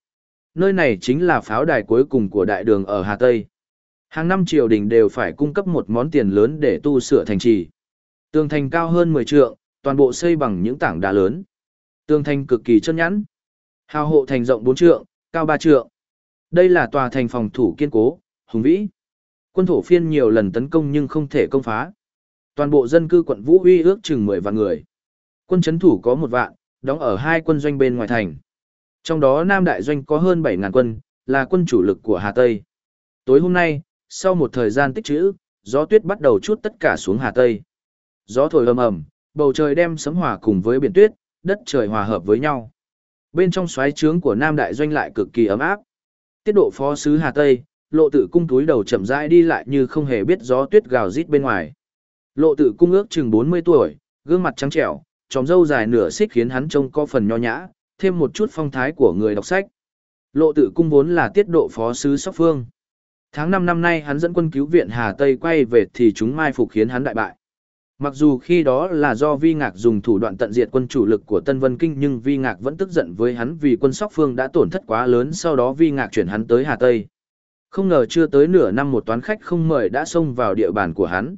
A: Nơi này chính là pháo đài cuối cùng của đại đường ở Hà Tây. Hàng năm triều đình đều phải cung cấp một món tiền lớn để tu sửa thành trì. Tường thành cao hơn 10 trượng, toàn bộ xây bằng những tảng đá lớn. Tường thành cực kỳ chân nhẵn. Hào hộ thành rộng 4 trượng, cao 3 trượng. Đây là tòa thành phòng thủ kiên cố, hùng vĩ. Quân thổ phiên nhiều lần tấn công nhưng không thể công phá. Toàn bộ dân cư quận Vũ Huy ước chừng 10 vạn người. Quân chấn thủ có một vạn, đóng ở hai quân doanh bên ngoài thành. Trong đó Nam Đại Doanh có hơn 7.000 quân, là quân chủ lực của Hà Tây. Tối hôm nay, sau một thời gian tích trữ, gió tuyết bắt đầu chút tất cả xuống Hà Tây. Gió thổi ầm ầm, bầu trời đem sấm hòa cùng với biển tuyết, đất trời hòa hợp với nhau. Bên trong xoáy trướng của Nam Đại Doanh lại cực kỳ ấm áp. Tiết độ phó sứ Hà Tây, lộ Tử cung túi đầu chậm rãi đi lại như không hề biết gió tuyết gào rít bên ngoài. Lộ Tử cung ước chừng 40 tuổi, gương mặt trắng trẻo, tròm râu dài nửa xích khiến hắn trông có phần nho nhã, thêm một chút phong thái của người đọc sách. Lộ Tử cung vốn là tiết độ phó sứ Sóc Phương. Tháng 5 năm nay hắn dẫn quân cứu viện Hà Tây quay về thì chúng mai phục khiến hắn đại bại. Mặc dù khi đó là do Vi Ngạc dùng thủ đoạn tận diệt quân chủ lực của Tân Vân Kinh nhưng Vi Ngạc vẫn tức giận với hắn vì quân Sóc Phương đã tổn thất quá lớn sau đó Vi Ngạc chuyển hắn tới Hà Tây. Không ngờ chưa tới nửa năm một toán khách không mời đã xông vào địa bàn của hắn.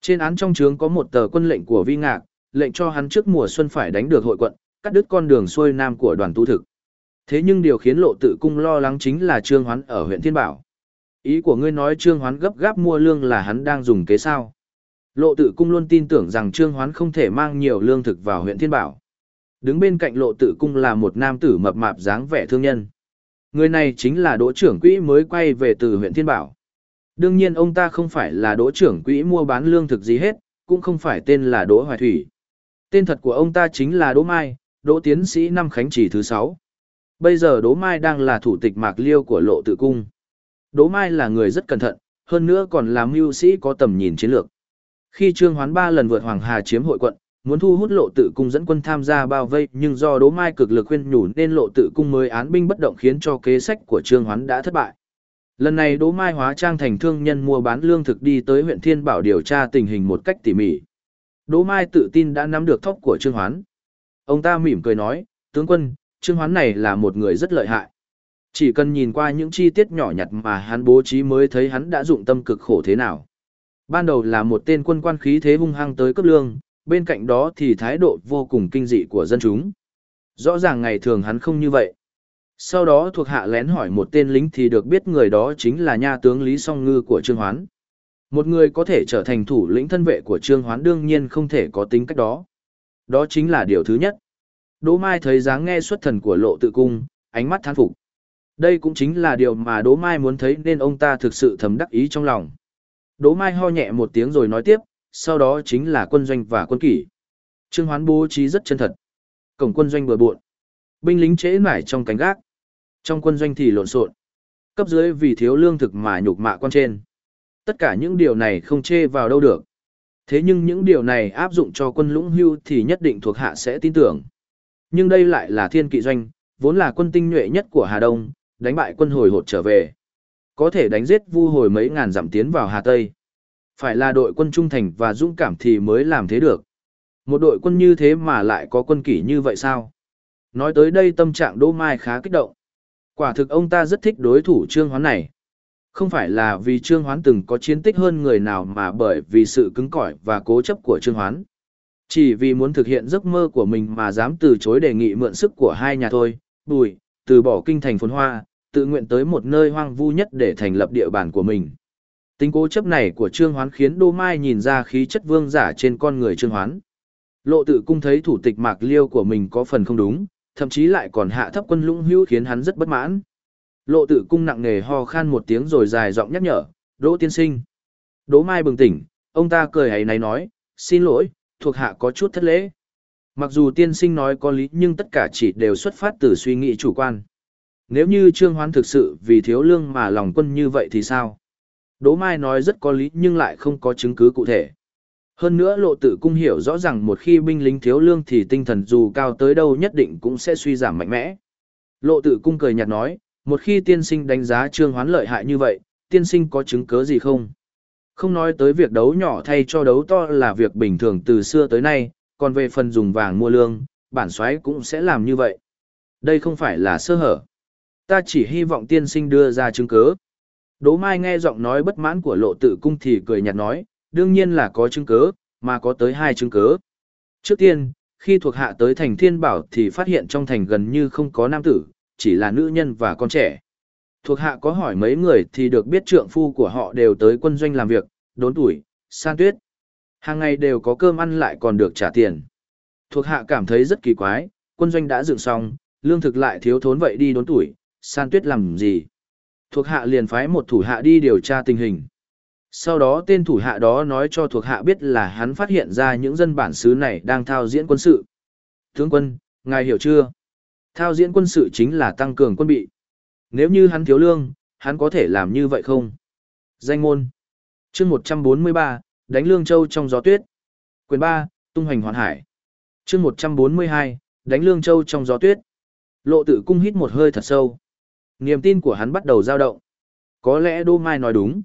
A: Trên án trong trướng có một tờ quân lệnh của Vi Ngạc, lệnh cho hắn trước mùa xuân phải đánh được hội quận, cắt đứt con đường xuôi nam của đoàn tu thực. Thế nhưng điều khiến lộ tự cung lo lắng chính là Trương Hoán ở huyện Thiên Bảo. Ý của ngươi nói Trương Hoán gấp gáp mua lương là hắn đang dùng kế sao. Lộ tự cung luôn tin tưởng rằng Trương Hoán không thể mang nhiều lương thực vào huyện Thiên Bảo. Đứng bên cạnh lộ tự cung là một nam tử mập mạp dáng vẻ thương nhân. Người này chính là đỗ trưởng quỹ mới quay về từ huyện Thiên Bảo. Đương nhiên ông ta không phải là đỗ trưởng quỹ mua bán lương thực gì hết, cũng không phải tên là đỗ hoài thủy. Tên thật của ông ta chính là đỗ mai, đỗ tiến sĩ năm khánh chỉ thứ sáu. Bây giờ đỗ mai đang là thủ tịch mạc liêu của lộ tự cung. Đỗ mai là người rất cẩn thận, hơn nữa còn là mưu sĩ có tầm nhìn chiến lược. Khi Trương Hoán ba lần vượt Hoàng Hà chiếm hội quận, muốn thu hút lộ tự cung dẫn quân tham gia bao vây nhưng do đỗ mai cực lực khuyên nhủ nên lộ tự cung mới án binh bất động khiến cho kế sách của Trương Hoán đã thất bại. Lần này Đỗ Mai hóa trang thành thương nhân mua bán lương thực đi tới huyện Thiên Bảo điều tra tình hình một cách tỉ mỉ. Đỗ Mai tự tin đã nắm được thóc của Trương Hoán. Ông ta mỉm cười nói, tướng quân, Trương Hoán này là một người rất lợi hại. Chỉ cần nhìn qua những chi tiết nhỏ nhặt mà hắn bố trí mới thấy hắn đã dụng tâm cực khổ thế nào. Ban đầu là một tên quân quan khí thế hung hăng tới cấp lương, bên cạnh đó thì thái độ vô cùng kinh dị của dân chúng. Rõ ràng ngày thường hắn không như vậy. Sau đó thuộc hạ lén hỏi một tên lính thì được biết người đó chính là nha tướng Lý Song Ngư của Trương Hoán. Một người có thể trở thành thủ lĩnh thân vệ của Trương Hoán đương nhiên không thể có tính cách đó. Đó chính là điều thứ nhất. Đỗ Mai thấy dáng nghe xuất thần của lộ tự cung, ánh mắt thán phục. Đây cũng chính là điều mà Đỗ Mai muốn thấy nên ông ta thực sự thầm đắc ý trong lòng. Đỗ Mai ho nhẹ một tiếng rồi nói tiếp, sau đó chính là quân doanh và quân kỷ. Trương Hoán bố trí rất chân thật. Cổng quân doanh bừa bộn. Binh lính trễ mải trong cánh gác. Trong quân doanh thì lộn xộn. Cấp dưới vì thiếu lương thực mà nhục mạ quan trên. Tất cả những điều này không chê vào đâu được. Thế nhưng những điều này áp dụng cho quân lũng hưu thì nhất định thuộc hạ sẽ tin tưởng. Nhưng đây lại là thiên kỵ doanh, vốn là quân tinh nhuệ nhất của Hà Đông, đánh bại quân hồi hột trở về. Có thể đánh giết vu hồi mấy ngàn giảm tiến vào Hà Tây. Phải là đội quân trung thành và dũng cảm thì mới làm thế được. Một đội quân như thế mà lại có quân kỷ như vậy sao? Nói tới đây tâm trạng Đỗ Mai khá kích động. Quả thực ông ta rất thích đối thủ Trương Hoán này. Không phải là vì Trương Hoán từng có chiến tích hơn người nào mà bởi vì sự cứng cỏi và cố chấp của Trương Hoán. Chỉ vì muốn thực hiện giấc mơ của mình mà dám từ chối đề nghị mượn sức của hai nhà thôi, bùi, từ bỏ kinh thành phồn hoa, tự nguyện tới một nơi hoang vu nhất để thành lập địa bàn của mình. Tính cố chấp này của Trương Hoán khiến Đô Mai nhìn ra khí chất vương giả trên con người Trương Hoán. Lộ tự cung thấy thủ tịch Mạc Liêu của mình có phần không đúng, thậm chí lại còn hạ thấp quân lũng hữu khiến hắn rất bất mãn. Lộ tự cung nặng nề ho khan một tiếng rồi dài giọng nhắc nhở, Đỗ tiên sinh. Đỗ Mai bừng tỉnh, ông ta cười hay náy nói, xin lỗi, thuộc hạ có chút thất lễ. Mặc dù tiên sinh nói có lý nhưng tất cả chỉ đều xuất phát từ suy nghĩ chủ quan. Nếu như Trương Hoán thực sự vì thiếu lương mà lòng quân như vậy thì sao? Đỗ Mai nói rất có lý nhưng lại không có chứng cứ cụ thể. Hơn nữa lộ tử cung hiểu rõ rằng một khi binh lính thiếu lương thì tinh thần dù cao tới đâu nhất định cũng sẽ suy giảm mạnh mẽ. Lộ tử cung cười nhạt nói, một khi tiên sinh đánh giá trương hoán lợi hại như vậy, tiên sinh có chứng cứ gì không? Không nói tới việc đấu nhỏ thay cho đấu to là việc bình thường từ xưa tới nay, còn về phần dùng vàng mua lương, bản soái cũng sẽ làm như vậy. Đây không phải là sơ hở. Ta chỉ hy vọng tiên sinh đưa ra chứng cứ. Đỗ Mai nghe giọng nói bất mãn của lộ tự cung thì cười nhạt nói, đương nhiên là có chứng cứ, mà có tới hai chứng cứ. Trước tiên, khi thuộc hạ tới thành thiên bảo thì phát hiện trong thành gần như không có nam tử, chỉ là nữ nhân và con trẻ. Thuộc hạ có hỏi mấy người thì được biết trượng phu của họ đều tới quân doanh làm việc, đốn tuổi, san tuyết. Hàng ngày đều có cơm ăn lại còn được trả tiền. Thuộc hạ cảm thấy rất kỳ quái, quân doanh đã dựng xong, lương thực lại thiếu thốn vậy đi đốn tuổi, san tuyết làm gì. Thuộc hạ liền phái một thủ hạ đi điều tra tình hình. Sau đó tên thủ hạ đó nói cho thuộc hạ biết là hắn phát hiện ra những dân bản xứ này đang thao diễn quân sự. Tướng quân, ngài hiểu chưa? Thao diễn quân sự chính là tăng cường quân bị. Nếu như hắn thiếu lương, hắn có thể làm như vậy không? Danh ngôn. chương 143, đánh lương châu trong gió tuyết. Quyền 3, tung hoành hoàn hải. chương 142, đánh lương châu trong gió tuyết. Lộ Tử cung hít một hơi thật sâu. Niềm tin của hắn bắt đầu dao động. Có lẽ Đô Mai nói đúng.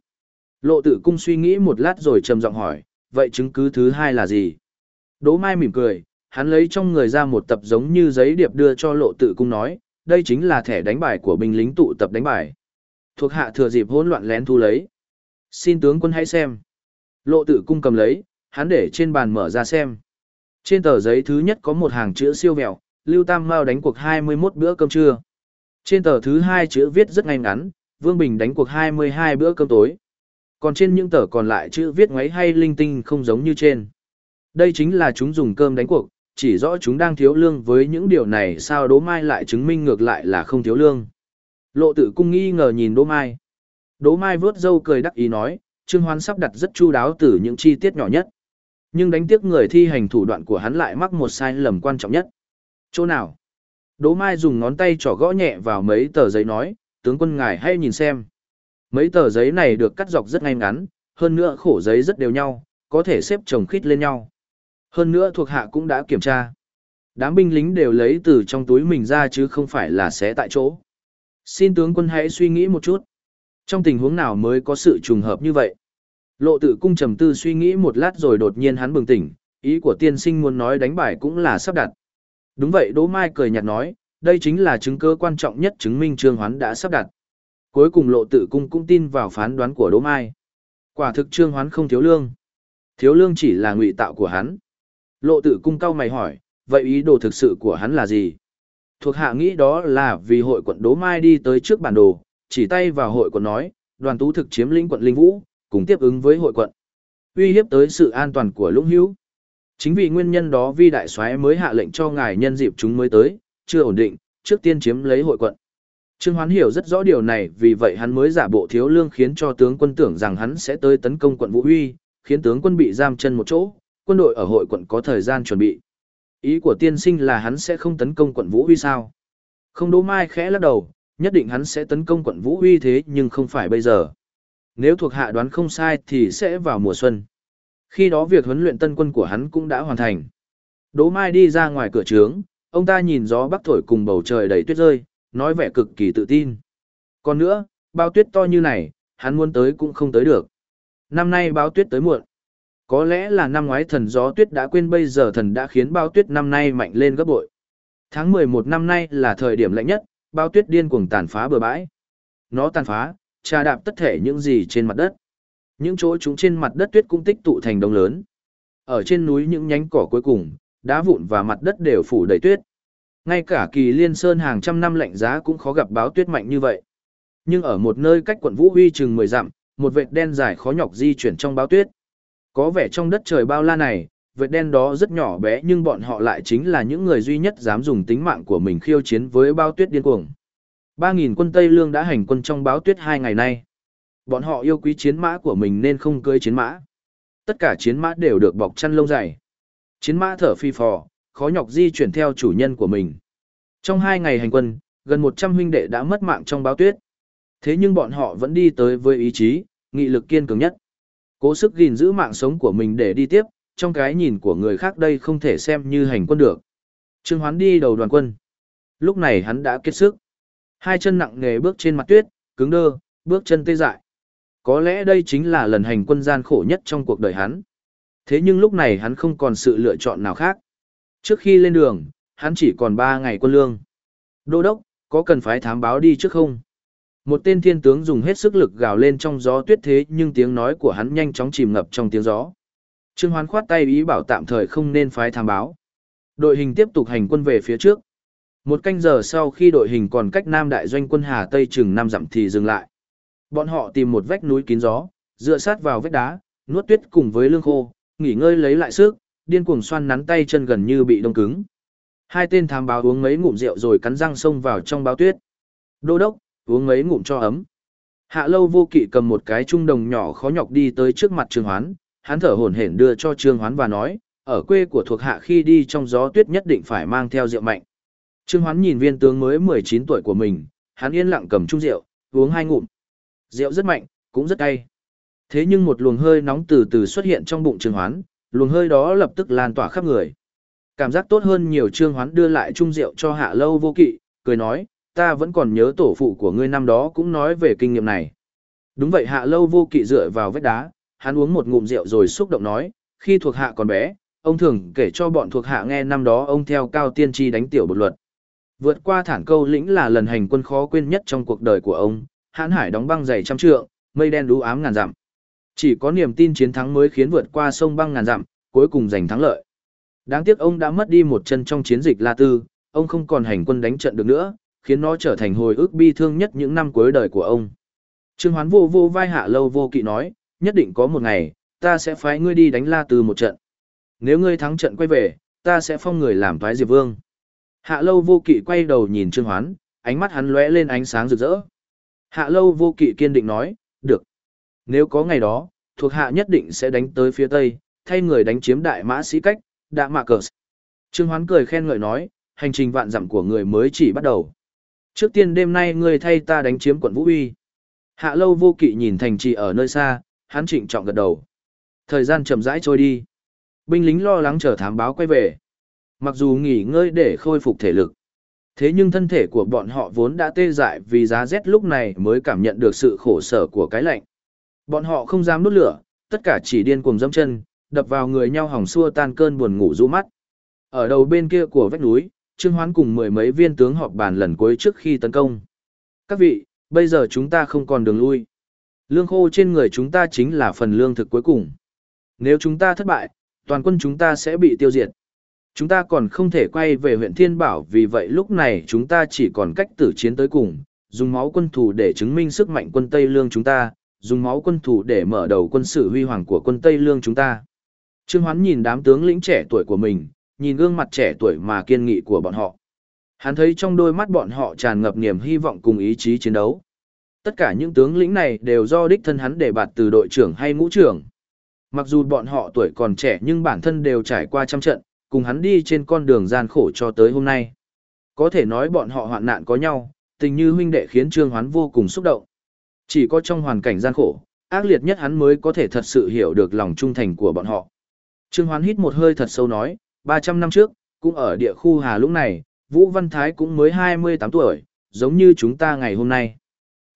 A: Lộ tự cung suy nghĩ một lát rồi trầm giọng hỏi, vậy chứng cứ thứ hai là gì? Đỗ Mai mỉm cười, hắn lấy trong người ra một tập giống như giấy điệp đưa cho lộ tự cung nói, đây chính là thẻ đánh bài của binh lính tụ tập đánh bài. Thuộc hạ thừa dịp hỗn loạn lén thu lấy. Xin tướng quân hãy xem. Lộ tự cung cầm lấy, hắn để trên bàn mở ra xem. Trên tờ giấy thứ nhất có một hàng chữ siêu vẹo, Lưu Tam Mao đánh cuộc 21 bữa cơm trưa. Trên tờ thứ hai chữ viết rất ngay ngắn, Vương Bình đánh cuộc 22 bữa cơm tối. Còn trên những tờ còn lại chữ viết ngoáy hay linh tinh không giống như trên. Đây chính là chúng dùng cơm đánh cuộc, chỉ rõ chúng đang thiếu lương với những điều này sao Đỗ Mai lại chứng minh ngược lại là không thiếu lương. Lộ tự cung nghi ngờ nhìn Đỗ Mai. Đỗ Mai vớt dâu cười đắc ý nói, Trương Hoán sắp đặt rất chu đáo từ những chi tiết nhỏ nhất. Nhưng đánh tiếc người thi hành thủ đoạn của hắn lại mắc một sai lầm quan trọng nhất. Chỗ nào? Đỗ Mai dùng ngón tay trỏ gõ nhẹ vào mấy tờ giấy nói, tướng quân ngài hãy nhìn xem. Mấy tờ giấy này được cắt dọc rất ngay ngắn, hơn nữa khổ giấy rất đều nhau, có thể xếp chồng khít lên nhau. Hơn nữa thuộc hạ cũng đã kiểm tra. Đám binh lính đều lấy từ trong túi mình ra chứ không phải là xé tại chỗ. Xin tướng quân hãy suy nghĩ một chút. Trong tình huống nào mới có sự trùng hợp như vậy? Lộ tự cung trầm tư suy nghĩ một lát rồi đột nhiên hắn bừng tỉnh, ý của tiên sinh muốn nói đánh bài cũng là sắp đặt. Đúng vậy Đỗ Mai cười nhạt nói, đây chính là chứng cứ quan trọng nhất chứng minh Trương Hoán đã sắp đặt. Cuối cùng lộ tự cung cũng tin vào phán đoán của Đỗ Mai. Quả thực Trương Hoán không thiếu lương. Thiếu lương chỉ là ngụy tạo của hắn. Lộ tự cung cao mày hỏi, vậy ý đồ thực sự của hắn là gì? Thuộc hạ nghĩ đó là vì hội quận Đỗ Mai đi tới trước bản đồ, chỉ tay vào hội quận nói, đoàn tú thực chiếm lĩnh quận Linh Vũ, cùng tiếp ứng với hội quận. Uy hiếp tới sự an toàn của Lũng Hữu. Chính vì nguyên nhân đó vi đại soái mới hạ lệnh cho ngài nhân dịp chúng mới tới, chưa ổn định, trước tiên chiếm lấy hội quận. Trương Hoán hiểu rất rõ điều này vì vậy hắn mới giả bộ thiếu lương khiến cho tướng quân tưởng rằng hắn sẽ tới tấn công quận Vũ Huy, khiến tướng quân bị giam chân một chỗ, quân đội ở hội quận có thời gian chuẩn bị. Ý của tiên sinh là hắn sẽ không tấn công quận Vũ Huy sao? Không Đỗ Mai khẽ lắc đầu, nhất định hắn sẽ tấn công quận Vũ Huy thế nhưng không phải bây giờ. Nếu thuộc hạ đoán không sai thì sẽ vào mùa xuân. Khi đó việc huấn luyện tân quân của hắn cũng đã hoàn thành. Đỗ Mai đi ra ngoài cửa trướng, ông ta nhìn gió bắc thổi cùng bầu trời đầy tuyết rơi, nói vẻ cực kỳ tự tin. Còn nữa, bao tuyết to như này, hắn muốn tới cũng không tới được. Năm nay bao tuyết tới muộn. Có lẽ là năm ngoái thần gió tuyết đã quên bây giờ thần đã khiến bao tuyết năm nay mạnh lên gấp bội. Tháng 11 năm nay là thời điểm lạnh nhất, bao tuyết điên cuồng tàn phá bờ bãi. Nó tàn phá, trà đạp tất thể những gì trên mặt đất. Những chỗ chúng trên mặt đất tuyết cũng tích tụ thành đông lớn. Ở trên núi những nhánh cỏ cuối cùng, đá vụn và mặt đất đều phủ đầy tuyết. Ngay cả kỳ liên sơn hàng trăm năm lạnh giá cũng khó gặp báo tuyết mạnh như vậy. Nhưng ở một nơi cách quận Vũ Huy chừng 10 dặm, một vệt đen dài khó nhọc di chuyển trong báo tuyết. Có vẻ trong đất trời bao la này, vệt đen đó rất nhỏ bé nhưng bọn họ lại chính là những người duy nhất dám dùng tính mạng của mình khiêu chiến với bao tuyết điên cuồng. 3.000 quân Tây Lương đã hành quân trong báo tuyết hai ngày nay. Bọn họ yêu quý chiến mã của mình nên không cưới chiến mã. Tất cả chiến mã đều được bọc chăn lông dày. Chiến mã thở phi phò, khó nhọc di chuyển theo chủ nhân của mình. Trong hai ngày hành quân, gần 100 huynh đệ đã mất mạng trong báo tuyết. Thế nhưng bọn họ vẫn đi tới với ý chí, nghị lực kiên cường nhất. Cố sức gìn giữ mạng sống của mình để đi tiếp, trong cái nhìn của người khác đây không thể xem như hành quân được. Trương Hoán đi đầu đoàn quân. Lúc này hắn đã kết sức. Hai chân nặng nề bước trên mặt tuyết, cứng đơ, bước chân tê dại. Có lẽ đây chính là lần hành quân gian khổ nhất trong cuộc đời hắn. Thế nhưng lúc này hắn không còn sự lựa chọn nào khác. Trước khi lên đường, hắn chỉ còn 3 ngày quân lương. Đô đốc, có cần phải thám báo đi trước không? Một tên thiên tướng dùng hết sức lực gào lên trong gió tuyết thế nhưng tiếng nói của hắn nhanh chóng chìm ngập trong tiếng gió. Trương Hoán khoát tay ý bảo tạm thời không nên phái thám báo. Đội hình tiếp tục hành quân về phía trước. Một canh giờ sau khi đội hình còn cách Nam Đại doanh quân Hà Tây chừng năm dặm thì dừng lại. Bọn họ tìm một vách núi kín gió, dựa sát vào vách đá, nuốt tuyết cùng với lương khô, nghỉ ngơi lấy lại sức, điên cuồng xoan nắn tay chân gần như bị đông cứng. Hai tên thám báo uống mấy ngụm rượu rồi cắn răng xông vào trong báo tuyết. Đô đốc, uống mấy ngụm cho ấm. Hạ lâu vô kỵ cầm một cái trung đồng nhỏ khó nhọc đi tới trước mặt Trương Hoán, hắn thở hổn hển đưa cho Trương Hoán và nói, ở quê của thuộc hạ khi đi trong gió tuyết nhất định phải mang theo rượu mạnh. Trương Hoán nhìn viên tướng mới 19 tuổi của mình, hắn yên lặng cầm chung rượu, uống hai ngụm. Rượu rất mạnh, cũng rất cay. Thế nhưng một luồng hơi nóng từ từ xuất hiện trong bụng Trương Hoán, luồng hơi đó lập tức lan tỏa khắp người. Cảm giác tốt hơn nhiều Trương Hoán đưa lại chung rượu cho Hạ Lâu Vô Kỵ, cười nói, ta vẫn còn nhớ tổ phụ của ngươi năm đó cũng nói về kinh nghiệm này. Đúng vậy Hạ Lâu Vô Kỵ dựa vào vách đá, hắn uống một ngụm rượu rồi xúc động nói, khi thuộc hạ còn bé, ông thường kể cho bọn thuộc hạ nghe năm đó ông theo cao tiên tri đánh tiểu bột luật. Vượt qua thản câu lĩnh là lần hành quân khó quên nhất trong cuộc đời của ông, hãn hải đóng băng dày trăm trượng, mây đen đú ám ngàn dặm. Chỉ có niềm tin chiến thắng mới khiến vượt qua sông băng ngàn dặm, cuối cùng giành thắng lợi. Đáng tiếc ông đã mất đi một chân trong chiến dịch La Tư, ông không còn hành quân đánh trận được nữa, khiến nó trở thành hồi ức bi thương nhất những năm cuối đời của ông. Trương Hoán vô vô vai hạ lâu vô kỵ nói, nhất định có một ngày, ta sẽ phái ngươi đi đánh La Tư một trận. Nếu ngươi thắng trận quay về, ta sẽ phong người làm thái diệp vương. Hạ lâu vô kỵ quay đầu nhìn Trương Hoán, ánh mắt hắn lóe lên ánh sáng rực rỡ. Hạ lâu vô kỵ kiên định nói, được. Nếu có ngày đó, thuộc hạ nhất định sẽ đánh tới phía tây, thay người đánh chiếm đại mã sĩ cách, đạ mạ cờ. Trương Hoán cười khen ngợi nói, hành trình vạn dặm của người mới chỉ bắt đầu. Trước tiên đêm nay ngươi thay ta đánh chiếm quận Vũ Uy. Hạ lâu vô kỵ nhìn thành trì ở nơi xa, hắn trịnh trọng gật đầu. Thời gian chậm rãi trôi đi. Binh lính lo lắng chờ thám báo quay về. Mặc dù nghỉ ngơi để khôi phục thể lực. Thế nhưng thân thể của bọn họ vốn đã tê dại vì giá rét lúc này mới cảm nhận được sự khổ sở của cái lạnh. Bọn họ không dám đốt lửa, tất cả chỉ điên cuồng dâm chân, đập vào người nhau hỏng xua tan cơn buồn ngủ rũ mắt. Ở đầu bên kia của vách núi, Trương Hoán cùng mười mấy viên tướng họp bàn lần cuối trước khi tấn công. Các vị, bây giờ chúng ta không còn đường lui. Lương khô trên người chúng ta chính là phần lương thực cuối cùng. Nếu chúng ta thất bại, toàn quân chúng ta sẽ bị tiêu diệt. Chúng ta còn không thể quay về huyện Thiên Bảo vì vậy lúc này chúng ta chỉ còn cách tử chiến tới cùng, dùng máu quân thủ để chứng minh sức mạnh quân Tây Lương chúng ta, dùng máu quân thủ để mở đầu quân sự huy hoàng của quân Tây Lương chúng ta. Trương Hoán nhìn đám tướng lĩnh trẻ tuổi của mình, nhìn gương mặt trẻ tuổi mà kiên nghị của bọn họ. Hắn thấy trong đôi mắt bọn họ tràn ngập niềm hy vọng cùng ý chí chiến đấu. Tất cả những tướng lĩnh này đều do đích thân hắn để bạt từ đội trưởng hay ngũ trưởng. Mặc dù bọn họ tuổi còn trẻ nhưng bản thân đều trải qua trăm trận, cùng hắn đi trên con đường gian khổ cho tới hôm nay. Có thể nói bọn họ hoạn nạn có nhau, tình như huynh đệ khiến Trương Hoán vô cùng xúc động. Chỉ có trong hoàn cảnh gian khổ, ác liệt nhất hắn mới có thể thật sự hiểu được lòng trung thành của bọn họ. Trương Hoán hít một hơi thật sâu nói, 300 năm trước, cũng ở địa khu Hà Lũng này, Vũ Văn Thái cũng mới 28 tuổi, giống như chúng ta ngày hôm nay.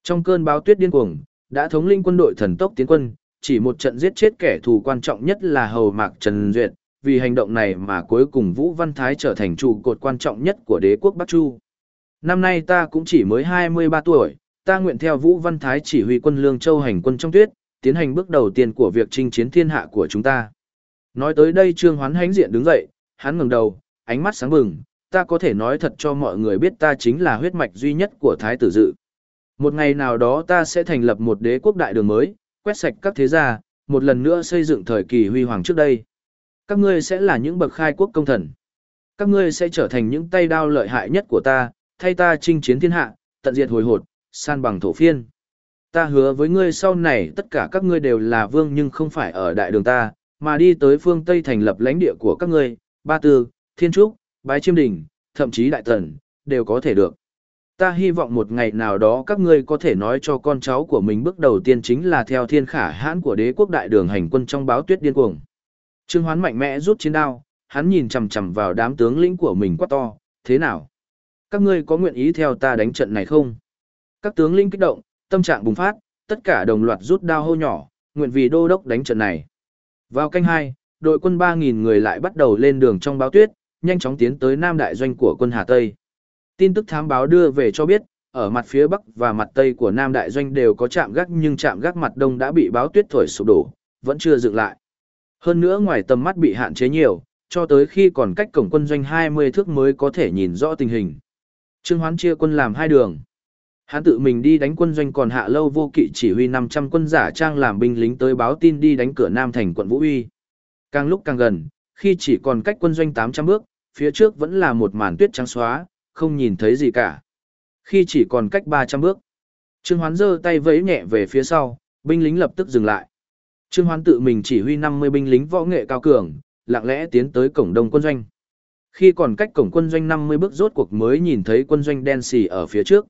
A: Trong cơn báo tuyết điên cuồng, đã thống lĩnh quân đội thần tốc tiến quân, chỉ một trận giết chết kẻ thù quan trọng nhất là Hầu Mạc Trần Duyệt, vì hành động này mà cuối cùng Vũ Văn Thái trở thành trụ cột quan trọng nhất của đế quốc Bắc Chu. Năm nay ta cũng chỉ mới 23 tuổi, ta nguyện theo Vũ Văn Thái chỉ huy quân Lương Châu hành quân trong tuyết, tiến hành bước đầu tiên của việc chinh chiến thiên hạ của chúng ta. Nói tới đây Trương Hoán hánh diện đứng dậy, hắn ngẩng đầu, ánh mắt sáng bừng, ta có thể nói thật cho mọi người biết ta chính là huyết mạch duy nhất của Thái tử dự. Một ngày nào đó ta sẽ thành lập một đế quốc đại đường mới, quét sạch các thế gia, một lần nữa xây dựng thời kỳ huy hoàng trước đây. Các ngươi sẽ là những bậc khai quốc công thần. Các ngươi sẽ trở thành những tay đao lợi hại nhất của ta, thay ta chinh chiến thiên hạ, tận diệt hồi hột, san bằng thổ phiên. Ta hứa với ngươi sau này tất cả các ngươi đều là vương nhưng không phải ở đại đường ta, mà đi tới phương Tây thành lập lãnh địa của các ngươi, Ba Tư, Thiên Trúc, Bái Chiêm Đình, thậm chí Đại Tần, đều có thể được. Ta hy vọng một ngày nào đó các ngươi có thể nói cho con cháu của mình bước đầu tiên chính là theo thiên khả hãn của đế quốc đại đường hành quân trong báo tuyết điên cuồng. Trương Hoán mạnh mẽ rút chiến đao, hắn nhìn chằm chằm vào đám tướng lĩnh của mình quát to, thế nào? Các ngươi có nguyện ý theo ta đánh trận này không? Các tướng lĩnh kích động, tâm trạng bùng phát, tất cả đồng loạt rút đao hô nhỏ, nguyện vì đô đốc đánh trận này. Vào canh hai, đội quân 3.000 người lại bắt đầu lên đường trong báo tuyết, nhanh chóng tiến tới Nam Đại Doanh của quân Hà Tây. Tin tức thám báo đưa về cho biết, ở mặt phía Bắc và mặt Tây của Nam Đại Doanh đều có chạm gác nhưng chạm gác mặt Đông đã bị báo tuyết thổi sụp đổ, vẫn chưa dựng lại. Hơn nữa ngoài tầm mắt bị hạn chế nhiều, cho tới khi còn cách cổng quân doanh 20 thước mới có thể nhìn rõ tình hình. Trương Hoán chia quân làm hai đường. Hắn tự mình đi đánh quân doanh còn hạ lâu vô kỵ chỉ huy 500 quân giả trang làm binh lính tới báo tin đi đánh cửa Nam thành quận Vũ Uy. Càng lúc càng gần, khi chỉ còn cách quân doanh 800 bước, phía trước vẫn là một màn tuyết trắng xóa, không nhìn thấy gì cả. Khi chỉ còn cách 300 bước, Trương Hoán giơ tay vẫy nhẹ về phía sau, binh lính lập tức dừng lại. Trương Hoán tự mình chỉ huy 50 binh lính võ nghệ cao cường, lặng lẽ tiến tới cổng đông quân doanh. Khi còn cách cổng quân doanh 50 bước rốt cuộc mới nhìn thấy quân doanh đen xì ở phía trước.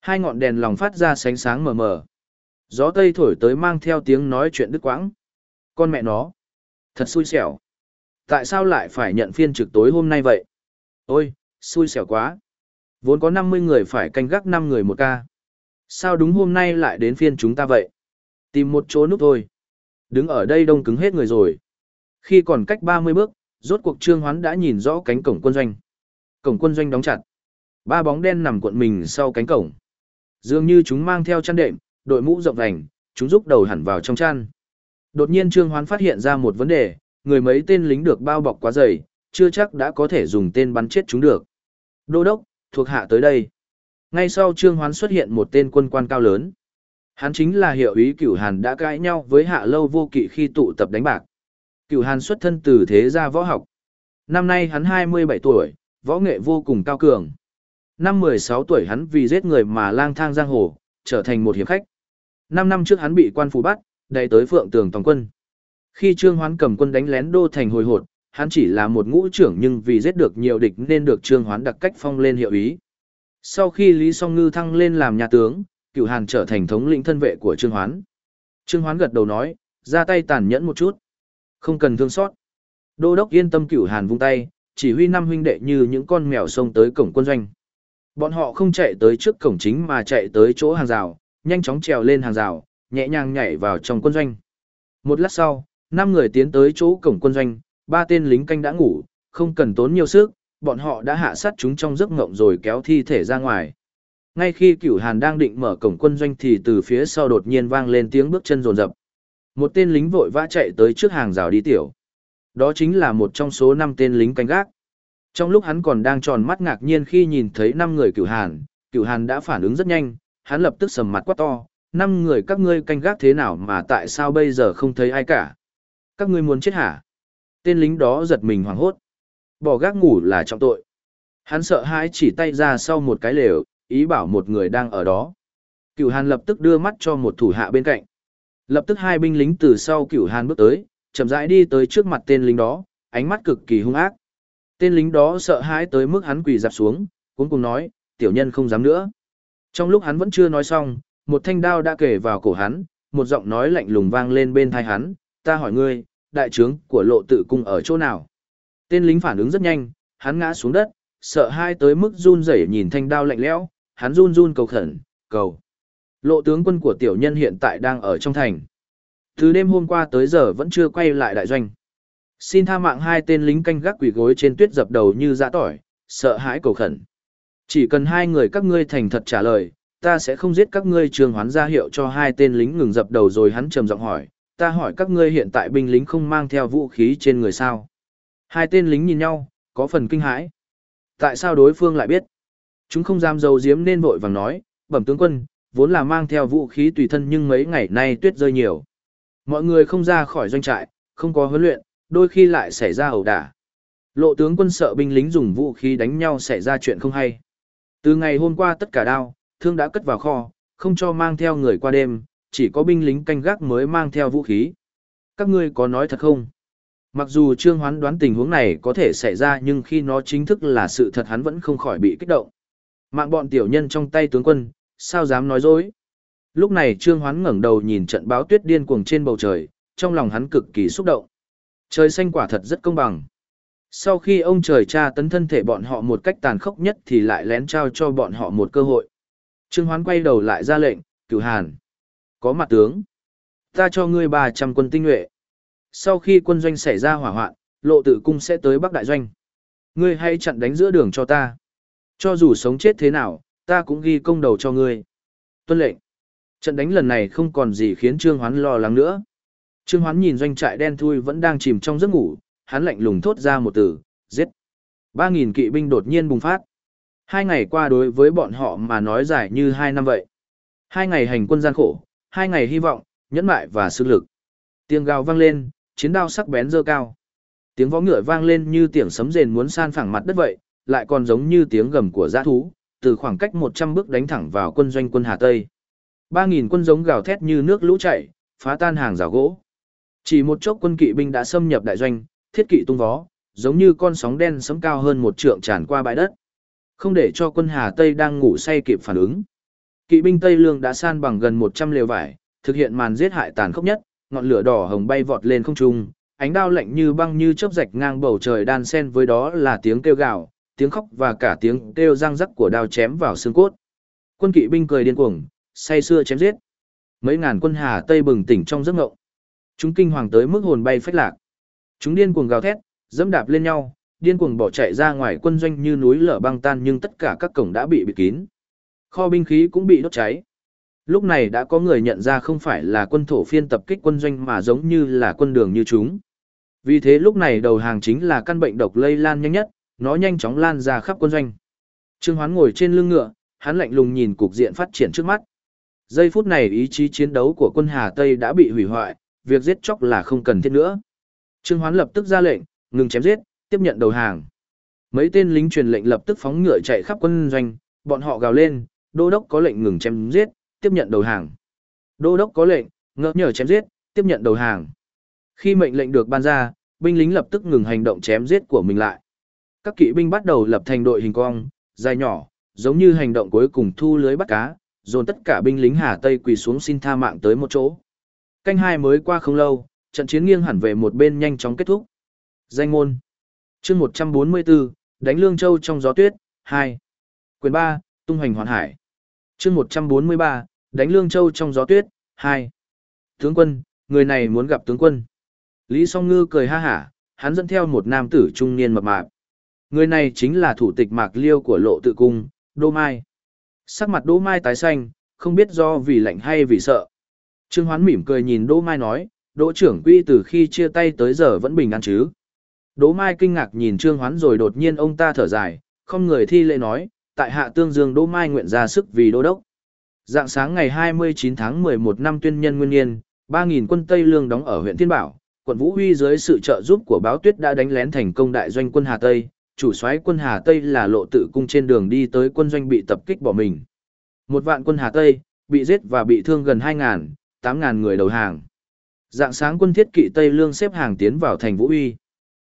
A: Hai ngọn đèn lòng phát ra sánh sáng mờ mờ. Gió tây thổi tới mang theo tiếng nói chuyện đứt quãng. Con mẹ nó. Thật xui xẻo. Tại sao lại phải nhận phiên trực tối hôm nay vậy? Ôi, xui xẻo quá. Vốn có 50 người phải canh gác 5 người một ca. Sao đúng hôm nay lại đến phiên chúng ta vậy? Tìm một chỗ núp thôi. Đứng ở đây đông cứng hết người rồi. Khi còn cách 30 bước, rốt cuộc trương hoán đã nhìn rõ cánh cổng quân doanh. Cổng quân doanh đóng chặt. Ba bóng đen nằm cuộn mình sau cánh cổng. Dường như chúng mang theo chăn đệm, đội mũ rộng vành, chúng rúc đầu hẳn vào trong chăn. Đột nhiên Trương Hoán phát hiện ra một vấn đề, người mấy tên lính được bao bọc quá dày, chưa chắc đã có thể dùng tên bắn chết chúng được. Đô đốc, thuộc hạ tới đây. Ngay sau Trương Hoán xuất hiện một tên quân quan cao lớn. Hắn chính là hiệu ý Cửu Hàn đã cãi nhau với Hạ Lâu Vô Kỵ khi tụ tập đánh bạc. Cửu Hàn xuất thân từ thế gia võ học. Năm nay hắn 27 tuổi, võ nghệ vô cùng cao cường. Năm 16 tuổi hắn vì giết người mà lang thang giang hồ, trở thành một hiệp khách. Năm năm trước hắn bị quan phủ bắt, đầy tới Phượng Tường toàn quân. Khi Trương Hoán cầm quân đánh lén đô thành hồi hột, hắn chỉ là một ngũ trưởng nhưng vì giết được nhiều địch nên được Trương Hoán đặc cách phong lên hiệu ý. Sau khi Lý Song Ngư thăng lên làm nhà tướng, Cửu Hàn trở thành thống lĩnh thân vệ của Trương Hoán. Trương Hoán gật đầu nói, ra tay tàn nhẫn một chút. Không cần thương xót. Đô đốc yên tâm Cửu Hàn vung tay, chỉ huy năm huynh đệ như những con mèo xông tới cổng quân doanh. Bọn họ không chạy tới trước cổng chính mà chạy tới chỗ hàng rào, nhanh chóng trèo lên hàng rào, nhẹ nhàng nhảy vào trong quân doanh. Một lát sau, năm người tiến tới chỗ cổng quân doanh, ba tên lính canh đã ngủ, không cần tốn nhiều sức, bọn họ đã hạ sát chúng trong giấc ngộng rồi kéo thi thể ra ngoài. Ngay khi cửu hàn đang định mở cổng quân doanh thì từ phía sau đột nhiên vang lên tiếng bước chân rồn rập. Một tên lính vội vã chạy tới trước hàng rào đi tiểu. Đó chính là một trong số năm tên lính canh gác. Trong lúc hắn còn đang tròn mắt ngạc nhiên khi nhìn thấy năm người cửu hàn, cửu hàn đã phản ứng rất nhanh, hắn lập tức sầm mặt quát to, năm người các ngươi canh gác thế nào mà tại sao bây giờ không thấy ai cả? Các ngươi muốn chết hả? Tên lính đó giật mình hoảng hốt. Bỏ gác ngủ là trọng tội. Hắn sợ hãi chỉ tay ra sau một cái lều, ý bảo một người đang ở đó. Cửu Hàn lập tức đưa mắt cho một thủ hạ bên cạnh. Lập tức hai binh lính từ sau Cửu Hàn bước tới, chậm rãi đi tới trước mặt tên lính đó, ánh mắt cực kỳ hung ác. Tên lính đó sợ hãi tới mức hắn quỳ dạp xuống, cuối cùng nói, tiểu nhân không dám nữa. Trong lúc hắn vẫn chưa nói xong, một thanh đao đã kể vào cổ hắn, một giọng nói lạnh lùng vang lên bên tai hắn, ta hỏi ngươi, đại trướng của lộ tự cung ở chỗ nào? Tên lính phản ứng rất nhanh, hắn ngã xuống đất, sợ hai tới mức run rẩy nhìn thanh đao lạnh lẽo, hắn run run cầu khẩn, cầu. Lộ tướng quân của tiểu nhân hiện tại đang ở trong thành. Từ đêm hôm qua tới giờ vẫn chưa quay lại đại doanh. Xin tha mạng hai tên lính canh gác quỷ gối trên tuyết dập đầu như dã tỏi, sợ hãi cầu khẩn. Chỉ cần hai người các ngươi thành thật trả lời, ta sẽ không giết các ngươi trường hoán ra hiệu cho hai tên lính ngừng dập đầu rồi hắn trầm giọng hỏi, ta hỏi các ngươi hiện tại binh lính không mang theo vũ khí trên người sao. Hai tên lính nhìn nhau, có phần kinh hãi. Tại sao đối phương lại biết? Chúng không dám dầu diếm nên vội vàng nói, bẩm tướng quân, vốn là mang theo vũ khí tùy thân nhưng mấy ngày nay tuyết rơi nhiều. Mọi người không ra khỏi doanh trại, không có huấn luyện, đôi khi lại xảy ra ẩu đả. Lộ tướng quân sợ binh lính dùng vũ khí đánh nhau xảy ra chuyện không hay. Từ ngày hôm qua tất cả đao, thương đã cất vào kho, không cho mang theo người qua đêm, chỉ có binh lính canh gác mới mang theo vũ khí. Các ngươi có nói thật không? Mặc dù Trương Hoán đoán tình huống này có thể xảy ra nhưng khi nó chính thức là sự thật hắn vẫn không khỏi bị kích động. Mạng bọn tiểu nhân trong tay tướng quân, sao dám nói dối? Lúc này Trương Hoán ngẩng đầu nhìn trận báo tuyết điên cuồng trên bầu trời, trong lòng hắn cực kỳ xúc động. Trời xanh quả thật rất công bằng. Sau khi ông trời tra tấn thân thể bọn họ một cách tàn khốc nhất thì lại lén trao cho bọn họ một cơ hội. Trương Hoán quay đầu lại ra lệnh, cửu hàn. Có mặt tướng. Ta cho ngươi 300 quân tinh nhuệ. Sau khi quân doanh xảy ra hỏa hoạn, lộ tự cung sẽ tới Bắc Đại Doanh. Ngươi hãy chặn đánh giữa đường cho ta. Cho dù sống chết thế nào, ta cũng ghi công đầu cho ngươi. Tuân lệnh. Trận đánh lần này không còn gì khiến Trương Hoán lo lắng nữa. Trương Hoán nhìn doanh trại đen thui vẫn đang chìm trong giấc ngủ, hắn lạnh lùng thốt ra một từ, giết. Ba nghìn kỵ binh đột nhiên bùng phát. Hai ngày qua đối với bọn họ mà nói dài như hai năm vậy. Hai ngày hành quân gian khổ, hai ngày hy vọng, nhẫn mại và sức lực. Tiếng gào vang lên, chiến đao sắc bén dơ cao. Tiếng vó ngựa vang lên như tiếng sấm rền muốn san phẳng mặt đất vậy, lại còn giống như tiếng gầm của dã thú, từ khoảng cách 100 bước đánh thẳng vào quân doanh quân Hà Tây. 3.000 quân giống gào thét như nước lũ chảy, phá tan hàng rào gỗ. Chỉ một chốc quân kỵ binh đã xâm nhập đại doanh, thiết kỵ tung vó, giống như con sóng đen sấm cao hơn một trượng tràn qua bãi đất. Không để cho quân Hà Tây đang ngủ say kịp phản ứng. Kỵ binh Tây Lương đã san bằng gần 100 lều vải, thực hiện màn giết hại tàn khốc nhất, ngọn lửa đỏ hồng bay vọt lên không trung, ánh đao lạnh như băng như chớp rạch ngang bầu trời đan xen với đó là tiếng kêu gào, tiếng khóc và cả tiếng kêu răng rắc của đao chém vào xương cốt. Quân kỵ binh cười điên cuồng, say sưa chém giết. Mấy ngàn quân Hà Tây bừng tỉnh trong giấc ngộng. Chúng kinh hoàng tới mức hồn bay phách lạc. Chúng điên cuồng gào thét, dẫm đạp lên nhau, điên cuồng bỏ chạy ra ngoài quân doanh như núi lở băng tan nhưng tất cả các cổng đã bị bịt kín. Kho binh khí cũng bị đốt cháy. Lúc này đã có người nhận ra không phải là quân thổ phiên tập kích quân doanh mà giống như là quân đường như chúng. Vì thế lúc này đầu hàng chính là căn bệnh độc lây lan nhanh nhất, nó nhanh chóng lan ra khắp quân doanh. Trương Hoán ngồi trên lưng ngựa, hắn lạnh lùng nhìn cục diện phát triển trước mắt. Giây phút này ý chí chiến đấu của quân Hà Tây đã bị hủy hoại, việc giết chóc là không cần thiết nữa. Trương Hoán lập tức ra lệnh, ngừng chém giết, tiếp nhận đầu hàng. Mấy tên lính truyền lệnh lập tức phóng ngựa chạy khắp quân doanh, bọn họ gào lên, đô đốc có lệnh ngừng chém giết, tiếp nhận đầu hàng. Đô đốc có lệnh, ngỡ nhở chém giết, tiếp nhận đầu hàng. Khi mệnh lệnh được ban ra, binh lính lập tức ngừng hành động chém giết của mình lại. Các kỵ binh bắt đầu lập thành đội hình cong, dài nhỏ, giống như hành động cuối cùng thu lưới bắt cá, dồn tất cả binh lính Hà Tây quỳ xuống xin tha mạng tới một chỗ. Canh hai mới qua không lâu, trận chiến nghiêng hẳn về một bên nhanh chóng kết thúc. Danh ngôn. chương 144, đánh Lương Châu trong gió tuyết, 2. Quyền 3, tung hoành hoàn hải. chương 143, đánh Lương Châu trong gió tuyết, 2. Tướng quân, người này muốn gặp tướng quân. Lý Song Ngư cười ha hả, hắn dẫn theo một nam tử trung niên mập mạp. Người này chính là thủ tịch Mạc Liêu của Lộ Tự Cung, Đô Mai. Sắc mặt Đỗ Mai tái xanh, không biết do vì lạnh hay vì sợ. Trương Hoán mỉm cười nhìn Đỗ Mai nói, Đỗ trưởng quy từ khi chia tay tới giờ vẫn bình an chứ. Đỗ Mai kinh ngạc nhìn Trương Hoán rồi đột nhiên ông ta thở dài, không người thi lễ nói, tại hạ tương dương Đỗ Mai nguyện ra sức vì đô đốc. Dạng sáng ngày 29 tháng 11 năm tuyên nhân nguyên niên, 3.000 quân Tây Lương đóng ở huyện Thiên Bảo, quận Vũ Huy dưới sự trợ giúp của báo tuyết đã đánh lén thành công đại doanh quân Hà Tây, chủ soái quân Hà Tây là lộ tự cung trên đường đi tới quân doanh bị tập kích bỏ mình. Một vạn quân Hà Tây, bị giết và bị thương gần 2.000, 8.000 người đầu hàng. Dạng sáng quân thiết kỵ Tây Lương xếp hàng tiến vào thành Vũ Uy.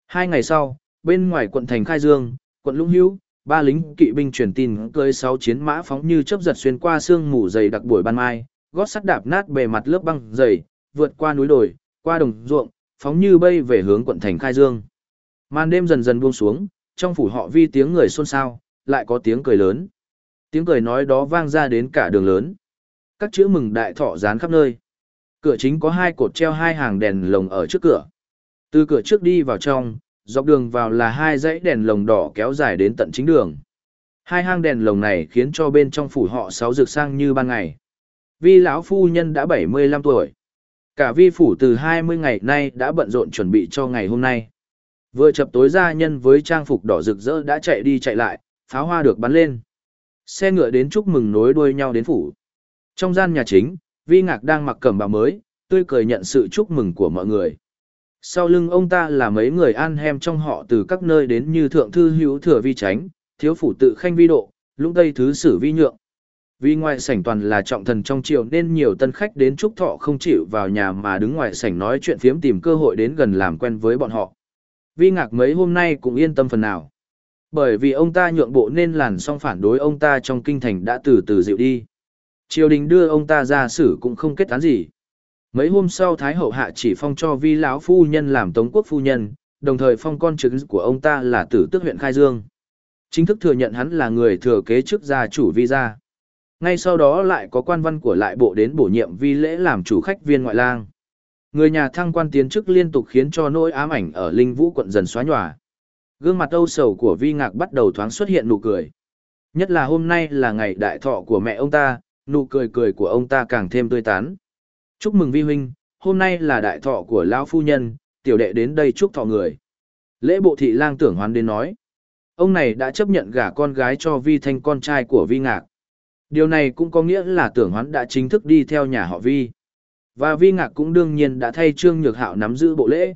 A: Hai ngày sau, bên ngoài quận thành Khai Dương, quận Lũng Hữu, ba lính kỵ binh truyền tin cưỡi sáu chiến mã phóng như chớp giật xuyên qua sương mù dày đặc buổi ban mai, gót sắt đạp nát bề mặt lớp băng dày, vượt qua núi đồi, qua đồng ruộng, phóng như bay về hướng quận thành Khai Dương. Màn đêm dần dần buông xuống, trong phủ họ vi tiếng người xôn xao, lại có tiếng cười lớn. Tiếng cười nói đó vang ra đến cả đường lớn. Các chữ mừng đại thọ dán khắp nơi. Cửa chính có hai cột treo hai hàng đèn lồng ở trước cửa. Từ cửa trước đi vào trong, dọc đường vào là hai dãy đèn lồng đỏ kéo dài đến tận chính đường. Hai hang đèn lồng này khiến cho bên trong phủ họ sáu rực sang như ban ngày. Vi lão phu nhân đã 75 tuổi. Cả vi phủ từ 20 ngày nay đã bận rộn chuẩn bị cho ngày hôm nay. Vừa chập tối ra nhân với trang phục đỏ rực rỡ đã chạy đi chạy lại, pháo hoa được bắn lên. Xe ngựa đến chúc mừng nối đuôi nhau đến phủ. Trong gian nhà chính, Vi Ngạc đang mặc cẩm bào mới, tươi cười nhận sự chúc mừng của mọi người. Sau lưng ông ta là mấy người an hem trong họ từ các nơi đến như thượng thư hữu thừa vi tránh, thiếu phủ tự khanh vi độ, lũng tây thứ sử vi nhượng. Vì ngoài sảnh toàn là trọng thần trong triều nên nhiều tân khách đến chúc thọ không chịu vào nhà mà đứng ngoài sảnh nói chuyện phiếm tìm cơ hội đến gần làm quen với bọn họ. Vi ngạc mấy hôm nay cũng yên tâm phần nào. Bởi vì ông ta nhượng bộ nên làn song phản đối ông ta trong kinh thành đã từ từ dịu đi. Triều đình đưa ông ta ra xử cũng không kết án gì. Mấy hôm sau Thái hậu hạ chỉ phong cho vi lão phu nhân làm tống quốc phu nhân, đồng thời phong con chứng của ông ta là tử tước huyện Khai Dương. Chính thức thừa nhận hắn là người thừa kế chức gia chủ vi gia. Ngay sau đó lại có quan văn của lại bộ đến bổ nhiệm vi lễ làm chủ khách viên ngoại lang. Người nhà thăng quan tiến chức liên tục khiến cho nỗi ám ảnh ở Linh Vũ quận dần xóa nhòa. Gương mặt âu sầu của Vi Ngạc bắt đầu thoáng xuất hiện nụ cười. Nhất là hôm nay là ngày đại thọ của mẹ ông ta, nụ cười cười của ông ta càng thêm tươi tán. Chúc mừng Vi huynh, hôm nay là đại thọ của lão phu nhân, tiểu đệ đến đây chúc thọ người. Lễ bộ thị lang tưởng hoán đến nói. Ông này đã chấp nhận gả con gái cho Vi Thanh con trai của Vi Ngạc. Điều này cũng có nghĩa là tưởng hoán đã chính thức đi theo nhà họ Vi. Và Vi Ngạc cũng đương nhiên đã thay Trương Nhược Hạo nắm giữ bộ lễ.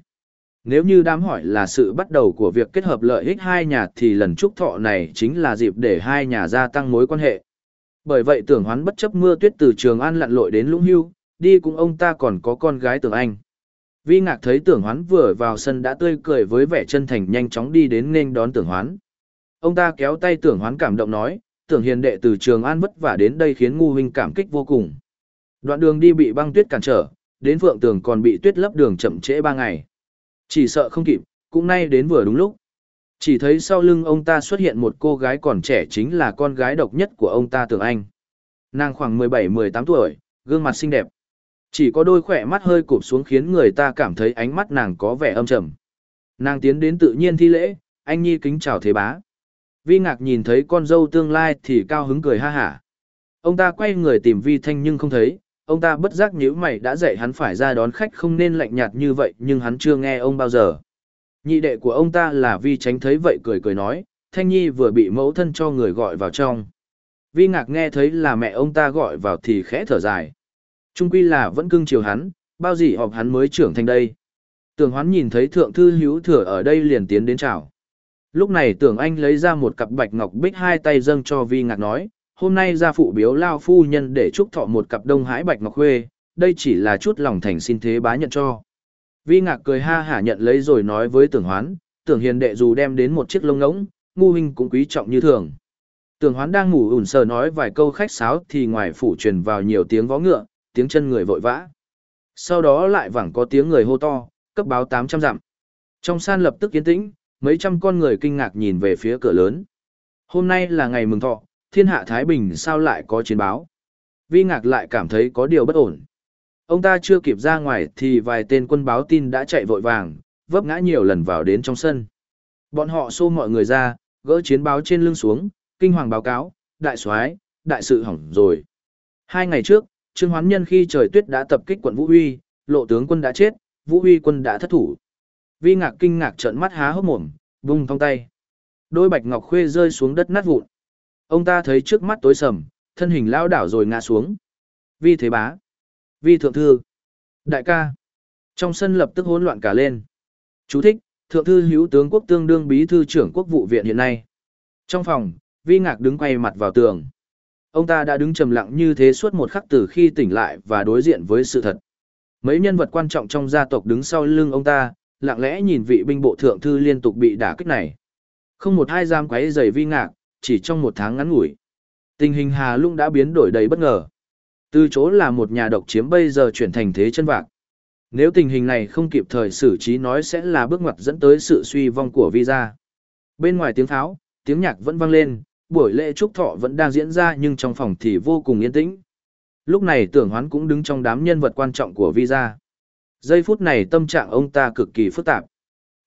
A: Nếu như đám hỏi là sự bắt đầu của việc kết hợp lợi ích hai nhà thì lần chúc thọ này chính là dịp để hai nhà gia tăng mối quan hệ. Bởi vậy tưởng hoán bất chấp mưa tuyết từ Trường An lặn lội đến Lũng Hưu, đi cùng ông ta còn có con gái tưởng anh. Vi ngạc thấy tưởng hoán vừa vào sân đã tươi cười với vẻ chân thành nhanh chóng đi đến nên đón tưởng hoán. Ông ta kéo tay tưởng hoán cảm động nói, tưởng hiền đệ từ Trường An vất vả đến đây khiến ngu huynh cảm kích vô cùng. Đoạn đường đi bị băng tuyết cản trở, đến phượng tường còn bị tuyết lấp đường chậm trễ ba ngày. Chỉ sợ không kịp, cũng nay đến vừa đúng lúc. Chỉ thấy sau lưng ông ta xuất hiện một cô gái còn trẻ chính là con gái độc nhất của ông ta Tưởng Anh. Nàng khoảng 17-18 tuổi, gương mặt xinh đẹp. Chỉ có đôi khỏe mắt hơi cụp xuống khiến người ta cảm thấy ánh mắt nàng có vẻ âm trầm. Nàng tiến đến tự nhiên thi lễ, anh nhi kính chào thế bá. Vi ngạc nhìn thấy con dâu tương lai thì cao hứng cười ha hả. Ông ta quay người tìm Vi Thanh nhưng không thấy, ông ta bất giác nhíu mày đã dạy hắn phải ra đón khách không nên lạnh nhạt như vậy nhưng hắn chưa nghe ông bao giờ. Nhị đệ của ông ta là Vi Tránh thấy vậy cười cười nói, Thanh Nhi vừa bị mẫu thân cho người gọi vào trong. Vi Ngạc nghe thấy là mẹ ông ta gọi vào thì khẽ thở dài. Trung quy là vẫn cưng chiều hắn, bao gì họp hắn mới trưởng thành đây. Tưởng hoán nhìn thấy thượng thư hữu thừa ở đây liền tiến đến chào. Lúc này tưởng anh lấy ra một cặp bạch ngọc bích hai tay dâng cho vi ngạc nói, hôm nay gia phụ biếu lao phu nhân để chúc thọ một cặp đông hãi bạch ngọc khuê, đây chỉ là chút lòng thành xin thế bá nhận cho. Vi ngạc cười ha hả nhận lấy rồi nói với tưởng hoán, tưởng hiền đệ dù đem đến một chiếc lông ngỗng, ngu huynh cũng quý trọng như thường. Tưởng hoán đang ngủ ủn sờ nói vài câu khách sáo thì ngoài phủ truyền vào nhiều tiếng vó ngựa, tiếng chân người vội vã. Sau đó lại vẳng có tiếng người hô to, cấp báo 800 dặm. Trong san lập tức yên tĩnh, mấy trăm con người kinh ngạc nhìn về phía cửa lớn. Hôm nay là ngày mừng thọ, thiên hạ Thái Bình sao lại có chiến báo. Vi ngạc lại cảm thấy có điều bất ổn. Ông ta chưa kịp ra ngoài thì vài tên quân báo tin đã chạy vội vàng, vấp ngã nhiều lần vào đến trong sân. Bọn họ xô mọi người ra, gỡ chiến báo trên lưng xuống, kinh hoàng báo cáo, đại soái, đại sự hỏng rồi. Hai ngày trước, Trương Hoán Nhân khi trời tuyết đã tập kích quận Vũ Huy, lộ tướng quân đã chết, Vũ Huy quân đã thất thủ. Vi ngạc kinh ngạc trợn mắt há hốc mồm, vung thong tay. Đôi bạch ngọc khuê rơi xuống đất nát vụn. Ông ta thấy trước mắt tối sầm, thân hình lao đảo rồi ngã xuống. Vi thế bá. Vi thượng thư. Đại ca. Trong sân lập tức hỗn loạn cả lên. Chú thích, thượng thư hữu tướng quốc tương đương bí thư trưởng quốc vụ viện hiện nay. Trong phòng, Vi ngạc đứng quay mặt vào tường. Ông ta đã đứng trầm lặng như thế suốt một khắc từ khi tỉnh lại và đối diện với sự thật. Mấy nhân vật quan trọng trong gia tộc đứng sau lưng ông ta, lặng lẽ nhìn vị binh bộ thượng thư liên tục bị đả kích này. Không một ai dám quấy giày vi ngạc, chỉ trong một tháng ngắn ngủi. Tình hình Hà Lung đã biến đổi đầy bất ngờ. Từ chỗ là một nhà độc chiếm bây giờ chuyển thành thế chân vạc. Nếu tình hình này không kịp thời xử trí nói sẽ là bước ngoặt dẫn tới sự suy vong của visa. Bên ngoài tiếng tháo, tiếng nhạc vẫn vang lên, buổi lễ trúc thọ vẫn đang diễn ra nhưng trong phòng thì vô cùng yên tĩnh. Lúc này tưởng hoán cũng đứng trong đám nhân vật quan trọng của visa. Giây phút này tâm trạng ông ta cực kỳ phức tạp.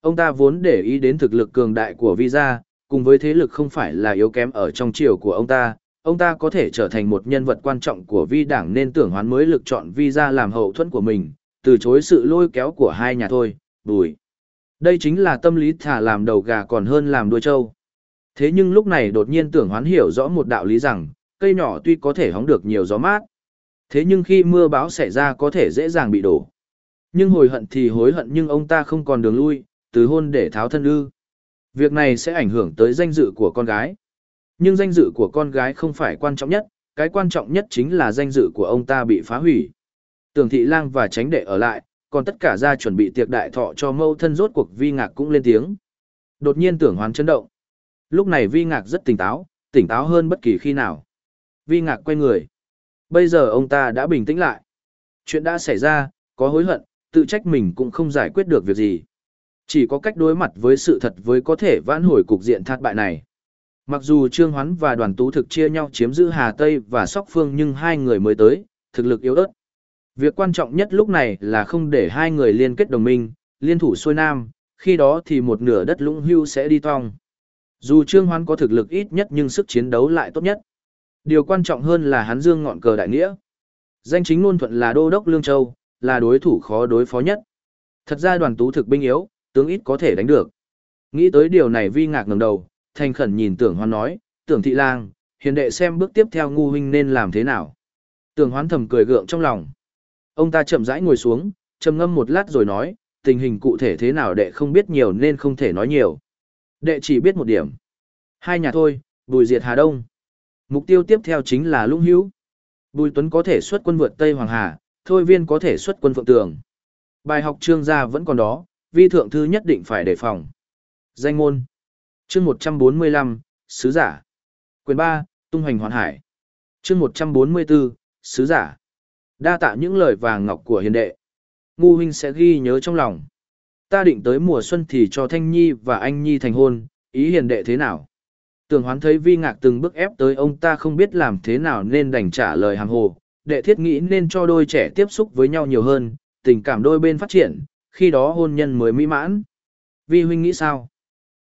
A: Ông ta vốn để ý đến thực lực cường đại của visa, cùng với thế lực không phải là yếu kém ở trong triều của ông ta, ông ta có thể trở thành một nhân vật quan trọng của vi đảng nên tưởng hoán mới lực chọn vi ra làm hậu thuẫn của mình, từ chối sự lôi kéo của hai nhà thôi, bùi. Đây chính là tâm lý thả làm đầu gà còn hơn làm đuôi trâu. Thế nhưng lúc này đột nhiên tưởng hoán hiểu rõ một đạo lý rằng, cây nhỏ tuy có thể hóng được nhiều gió mát, thế nhưng khi mưa bão xảy ra có thể dễ dàng bị đổ. Nhưng hồi hận thì hối hận nhưng ông ta không còn đường lui, từ hôn để tháo thân ư. Việc này sẽ ảnh hưởng tới danh dự của con gái. Nhưng danh dự của con gái không phải quan trọng nhất, cái quan trọng nhất chính là danh dự của ông ta bị phá hủy. Tưởng thị lang và tránh đệ ở lại, còn tất cả ra chuẩn bị tiệc đại thọ cho mâu thân rốt cuộc vi ngạc cũng lên tiếng. Đột nhiên tưởng hoán chấn động. Lúc này vi ngạc rất tỉnh táo, tỉnh táo hơn bất kỳ khi nào. Vi ngạc quay người. Bây giờ ông ta đã bình tĩnh lại. Chuyện đã xảy ra, có hối hận, tự trách mình cũng không giải quyết được việc gì. Chỉ có cách đối mặt với sự thật với có thể vãn hồi cục diện thất bại này. Mặc dù Trương Hoán và đoàn tú thực chia nhau chiếm giữ Hà Tây và Sóc Phương nhưng hai người mới tới, thực lực yếu ớt. Việc quan trọng nhất lúc này là không để hai người liên kết đồng minh, liên thủ xuôi nam, khi đó thì một nửa đất lũng hưu sẽ đi tong. Dù Trương Hoán có thực lực ít nhất nhưng sức chiến đấu lại tốt nhất. Điều quan trọng hơn là hắn dương ngọn cờ đại nghĩa. Danh chính ngôn thuận là đô đốc Lương Châu, là đối thủ khó đối phó nhất. Thật ra đoàn tú thực binh yếu, tướng ít có thể đánh được. Nghĩ tới điều này vi ngạc ngẩng đầu, thành khẩn nhìn tưởng hoán nói, tưởng thị lang, hiền đệ xem bước tiếp theo ngu huynh nên làm thế nào. Tưởng hoán thầm cười gượng trong lòng. Ông ta chậm rãi ngồi xuống, trầm ngâm một lát rồi nói, tình hình cụ thể thế nào đệ không biết nhiều nên không thể nói nhiều. Đệ chỉ biết một điểm. Hai nhà thôi, bùi diệt Hà Đông. Mục tiêu tiếp theo chính là Lũng Hữu. Bùi Tuấn có thể xuất quân vượt Tây Hoàng Hà, Thôi Viên có thể xuất quân Phượng Tường. Bài học trương gia vẫn còn đó, vi thượng thư nhất định phải đề phòng. Danh ngôn, Chương 145, Sứ giả. Quyền 3, Tung hành hoàn hải. Chương 144, Sứ giả. Đa tạ những lời vàng ngọc của hiền đệ. Ngu huynh sẽ ghi nhớ trong lòng. Ta định tới mùa xuân thì cho Thanh Nhi và anh Nhi thành hôn, ý hiền đệ thế nào? Tường hoán thấy vi ngạc từng bước ép tới ông ta không biết làm thế nào nên đành trả lời hàng hồ. Đệ thiết nghĩ nên cho đôi trẻ tiếp xúc với nhau nhiều hơn, tình cảm đôi bên phát triển, khi đó hôn nhân mới mỹ mãn. Vi huynh nghĩ sao?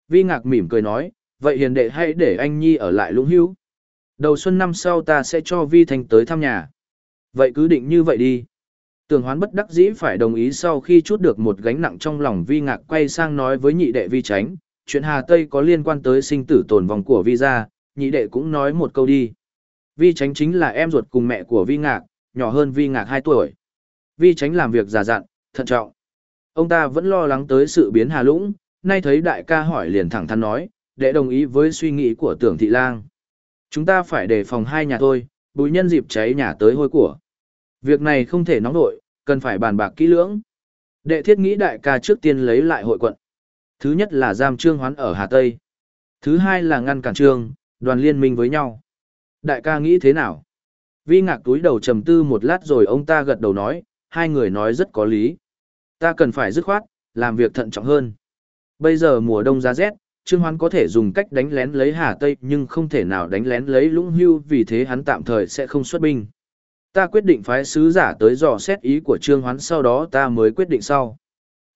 A: Vi ngạc mỉm cười nói, vậy hiền đệ hãy để anh Nhi ở lại lũng hữu. Đầu xuân năm sau ta sẽ cho Vi Thành tới thăm nhà. Vậy cứ định như vậy đi. Tường hoán bất đắc dĩ phải đồng ý sau khi chút được một gánh nặng trong lòng Vi Ngạc quay sang nói với nhị đệ Vi Tránh, chuyện Hà Tây có liên quan tới sinh tử tồn vong của Vi gia, nhị đệ cũng nói một câu đi. Vi Tránh chính là em ruột cùng mẹ của Vi Ngạc, nhỏ hơn Vi Ngạc 2 tuổi. Vi Tránh làm việc già dặn, thận trọng. Ông ta vẫn lo lắng tới sự biến Hà Lũng, nay thấy đại ca hỏi liền thẳng thắn nói, đệ đồng ý với suy nghĩ của tưởng thị lang. Chúng ta phải đề phòng hai nhà thôi, bùi nhân dịp cháy nhà tới hôi của. Việc này không thể nóng nội, cần phải bàn bạc kỹ lưỡng. Đệ thiết nghĩ đại ca trước tiên lấy lại hội quận. Thứ nhất là giam trương hoán ở Hà Tây. Thứ hai là ngăn cản trương, đoàn liên minh với nhau. Đại ca nghĩ thế nào? Vi ngạc túi đầu trầm tư một lát rồi ông ta gật đầu nói, hai người nói rất có lý. Ta cần phải dứt khoát, làm việc thận trọng hơn. Bây giờ mùa đông giá rét, Trương Hoán có thể dùng cách đánh lén lấy Hà Tây nhưng không thể nào đánh lén lấy Lũng Hưu vì thế hắn tạm thời sẽ không xuất binh. Ta quyết định phái sứ giả tới dò xét ý của Trương Hoán sau đó ta mới quyết định sau.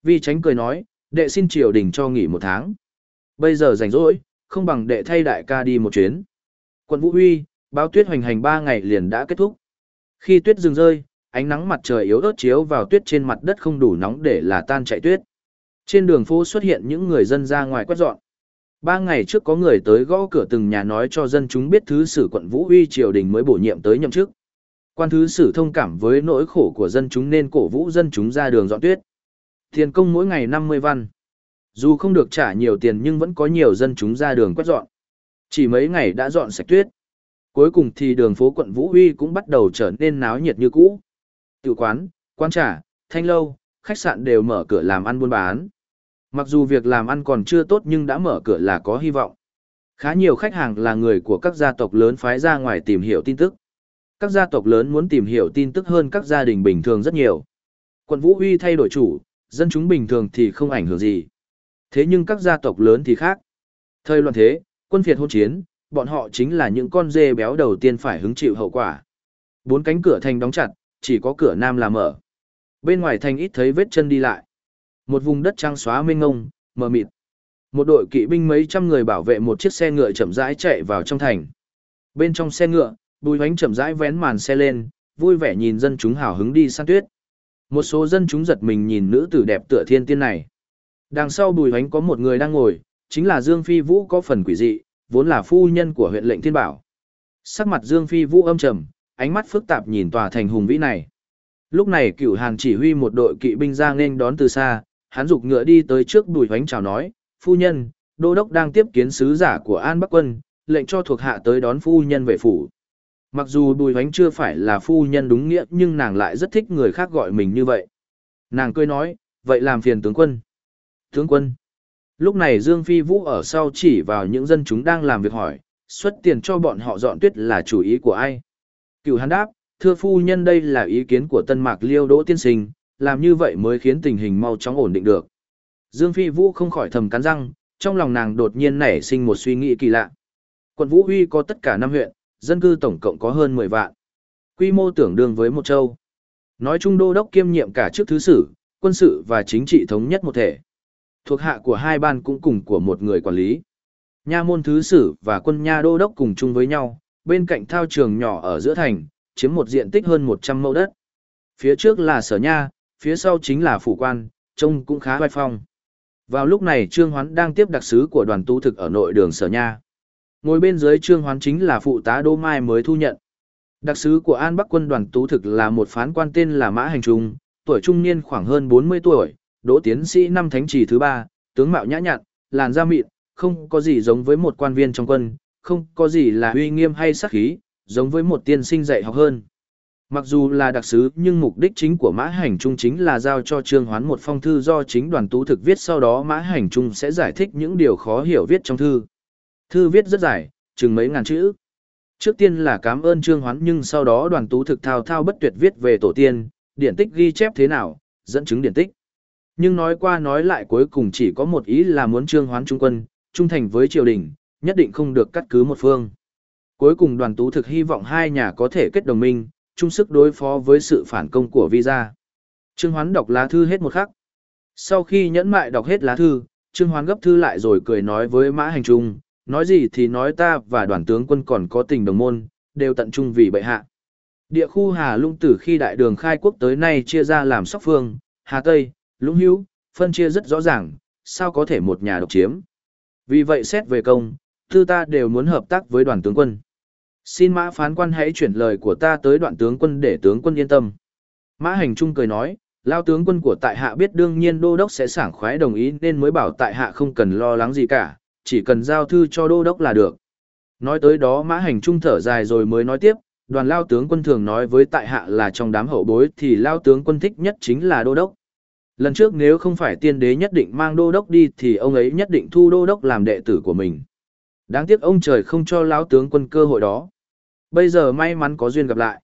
A: Vi tránh cười nói, đệ xin triều đình cho nghỉ một tháng. Bây giờ rảnh rỗi, không bằng đệ thay đại ca đi một chuyến. Quận Vũ Huy, báo tuyết hoành hành ba ngày liền đã kết thúc. Khi tuyết dừng rơi, ánh nắng mặt trời yếu ớt chiếu vào tuyết trên mặt đất không đủ nóng để là tan chạy tuyết. Trên đường phố xuất hiện những người dân ra ngoài quét dọn. Ba ngày trước có người tới gõ cửa từng nhà nói cho dân chúng biết thứ sử quận Vũ Uy triều đình mới bổ nhiệm tới nhậm chức. Quan thứ sử thông cảm với nỗi khổ của dân chúng nên cổ vũ dân chúng ra đường dọn tuyết. Tiền công mỗi ngày 50 văn. Dù không được trả nhiều tiền nhưng vẫn có nhiều dân chúng ra đường quét dọn. Chỉ mấy ngày đã dọn sạch tuyết. Cuối cùng thì đường phố quận Vũ Huy cũng bắt đầu trở nên náo nhiệt như cũ. Tiểu quán, quán trà, thanh lâu, khách sạn đều mở cửa làm ăn buôn bán. Mặc dù việc làm ăn còn chưa tốt nhưng đã mở cửa là có hy vọng. Khá nhiều khách hàng là người của các gia tộc lớn phái ra ngoài tìm hiểu tin tức. Các gia tộc lớn muốn tìm hiểu tin tức hơn các gia đình bình thường rất nhiều. Quận Vũ Huy thay đổi chủ, dân chúng bình thường thì không ảnh hưởng gì. Thế nhưng các gia tộc lớn thì khác. Thời loạn thế, quân phiệt hôn chiến, bọn họ chính là những con dê béo đầu tiên phải hứng chịu hậu quả. Bốn cánh cửa thành đóng chặt, chỉ có cửa nam là mở. Bên ngoài thành ít thấy vết chân đi lại. Một vùng đất trang xóa mênh ngông, mờ mịt. Một đội kỵ binh mấy trăm người bảo vệ một chiếc xe ngựa chậm rãi chạy vào trong thành. Bên trong xe ngựa, Bùi Hoánh chậm rãi vén màn xe lên, vui vẻ nhìn dân chúng hào hứng đi săn tuyết. Một số dân chúng giật mình nhìn nữ tử đẹp tựa thiên tiên này. Đằng sau Bùi Hoánh có một người đang ngồi, chính là Dương Phi Vũ có phần quỷ dị, vốn là phu nhân của huyện lệnh Thiên Bảo. Sắc mặt Dương Phi Vũ âm trầm, ánh mắt phức tạp nhìn tòa thành hùng vĩ này. Lúc này Cửu Hàn chỉ huy một đội kỵ binh ra nên đón từ xa, hắn giục ngựa đi tới trước Bùi Hoánh chào nói, "Phu nhân, đô đốc đang tiếp kiến sứ giả của An Bắc quân, lệnh cho thuộc hạ tới đón phu nhân về phủ." Mặc dù Bùi Hoánh chưa phải là phu nhân đúng nghĩa, nhưng nàng lại rất thích người khác gọi mình như vậy. Nàng cười nói, "Vậy làm phiền tướng quân." "Tướng quân?" Lúc này Dương Phi Vũ ở sau chỉ vào những dân chúng đang làm việc hỏi, xuất tiền cho bọn họ dọn tuyết là chủ ý của ai? Cựu hắn đáp, thưa phu nhân đây là ý kiến của Tân Mạc Liêu Đỗ Tiên Sinh, làm như vậy mới khiến tình hình mau chóng ổn định được. Dương Phi Vũ không khỏi thầm cắn răng, trong lòng nàng đột nhiên nảy sinh một suy nghĩ kỳ lạ. Quận Vũ Huy có tất cả năm huyện, dân cư tổng cộng có hơn 10 vạn. Quy mô tương đương với một châu. Nói chung đô đốc kiêm nhiệm cả chức thứ sử, quân sự và chính trị thống nhất một thể thuộc hạ của hai ban cũng cùng của một người quản lý. Nha môn thứ sử và quân nha đô đốc cùng chung với nhau, bên cạnh thao trường nhỏ ở giữa thành, chiếm một diện tích hơn 100 mẫu đất. Phía trước là sở nha, phía sau chính là phủ quan, trông cũng khá hoài phong. Vào lúc này Trương Hoán đang tiếp đặc sứ của đoàn tu thực ở nội đường sở nha. Ngồi bên dưới Trương Hoán chính là phụ tá Đô Mai mới thu nhận. Đặc sứ của An Bắc quân đoàn tú thực là một phán quan tên là Mã Hành Trung, tuổi trung niên khoảng hơn 40 tuổi, đỗ tiến sĩ năm thánh trì thứ ba, tướng mạo nhã nhặn, làn da mịn, không có gì giống với một quan viên trong quân, không có gì là uy nghiêm hay sắc khí, giống với một tiên sinh dạy học hơn. Mặc dù là đặc sứ nhưng mục đích chính của Mã Hành Trung chính là giao cho Trương Hoán một phong thư do chính đoàn tú thực viết sau đó Mã Hành Trung sẽ giải thích những điều khó hiểu viết trong thư. Thư viết rất dài, chừng mấy ngàn chữ. Trước tiên là cảm ơn Trương Hoán nhưng sau đó đoàn tú thực thao thao bất tuyệt viết về tổ tiên, điển tích ghi chép thế nào, dẫn chứng điển tích. Nhưng nói qua nói lại cuối cùng chỉ có một ý là muốn trương hoán trung quân, trung thành với triều đình, nhất định không được cắt cứ một phương. Cuối cùng đoàn tú thực hy vọng hai nhà có thể kết đồng minh, chung sức đối phó với sự phản công của visa. Trương Hoán đọc lá thư hết một khắc. Sau khi nhẫn mại đọc hết lá thư, Trương Hoán gấp thư lại rồi cười nói với Mã Hành Trung, nói gì thì nói ta và đoàn tướng quân còn có tình đồng môn, đều tận trung vì bệ hạ. Địa khu Hà Lũng từ khi đại đường khai quốc tới nay chia ra làm sóc phương, Hà Tây, Lũng Hữu, phân chia rất rõ ràng, sao có thể một nhà độc chiếm. Vì vậy xét về công, tư ta đều muốn hợp tác với đoàn tướng quân. Xin mã phán quan hãy chuyển lời của ta tới đoạn tướng quân để tướng quân yên tâm. Mã hành trung cười nói, lao tướng quân của tại hạ biết đương nhiên đô đốc sẽ sảng khoái đồng ý nên mới bảo tại hạ không cần lo lắng gì cả, chỉ cần giao thư cho đô đốc là được. Nói tới đó mã hành trung thở dài rồi mới nói tiếp, đoàn lao tướng quân thường nói với tại hạ là trong đám hậu bối thì lao tướng quân thích nhất chính là đô đốc. Lần trước nếu không phải tiên đế nhất định mang đô đốc đi thì ông ấy nhất định thu đô đốc làm đệ tử của mình. Đáng tiếc ông trời không cho Lão tướng quân cơ hội đó. Bây giờ may mắn có duyên gặp lại.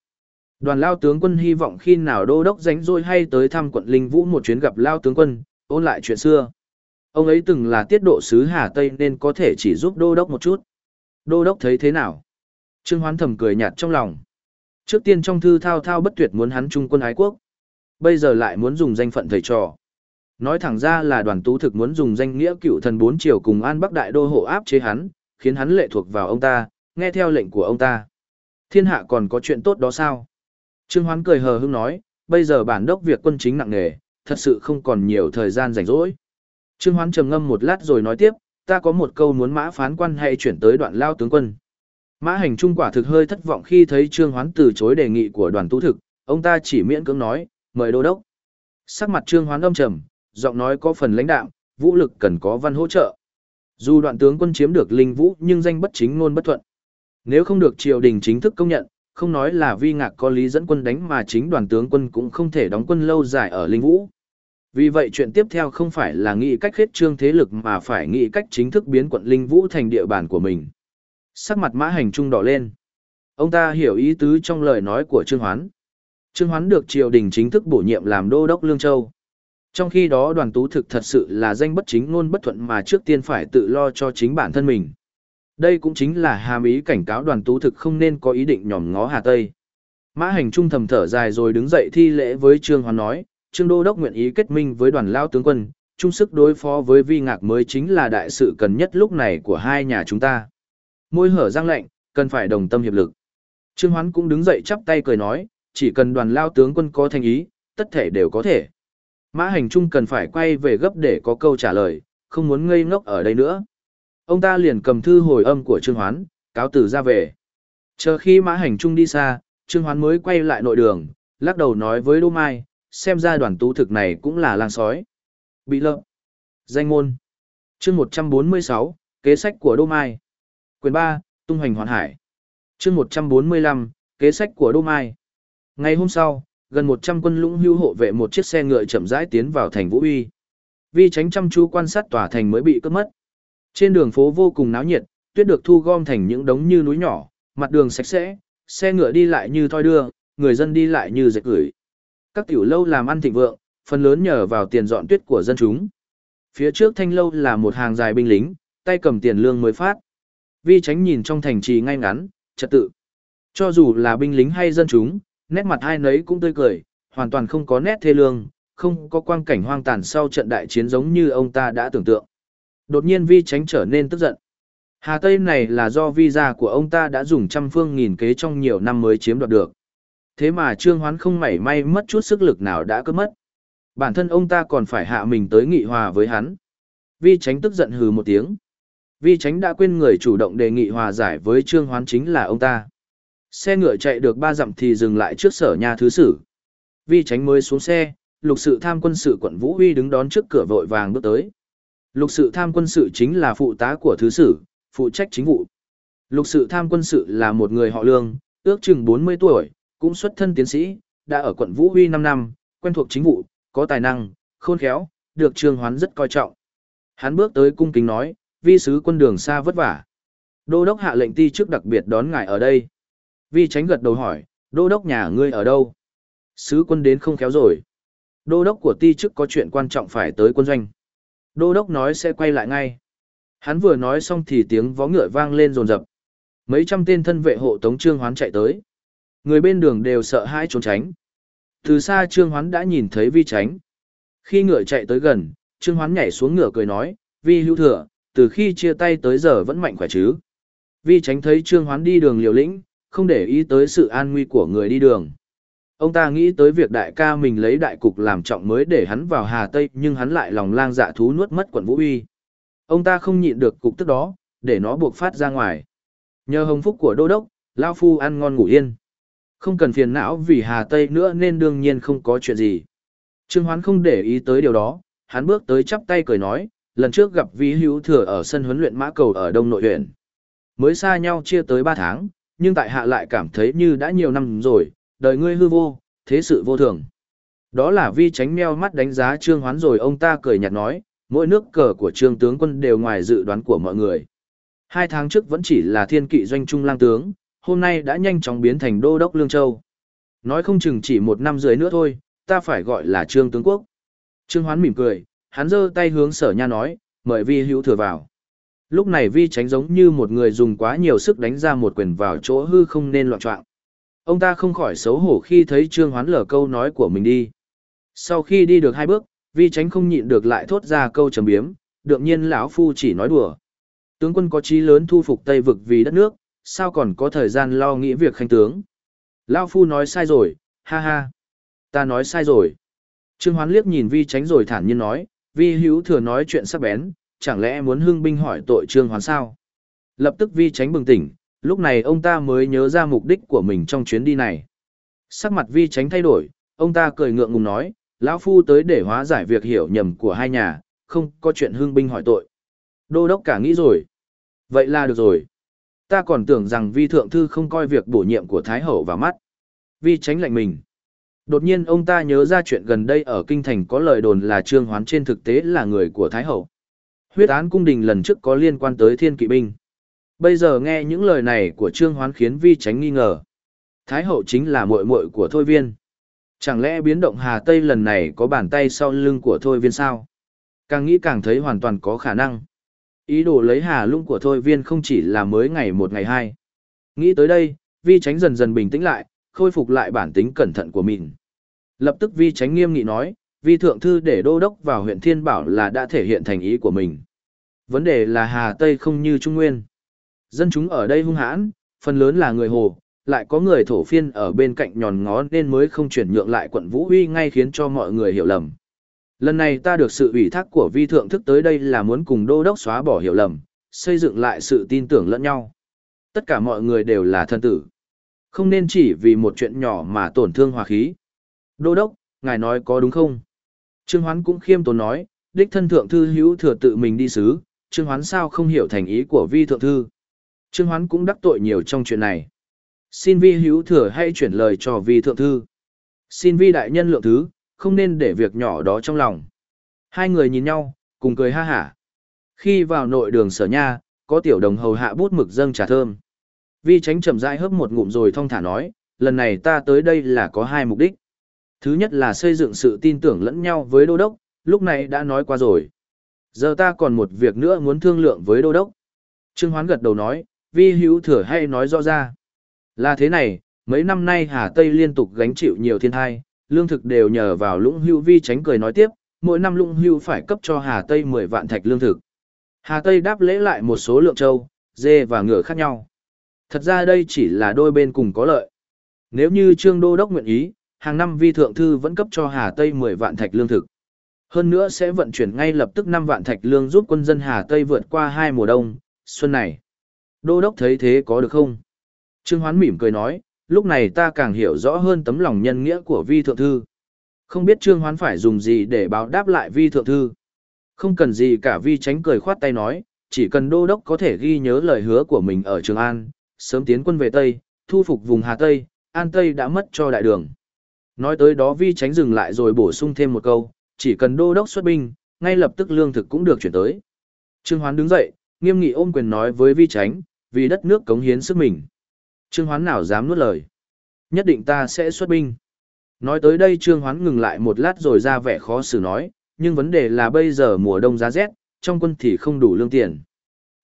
A: Đoàn lao tướng quân hy vọng khi nào đô đốc rảnh rỗi hay tới thăm quận Linh Vũ một chuyến gặp lao tướng quân, ôn lại chuyện xưa. Ông ấy từng là tiết độ sứ Hà Tây nên có thể chỉ giúp đô đốc một chút. Đô đốc thấy thế nào? Trương Hoán thầm cười nhạt trong lòng. Trước tiên trong thư thao thao bất tuyệt muốn hắn trung quân ái quốc. Bây giờ lại muốn dùng danh phận thầy trò. Nói thẳng ra là đoàn tú thực muốn dùng danh nghĩa cựu thần bốn triều cùng an bắc đại đô hộ áp chế hắn, khiến hắn lệ thuộc vào ông ta, nghe theo lệnh của ông ta. Thiên hạ còn có chuyện tốt đó sao? Trương Hoán cười hờ hững nói, bây giờ bản đốc việc quân chính nặng nề, thật sự không còn nhiều thời gian rảnh rỗi. Trương Hoán trầm ngâm một lát rồi nói tiếp, ta có một câu muốn mã phán quan hay chuyển tới đoạn lao tướng quân. Mã hành trung quả thực hơi thất vọng khi thấy Trương Hoán từ chối đề nghị của đoàn tú thực, ông ta chỉ miễn cưỡng nói, mời đô đốc. Sắc mặt Trương Hoán âm trầm, giọng nói có phần lãnh đạm, vũ lực cần có văn hỗ trợ. Dù đoạn tướng quân chiếm được linh vũ nhưng danh bất chính ngôn bất thuận. Nếu không được triều đình chính thức công nhận, không nói là vi ngạc có lý dẫn quân đánh mà chính đoàn tướng quân cũng không thể đóng quân lâu dài ở linh vũ. Vì vậy chuyện tiếp theo không phải là nghĩ cách khết trương thế lực mà phải nghĩ cách chính thức biến quận linh vũ thành địa bàn của mình. Sắc mặt mã hành trung đỏ lên. Ông ta hiểu ý tứ trong lời nói của Trương Hoán. Trương Hoán được triều đình chính thức bổ nhiệm làm đô đốc Lương Châu. Trong khi đó đoàn tú thực thật sự là danh bất chính ngôn bất thuận mà trước tiên phải tự lo cho chính bản thân mình. Đây cũng chính là hàm ý cảnh cáo đoàn tú thực không nên có ý định nhòm ngó Hà Tây. Mã hành trung thầm thở dài rồi đứng dậy thi lễ với Trương Hoán nói, Trương Đô Đốc nguyện ý kết minh với đoàn lao tướng quân, chung sức đối phó với vi ngạc mới chính là đại sự cần nhất lúc này của hai nhà chúng ta. Môi hở răng lạnh, cần phải đồng tâm hiệp lực. Trương Hoán cũng đứng dậy chắp tay cười nói, chỉ cần đoàn lao tướng quân có thành ý, tất thể đều có thể. Mã hành trung cần phải quay về gấp để có câu trả lời, không muốn ngây ngốc ở đây nữa. Ông ta liền cầm thư hồi âm của Trương Hoán, cáo từ ra về. Chờ khi mã hành trung đi xa, Trương Hoán mới quay lại nội đường, lắc đầu nói với Đô Mai, xem ra đoàn tú thực này cũng là lang sói. Bị lợm. Danh môn. chương 146, kế sách của Đô Mai. Quyền 3, tung hành hoàn hải. chương 145, kế sách của Đô Mai. Ngày hôm sau, gần 100 quân lũng hưu hộ vệ một chiếc xe ngựa chậm rãi tiến vào thành Vũ Uy. Vì tránh chăm chú quan sát tòa thành mới bị cướp mất. Trên đường phố vô cùng náo nhiệt, tuyết được thu gom thành những đống như núi nhỏ, mặt đường sạch sẽ, xe ngựa đi lại như thoi đưa, người dân đi lại như dệt gửi. Các tiểu lâu làm ăn thịnh vượng, phần lớn nhờ vào tiền dọn tuyết của dân chúng. Phía trước thanh lâu là một hàng dài binh lính, tay cầm tiền lương mới phát. Vi tránh nhìn trong thành trì ngay ngắn, trật tự. Cho dù là binh lính hay dân chúng, nét mặt ai nấy cũng tươi cười, hoàn toàn không có nét thê lương, không có quang cảnh hoang tàn sau trận đại chiến giống như ông ta đã tưởng tượng. Đột nhiên vi tránh trở nên tức giận. Hà Tây này là do visa của ông ta đã dùng trăm phương nghìn kế trong nhiều năm mới chiếm đoạt được. Thế mà Trương Hoán không mảy may mất chút sức lực nào đã cướp mất. Bản thân ông ta còn phải hạ mình tới nghị hòa với hắn. Vi tránh tức giận hừ một tiếng. Vi tránh đã quên người chủ động đề nghị hòa giải với Trương Hoán chính là ông ta. Xe ngựa chạy được ba dặm thì dừng lại trước sở nhà thứ sử. Vi tránh mới xuống xe, lục sự tham quân sự quận Vũ Huy đứng đón trước cửa vội vàng bước tới. Lục sự tham quân sự chính là phụ tá của thứ sử, phụ trách chính vụ. Lục sự tham quân sự là một người họ lương, ước chừng 40 tuổi, cũng xuất thân tiến sĩ, đã ở quận Vũ Huy 5 năm, quen thuộc chính vụ, có tài năng, khôn khéo, được Trương Hoán rất coi trọng. Hắn bước tới cung kính nói, vi sứ quân đường xa vất vả. Đô đốc hạ lệnh ti trước đặc biệt đón ngài ở đây. Vi tránh gật đầu hỏi, đô đốc nhà ngươi ở đâu? Sứ quân đến không khéo rồi. Đô đốc của ti chức có chuyện quan trọng phải tới quân doanh. Đô đốc nói sẽ quay lại ngay. Hắn vừa nói xong thì tiếng vó ngựa vang lên rồn rập. Mấy trăm tên thân vệ hộ tống Trương Hoán chạy tới. Người bên đường đều sợ hãi trốn tránh. Từ xa Trương Hoán đã nhìn thấy Vi tránh. Khi ngựa chạy tới gần, Trương Hoán nhảy xuống ngựa cười nói, Vi hữu thừa, từ khi chia tay tới giờ vẫn mạnh khỏe chứ. Vi tránh thấy Trương Hoán đi đường liều lĩnh, không để ý tới sự an nguy của người đi đường. Ông ta nghĩ tới việc đại ca mình lấy đại cục làm trọng mới để hắn vào Hà Tây nhưng hắn lại lòng lang dạ thú nuốt mất quận Vũ Uy. Ông ta không nhịn được cục tức đó, để nó buộc phát ra ngoài. Nhờ hồng phúc của đô đốc, Lao Phu ăn ngon ngủ yên. Không cần phiền não vì Hà Tây nữa nên đương nhiên không có chuyện gì. Trương Hoán không để ý tới điều đó, hắn bước tới chắp tay cười nói, lần trước gặp Vi Hữu Thừa ở sân huấn luyện mã cầu ở Đông Nội huyện. Mới xa nhau chia tới 3 tháng, nhưng tại hạ lại cảm thấy như đã nhiều năm rồi, đời ngươi hư vô, thế sự vô thường. Đó là vi tránh meo mắt đánh giá Trương Hoán rồi ông ta cười nhạt nói, mỗi nước cờ của Trương tướng quân đều ngoài dự đoán của mọi người. Hai tháng trước vẫn chỉ là thiên kỵ doanh trung lang tướng, hôm nay đã nhanh chóng biến thành đô đốc Lương Châu. Nói không chừng chỉ một năm dưới nữa thôi, ta phải gọi là Trương tướng quốc. Trương Hoán mỉm cười, hắn giơ tay hướng sở nha nói, mời vi hữu thừa vào. Lúc này vi tránh giống như một người dùng quá nhiều sức đánh ra một quyền vào chỗ hư không nên loạn trọng. Ông ta không khỏi xấu hổ khi thấy Trương Hoán lở câu nói của mình đi. Sau khi đi được hai bước, vi tránh không nhịn được lại thốt ra câu trầm biếm, đương nhiên lão phu chỉ nói đùa. Tướng quân có chí lớn thu phục Tây vực vì đất nước, sao còn có thời gian lo nghĩ việc khanh tướng. Lão phu nói sai rồi, ha ha. Ta nói sai rồi. Trương Hoán liếc nhìn vi tránh rồi thản nhiên nói, vi hữu thừa nói chuyện sắc bén, chẳng lẽ muốn hưng binh hỏi tội Trương Hoán sao? Lập tức vi tránh bừng tỉnh, lúc này ông ta mới nhớ ra mục đích của mình trong chuyến đi này. Sắc mặt vi tránh thay đổi, ông ta cười ngượng ngùng nói, lão phu tới để hóa giải việc hiểu nhầm của hai nhà, không có chuyện hưng binh hỏi tội. Đô đốc cả nghĩ rồi. Vậy là được rồi. Ta còn tưởng rằng vi thượng thư không coi việc bổ nhiệm của Thái Hậu vào mắt. Vi tránh lạnh mình. Đột nhiên ông ta nhớ ra chuyện gần đây ở Kinh Thành có lời đồn là Trương Hoán trên thực tế là người của Thái Hậu. Huyết án cung đình lần trước có liên quan tới thiên kỵ binh. Bây giờ nghe những lời này của Trương Hoán khiến Vi tránh nghi ngờ. Thái hậu chính là muội muội của Thôi Viên. Chẳng lẽ biến động Hà Tây lần này có bàn tay sau lưng của Thôi Viên sao? Càng nghĩ càng thấy hoàn toàn có khả năng. Ý đồ lấy Hà lung của Thôi Viên không chỉ là mới ngày một ngày hai. Nghĩ tới đây, Vi tránh dần dần bình tĩnh lại, khôi phục lại bản tính cẩn thận của mình. Lập tức Vi tránh nghiêm nghị nói, Vi thượng thư để đô đốc vào huyện Thiên Bảo là đã thể hiện thành ý của mình. Vấn đề là Hà Tây không như Trung Nguyên. Dân chúng ở đây hung hãn, phần lớn là người hồ, lại có người thổ phiên ở bên cạnh nhòn ngó nên mới không chuyển nhượng lại quận Vũ Huy ngay khiến cho mọi người hiểu lầm. Lần này ta được sự ủy thác của vi thượng thức tới đây là muốn cùng đô đốc xóa bỏ hiểu lầm, xây dựng lại sự tin tưởng lẫn nhau. Tất cả mọi người đều là thân tử. Không nên chỉ vì một chuyện nhỏ mà tổn thương hòa khí. Đô đốc, ngài nói có đúng không? Trương Hoán cũng khiêm tốn nói, đích thân thượng thư hữu thừa tự mình đi sứ, Trương Hoán sao không hiểu thành ý của vi thượng thư. Trương Hoán cũng đắc tội nhiều trong chuyện này. Xin vi hữu thừa hay chuyển lời cho vi thượng thư. Xin vi đại nhân lượng thứ, không nên để việc nhỏ đó trong lòng. Hai người nhìn nhau, cùng cười ha hả. Khi vào nội đường sở nha, có tiểu đồng hầu hạ bút mực dâng trà thơm. Vi tránh chậm rãi hớp một ngụm rồi thong thả nói, lần này ta tới đây là có hai mục đích. Thứ nhất là xây dựng sự tin tưởng lẫn nhau với đô đốc, lúc này đã nói qua rồi. Giờ ta còn một việc nữa muốn thương lượng với đô đốc. Trương Hoán gật đầu nói, vi hữu thừa hay nói rõ ra. Là thế này, mấy năm nay Hà Tây liên tục gánh chịu nhiều thiên thai, lương thực đều nhờ vào lũng hưu vi tránh cười nói tiếp, mỗi năm lũng hưu phải cấp cho Hà Tây 10 vạn thạch lương thực. Hà Tây đáp lễ lại một số lượng trâu, dê và ngựa khác nhau. Thật ra đây chỉ là đôi bên cùng có lợi. Nếu như Trương Đô Đốc nguyện ý, hàng năm vi thượng thư vẫn cấp cho Hà Tây 10 vạn thạch lương thực. Hơn nữa sẽ vận chuyển ngay lập tức 5 vạn thạch lương giúp quân dân Hà Tây vượt qua hai mùa đông, xuân này. Đô đốc thấy thế có được không? Trương Hoán mỉm cười nói, lúc này ta càng hiểu rõ hơn tấm lòng nhân nghĩa của vi thượng thư. Không biết Trương Hoán phải dùng gì để báo đáp lại vi thượng thư. Không cần gì cả vi tránh cười khoát tay nói, chỉ cần đô đốc có thể ghi nhớ lời hứa của mình ở Trường An, sớm tiến quân về Tây, thu phục vùng Hà Tây, An Tây đã mất cho đại đường. Nói tới đó vi tránh dừng lại rồi bổ sung thêm một câu, chỉ cần đô đốc xuất binh, ngay lập tức lương thực cũng được chuyển tới. Trương Hoán đứng dậy, nghiêm nghị ôm quyền nói với vi tránh, vì đất nước cống hiến sức mình. Trương Hoán nào dám nuốt lời. Nhất định ta sẽ xuất binh. Nói tới đây Trương Hoán ngừng lại một lát rồi ra vẻ khó xử nói, nhưng vấn đề là bây giờ mùa đông giá rét, trong quân thì không đủ lương tiền.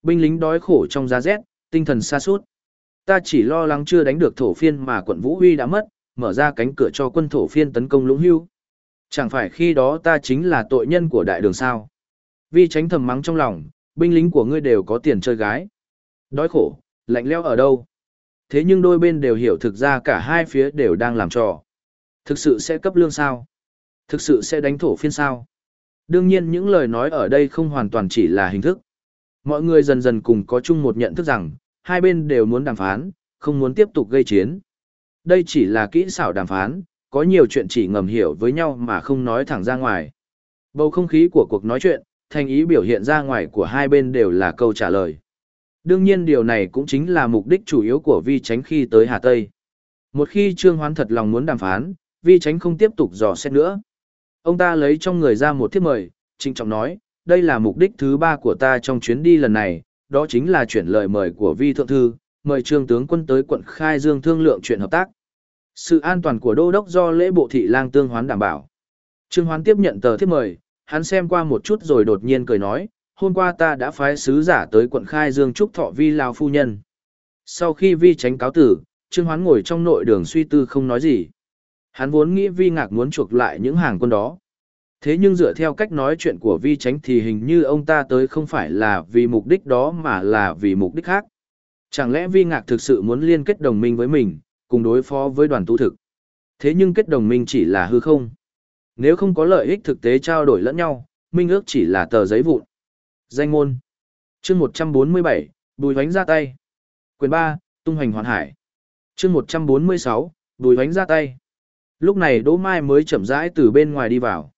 A: Binh lính đói khổ trong giá rét, tinh thần xa suốt. Ta chỉ lo lắng chưa đánh được thổ phiên mà quận Vũ Huy đã mất, mở ra cánh cửa cho quân thổ phiên tấn công lũng hưu. Chẳng phải khi đó ta chính là tội nhân của đại đường sao. Vi tránh thầm mắng trong lòng, binh lính của ngươi đều có tiền chơi gái. Đói khổ, lạnh leo ở đâu? Thế nhưng đôi bên đều hiểu thực ra cả hai phía đều đang làm trò. Thực sự sẽ cấp lương sao? Thực sự sẽ đánh thổ phiên sao? Đương nhiên những lời nói ở đây không hoàn toàn chỉ là hình thức. Mọi người dần dần cùng có chung một nhận thức rằng, hai bên đều muốn đàm phán, không muốn tiếp tục gây chiến. Đây chỉ là kỹ xảo đàm phán, có nhiều chuyện chỉ ngầm hiểu với nhau mà không nói thẳng ra ngoài. Bầu không khí của cuộc nói chuyện, thành ý biểu hiện ra ngoài của hai bên đều là câu trả lời. Đương nhiên điều này cũng chính là mục đích chủ yếu của vi tránh khi tới Hà Tây. Một khi Trương Hoán thật lòng muốn đàm phán, vi tránh không tiếp tục dò xét nữa. Ông ta lấy trong người ra một thiếp mời, trinh trọng nói, đây là mục đích thứ ba của ta trong chuyến đi lần này, đó chính là chuyển lời mời của vi thượng thư, mời trương tướng quân tới quận Khai Dương thương lượng chuyện hợp tác. Sự an toàn của đô đốc do lễ bộ thị lang tương hoán đảm bảo. Trương Hoán tiếp nhận tờ thiếp mời, hắn xem qua một chút rồi đột nhiên cười nói, hôm qua ta đã phái sứ giả tới quận Khai Dương chúc thọ vi lao phu nhân. Sau khi vi tránh cáo tử, Trương Hoán ngồi trong nội đường suy tư không nói gì. Hắn vốn nghĩ vi ngạc muốn chuộc lại những hàng quân đó. Thế nhưng dựa theo cách nói chuyện của vi tránh thì hình như ông ta tới không phải là vì mục đích đó mà là vì mục đích khác. Chẳng lẽ vi ngạc thực sự muốn liên kết đồng minh với mình, cùng đối phó với đoàn tu thực. Thế nhưng kết đồng minh chỉ là hư không. Nếu không có lợi ích thực tế trao đổi lẫn nhau, minh ước chỉ là tờ giấy vụn. Danh ngôn. chương 147, Bùi Hoánh ra tay. Quyền 3, Tung Hoành hoàn hải. chương 146, Bùi Hoánh ra tay. Lúc này Đỗ Mai mới chậm rãi từ bên ngoài đi vào.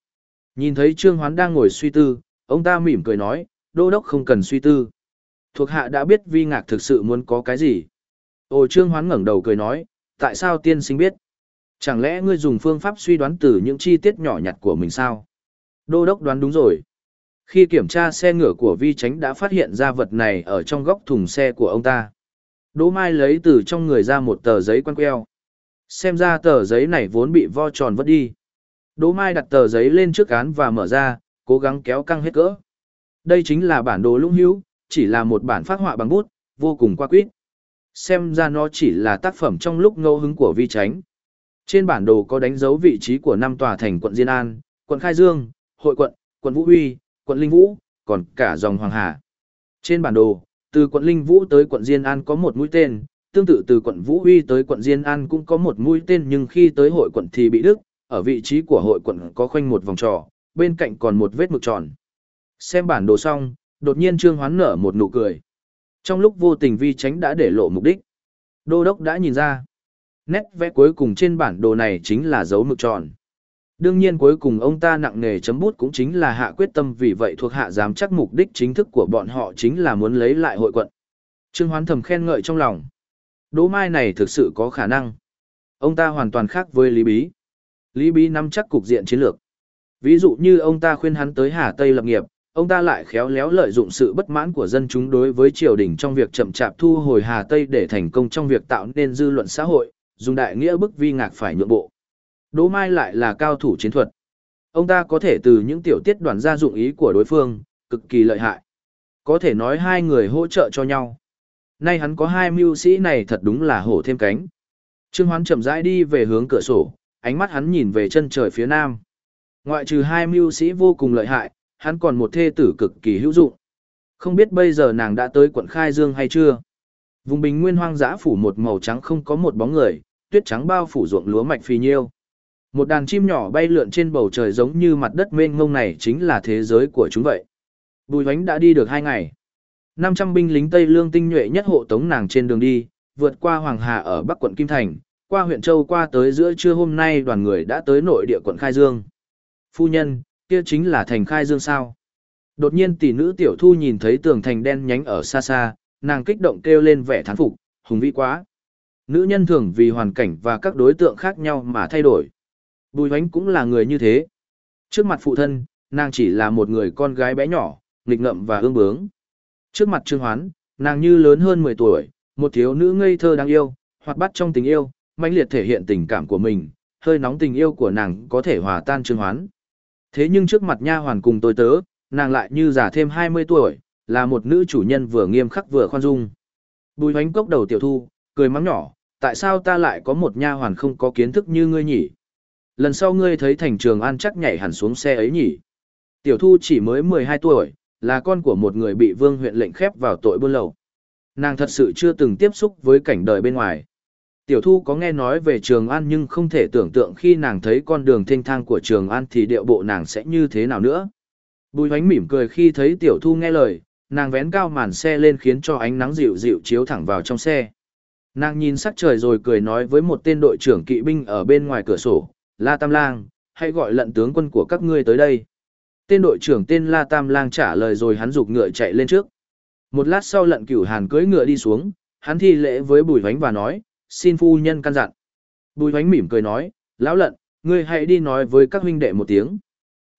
A: Nhìn thấy Trương Hoán đang ngồi suy tư, ông ta mỉm cười nói, Đô Đốc không cần suy tư. Thuộc hạ đã biết vi ngạc thực sự muốn có cái gì. Ồ Trương Hoán ngẩng đầu cười nói, tại sao tiên sinh biết? Chẳng lẽ ngươi dùng phương pháp suy đoán từ những chi tiết nhỏ nhặt của mình sao? Đô Đốc đoán đúng rồi. Khi kiểm tra xe ngựa của vi tránh đã phát hiện ra vật này ở trong góc thùng xe của ông ta. Đỗ Mai lấy từ trong người ra một tờ giấy quăng queo. Xem ra tờ giấy này vốn bị vo tròn vứt đi. Đỗ Mai đặt tờ giấy lên trước án và mở ra, cố gắng kéo căng hết cỡ. Đây chính là bản đồ lũng hữu, chỉ là một bản phát họa bằng bút, vô cùng qua quýt. Xem ra nó chỉ là tác phẩm trong lúc ngẫu hứng của vi tránh. Trên bản đồ có đánh dấu vị trí của năm tòa thành quận Diên An, quận Khai Dương, hội quận, quận Vũ Huy, quận Linh Vũ, còn cả dòng Hoàng Hà. Trên bản đồ, từ quận Linh Vũ tới quận Diên An có một mũi tên, tương tự từ quận Vũ Huy tới quận Diên An cũng có một mũi tên nhưng khi tới hội quận thì bị đứt, ở vị trí của hội quận có khoanh một vòng tròn, bên cạnh còn một vết mực tròn. Xem bản đồ xong, đột nhiên Trương Hoán nở một nụ cười. Trong lúc vô tình vi tránh đã để lộ mục đích. Đô đốc đã nhìn ra. Nét vẽ cuối cùng trên bản đồ này chính là dấu mực tròn. Đương nhiên cuối cùng ông ta nặng nề chấm bút cũng chính là hạ quyết tâm vì vậy thuộc hạ dám chắc mục đích chính thức của bọn họ chính là muốn lấy lại hội quận. Trương Hoán thầm khen ngợi trong lòng. Đỗ Mai này thực sự có khả năng. Ông ta hoàn toàn khác với Lý Bí. Lý Bí nắm chắc cục diện chiến lược. Ví dụ như ông ta khuyên hắn tới Hà Tây lập nghiệp, ông ta lại khéo léo lợi dụng sự bất mãn của dân chúng đối với triều đình trong việc chậm chạp thu hồi Hà Tây để thành công trong việc tạo nên dư luận xã hội, dùng đại nghĩa bức vi ngạc phải nhượng bộ. Đỗ Mai lại là cao thủ chiến thuật. Ông ta có thể từ những tiểu tiết đoàn ra dụng ý của đối phương, cực kỳ lợi hại. Có thể nói hai người hỗ trợ cho nhau. Nay hắn có hai mưu sĩ này thật đúng là hổ thêm cánh. Trương Hoán chậm rãi đi về hướng cửa sổ, ánh mắt hắn nhìn về chân trời phía nam. Ngoại trừ hai mưu sĩ vô cùng lợi hại, hắn còn một thê tử cực kỳ hữu dụng. Không biết bây giờ nàng đã tới quận Khai Dương hay chưa? Vùng bình nguyên hoang dã phủ một màu trắng không có một bóng người, tuyết trắng bao phủ ruộng lúa mạch phì nhiêu. Một đàn chim nhỏ bay lượn trên bầu trời giống như mặt đất mênh mông này chính là thế giới của chúng vậy. Bùi hoánh đã đi được hai ngày. 500 binh lính Tây Lương tinh nhuệ nhất hộ tống nàng trên đường đi, vượt qua Hoàng Hà ở Bắc quận Kim Thành, qua huyện Châu qua tới giữa trưa hôm nay đoàn người đã tới nội địa quận Khai Dương. Phu nhân, kia chính là thành Khai Dương sao? Đột nhiên tỷ nữ tiểu thu nhìn thấy tường thành đen nhánh ở xa xa, nàng kích động kêu lên vẻ thán phục, hùng vĩ quá. Nữ nhân thường vì hoàn cảnh và các đối tượng khác nhau mà thay đổi. Bùi hoánh cũng là người như thế. Trước mặt phụ thân, nàng chỉ là một người con gái bé nhỏ, nghịch ngợm và ương bướng. Trước mặt Trương Hoán, nàng như lớn hơn 10 tuổi, một thiếu nữ ngây thơ đáng yêu, hoạt bát trong tình yêu, mãnh liệt thể hiện tình cảm của mình, hơi nóng tình yêu của nàng có thể hòa tan Trương Hoán. Thế nhưng trước mặt nha hoàn cùng tôi tớ, nàng lại như già thêm 20 tuổi, là một nữ chủ nhân vừa nghiêm khắc vừa khoan dung. Bùi hoánh cốc đầu tiểu thu, cười mắng nhỏ, tại sao ta lại có một nha hoàn không có kiến thức như ngươi nhỉ? Lần sau ngươi thấy thành trường an chắc nhảy hẳn xuống xe ấy nhỉ? Tiểu thu chỉ mới 12 tuổi, là con của một người bị vương huyện lệnh khép vào tội buôn lậu. Nàng thật sự chưa từng tiếp xúc với cảnh đời bên ngoài. Tiểu thu có nghe nói về Trường An nhưng không thể tưởng tượng khi nàng thấy con đường thanh thang của Trường An thì điệu bộ nàng sẽ như thế nào nữa. Bùi hoánh mỉm cười khi thấy tiểu thu nghe lời, nàng vén cao màn xe lên khiến cho ánh nắng dịu dịu chiếu thẳng vào trong xe. Nàng nhìn sắc trời rồi cười nói với một tên đội trưởng kỵ binh ở bên ngoài cửa sổ, La Tam Lang, hãy gọi lận tướng quân của các ngươi tới đây. Tên đội trưởng tên La Tam Lang trả lời rồi hắn giục ngựa chạy lên trước. Một lát sau lận cửu hàn cưỡi ngựa đi xuống, hắn thi lễ với bùi hoánh và nói, xin phu nhân căn dặn. Bùi hoánh mỉm cười nói, lão lận, ngươi hãy đi nói với các huynh đệ một tiếng.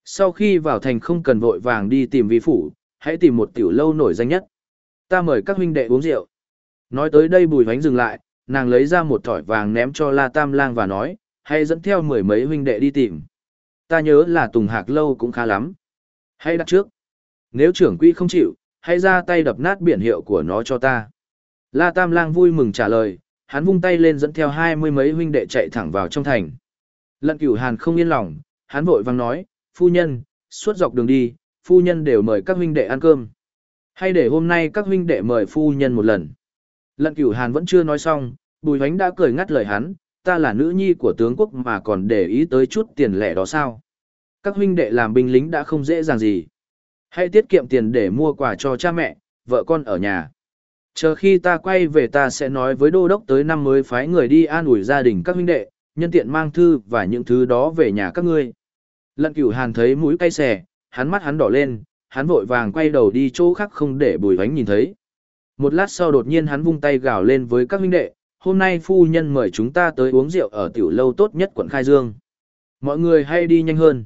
A: Sau khi vào thành không cần vội vàng đi tìm vi phủ, hãy tìm một tiểu lâu nổi danh nhất. Ta mời các huynh đệ uống rượu. Nói tới đây bùi hoánh dừng lại, nàng lấy ra một thỏi vàng ném cho La Tam Lang và nói, hãy dẫn theo mười mấy huynh đệ đi tìm. Ta nhớ là Tùng Hạc Lâu cũng khá lắm. Hãy đặt trước. Nếu trưởng quỹ không chịu, hãy ra tay đập nát biển hiệu của nó cho ta. La Tam Lang vui mừng trả lời, hắn vung tay lên dẫn theo hai mươi mấy huynh đệ chạy thẳng vào trong thành. Lận cửu hàn không yên lòng, hắn vội vang nói, phu nhân, suốt dọc đường đi, phu nhân đều mời các huynh đệ ăn cơm. Hay để hôm nay các huynh đệ mời phu nhân một lần. Lận cửu hàn vẫn chưa nói xong, bùi hoánh đã cười ngắt lời hắn, ta là nữ nhi của tướng quốc mà còn để ý tới chút tiền lẻ đó sao. Các huynh đệ làm binh lính đã không dễ dàng gì. Hãy tiết kiệm tiền để mua quà cho cha mẹ, vợ con ở nhà. Chờ khi ta quay về ta sẽ nói với đô đốc tới năm mới phái người đi an ủi gia đình các huynh đệ, nhân tiện mang thư và những thứ đó về nhà các ngươi. Lận cửu hàn thấy mũi cay xè, hắn mắt hắn đỏ lên, hắn vội vàng quay đầu đi chỗ khác không để bùi vánh nhìn thấy. Một lát sau đột nhiên hắn vung tay gào lên với các huynh đệ, hôm nay phu nhân mời chúng ta tới uống rượu ở tiểu lâu tốt nhất quận Khai Dương. Mọi người hay đi nhanh hơn.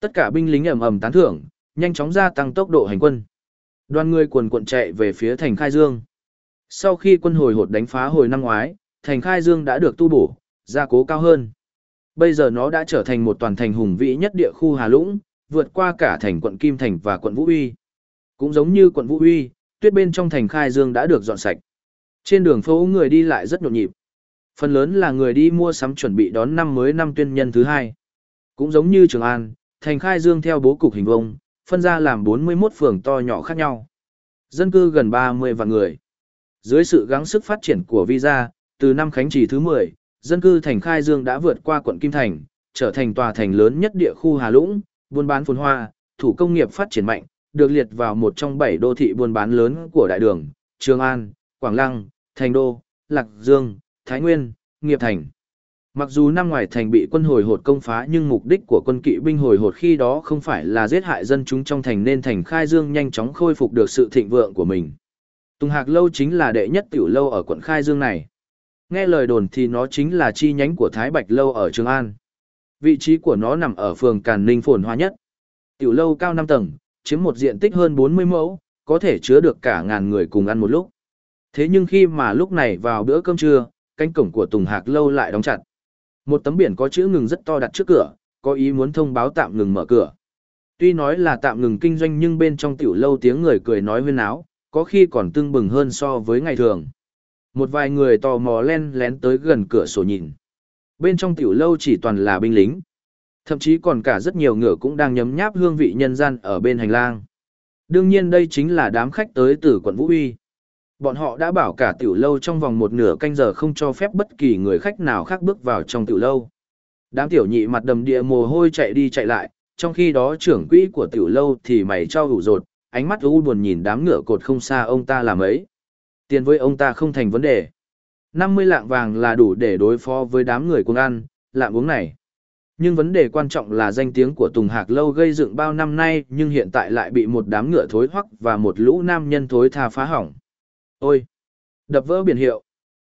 A: Tất cả binh lính ầm ầm tán thưởng, nhanh chóng gia tăng tốc độ hành quân. Đoàn người quần quận chạy về phía thành Khai Dương. Sau khi quân hồi hột đánh phá hồi năm ngoái, thành Khai Dương đã được tu bổ, gia cố cao hơn. Bây giờ nó đã trở thành một toàn thành hùng vĩ nhất địa khu Hà Lũng, vượt qua cả thành quận Kim Thành và quận Vũ Uy. Cũng giống như quận Vũ Uy, tuyết bên trong thành Khai Dương đã được dọn sạch. Trên đường phố người đi lại rất nhộn nhịp. Phần lớn là người đi mua sắm chuẩn bị đón năm mới năm tuyên nhân thứ hai. Cũng giống như Trường An, thành Khai Dương theo bố cục hình vông, phân ra làm 41 phường to nhỏ khác nhau. Dân cư gần 30 vạn người. Dưới sự gắng sức phát triển của Visa, từ năm khánh trì thứ 10, dân cư thành Khai Dương đã vượt qua quận Kim Thành, trở thành tòa thành lớn nhất địa khu Hà Lũng, buôn bán phồn hoa, thủ công nghiệp phát triển mạnh, được liệt vào một trong bảy đô thị buôn bán lớn của đại đường, Trường An, Quảng Lăng, Thành Đô, Lạc Dương, Thái Nguyên, Nghiệp Thành. Mặc dù năm ngoài thành bị quân hồi hột công phá nhưng mục đích của quân kỵ binh hồi hột khi đó không phải là giết hại dân chúng trong thành nên thành khai dương nhanh chóng khôi phục được sự thịnh vượng của mình. Tùng Hạc Lâu chính là đệ nhất tiểu lâu ở quận khai dương này. Nghe lời đồn thì nó chính là chi nhánh của Thái Bạch Lâu ở Trường An. Vị trí của nó nằm ở phường Càn Ninh phồn hoa nhất. Tiểu lâu cao 5 tầng, chiếm một diện tích hơn 40 mẫu, có thể chứa được cả ngàn người cùng ăn một lúc. Thế nhưng khi mà lúc này vào bữa cơm trưa, cánh cổng của Tùng Hạc Lâu lại đóng chặt. Một tấm biển có chữ ngừng rất to đặt trước cửa, có ý muốn thông báo tạm ngừng mở cửa. Tuy nói là tạm ngừng kinh doanh nhưng bên trong tiểu lâu tiếng người cười nói huyên áo, có khi còn tưng bừng hơn so với ngày thường. Một vài người tò mò len lén tới gần cửa sổ nhìn. Bên trong tiểu lâu chỉ toàn là binh lính. Thậm chí còn cả rất nhiều ngựa cũng đang nhấm nháp hương vị nhân gian ở bên hành lang. Đương nhiên đây chính là đám khách tới từ quận Vũ Uy. Bọn họ đã bảo cả tiểu lâu trong vòng một nửa canh giờ không cho phép bất kỳ người khách nào khác bước vào trong tiểu lâu. Đám tiểu nhị mặt đầm địa mồ hôi chạy đi chạy lại, trong khi đó trưởng quỹ của tiểu lâu thì mày cho hủ rột, ánh mắt u buồn nhìn đám ngựa cột không xa ông ta làm ấy. Tiền với ông ta không thành vấn đề. 50 lạng vàng là đủ để đối phó với đám người cuồng ăn, lạng uống này. Nhưng vấn đề quan trọng là danh tiếng của Tùng Hạc Lâu gây dựng bao năm nay nhưng hiện tại lại bị một đám ngựa thối hoắc và một lũ nam nhân thối tha phá hỏng. Ôi! Đập vỡ biển hiệu.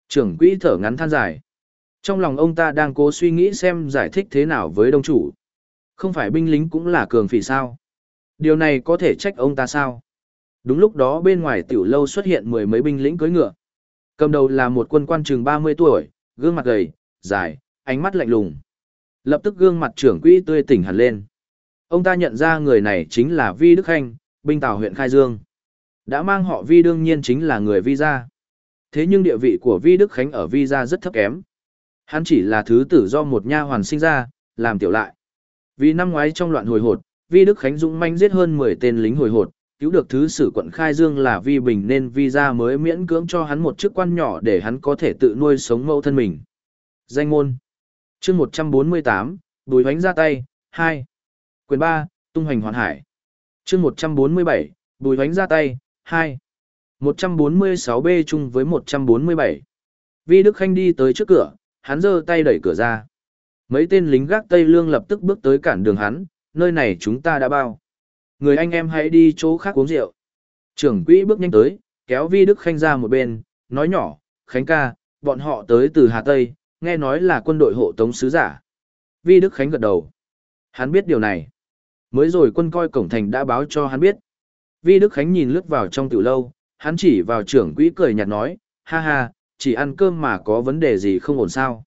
A: Trưởng quỹ thở ngắn than dài. Trong lòng ông ta đang cố suy nghĩ xem giải thích thế nào với đông chủ. Không phải binh lính cũng là cường phỉ sao. Điều này có thể trách ông ta sao? Đúng lúc đó bên ngoài tiểu lâu xuất hiện mười mấy binh lĩnh cưỡi ngựa. Cầm đầu là một quân quan chừng 30 tuổi, gương mặt gầy, dài, ánh mắt lạnh lùng. Lập tức gương mặt trưởng quỹ tươi tỉnh hẳn lên. Ông ta nhận ra người này chính là Vi Đức Khanh, binh tào huyện Khai Dương. Đã mang họ Vi đương nhiên chính là người Vi gia. Thế nhưng địa vị của Vi Đức Khánh ở Vi gia rất thấp kém. Hắn chỉ là thứ tử do một nha hoàn sinh ra, làm tiểu lại. Vì năm ngoái trong loạn hồi hột, Vi Đức Khánh dũng manh giết hơn 10 tên lính hồi hột, cứu được thứ sử quận Khai Dương là Vi Bình nên Vi gia mới miễn cưỡng cho hắn một chức quan nhỏ để hắn có thể tự nuôi sống mẫu thân mình. Danh ngôn, chương 148, Bùi Hoánh ra tay, 2. Quyền 3, Tung Hoành Hoàn Hải chương 147, Bùi Hoánh ra tay, 2. 146B chung với 147. Vi Đức Khanh đi tới trước cửa, hắn giơ tay đẩy cửa ra. Mấy tên lính gác Tây Lương lập tức bước tới cản đường hắn, nơi này chúng ta đã bao. Người anh em hãy đi chỗ khác uống rượu. Trưởng quỹ bước nhanh tới, kéo Vi Đức Khanh ra một bên, nói nhỏ, Khánh ca, bọn họ tới từ Hà Tây, nghe nói là quân đội hộ tống sứ giả. Vi Đức Khánh gật đầu. Hắn biết điều này. Mới rồi quân coi cổng thành đã báo cho hắn biết. Vi Đức Khánh nhìn lướt vào trong tiểu lâu, hắn chỉ vào trưởng quỹ cười nhạt nói, ha ha, chỉ ăn cơm mà có vấn đề gì không ổn sao.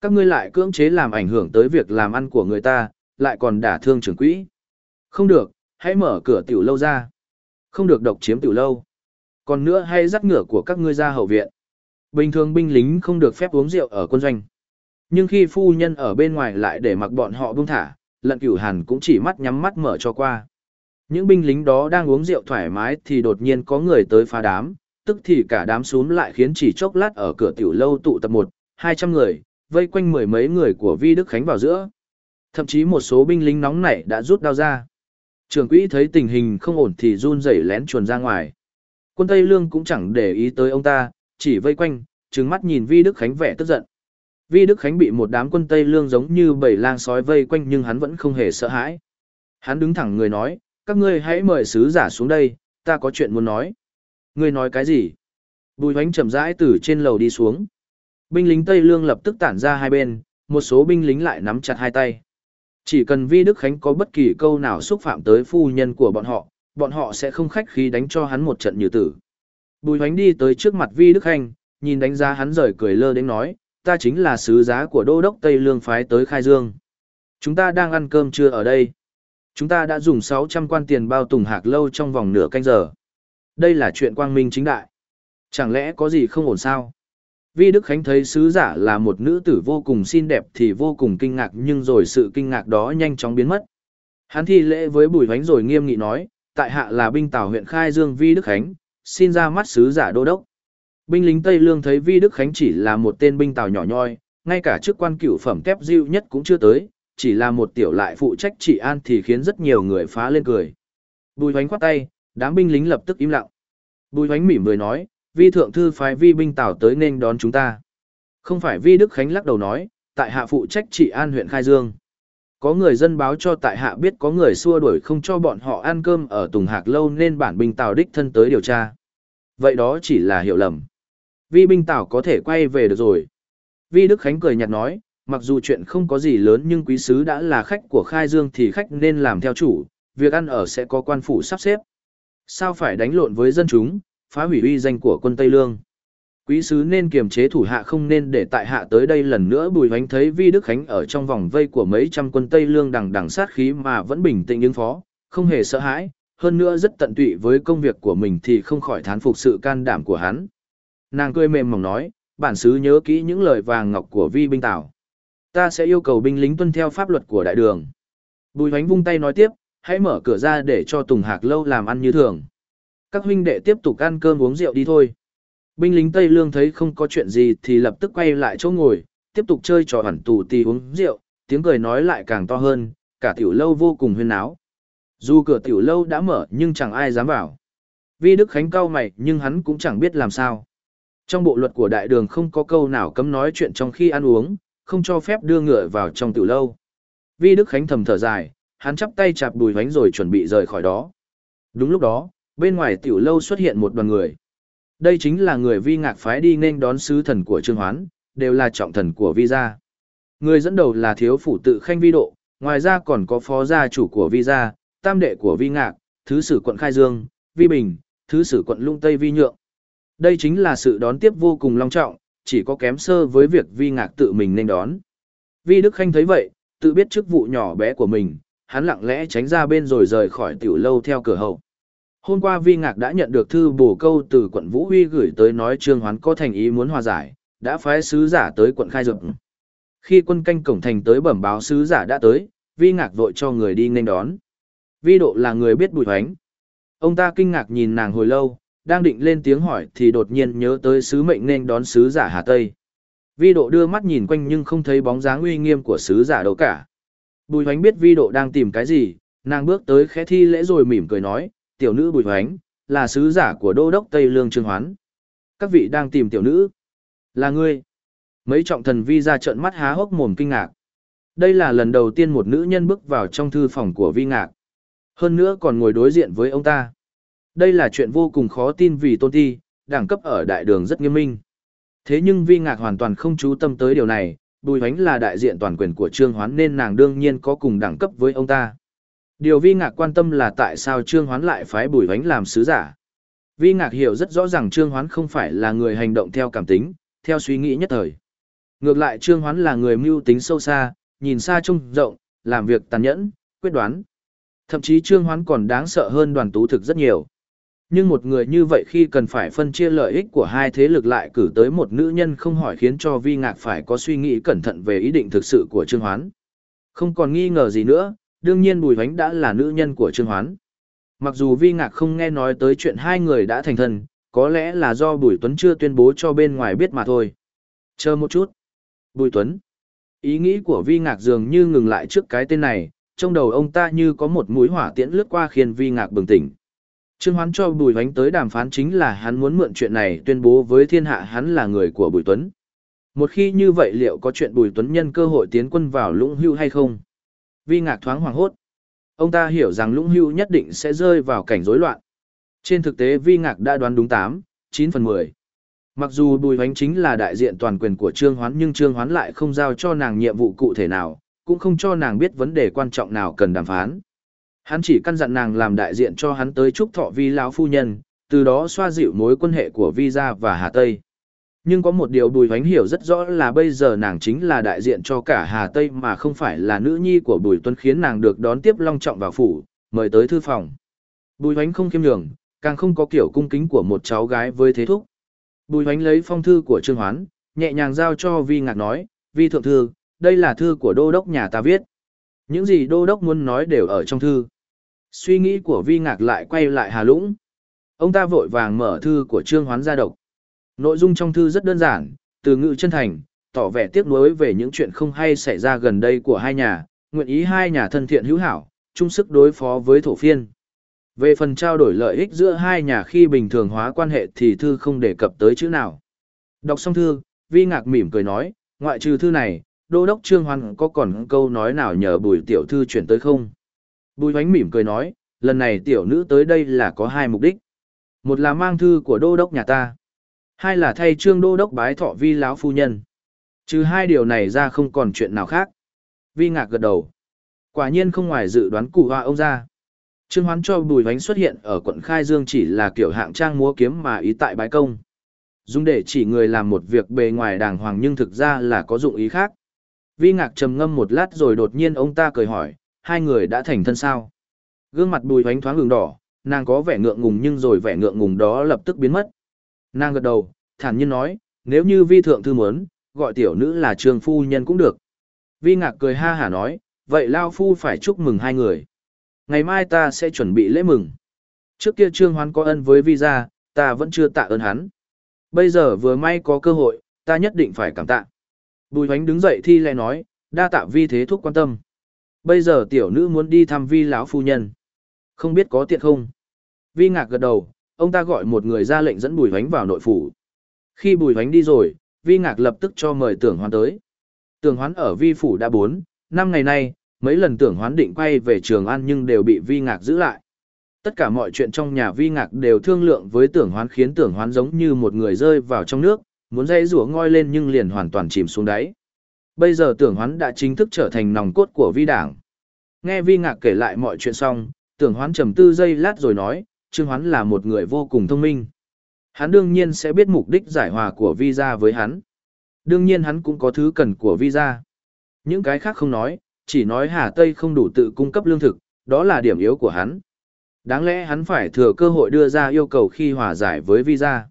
A: Các ngươi lại cưỡng chế làm ảnh hưởng tới việc làm ăn của người ta, lại còn đả thương trưởng quỹ. Không được, hãy mở cửa tiểu lâu ra. Không được độc chiếm tiểu lâu. Còn nữa hãy dắt ngựa của các ngươi ra hậu viện. Bình thường binh lính không được phép uống rượu ở quân doanh. Nhưng khi phu nhân ở bên ngoài lại để mặc bọn họ buông thả, lận cửu hàn cũng chỉ mắt nhắm mắt mở cho qua. Những binh lính đó đang uống rượu thoải mái thì đột nhiên có người tới phá đám, tức thì cả đám xuống lại khiến chỉ chốc lát ở cửa tiểu lâu tụ tập một, hai trăm người, vây quanh mười mấy người của Vi Đức Khánh vào giữa. Thậm chí một số binh lính nóng nảy đã rút đao ra. Trường quỹ thấy tình hình không ổn thì run rẩy lén chuồn ra ngoài. Quân Tây Lương cũng chẳng để ý tới ông ta, chỉ vây quanh, trừng mắt nhìn Vi Đức Khánh vẻ tức giận. Vi Đức Khánh bị một đám quân Tây Lương giống như bầy lang sói vây quanh nhưng hắn vẫn không hề sợ hãi. Hắn đứng thẳng người nói, các ngươi hãy mời sứ giả xuống đây, ta có chuyện muốn nói. Ngươi nói cái gì? Bùi hoánh chậm rãi từ trên lầu đi xuống. Binh lính Tây Lương lập tức tản ra hai bên, một số binh lính lại nắm chặt hai tay. Chỉ cần Vi Đức Khánh có bất kỳ câu nào xúc phạm tới phu nhân của bọn họ, bọn họ sẽ không khách khí đánh cho hắn một trận như tử. Bùi hoánh đi tới trước mặt Vi Đức Khánh, nhìn đánh giá hắn rời cười lơ đến nói, ta chính là sứ giá của đô đốc Tây Lương phái tới Khai Dương. Chúng ta đang ăn cơm trưa ở đây. Chúng ta đã dùng 600 quan tiền bao tùng hạc lâu trong vòng nửa canh giờ. Đây là chuyện quang minh chính đại. Chẳng lẽ có gì không ổn sao? Vi Đức Khánh thấy sứ giả là một nữ tử vô cùng xinh đẹp thì vô cùng kinh ngạc nhưng rồi sự kinh ngạc đó nhanh chóng biến mất. Hắn thi lễ với bùi Vánh rồi nghiêm nghị nói, tại hạ là binh tào huyện Khai Dương Vi Đức Khánh, xin ra mắt sứ giả đô đốc. Binh lính Tây Lương thấy Vi Đức Khánh chỉ là một tên binh tào nhỏ nhoi, ngay cả chức quan cửu phẩm kép diêu nhất cũng chưa tới, chỉ là một tiểu lại phụ trách trị an thì khiến rất nhiều người phá lên cười. Bùi Vánh khoát tay, đám binh lính lập tức im lặng. Bùi Vánh mỉm cười nói, vi thượng thư phái vi binh tảo tới nên đón chúng ta. Không phải vi Đức Khánh lắc đầu nói, tại hạ phụ trách trị an huyện Khai Dương. Có người dân báo cho tại hạ biết có người xua đuổi không cho bọn họ ăn cơm ở Tùng Hạc Lâu nên bản binh tảo đích thân tới điều tra. Vậy đó chỉ là hiểu lầm. Vi binh tảo có thể quay về được rồi. Vi Đức Khánh cười nhạt nói, mặc dù chuyện không có gì lớn nhưng quý sứ đã là khách của Khai Dương thì khách nên làm theo chủ, việc ăn ở sẽ có quan phủ sắp xếp. Sao phải đánh lộn với dân chúng, phá hủy uy danh của quân Tây Lương? Quý sứ nên kiềm chế thủ hạ không nên để tại hạ tới đây lần nữa bùi hoánh thấy Vi Đức Khánh ở trong vòng vây của mấy trăm quân Tây Lương đằng đằng sát khí mà vẫn bình tĩnh ứng phó, không hề sợ hãi, hơn nữa rất tận tụy với công việc của mình thì không khỏi thán phục sự can đảm của hắn. Nàng cười mềm mỏng nói, bản sứ nhớ kỹ những lời vàng ngọc của Vi binh tảo. Ta sẽ yêu cầu binh lính tuân theo pháp luật của đại đường. Bùi hoánh vung tay nói tiếp, hãy mở cửa ra để cho Tùng Hạc Lâu làm ăn như thường. Các huynh đệ tiếp tục ăn cơm uống rượu đi thôi. Binh lính Tây Lương thấy không có chuyện gì thì lập tức quay lại chỗ ngồi, tiếp tục chơi trò hẳn tù tì uống rượu, tiếng cười nói lại càng to hơn, cả tiểu lâu vô cùng huyên náo. Dù cửa tiểu lâu đã mở nhưng chẳng ai dám vào. Vi Đức Khánh cau mày nhưng hắn cũng chẳng biết làm sao. Trong bộ luật của đại đường không có câu nào cấm nói chuyện trong khi ăn uống, không cho phép đưa ngựa vào trong tiểu lâu. Vi Đức Khánh thầm thở dài, hắn chắp tay chạp đùi bánh rồi chuẩn bị rời khỏi đó. Đúng lúc đó, bên ngoài tiểu lâu xuất hiện một đoàn người. Đây chính là người vi ngạc phái đi nên đón sứ thần của Trương Hoán, đều là trọng thần của vi gia. Người dẫn đầu là thiếu phủ tự khanh vi độ, ngoài ra còn có phó gia chủ của vi gia, tam đệ của vi ngạc, thứ sử quận Khai Dương, vi bình, thứ sử quận Lung Tây vi nhượng. Đây chính là sự đón tiếp vô cùng long trọng, chỉ có kém sơ với việc vi ngạc tự mình nên đón. Vi Đức Khanh thấy vậy, tự biết chức vụ nhỏ bé của mình, hắn lặng lẽ tránh ra bên rồi rời khỏi tiểu lâu theo cửa hậu. Hôm qua Vi Ngạc đã nhận được thư bổ câu từ quận Vũ Huy gửi tới nói Trương Hoán có thành ý muốn hòa giải, đã phái sứ giả tới quận Khai Dược. Khi quân canh cổng thành tới bẩm báo sứ giả đã tới, Vi Ngạc vội cho người đi nên đón. Vi Độ là người biết bùi hoánh. Ông ta kinh ngạc nhìn nàng hồi lâu, đang định lên tiếng hỏi thì đột nhiên nhớ tới sứ mệnh nên đón sứ giả Hà Tây. Vi độ đưa mắt nhìn quanh nhưng không thấy bóng dáng uy nghiêm của sứ giả đâu cả. Bùi hoánh biết vi độ đang tìm cái gì, nàng bước tới khẽ thi lễ rồi mỉm cười nói, tiểu nữ bùi hoánh, là sứ giả của đô đốc Tây Lương Trương Hoán. Các vị đang tìm tiểu nữ. Là ngươi. Mấy trọng thần vi ra trợn mắt há hốc mồm kinh ngạc. Đây là lần đầu tiên một nữ nhân bước vào trong thư phòng của vi ngạc. Hơn nữa còn ngồi đối diện với ông ta. Đây là chuyện vô cùng khó tin vì tôn ti, đẳng cấp ở đại đường rất nghiêm minh. Thế nhưng vi ngạc hoàn toàn không chú tâm tới điều này, bùi hoánh là đại diện toàn quyền của trương hoán nên nàng đương nhiên có cùng đẳng cấp với ông ta. Điều vi ngạc quan tâm là tại sao trương hoán lại phái bùi Vánh làm sứ giả. Vi ngạc hiểu rất rõ ràng trương hoán không phải là người hành động theo cảm tính, theo suy nghĩ nhất thời. Ngược lại trương hoán là người mưu tính sâu xa, nhìn xa trông rộng, làm việc tàn nhẫn, quyết đoán. Thậm chí trương hoán còn đáng sợ hơn đoàn tú thực rất nhiều. Nhưng một người như vậy khi cần phải phân chia lợi ích của hai thế lực lại cử tới một nữ nhân không hỏi khiến cho vi ngạc phải có suy nghĩ cẩn thận về ý định thực sự của Trương Hoán. Không còn nghi ngờ gì nữa, đương nhiên Bùi Hoánh đã là nữ nhân của Trương Hoán. Mặc dù vi ngạc không nghe nói tới chuyện hai người đã thành thân, có lẽ là do Bùi Tuấn chưa tuyên bố cho bên ngoài biết mà thôi. Chờ một chút. Bùi Tuấn. Ý nghĩ của vi ngạc dường như ngừng lại trước cái tên này, trong đầu ông ta như có một mũi hỏa tiễn lướt qua khiến vi ngạc bừng tỉnh. Trương Hoán cho Bùi Hoánh tới đàm phán chính là hắn muốn mượn chuyện này tuyên bố với thiên hạ hắn là người của Bùi Tuấn. Một khi như vậy liệu có chuyện Bùi Tuấn nhân cơ hội tiến quân vào lũng hưu hay không? Vi ngạc thoáng hoàng hốt. Ông ta hiểu rằng lũng hưu nhất định sẽ rơi vào cảnh rối loạn. Trên thực tế Vi ngạc đã đoán đúng 8, 9 phần 10. Mặc dù Bùi Hoánh chính là đại diện toàn quyền của Trương Hoán nhưng Trương Hoán lại không giao cho nàng nhiệm vụ cụ thể nào, cũng không cho nàng biết vấn đề quan trọng nào cần đàm phán. Hắn chỉ căn dặn nàng làm đại diện cho hắn tới chúc thọ vi lão phu nhân, từ đó xoa dịu mối quan hệ của vi gia và Hà Tây. Nhưng có một điều Bùi Hoánh hiểu rất rõ là bây giờ nàng chính là đại diện cho cả Hà Tây mà không phải là nữ nhi của Bùi Tuấn khiến nàng được đón tiếp long trọng vào phủ, mời tới thư phòng. Bùi Hoánh không kiêm nhường, càng không có kiểu cung kính của một cháu gái với thế thúc. Bùi Hoánh lấy phong thư của Trương Hoán, nhẹ nhàng giao cho Vi Ngạc nói, Vi Thượng Thư, đây là thư của đô đốc nhà ta viết. Những gì đô đốc muốn nói đều ở trong thư. Suy nghĩ của vi ngạc lại quay lại Hà Lũng. Ông ta vội vàng mở thư của Trương Hoán ra độc. Nội dung trong thư rất đơn giản, từ ngữ chân thành, tỏ vẻ tiếc nuối về những chuyện không hay xảy ra gần đây của hai nhà, nguyện ý hai nhà thân thiện hữu hảo, chung sức đối phó với thổ phiên. Về phần trao đổi lợi ích giữa hai nhà khi bình thường hóa quan hệ thì thư không đề cập tới chữ nào. Đọc xong thư, Vi Ngạc mỉm cười nói, ngoại trừ thư này, Đô đốc Trương Hoan có còn câu nói nào nhờ bùi tiểu thư chuyển tới không? Bùi hoánh mỉm cười nói, lần này tiểu nữ tới đây là có hai mục đích. Một là mang thư của đô đốc nhà ta. Hai là thay trương đô đốc bái thọ vi lão phu nhân. Trừ hai điều này ra không còn chuyện nào khác. Vi ngạc gật đầu. Quả nhiên không ngoài dự đoán cụ hoa ông ra. Trương hoán cho bùi hoánh xuất hiện ở quận Khai Dương chỉ là kiểu hạng trang múa kiếm mà ý tại bái công. Dùng để chỉ người làm một việc bề ngoài đàng hoàng nhưng thực ra là có dụng ý khác. Vi ngạc trầm ngâm một lát rồi đột nhiên ông ta cười hỏi, hai người đã thành thân sao. Gương mặt bùi hoánh thoáng ngừng đỏ, nàng có vẻ ngượng ngùng nhưng rồi vẻ ngượng ngùng đó lập tức biến mất. Nàng gật đầu, thản nhiên nói, nếu như vi thượng thư muốn, gọi tiểu nữ là trường phu nhân cũng được. Vi ngạc cười ha hả nói, vậy Lao Phu phải chúc mừng hai người. Ngày mai ta sẽ chuẩn bị lễ mừng. Trước kia Trương Hoán có ân với vi gia, ta vẫn chưa tạ ơn hắn. Bây giờ vừa may có cơ hội, ta nhất định phải cảm tạ. Bùi hoánh đứng dậy thi lễ nói, đa tạ vi thế thúc quan tâm. Bây giờ tiểu nữ muốn đi thăm vi lão phu nhân. Không biết có tiện không? Vi ngạc gật đầu, ông ta gọi một người ra lệnh dẫn bùi hoánh vào nội phủ. Khi bùi hoánh đi rồi, vi ngạc lập tức cho mời tưởng hoán tới. Tưởng hoán ở vi phủ đã bốn, năm ngày nay, mấy lần tưởng hoán định quay về trường an nhưng đều bị vi ngạc giữ lại. Tất cả mọi chuyện trong nhà vi ngạc đều thương lượng với tưởng hoán khiến tưởng hoán giống như một người rơi vào trong nước, muốn dây rủa ngoi lên nhưng liền hoàn toàn chìm xuống đáy. Bây giờ tưởng hoán đã chính thức trở thành nòng cốt của vi đảng. Nghe vi ngạc kể lại mọi chuyện xong, tưởng hoán trầm tư giây lát rồi nói, Trương Hoán là một người vô cùng thông minh. Hắn đương nhiên sẽ biết mục đích giải hòa của visa với hắn. Đương nhiên hắn cũng có thứ cần của visa. Những cái khác không nói, chỉ nói Hà Tây không đủ tự cung cấp lương thực, đó là điểm yếu của hắn. Đáng lẽ hắn phải thừa cơ hội đưa ra yêu cầu khi hòa giải với visa.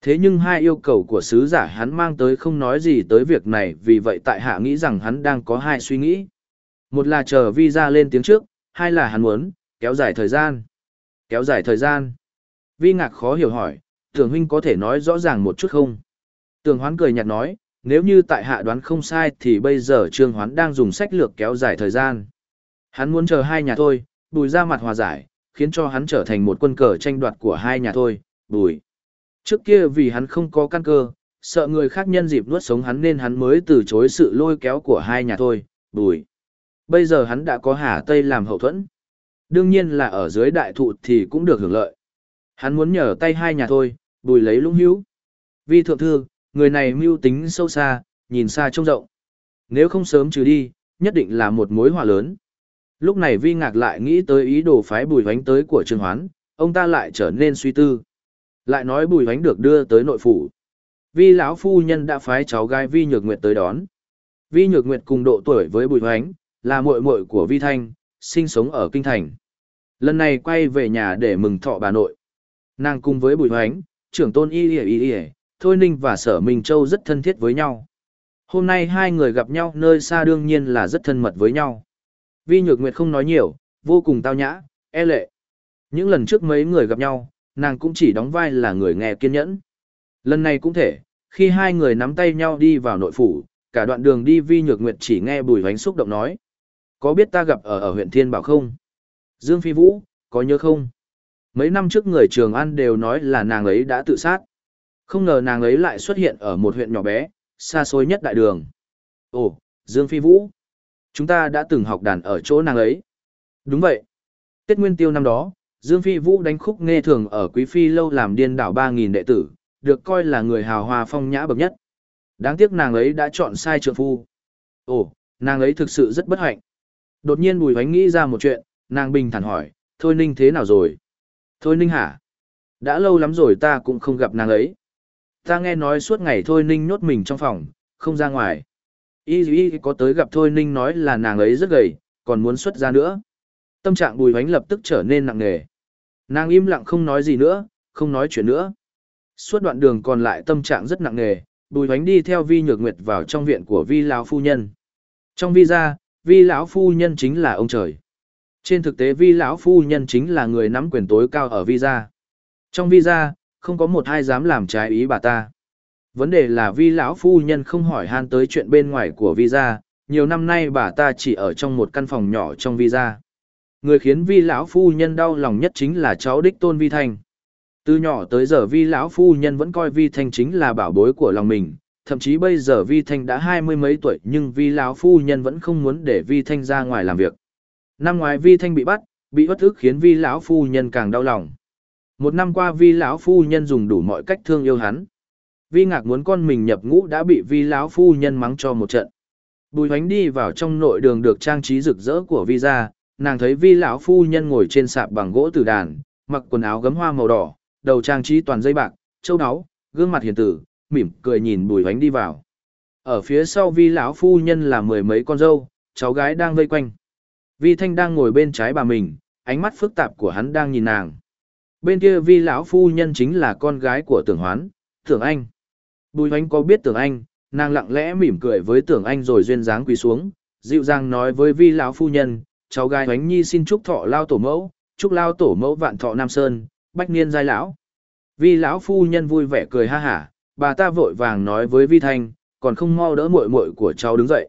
A: Thế nhưng hai yêu cầu của sứ giả hắn mang tới không nói gì tới việc này vì vậy tại hạ nghĩ rằng hắn đang có hai suy nghĩ. Một là chờ visa lên tiếng trước, hai là hắn muốn kéo dài thời gian. Kéo dài thời gian. Vi ngạc khó hiểu hỏi, tưởng huynh có thể nói rõ ràng một chút không? Tưởng hoán cười nhạt nói, nếu như tại hạ đoán không sai thì bây giờ trương hoán đang dùng sách lược kéo dài thời gian. Hắn muốn chờ hai nhà thôi, bùi ra mặt hòa giải, khiến cho hắn trở thành một quân cờ tranh đoạt của hai nhà thôi, bùi. Trước kia vì hắn không có căn cơ, sợ người khác nhân dịp nuốt sống hắn nên hắn mới từ chối sự lôi kéo của hai nhà thôi, bùi. Bây giờ hắn đã có Hà Tây làm hậu thuẫn. Đương nhiên là ở dưới đại thụ thì cũng được hưởng lợi. Hắn muốn nhờ tay hai nhà thôi, bùi lấy lũng hữu. Vi thượng thư, người này mưu tính sâu xa, nhìn xa trông rộng. Nếu không sớm trừ đi, nhất định là một mối họa lớn. Lúc này vi ngạc lại nghĩ tới ý đồ phái bùi hoánh tới của Trương Hoán, ông ta lại trở nên suy tư. Lại nói bùi hoánh được đưa tới nội phủ. Vi lão phu nhân đã phái cháu gái Vi Nhược Nguyệt tới đón. Vi Nhược Nguyệt cùng độ tuổi với bùi hoánh, là muội muội của Vi Thanh, sinh sống ở Kinh Thành. Lần này quay về nhà để mừng thọ bà nội. Nàng cùng với bùi hoánh, trưởng tôn y y y y, Thôi Ninh và Sở Minh Châu rất thân thiết với nhau. Hôm nay hai người gặp nhau nơi xa đương nhiên là rất thân mật với nhau. Vi Nhược Nguyệt không nói nhiều, vô cùng tao nhã, e lệ. Những lần trước mấy người gặp nhau, nàng cũng chỉ đóng vai là người nghe kiên nhẫn. Lần này cũng thể, khi hai người nắm tay nhau đi vào nội phủ, cả đoạn đường đi Vi Nhược Nguyệt chỉ nghe Bùi Hoánh xúc động nói. Có biết ta gặp ở ở huyện Thiên Bảo không? Dương Phi Vũ, có nhớ không? Mấy năm trước người Trường An đều nói là nàng ấy đã tự sát. Không ngờ nàng ấy lại xuất hiện ở một huyện nhỏ bé, xa xôi nhất đại đường. Ồ, Dương Phi Vũ. Chúng ta đã từng học đàn ở chỗ nàng ấy. Đúng vậy. Tết Nguyên Tiêu năm đó, Dương Phi Vũ đánh khúc nghe thường ở Quý Phi lâu làm điên đảo 3.000 đệ tử, được coi là người hào hoa phong nhã bậc nhất. Đáng tiếc nàng ấy đã chọn sai trượng phu. Ồ, nàng ấy thực sự rất bất hạnh. Đột nhiên Bùi Hoánh nghĩ ra một chuyện, nàng bình thản hỏi, Thôi Ninh thế nào rồi? Thôi Ninh hả? Đã lâu lắm rồi ta cũng không gặp nàng ấy. Ta nghe nói suốt ngày Thôi Ninh nhốt mình trong phòng, không ra ngoài. Y Y có tới gặp Thôi Ninh nói là nàng ấy rất gầy, còn muốn xuất ra nữa. Tâm trạng Bùi Hoánh lập tức trở nên nặng nề. Nàng im lặng không nói gì nữa, không nói chuyện nữa. Suốt đoạn đường còn lại tâm trạng rất nặng nề, Bùi Hoánh đi theo Vi Nhược Nguyệt vào trong viện của Vi lão phu nhân. Trong vi gia, Vi lão phu nhân chính là ông trời. Trên thực tế Vi lão phu nhân chính là người nắm quyền tối cao ở Vi gia. Trong Vi gia, không có một ai dám làm trái ý bà ta. Vấn đề là Vi lão phu nhân không hỏi han tới chuyện bên ngoài của Vi gia, nhiều năm nay bà ta chỉ ở trong một căn phòng nhỏ trong Vi gia. Người khiến Vi lão phu nhân đau lòng nhất chính là cháu đích tôn Vi Thanh. Từ nhỏ tới giờ Vi lão phu nhân vẫn coi Vi Thanh chính là bảo bối của lòng mình, thậm chí bây giờ Vi Thanh đã hai mươi mấy tuổi nhưng Vi lão phu nhân vẫn không muốn để Vi Thanh ra ngoài làm việc. Năm ngoái Vi Thanh bị bắt, bị bất ức khiến Vi lão phu nhân càng đau lòng. Một năm qua Vi lão phu nhân dùng đủ mọi cách thương yêu hắn. Vi ngạc muốn con mình nhập ngũ đã bị Vi lão phu nhân mắng cho một trận. Bùi hoánh đi vào trong nội đường được trang trí rực rỡ của Vi gia, nàng thấy Vi lão phu nhân ngồi trên sạp bằng gỗ tử đàn, mặc quần áo gấm hoa màu đỏ, đầu trang trí toàn dây bạc, châu đáo, gương mặt hiền tử, mỉm cười nhìn Bùi Hoánh đi vào. Ở phía sau Vi lão phu nhân là mười mấy con dâu, cháu gái đang vây quanh. Vi Thanh đang ngồi bên trái bà mình, ánh mắt phức tạp của hắn đang nhìn nàng. Bên kia Vi lão phu nhân chính là con gái của Tưởng Hoán, Tưởng Anh. Bùi Hoánh có biết Tưởng Anh, nàng lặng lẽ mỉm cười với Tưởng Anh rồi duyên dáng quỳ xuống, dịu dàng nói với Vi lão phu nhân, cháu gái Hoánh Nhi xin chúc thọ lao tổ mẫu, chúc lao tổ mẫu vạn thọ Nam Sơn, bách niên giai lão. Vi lão phu nhân vui vẻ cười ha hả, bà ta vội vàng nói với Vi Thanh, còn không mau đỡ muội muội của cháu đứng dậy.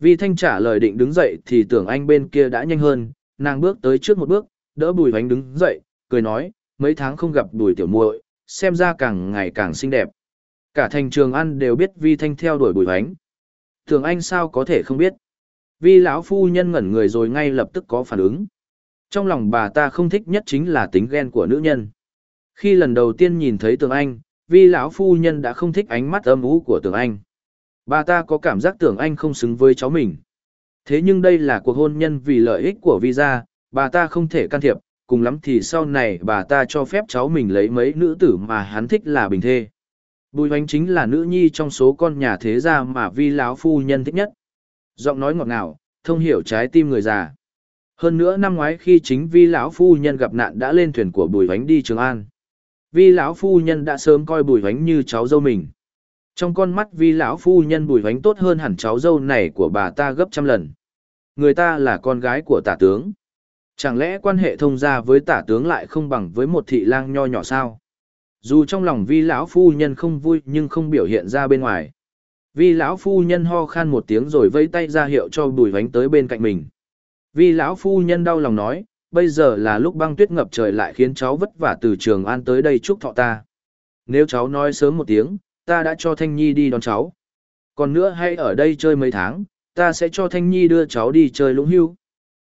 A: Vi Thanh trả lời định đứng dậy thì tưởng anh bên kia đã nhanh hơn, nàng bước tới trước một bước, đỡ Bùi Hoánh đứng dậy, cười nói, mấy tháng không gặp Bùi tiểu muội, xem ra càng ngày càng xinh đẹp. Cả thành trường ăn đều biết Vi Thanh theo đuổi Bùi Hoánh. Tưởng anh sao có thể không biết. Vi lão phu nhân ngẩn người rồi ngay lập tức có phản ứng. Trong lòng bà ta không thích nhất chính là tính ghen của nữ nhân. Khi lần đầu tiên nhìn thấy tưởng Anh, vi lão phu nhân đã không thích ánh mắt âm u của tưởng Anh. Bà ta có cảm giác tưởng Anh không xứng với cháu mình. Thế nhưng đây là cuộc hôn nhân vì lợi ích của vi gia, bà ta không thể can thiệp, cùng lắm thì sau này bà ta cho phép cháu mình lấy mấy nữ tử mà hắn thích là bình thê. Bùi hoánh chính là nữ nhi trong số con nhà thế gia mà vi lão phu nhân thích nhất. Giọng nói ngọt ngào, thông hiểu trái tim người già. Hơn nữa năm ngoái khi chính vi lão phu nhân gặp nạn đã lên thuyền của Bùi Hoánh đi Trường An. Vi lão phu nhân đã sớm coi Bùi Hoánh như cháu dâu mình. Trong con mắt vi lão phu nhân Bùi Hoánh tốt hơn hẳn cháu dâu này của bà ta gấp trăm lần. Người ta là con gái của tả tướng. Chẳng lẽ quan hệ thông gia với tả tướng lại không bằng với một thị lang nho nhỏ sao? Dù trong lòng vi lão phu nhân không vui nhưng không biểu hiện ra bên ngoài. Vi lão phu nhân ho khan một tiếng rồi vẫy tay ra hiệu cho bùi hoánh tới bên cạnh mình. Vi lão phu nhân đau lòng nói, bây giờ là lúc băng tuyết ngập trời lại khiến cháu vất vả từ trường an tới đây chúc thọ ta. Nếu cháu nói sớm một tiếng, ta đã cho Thanh Nhi đi đón cháu. Còn nữa hay ở đây chơi mấy tháng, ta sẽ cho Thanh Nhi đưa cháu đi chơi lũng hưu.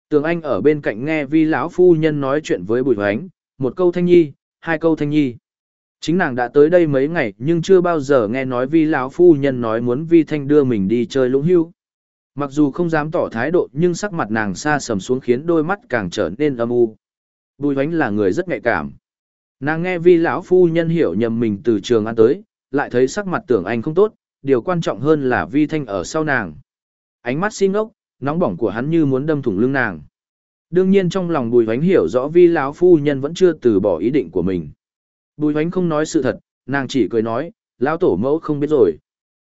A: Tường Anh ở bên cạnh nghe vi lão phu nhân nói chuyện với Bùi Hoánh, một câu Thanh Nhi, hai câu Thanh Nhi. Chính nàng đã tới đây mấy ngày nhưng chưa bao giờ nghe nói vi lão phu nhân nói muốn vi Thanh đưa mình đi chơi lũng hưu. Mặc dù không dám tỏ thái độ nhưng sắc mặt nàng xa sầm xuống khiến đôi mắt càng trở nên âm u. Bùi Hoánh là người rất nhạy cảm. Nàng nghe vi lão phu nhân hiểu nhầm mình từ trường ăn tới, lại thấy sắc mặt tưởng anh không tốt, điều quan trọng hơn là vi thanh ở sau nàng. Ánh mắt xin ngốc, nóng bỏng của hắn như muốn đâm thủng lưng nàng. Đương nhiên trong lòng Bùi Hoánh hiểu rõ vi lão phu nhân vẫn chưa từ bỏ ý định của mình. Bùi Hoánh không nói sự thật, nàng chỉ cười nói, lão tổ mẫu không biết rồi.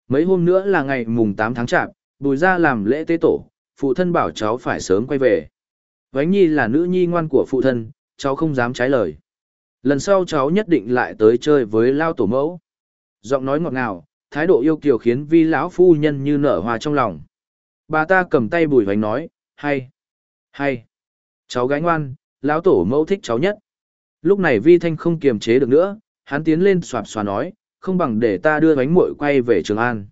A: Mấy hôm nữa là ngày mùng 8 tháng chạp, Bùi ra làm lễ tế tổ, phụ thân bảo cháu phải sớm quay về. Vánh nhi là nữ nhi ngoan của phụ thân, cháu không dám trái lời. Lần sau cháu nhất định lại tới chơi với lao tổ mẫu. Giọng nói ngọt ngào, thái độ yêu kiều khiến vi lão phu nhân như nở hoa trong lòng. Bà ta cầm tay bùi hoành nói, hay, hay, cháu gái ngoan, lão tổ mẫu thích cháu nhất. Lúc này vi thanh không kiềm chế được nữa, hắn tiến lên xoạp xòa nói, không bằng để ta đưa bánh muội quay về Trường An.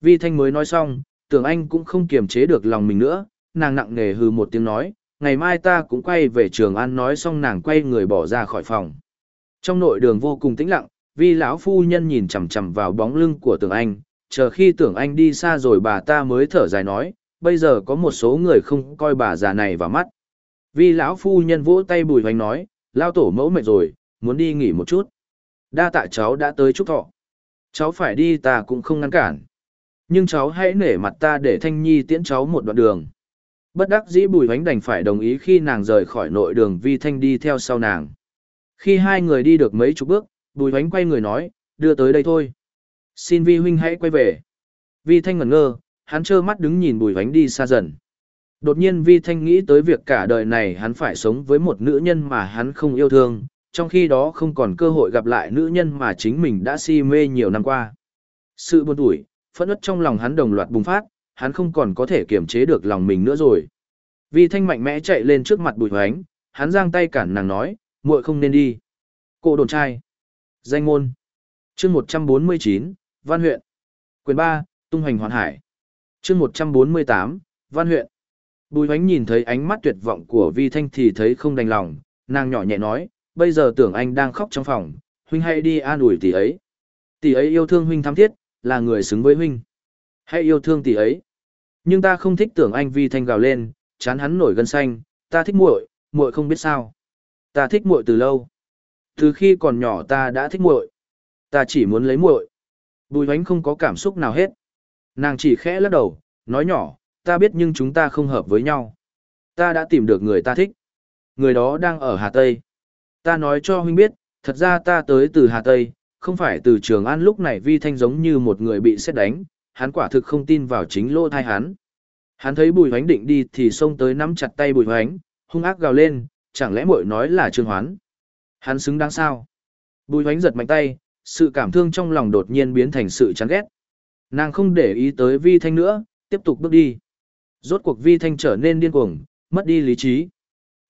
A: Vi thanh mới nói xong, tưởng anh cũng không kiềm chế được lòng mình nữa, nàng nặng nề hừ một tiếng nói, ngày mai ta cũng quay về Trường An nói xong nàng quay người bỏ ra khỏi phòng. Trong nội đường vô cùng tĩnh lặng, vi lão phu nhân nhìn chằm chằm vào bóng lưng của tưởng anh, chờ khi tưởng anh đi xa rồi bà ta mới thở dài nói, bây giờ có một số người không coi bà già này vào mắt. Vi lão phu nhân vỗ tay bùi hoành nói, lao tổ mẫu mệt rồi, muốn đi nghỉ một chút. Đa tạ cháu đã tới chúc thọ. Cháu phải đi, ta cũng không ngăn cản. Nhưng cháu hãy nể mặt ta để thanh nhi tiễn cháu một đoạn đường. Bất đắc dĩ bùi hoánh đành phải đồng ý khi nàng rời khỏi nội đường vi thanh đi theo sau nàng. Khi hai người đi được mấy chục bước Bùi hoánh quay người nói, đưa tới đây thôi. Xin vi huynh hãy quay về. Vi thanh ngẩn ngơ, hắn trơ mắt đứng nhìn bùi hoánh đi xa dần. Đột nhiên vi thanh nghĩ tới việc cả đời này hắn phải sống với một nữ nhân mà hắn không yêu thương, trong khi đó không còn cơ hội gặp lại nữ nhân mà chính mình đã si mê nhiều năm qua. Sự buồn tủi, phẫn ức trong lòng hắn đồng loạt bùng phát, hắn không còn có thể kiềm chế được lòng mình nữa rồi. Vi thanh mạnh mẽ chạy lên trước mặt bùi hoánh, hắn giang tay cản nàng nói, muội không nên đi. Cô đồn trai. Danh môn. Chương 149, Văn huyện. Quyền 3, Tung hành hoàn hải. Chương 148, Văn huyện. Bùi Hoánh nhìn thấy ánh mắt tuyệt vọng của Vi Thanh thì thấy không đành lòng, nàng nhỏ nhẹ nói, bây giờ tưởng anh đang khóc trong phòng, huynh hãy đi an ủi tỷ ấy. Tỷ ấy yêu thương huynh thắm thiết, là người xứng với huynh. Hãy yêu thương tỷ ấy. Nhưng ta không thích tưởng anh Vi Thanh gào lên, chán hắn nổi gân xanh, ta thích muội, muội không biết sao. Ta thích muội từ lâu. Từ khi còn nhỏ ta đã thích muội. Ta chỉ muốn lấy muội. Bùi hoánh không có cảm xúc nào hết. Nàng chỉ khẽ lắc đầu, nói nhỏ, ta biết nhưng chúng ta không hợp với nhau. Ta đã tìm được người ta thích. Người đó đang ở Hà Tây. Ta nói cho huynh biết, thật ra ta tới từ Hà Tây, không phải từ Trường An lúc này vi thanh giống như một người bị xét đánh, hắn quả thực không tin vào chính lô thai hắn. Hắn thấy bùi hoánh định đi thì xông tới nắm chặt tay bùi hoánh, hung ác gào lên, chẳng lẽ muội nói là Trương Hoán. Hắn xứng đáng sao? Bùi hoánh giật mạnh tay, sự cảm thương trong lòng đột nhiên biến thành sự chán ghét. Nàng không để ý tới vi thanh nữa, tiếp tục bước đi. Rốt cuộc vi thanh trở nên điên cuồng, mất đi lý trí.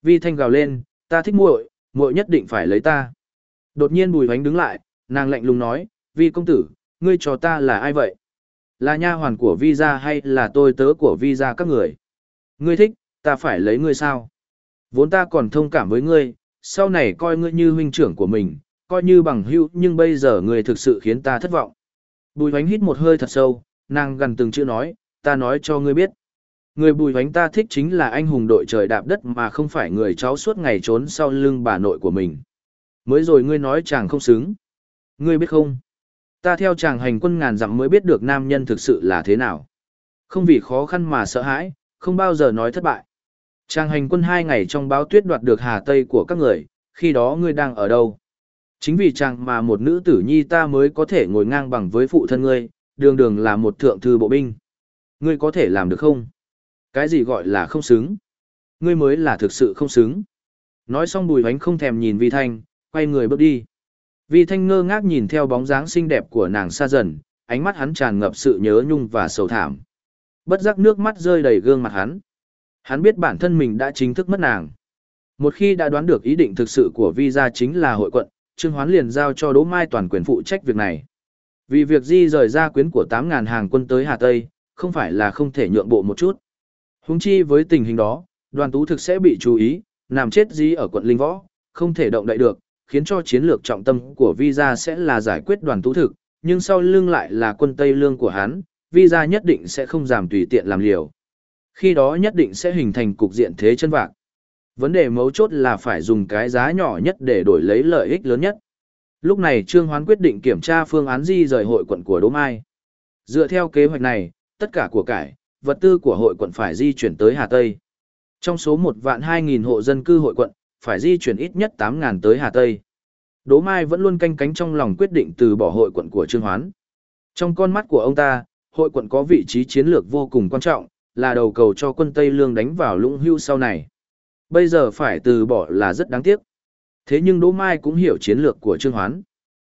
A: Vi thanh gào lên, ta thích muội, muội nhất định phải lấy ta. Đột nhiên bùi hoánh đứng lại, nàng lạnh lùng nói, vi công tử, ngươi cho ta là ai vậy? Là nha hoàn của vi gia hay là tôi tớ của vi gia các người? Ngươi thích, ta phải lấy ngươi sao? Vốn ta còn thông cảm với ngươi, sau này coi ngươi như huynh trưởng của mình, coi như bằng hữu nhưng bây giờ ngươi thực sự khiến ta thất vọng. Bùi hoánh hít một hơi thật sâu, nàng gần từng chữ nói, ta nói cho ngươi biết. Người bùi hoánh ta thích chính là anh hùng đội trời đạp đất mà không phải người cháu suốt ngày trốn sau lưng bà nội của mình. Mới rồi ngươi nói chàng không xứng. Ngươi biết không? Ta theo chàng hành quân ngàn dặm mới biết được nam nhân thực sự là thế nào. Không vì khó khăn mà sợ hãi, không bao giờ nói thất bại. Trang hành quân hai ngày trong báo tuyết đoạt được Hà Tây của các người, khi đó ngươi đang ở đâu? Chính vì chàng mà một nữ tử nhi ta mới có thể ngồi ngang bằng với phụ thân ngươi, đường đường là một thượng thư bộ binh. Ngươi có thể làm được không? Cái gì gọi là không xứng? Ngươi mới là thực sự không xứng. Nói xong bùi hoánh không thèm nhìn Vi Thanh, quay người bước đi. Vi Thanh ngơ ngác nhìn theo bóng dáng xinh đẹp của nàng xa dần, ánh mắt hắn tràn ngập sự nhớ nhung và sầu thảm. Bất giác nước mắt rơi đầy gương mặt hắn. Hắn biết bản thân mình đã chính thức mất nàng. Một khi đã đoán được ý định thực sự của Vi gia chính là hội quận, Trương Hoán liền giao cho Đỗ Mai toàn quyền phụ trách việc này. Vì việc di rời ra quyến của 8.000 hàng quân tới Hà Tây, không phải là không thể nhượng bộ một chút. Húng chi với tình hình đó, đoàn tú thực sẽ bị chú ý, nằm chết dí ở quận Linh Võ, không thể động đậy được, khiến cho chiến lược trọng tâm của Visa sẽ là giải quyết đoàn tú thực, nhưng sau lưng lại là quân Tây Lương của hắn, Visa nhất định sẽ không giảm tùy tiện làm liều. Khi đó nhất định sẽ hình thành cục diện thế chân vạc. Vấn đề mấu chốt là phải dùng cái giá nhỏ nhất để đổi lấy lợi ích lớn nhất. Lúc này Trương Hoán quyết định kiểm tra phương án di rời hội quận của Đỗ Mai. Dựa theo kế hoạch này, tất cả của cải, vật tư của hội quận phải di chuyển tới Hà Tây. Trong số một vạn hai nghìn hộ dân cư hội quận, phải di chuyển ít nhất tám ngàn tới Hà Tây. Đỗ Mai vẫn luôn canh cánh trong lòng quyết định từ bỏ hội quận của Trương Hoán. Trong con mắt của ông ta, hội quận có vị trí chiến lược vô cùng quan trọng, là đầu cầu cho quân Tây Lương đánh vào lũng hưu sau này. Bây giờ phải từ bỏ là rất đáng tiếc. Thế nhưng Đỗ Mai cũng hiểu chiến lược của Trương Hoán.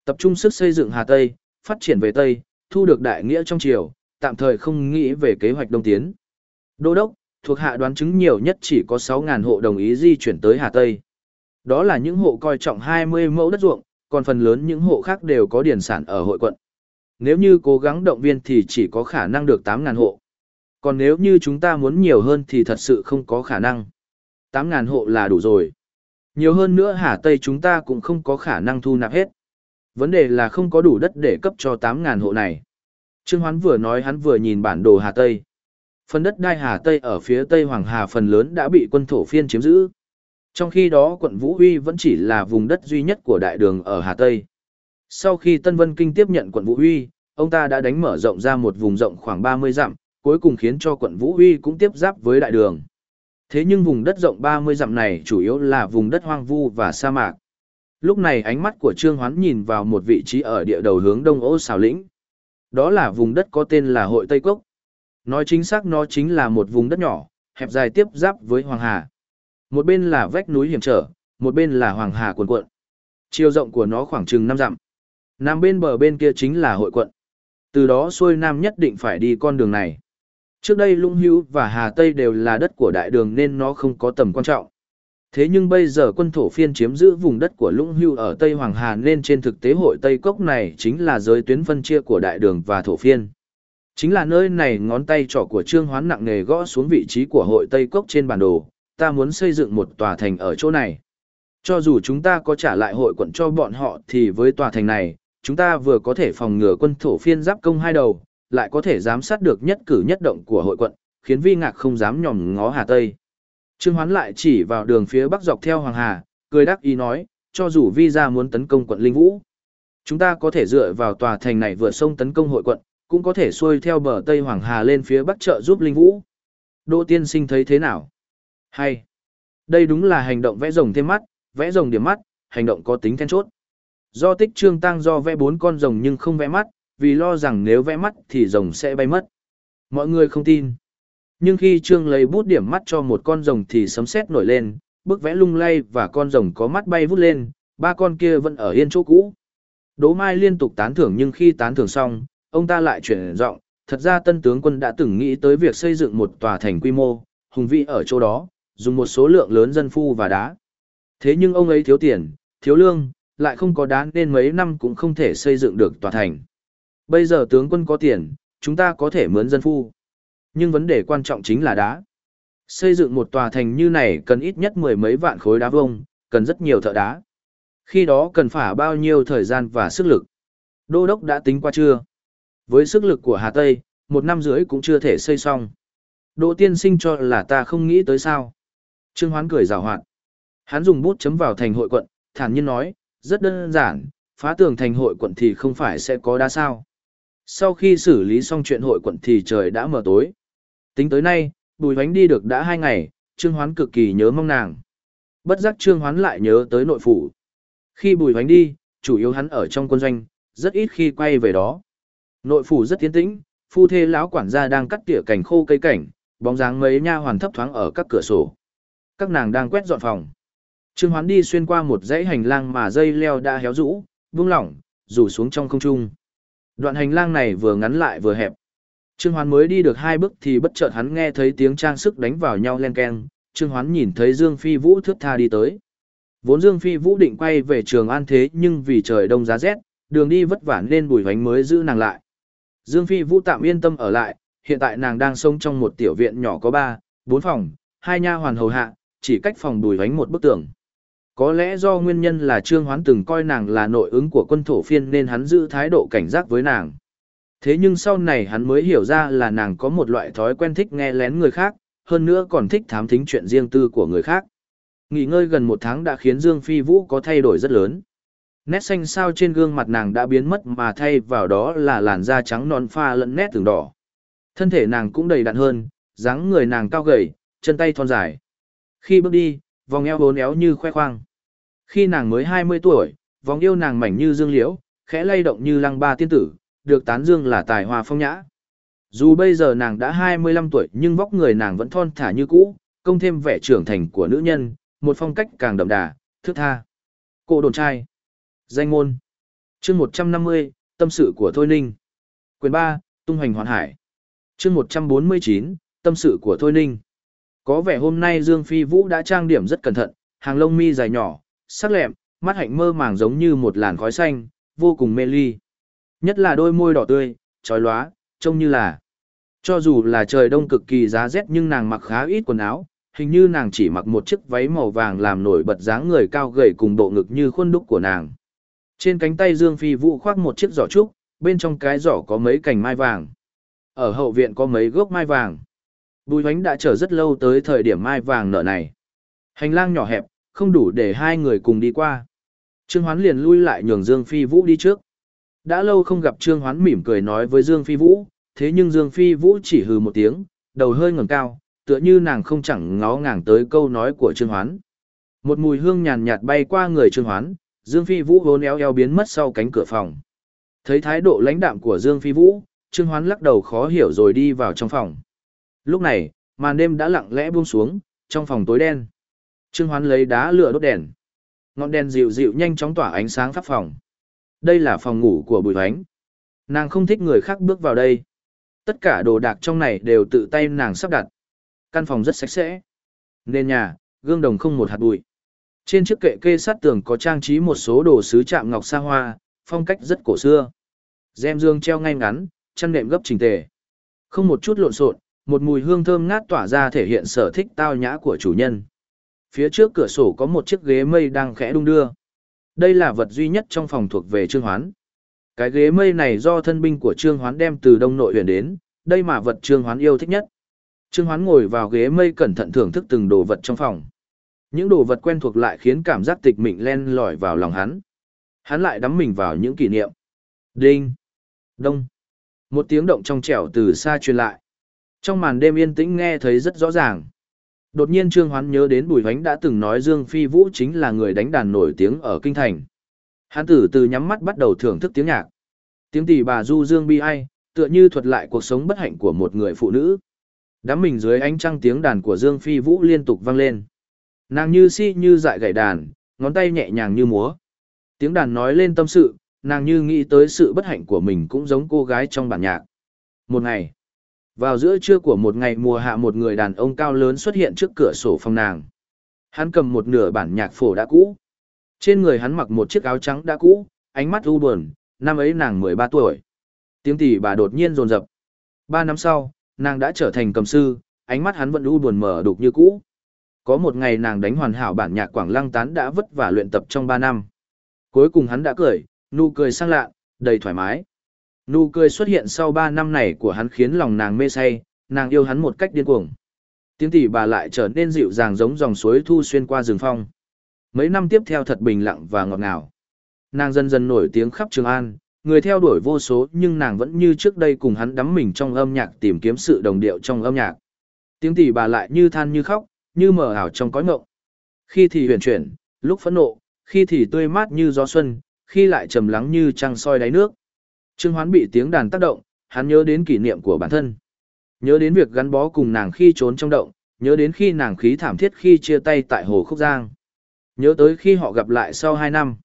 A: Tập trung sức xây dựng Hà Tây, phát triển về Tây, thu được đại nghĩa trong triều, tạm thời không nghĩ về kế hoạch đông tiến. Đô đốc, thuộc hạ đoán chứng nhiều nhất chỉ có 6.000 hộ đồng ý di chuyển tới Hà Tây. Đó là những hộ coi trọng 20 mẫu đất ruộng, còn phần lớn những hộ khác đều có điển sản ở hội quận. Nếu như cố gắng động viên thì chỉ có khả năng được 8.000 hộ. Còn nếu như chúng ta muốn nhiều hơn thì thật sự không có khả năng. 8.000 hộ là đủ rồi. Nhiều hơn nữa Hà Tây chúng ta cũng không có khả năng thu nạp hết. Vấn đề là không có đủ đất để cấp cho 8.000 hộ này. Trương Hoán vừa nói hắn vừa nhìn bản đồ Hà Tây. Phần đất đai Hà Tây ở phía Tây Hoàng Hà phần lớn đã bị quân thổ phiên chiếm giữ. Trong khi đó quận Vũ Huy vẫn chỉ là vùng đất duy nhất của đại đường ở Hà Tây. Sau khi Tân Vân Kinh tiếp nhận quận Vũ Huy, ông ta đã đánh mở rộng ra một vùng rộng khoảng 30 dặm, cuối cùng khiến cho quận Vũ Huy cũng tiếp giáp với đại đường. Thế nhưng vùng đất rộng 30 dặm này chủ yếu là vùng đất hoang vu và sa mạc. Lúc này ánh mắt của Trương Hoán nhìn vào một vị trí ở địa đầu hướng đông ô xào lĩnh. Đó là vùng đất có tên là Hội Tây Cốc. Nói chính xác nó chính là một vùng đất nhỏ, hẹp dài tiếp giáp với Hoàng Hà. Một bên là vách núi hiểm trở, một bên là Hoàng Hà cuồn cuộn. Chiều rộng của nó khoảng chừng 5 dặm. Nam bên bờ bên kia chính là hội quận. Từ đó xuôi nam nhất định phải đi con đường này. Trước đây Lũng Hữu và Hà Tây đều là đất của đại đường nên nó không có tầm quan trọng. Thế nhưng bây giờ quân thổ phiên chiếm giữ vùng đất của Lũng Hưu ở Tây Hoàng Hà nên trên thực tế hội Tây Cốc này chính là giới tuyến phân chia của đại đường và thổ phiên. Chính là nơi này ngón tay trỏ của Trương Hoán nặng nề gõ xuống vị trí của hội Tây Cốc trên bản đồ, ta muốn xây dựng một tòa thành ở chỗ này. Cho dù chúng ta có trả lại hội quận cho bọn họ thì với tòa thành này, chúng ta vừa có thể phòng ngừa quân thổ phiên giáp công hai đầu, lại có thể giám sát được nhất cử nhất động của hội quận, khiến vi ngạc không dám nhòm ngó Hà Tây. Trương Hoán lại chỉ vào đường phía bắc dọc theo Hoàng Hà, cười đắc ý nói, cho dù vi ra muốn tấn công quận Linh Vũ, chúng ta có thể dựa vào tòa thành này vượt sông tấn công hội quận, cũng có thể xuôi theo bờ Tây Hoàng Hà lên phía bắc trợ giúp Linh Vũ. Đỗ tiên sinh thấy thế nào? Hay. Đây đúng là hành động vẽ rồng thêm mắt, vẽ rồng điểm mắt, hành động có tính then chốt. Do tích trương tăng do vẽ bốn con rồng nhưng không vẽ mắt, vì lo rằng nếu vẽ mắt thì rồng sẽ bay mất. Mọi người không tin. Nhưng khi trương lấy bút điểm mắt cho một con rồng thì sấm sét nổi lên, bức vẽ lung lay và con rồng có mắt bay vút lên, ba con kia vẫn ở yên chỗ cũ. Đỗ Mai liên tục tán thưởng nhưng khi tán thưởng xong, ông ta lại chuyển giọng, thật ra tân tướng quân đã từng nghĩ tới việc xây dựng một tòa thành quy mô, hùng vĩ ở chỗ đó, dùng một số lượng lớn dân phu và đá. Thế nhưng ông ấy thiếu tiền, thiếu lương, lại không có đá nên mấy năm cũng không thể xây dựng được tòa thành. Bây giờ tướng quân có tiền, chúng ta có thể mướn dân phu. Nhưng vấn đề quan trọng chính là đá. Xây dựng một tòa thành như này cần ít nhất mười mấy vạn khối đá vông, cần rất nhiều thợ đá. Khi đó cần phải bao nhiêu thời gian và sức lực. Đô đốc đã tính qua chưa? Với sức lực của Hà Tây, một năm rưỡi cũng chưa thể xây xong. Đỗ tiên sinh cho là ta không nghĩ tới sao. Trương Hoán cười rào hoạt. Hắn dùng bút chấm vào thành hội quận, thản nhiên nói, rất đơn giản, phá tường thành hội quận thì không phải sẽ có đá sao. Sau khi xử lý xong chuyện hội quận thì trời đã mở tối. Tính tới nay, Bùi Hoánh đi được đã hai ngày, Trương Hoán cực kỳ nhớ mong nàng. Bất giác Trương Hoán lại nhớ tới nội phủ. Khi Bùi Hoánh đi, chủ yếu hắn ở trong quân doanh, rất ít khi quay về đó. Nội phủ rất tiến tĩnh, phu thê lão quản gia đang cắt tỉa cảnh khô cây cảnh, bóng dáng mấy nha hoàn thấp thoáng ở các cửa sổ. các nàng đang quét dọn phòng. Trương Hoán đi xuyên qua một dãy hành lang mà dây leo đã héo rũ, buông lỏng, rủ xuống trong không trung. Đoạn hành lang này vừa ngắn lại vừa hẹp. Trương Hoán mới đi được hai bước thì bất chợt hắn nghe thấy tiếng trang sức đánh vào nhau len keng. Trương Hoán nhìn thấy Dương Phi Vũ thước tha đi tới. Vốn Dương Phi Vũ định quay về trường an thế nhưng vì trời đông giá rét, đường đi vất vả nên bùi hoánh mới giữ nàng lại. Dương Phi Vũ tạm yên tâm ở lại, hiện tại nàng đang sống trong một tiểu viện nhỏ có ba, bốn phòng, hai nha hoàn hầu hạ, chỉ cách phòng bùi hoánh một bức tường. Có lẽ do nguyên nhân là Trương Hoán từng coi nàng là nội ứng của quân thổ phiên nên hắn giữ thái độ cảnh giác với nàng. Thế nhưng sau này hắn mới hiểu ra là nàng có một loại thói quen thích nghe lén người khác, hơn nữa còn thích thám thính chuyện riêng tư của người khác. Nghỉ ngơi gần một tháng đã khiến Dương Phi Vũ có thay đổi rất lớn. Nét xanh sao trên gương mặt nàng đã biến mất mà thay vào đó là làn da trắng non pha lẫn nét từng đỏ. Thân thể nàng cũng đầy đặn hơn, dáng người nàng cao gầy, chân tay thon dài. Khi bước đi, vòng eo bốn éo như khoe khoang. Khi nàng mới 20 tuổi, vòng yêu nàng mảnh như dương liễu, khẽ lay động như lăng ba tiên tử, được tán dương là tài hoa phong nhã. Dù bây giờ nàng đã 25 tuổi nhưng vóc người nàng vẫn thon thả như cũ, công thêm vẻ trưởng thành của nữ nhân, một phong cách càng đậm đà, thước tha. Cô đồn trai. Danh môn. chương 150, tâm sự của Thôi Ninh. Quyền 3, tung hoành hoàn hải. chương 149, tâm sự của Thôi Ninh. Có vẻ hôm nay Dương Phi Vũ đã trang điểm rất cẩn thận, hàng lông mi dài nhỏ, sắc lẹm, mắt hạnh mơ màng giống như một làn khói xanh, vô cùng mê ly. Nhất là đôi môi đỏ tươi, trói lóa, trông như là. Cho dù là trời đông cực kỳ giá rét nhưng nàng mặc khá ít quần áo, hình như nàng chỉ mặc một chiếc váy màu vàng làm nổi bật dáng người cao gầy cùng bộ ngực như khuôn đúc của nàng. Trên cánh tay Dương Phi Vũ khoác một chiếc giỏ trúc, bên trong cái giỏ có mấy cành mai vàng. Ở hậu viện có mấy gốc mai vàng. Bùi hoánh đã chờ rất lâu tới thời điểm mai vàng nợ này. Hành lang nhỏ hẹp, không đủ để hai người cùng đi qua. Trương Hoán liền lui lại nhường Dương Phi Vũ đi trước. Đã lâu không gặp Trương Hoán mỉm cười nói với Dương Phi Vũ, thế nhưng Dương Phi Vũ chỉ hừ một tiếng, đầu hơi ngẩng cao, tựa như nàng không chẳng ngó ngàng tới câu nói của Trương Hoán. Một mùi hương nhàn nhạt bay qua người Trương Hoán, Dương Phi Vũ hốn éo eo biến mất sau cánh cửa phòng. Thấy thái độ lãnh đạm của Dương Phi Vũ, Trương Hoán lắc đầu khó hiểu rồi đi vào trong phòng. Lúc này, màn đêm đã lặng lẽ buông xuống, trong phòng tối đen. Trương Hoán lấy đá lửa đốt đèn. Ngọn đèn dịu dịu nhanh chóng tỏa ánh sáng khắp phòng. Đây là phòng ngủ của Bùi Hoánh. Nàng không thích người khác bước vào đây. Tất cả đồ đạc trong này đều tự tay nàng sắp đặt. Căn phòng rất sạch sẽ. Nên nhà, gương đồng không một hạt bụi. Trên chiếc kệ kê sát tường có trang trí một số đồ sứ chạm ngọc sa hoa, phong cách rất cổ xưa. Gem dương treo ngay ngắn, chăn nệm gấp chỉnh tề. Không một chút lộn xộn, một mùi hương thơm ngát tỏa ra thể hiện sở thích tao nhã của chủ nhân. Phía trước cửa sổ có một chiếc ghế mây đang khẽ đung đưa. Đây là vật duy nhất trong phòng thuộc về Trương Hoán. Cái ghế mây này do thân binh của Trương Hoán đem từ Đông Nội huyện đến, đây mà vật Trương Hoán yêu thích nhất. Trương Hoán ngồi vào ghế mây cẩn thận thưởng thức từng đồ vật trong phòng. Những đồ vật quen thuộc lại khiến cảm giác tịch mịch len lỏi vào lòng hắn. Hắn lại đắm mình vào những kỷ niệm. Đinh! Đông! Một tiếng động trong trẻo từ xa truyền lại. Trong màn đêm yên tĩnh nghe thấy rất rõ ràng. Đột nhiên Trương Hoán nhớ đến Bùi Hoánh đã từng nói Dương Phi Vũ chính là người đánh đàn nổi tiếng ở Kinh Thành. Hắn tử từ nhắm mắt bắt đầu thưởng thức tiếng nhạc. Tiếng tỷ bà Du Dương Bi Ai, tựa như thuật lại cuộc sống bất hạnh của một người phụ nữ. Đám mình dưới ánh trăng tiếng đàn của Dương Phi Vũ liên tục vang lên. Nàng như si như dại gảy đàn, ngón tay nhẹ nhàng như múa. Tiếng đàn nói lên tâm sự, nàng như nghĩ tới sự bất hạnh của mình cũng giống cô gái trong bản nhạc. Một ngày, vào giữa trưa của một ngày mùa hạ một người đàn ông cao lớn xuất hiện trước cửa sổ phòng nàng. Hắn cầm một nửa bản nhạc phổ đã cũ. Trên người hắn mặc một chiếc áo trắng đã cũ, ánh mắt u buồn, năm ấy nàng 13 tuổi. Tiếng tỷ bà đột nhiên rồn rập. Ba năm sau, nàng đã trở thành cầm sư, ánh mắt hắn vẫn u buồn mở đục như cũ. Có một ngày nàng đánh hoàn hảo bản nhạc Quảng Lăng Tán đã vất vả luyện tập trong 3 năm. Cuối cùng hắn đã cười, nụ cười sang lạ, đầy thoải mái. Nụ cười xuất hiện sau 3 năm này của hắn khiến lòng nàng mê say, nàng yêu hắn một cách điên cuồng. Tiếng tỷ bà lại trở nên dịu dàng giống dòng suối thu xuyên qua rừng phong. Mấy năm tiếp theo thật bình lặng và ngọt ngào. Nàng dần dần nổi tiếng khắp Trường An, người theo đuổi vô số nhưng nàng vẫn như trước đây cùng hắn đắm mình trong âm nhạc tìm kiếm sự đồng điệu trong âm nhạc. Tiếng tỷ bà lại như than như khóc, như mờ ảo trong cõi mộng. Khi thì huyền chuyển, lúc phẫn nộ, khi thì tươi mát như gió xuân, khi lại trầm lắng như trăng soi đáy nước. Trương Hoán bị tiếng đàn tác động, hắn nhớ đến kỷ niệm của bản thân. Nhớ đến việc gắn bó cùng nàng khi trốn trong động, nhớ đến khi nàng khí thảm thiết khi chia tay tại Hồ Khúc Giang. Nhớ tới khi họ gặp lại sau 2 năm.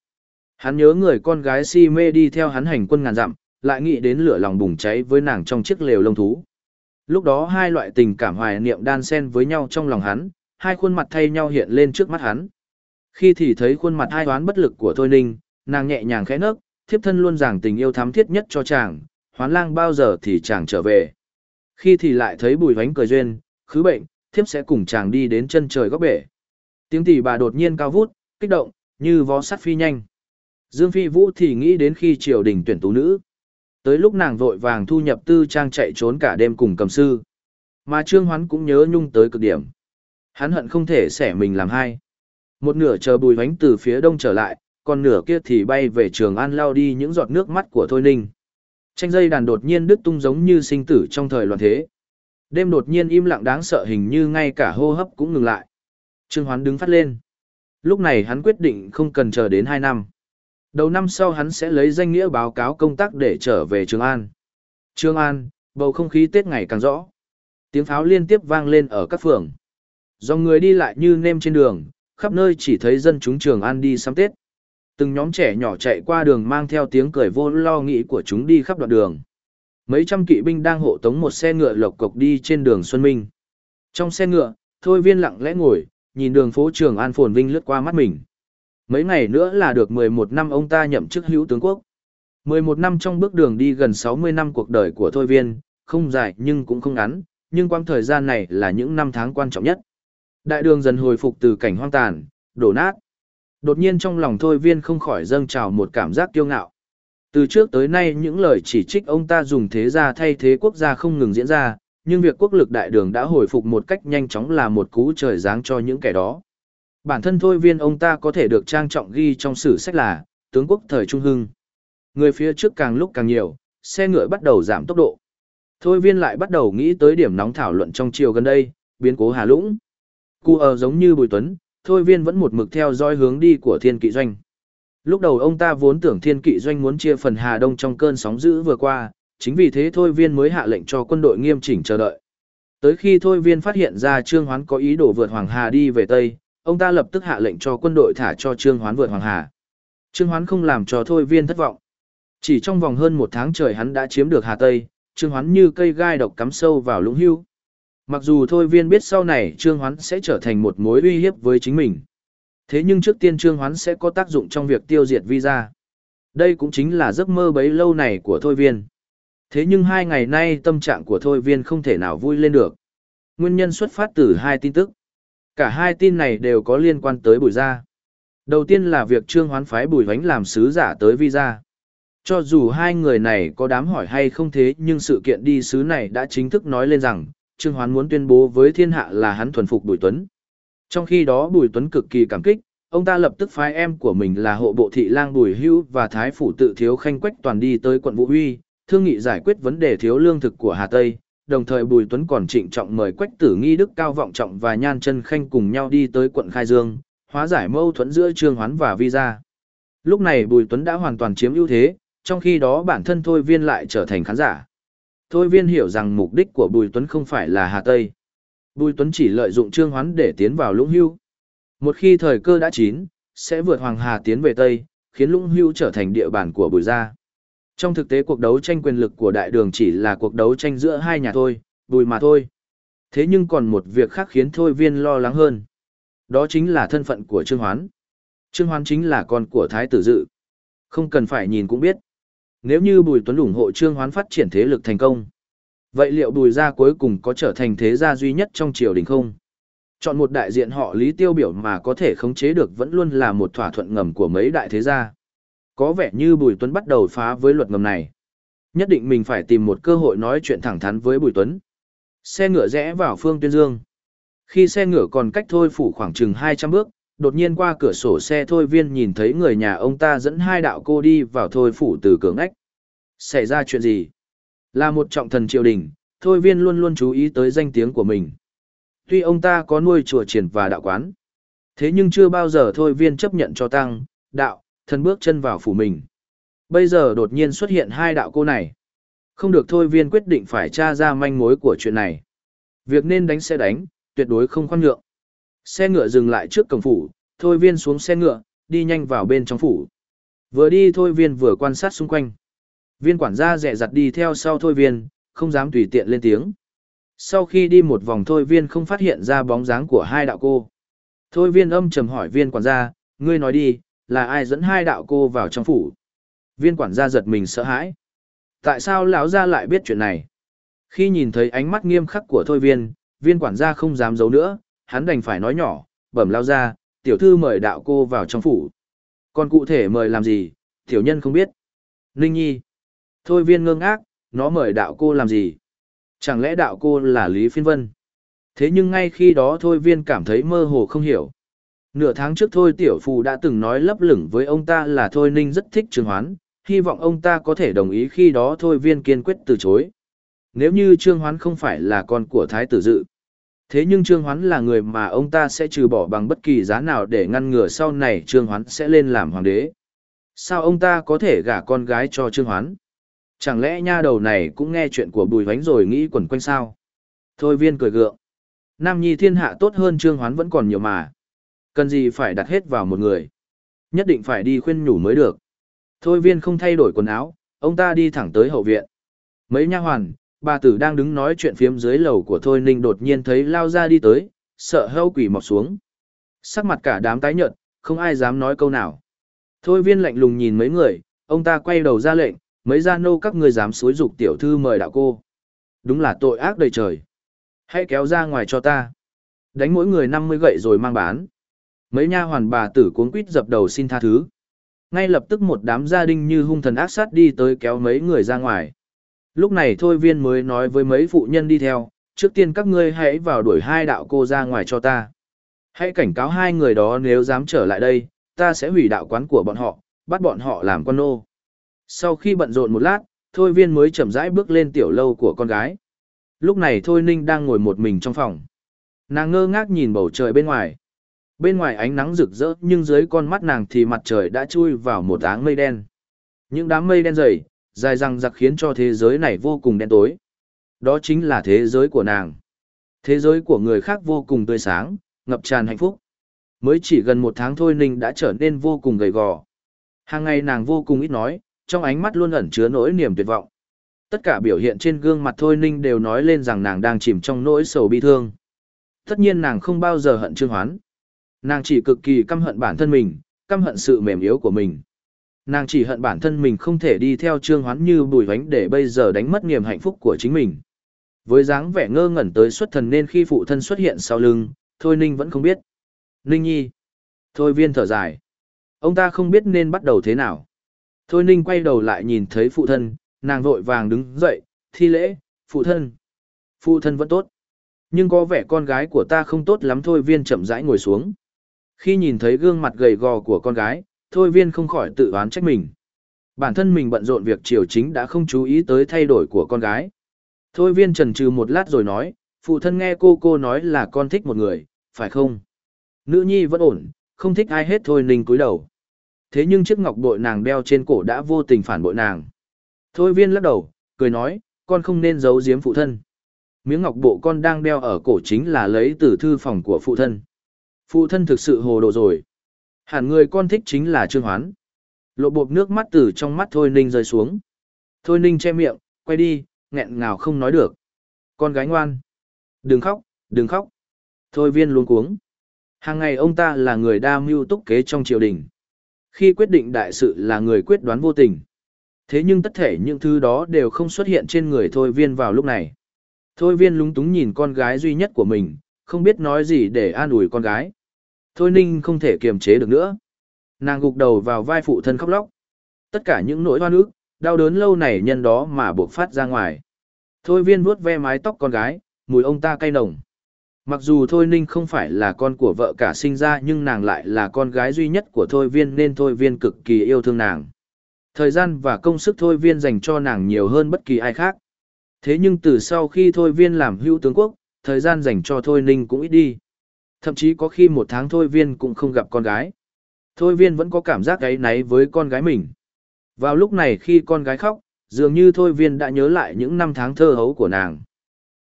A: Hắn nhớ người con gái si mê đi theo hắn hành quân ngàn dặm, lại nghĩ đến lửa lòng bùng cháy với nàng trong chiếc lều lông thú. Lúc đó hai loại tình cảm hoài niệm đan xen với nhau trong lòng hắn, hai khuôn mặt thay nhau hiện lên trước mắt hắn. Khi thì thấy khuôn mặt hai toán bất lực của Thôi Ninh, nàng nhẹ nhàng khẽ nấc, thiếp thân luôn giảng tình yêu thắm thiết nhất cho chàng, hoán lang bao giờ thì chàng trở về. Khi thì lại thấy bùi vánh cười duyên, khứ bệnh, thiếp sẽ cùng chàng đi đến chân trời góc bể. Tiếng tỷ bà đột nhiên cao vút, kích động, như vó sắt phi nhanh. Dương Phi Vũ thì nghĩ đến khi triều đình tuyển tú nữ. Tới lúc nàng vội vàng thu nhập tư trang chạy trốn cả đêm cùng cầm sư. Mà Trương Hoán cũng nhớ nhung tới cực điểm. Hắn hận không thể xẻ mình làm hai. Một nửa chờ bùi vánh từ phía đông trở lại, còn nửa kia thì bay về trường an lao đi những giọt nước mắt của Thôi Ninh. Tranh dây đàn đột nhiên đứt tung giống như sinh tử trong thời loạn thế. Đêm đột nhiên im lặng đáng sợ hình như ngay cả hô hấp cũng ngừng lại. Trương Hoán đứng phát lên. Lúc này hắn quyết định không cần chờ đến 2 năm. Đầu năm sau hắn sẽ lấy danh nghĩa báo cáo công tác để trở về Trường An. Trường An, bầu không khí Tết ngày càng rõ. Tiếng pháo liên tiếp vang lên ở các phường. Dòng người đi lại như nêm trên đường, khắp nơi chỉ thấy dân chúng Trường An đi sắm Tết. Từng nhóm trẻ nhỏ chạy qua đường mang theo tiếng cười vô lo nghĩ của chúng đi khắp đoạn đường. Mấy trăm kỵ binh đang hộ tống một xe ngựa lộc cộc đi trên đường Xuân Minh. Trong xe ngựa, Thôi Viên lặng lẽ ngồi, nhìn đường phố Trường An phồn vinh lướt qua mắt mình. Mấy ngày nữa là được 11 năm ông ta nhậm chức hữu tướng quốc. 11 năm trong bước đường đi gần 60 năm cuộc đời của Thôi Viên, không dài nhưng cũng không ngắn, nhưng quang thời gian này là những năm tháng quan trọng nhất. Đại đường dần hồi phục từ cảnh hoang tàn, đổ nát. Đột nhiên trong lòng Thôi Viên không khỏi dâng trào một cảm giác kiêu ngạo. Từ trước tới nay những lời chỉ trích ông ta dùng thế gia thay thế quốc gia không ngừng diễn ra, nhưng việc quốc lực đại đường đã hồi phục một cách nhanh chóng là một cú trời giáng cho những kẻ đó. Bản thân thôi viên ông ta có thể được trang trọng ghi trong sử sách là, tướng quốc thời Trung Hưng. Người phía trước càng lúc càng nhiều, xe ngựa bắt đầu giảm tốc độ. Thôi viên lại bắt đầu nghĩ tới điểm nóng thảo luận trong chiều gần đây, biến cố Hà Lũng. Cụ ở ờ giống như Bùi Tuấn, thôi viên vẫn một mực theo dõi hướng đi của thiên kỵ doanh. Lúc đầu ông ta vốn tưởng thiên kỵ doanh muốn chia phần Hà Đông trong cơn sóng dữ vừa qua, chính vì thế thôi viên mới hạ lệnh cho quân đội nghiêm chỉnh chờ đợi. Tới khi thôi viên phát hiện ra Trương Hoán có ý đồ vượt Hoàng Hà đi về Tây, ông ta lập tức hạ lệnh cho quân đội thả cho Trương Hoán vượt Hoàng Hà. Trương Hoán không làm cho thôi viên thất vọng. Chỉ trong vòng hơn một tháng trời hắn đã chiếm được Hà Tây, Trương Hoán như cây gai độc cắm sâu vào lũng hưu. Mặc dù thôi viên biết sau này Trương Hoán sẽ trở thành một mối uy hiếp với chính mình. Thế nhưng trước tiên Trương Hoán sẽ có tác dụng trong việc tiêu diệt visa. Đây cũng chính là giấc mơ bấy lâu này của thôi viên. Thế nhưng hai ngày nay tâm trạng của thôi viên không thể nào vui lên được. Nguyên nhân xuất phát từ hai tin tức. Cả hai tin này đều có liên quan tới bùi gia. Đầu tiên là việc trương hoán phái bùi vánh làm sứ giả tới visa. Cho dù hai người này có đám hỏi hay không thế nhưng sự kiện đi sứ này đã chính thức nói lên rằng, Trương Hoán muốn tuyên bố với thiên hạ là hắn thuần phục Bùi Tuấn. Trong khi đó Bùi Tuấn cực kỳ cảm kích, ông ta lập tức phái em của mình là hộ bộ thị lang Bùi Hữu và thái phủ tự thiếu khanh quách toàn đi tới quận Vũ Huy, thương nghị giải quyết vấn đề thiếu lương thực của Hà Tây, đồng thời Bùi Tuấn còn trịnh trọng mời Quách Tử Nghi Đức Cao Vọng Trọng và Nhan Chân Khanh cùng nhau đi tới quận Khai Dương, hóa giải mâu thuẫn giữa Trương Hoán và Vi Gia. Lúc này Bùi Tuấn đã hoàn toàn chiếm ưu thế, trong khi đó bản thân Thôi Viên lại trở thành khán giả. Thôi Viên hiểu rằng mục đích của Bùi Tuấn không phải là Hà Tây. Bùi Tuấn chỉ lợi dụng Trương Hoán để tiến vào Lũng Hưu. Một khi thời cơ đã chín, sẽ vượt Hoàng Hà tiến về Tây, khiến Lũng Hưu trở thành địa bàn của Bùi Gia. Trong thực tế cuộc đấu tranh quyền lực của đại đường chỉ là cuộc đấu tranh giữa hai nhà thôi, bùi mà thôi. Thế nhưng còn một việc khác khiến Thôi Viên lo lắng hơn. Đó chính là thân phận của Trương Hoán. Trương Hoán chính là con của Thái tử Dự. Không cần phải nhìn cũng biết. Nếu như Bùi Tuấn ủng hộ Trương Hoán phát triển thế lực thành công, vậy liệu Bùi gia cuối cùng có trở thành thế gia duy nhất trong triều đình không? Chọn một đại diện họ Lý Tiêu biểu mà có thể khống chế được vẫn luôn là một thỏa thuận ngầm của mấy đại thế gia. Có vẻ như Bùi Tuấn bắt đầu phá với luật ngầm này. Nhất định mình phải tìm một cơ hội nói chuyện thẳng thắn với Bùi Tuấn. Xe ngựa rẽ vào phương tuyên dương. Khi xe ngựa còn cách thôi phủ khoảng chừng 200 bước, đột nhiên qua cửa sổ xe thôi viên nhìn thấy người nhà ông ta dẫn hai đạo cô đi vào thôi phủ từ cửa ngách Xảy ra chuyện gì? Là một trọng thần triều đình, thôi viên luôn luôn chú ý tới danh tiếng của mình. Tuy ông ta có nuôi chùa triển và đạo quán, thế nhưng chưa bao giờ thôi viên chấp nhận cho tăng, đạo, thần bước chân vào phủ mình. Bây giờ đột nhiên xuất hiện hai đạo cô này. Không được thôi viên quyết định phải tra ra manh mối của chuyện này. Việc nên đánh sẽ đánh, tuyệt đối không khoan nhượng. Xe ngựa dừng lại trước cổng phủ, thôi viên xuống xe ngựa, đi nhanh vào bên trong phủ. Vừa đi thôi viên vừa quan sát xung quanh. Viên quản gia rẻ rặt đi theo sau thôi viên, không dám tùy tiện lên tiếng. Sau khi đi một vòng thôi viên không phát hiện ra bóng dáng của hai đạo cô. Thôi viên âm trầm hỏi viên quản gia, ngươi nói đi, là ai dẫn hai đạo cô vào trong phủ? Viên quản gia giật mình sợ hãi. Tại sao lão gia lại biết chuyện này? Khi nhìn thấy ánh mắt nghiêm khắc của thôi viên, viên quản gia không dám giấu nữa, hắn đành phải nói nhỏ, bẩm lao ra, tiểu thư mời đạo cô vào trong phủ. Còn cụ thể mời làm gì, tiểu nhân không biết. Ninh nhi. Thôi viên ngơ ngác, nó mời đạo cô làm gì? Chẳng lẽ đạo cô là Lý Phiên Vân? Thế nhưng ngay khi đó thôi viên cảm thấy mơ hồ không hiểu. Nửa tháng trước thôi tiểu phù đã từng nói lấp lửng với ông ta là thôi ninh rất thích trường hoán, hy vọng ông ta có thể đồng ý khi đó thôi viên kiên quyết từ chối. Nếu như Trương Hoán không phải là con của Thái tử Dự. Thế nhưng Trương Hoán là người mà ông ta sẽ trừ bỏ bằng bất kỳ giá nào để ngăn ngừa sau này Trương Hoán sẽ lên làm hoàng đế. Sao ông ta có thể gả con gái cho Trương Hoán? Chẳng lẽ nha đầu này cũng nghe chuyện của Bùi Vánh rồi nghĩ quẩn quanh sao? Thôi viên cười gượng. Nam Nhi thiên hạ tốt hơn Trương Hoán vẫn còn nhiều mà. Cần gì phải đặt hết vào một người? Nhất định phải đi khuyên nhủ mới được. Thôi viên không thay đổi quần áo, ông ta đi thẳng tới hậu viện. Mấy nha hoàn, bà tử đang đứng nói chuyện phiếm dưới lầu của Thôi Ninh đột nhiên thấy lao ra đi tới, sợ hâu quỷ mọc xuống. Sắc mặt cả đám tái nhợt, không ai dám nói câu nào. Thôi viên lạnh lùng nhìn mấy người, ông ta quay đầu ra lệnh, mấy gia nô các người dám xúi dục tiểu thư mời đạo cô. Đúng là tội ác đầy trời. Hãy kéo ra ngoài cho ta. Đánh mỗi người 50 gậy rồi mang bán. Mấy nha hoàn bà tử cuống quýt dập đầu xin tha thứ. Ngay lập tức một đám gia đình như hung thần ác sát đi tới kéo mấy người ra ngoài. Lúc này thôi viên mới nói với mấy phụ nhân đi theo, trước tiên các ngươi hãy vào đuổi hai đạo cô ra ngoài cho ta. Hãy cảnh cáo hai người đó nếu dám trở lại đây, ta sẽ hủy đạo quán của bọn họ, bắt bọn họ làm con nô. Sau khi bận rộn một lát, thôi viên mới chậm rãi bước lên tiểu lâu của con gái. Lúc này thôi ninh đang ngồi một mình trong phòng. Nàng ngơ ngác nhìn bầu trời bên ngoài. Bên ngoài ánh nắng rực rỡ nhưng dưới con mắt nàng thì mặt trời đã chui vào một áng mây đen. Những đám mây đen dày, dài răng giặc khiến cho thế giới này vô cùng đen tối. Đó chính là thế giới của nàng. Thế giới của người khác vô cùng tươi sáng, ngập tràn hạnh phúc. Mới chỉ gần một tháng thôi Ninh đã trở nên vô cùng gầy gò. Hàng ngày nàng vô cùng ít nói, trong ánh mắt luôn ẩn chứa nỗi niềm tuyệt vọng. Tất cả biểu hiện trên gương mặt thôi Ninh đều nói lên rằng nàng đang chìm trong nỗi sầu bi thương. Tất nhiên nàng không bao giờ hận Trương Hoán. Nàng chỉ cực kỳ căm hận bản thân mình, căm hận sự mềm yếu của mình. Nàng chỉ hận bản thân mình không thể đi theo trương hoán như bùi vánh để bây giờ đánh mất niềm hạnh phúc của chính mình. Với dáng vẻ ngơ ngẩn tới xuất thần nên khi phụ thân xuất hiện sau lưng, Thôi Ninh vẫn không biết. Ninh nhi. Thôi viên thở dài. Ông ta không biết nên bắt đầu thế nào. Thôi Ninh quay đầu lại nhìn thấy phụ thân, nàng vội vàng đứng dậy, thi lễ, phụ thân. Phụ thân vẫn tốt. Nhưng có vẻ con gái của ta không tốt lắm thôi viên chậm rãi ngồi xuống. Khi nhìn thấy gương mặt gầy gò của con gái, thôi viên không khỏi tự oán trách mình. Bản thân mình bận rộn việc triều chính đã không chú ý tới thay đổi của con gái. Thôi viên trần trừ một lát rồi nói, phụ thân nghe cô cô nói là con thích một người, phải không? Nữ nhi vẫn ổn, không thích ai hết thôi ninh cúi đầu. Thế nhưng chiếc ngọc bội nàng đeo trên cổ đã vô tình phản bội nàng. Thôi viên lắc đầu, cười nói, con không nên giấu giếm phụ thân. Miếng ngọc bộ con đang đeo ở cổ chính là lấy từ thư phòng của phụ thân. Phụ thân thực sự hồ đồ rồi. Hẳn người con thích chính là Trương Hoán. Lộ bộp nước mắt từ trong mắt Thôi Ninh rơi xuống. Thôi Ninh che miệng, quay đi, nghẹn ngào không nói được. Con gái ngoan. Đừng khóc, đừng khóc. Thôi viên luôn cuống. Hàng ngày ông ta là người đa mưu túc kế trong triều đình. Khi quyết định đại sự là người quyết đoán vô tình. Thế nhưng tất thể những thứ đó đều không xuất hiện trên người Thôi viên vào lúc này. Thôi viên lúng túng nhìn con gái duy nhất của mình, không biết nói gì để an ủi con gái. Thôi ninh không thể kiềm chế được nữa. Nàng gục đầu vào vai phụ thân khóc lóc. Tất cả những nỗi hoan ức, đau đớn lâu này nhân đó mà buộc phát ra ngoài. Thôi viên vuốt ve mái tóc con gái, mùi ông ta cay nồng. Mặc dù Thôi Ninh không phải là con của vợ cả sinh ra nhưng nàng lại là con gái duy nhất của Thôi Viên nên Thôi Viên cực kỳ yêu thương nàng. Thời gian và công sức Thôi Viên dành cho nàng nhiều hơn bất kỳ ai khác. Thế nhưng từ sau khi Thôi Viên làm hữu tướng quốc, thời gian dành cho Thôi Ninh cũng ít đi. Thậm chí có khi một tháng Thôi Viên cũng không gặp con gái. Thôi Viên vẫn có cảm giác gáy náy với con gái mình. Vào lúc này khi con gái khóc, dường như Thôi Viên đã nhớ lại những năm tháng thơ hấu của nàng.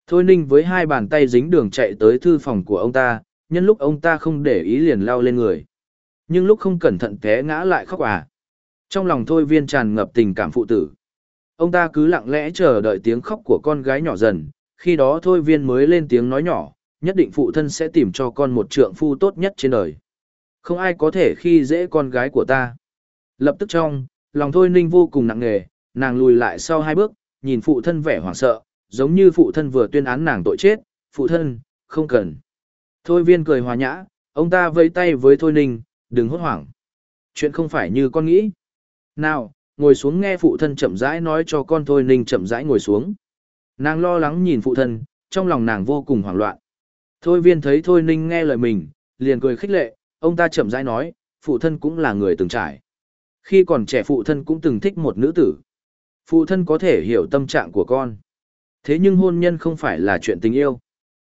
A: Thôi ninh với hai bàn tay dính đường chạy tới thư phòng của ông ta, nhân lúc ông ta không để ý liền lao lên người. Nhưng lúc không cẩn thận té ngã lại khóc à. Trong lòng thôi viên tràn ngập tình cảm phụ tử. Ông ta cứ lặng lẽ chờ đợi tiếng khóc của con gái nhỏ dần, khi đó thôi viên mới lên tiếng nói nhỏ, nhất định phụ thân sẽ tìm cho con một trượng phu tốt nhất trên đời. Không ai có thể khi dễ con gái của ta. Lập tức trong, lòng thôi ninh vô cùng nặng nề, nàng lùi lại sau hai bước, nhìn phụ thân vẻ hoảng sợ, giống như phụ thân vừa tuyên án nàng tội chết, phụ thân, không cần. Thôi viên cười hòa nhã, ông ta vẫy tay với thôi ninh, đừng hốt hoảng. Chuyện không phải như con nghĩ. Nào, ngồi xuống nghe phụ thân chậm rãi nói cho con thôi ninh chậm rãi ngồi xuống. Nàng lo lắng nhìn phụ thân, trong lòng nàng vô cùng hoảng loạn. Thôi viên thấy thôi ninh nghe lời mình, liền cười khích lệ, ông ta chậm rãi nói, phụ thân cũng là người từng trải. Khi còn trẻ phụ thân cũng từng thích một nữ tử. Phụ thân có thể hiểu tâm trạng của con. Thế nhưng hôn nhân không phải là chuyện tình yêu.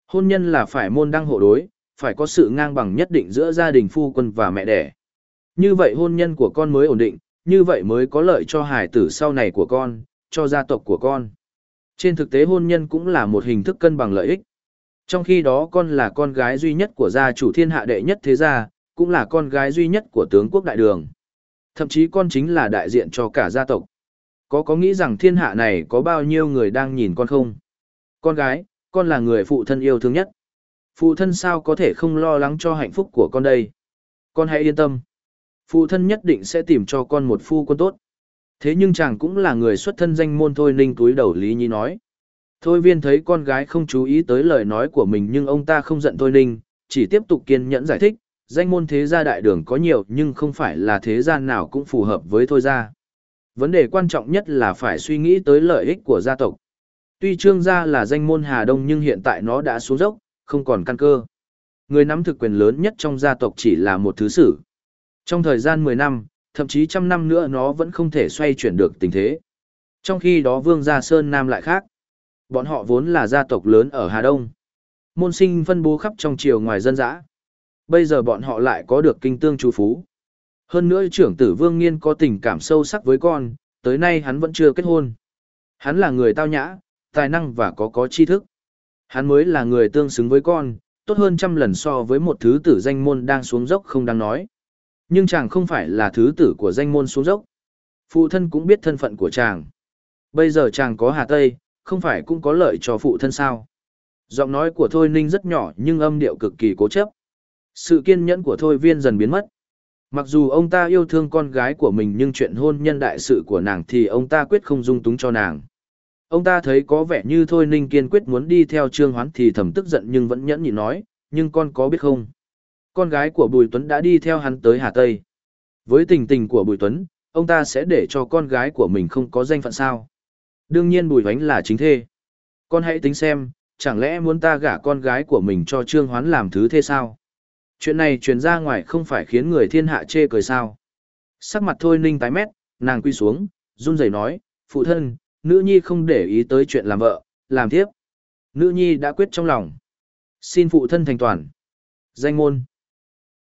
A: Hôn nhân là phải môn đăng hộ đối, phải có sự ngang bằng nhất định giữa gia đình phu quân và mẹ đẻ. Như vậy hôn nhân của con mới ổn định, như vậy mới có lợi cho hải tử sau này của con, cho gia tộc của con. Trên thực tế hôn nhân cũng là một hình thức cân bằng lợi ích. Trong khi đó con là con gái duy nhất của gia chủ thiên hạ đệ nhất thế gia, cũng là con gái duy nhất của tướng quốc đại đường. Thậm chí con chính là đại diện cho cả gia tộc. Có có nghĩ rằng thiên hạ này có bao nhiêu người đang nhìn con không? Con gái, con là người phụ thân yêu thương nhất. Phụ thân sao có thể không lo lắng cho hạnh phúc của con đây? Con hãy yên tâm. Phụ thân nhất định sẽ tìm cho con một phu quân tốt. Thế nhưng chàng cũng là người xuất thân danh môn thôi ninh túi đầu Lý Nhi nói. Thôi viên thấy con gái không chú ý tới lời nói của mình nhưng ông ta không giận thôi ninh, chỉ tiếp tục kiên nhẫn giải thích, danh môn thế gia đại đường có nhiều nhưng không phải là thế gia nào cũng phù hợp với thôi gia. Vấn đề quan trọng nhất là phải suy nghĩ tới lợi ích của gia tộc. Tuy trương gia là danh môn Hà Đông nhưng hiện tại nó đã xuống dốc, không còn căn cơ. Người nắm thực quyền lớn nhất trong gia tộc chỉ là một thứ sử. Trong thời gian 10 năm, thậm chí trăm năm nữa nó vẫn không thể xoay chuyển được tình thế. Trong khi đó Vương Gia Sơn Nam lại khác. Bọn họ vốn là gia tộc lớn ở Hà Đông. Môn sinh phân bố khắp trong triều ngoài dân dã. Bây giờ bọn họ lại có được kinh tương chú phú. Hơn nữa trưởng tử Vương Nghiên có tình cảm sâu sắc với con, tới nay hắn vẫn chưa kết hôn. Hắn là người tao nhã, tài năng và có có tri thức. Hắn mới là người tương xứng với con, tốt hơn trăm lần so với một thứ tử danh môn đang xuống dốc không đáng nói. Nhưng chàng không phải là thứ tử của danh môn xuống dốc. Phụ thân cũng biết thân phận của chàng. Bây giờ chàng có Hà Tây, không phải cũng có lợi cho phụ thân sao. Giọng nói của Thôi Ninh rất nhỏ nhưng âm điệu cực kỳ cố chấp. Sự kiên nhẫn của Thôi Viên dần biến mất. Mặc dù ông ta yêu thương con gái của mình nhưng chuyện hôn nhân đại sự của nàng thì ông ta quyết không dung túng cho nàng. Ông ta thấy có vẻ như Thôi Ninh kiên quyết muốn đi theo Trương Hoán thì thầm tức giận nhưng vẫn nhẫn nhịn nói, nhưng con có biết không? Con gái của Bùi Tuấn đã đi theo hắn tới Hà Tây. Với tình tình của Bùi Tuấn, ông ta sẽ để cho con gái của mình không có danh phận sao. Đương nhiên Bùi Hoánh là chính thê. Con hãy tính xem, chẳng lẽ muốn ta gả con gái của mình cho Trương Hoán làm thứ thế sao? Chuyện này truyền ra ngoài không phải khiến người thiên hạ chê cười sao. Sắc mặt thôi ninh tái mét, nàng quy xuống, run rẩy nói, phụ thân, nữ nhi không để ý tới chuyện làm vợ, làm thiếp. Nữ nhi đã quyết trong lòng. Xin phụ thân thành toàn. Danh môn.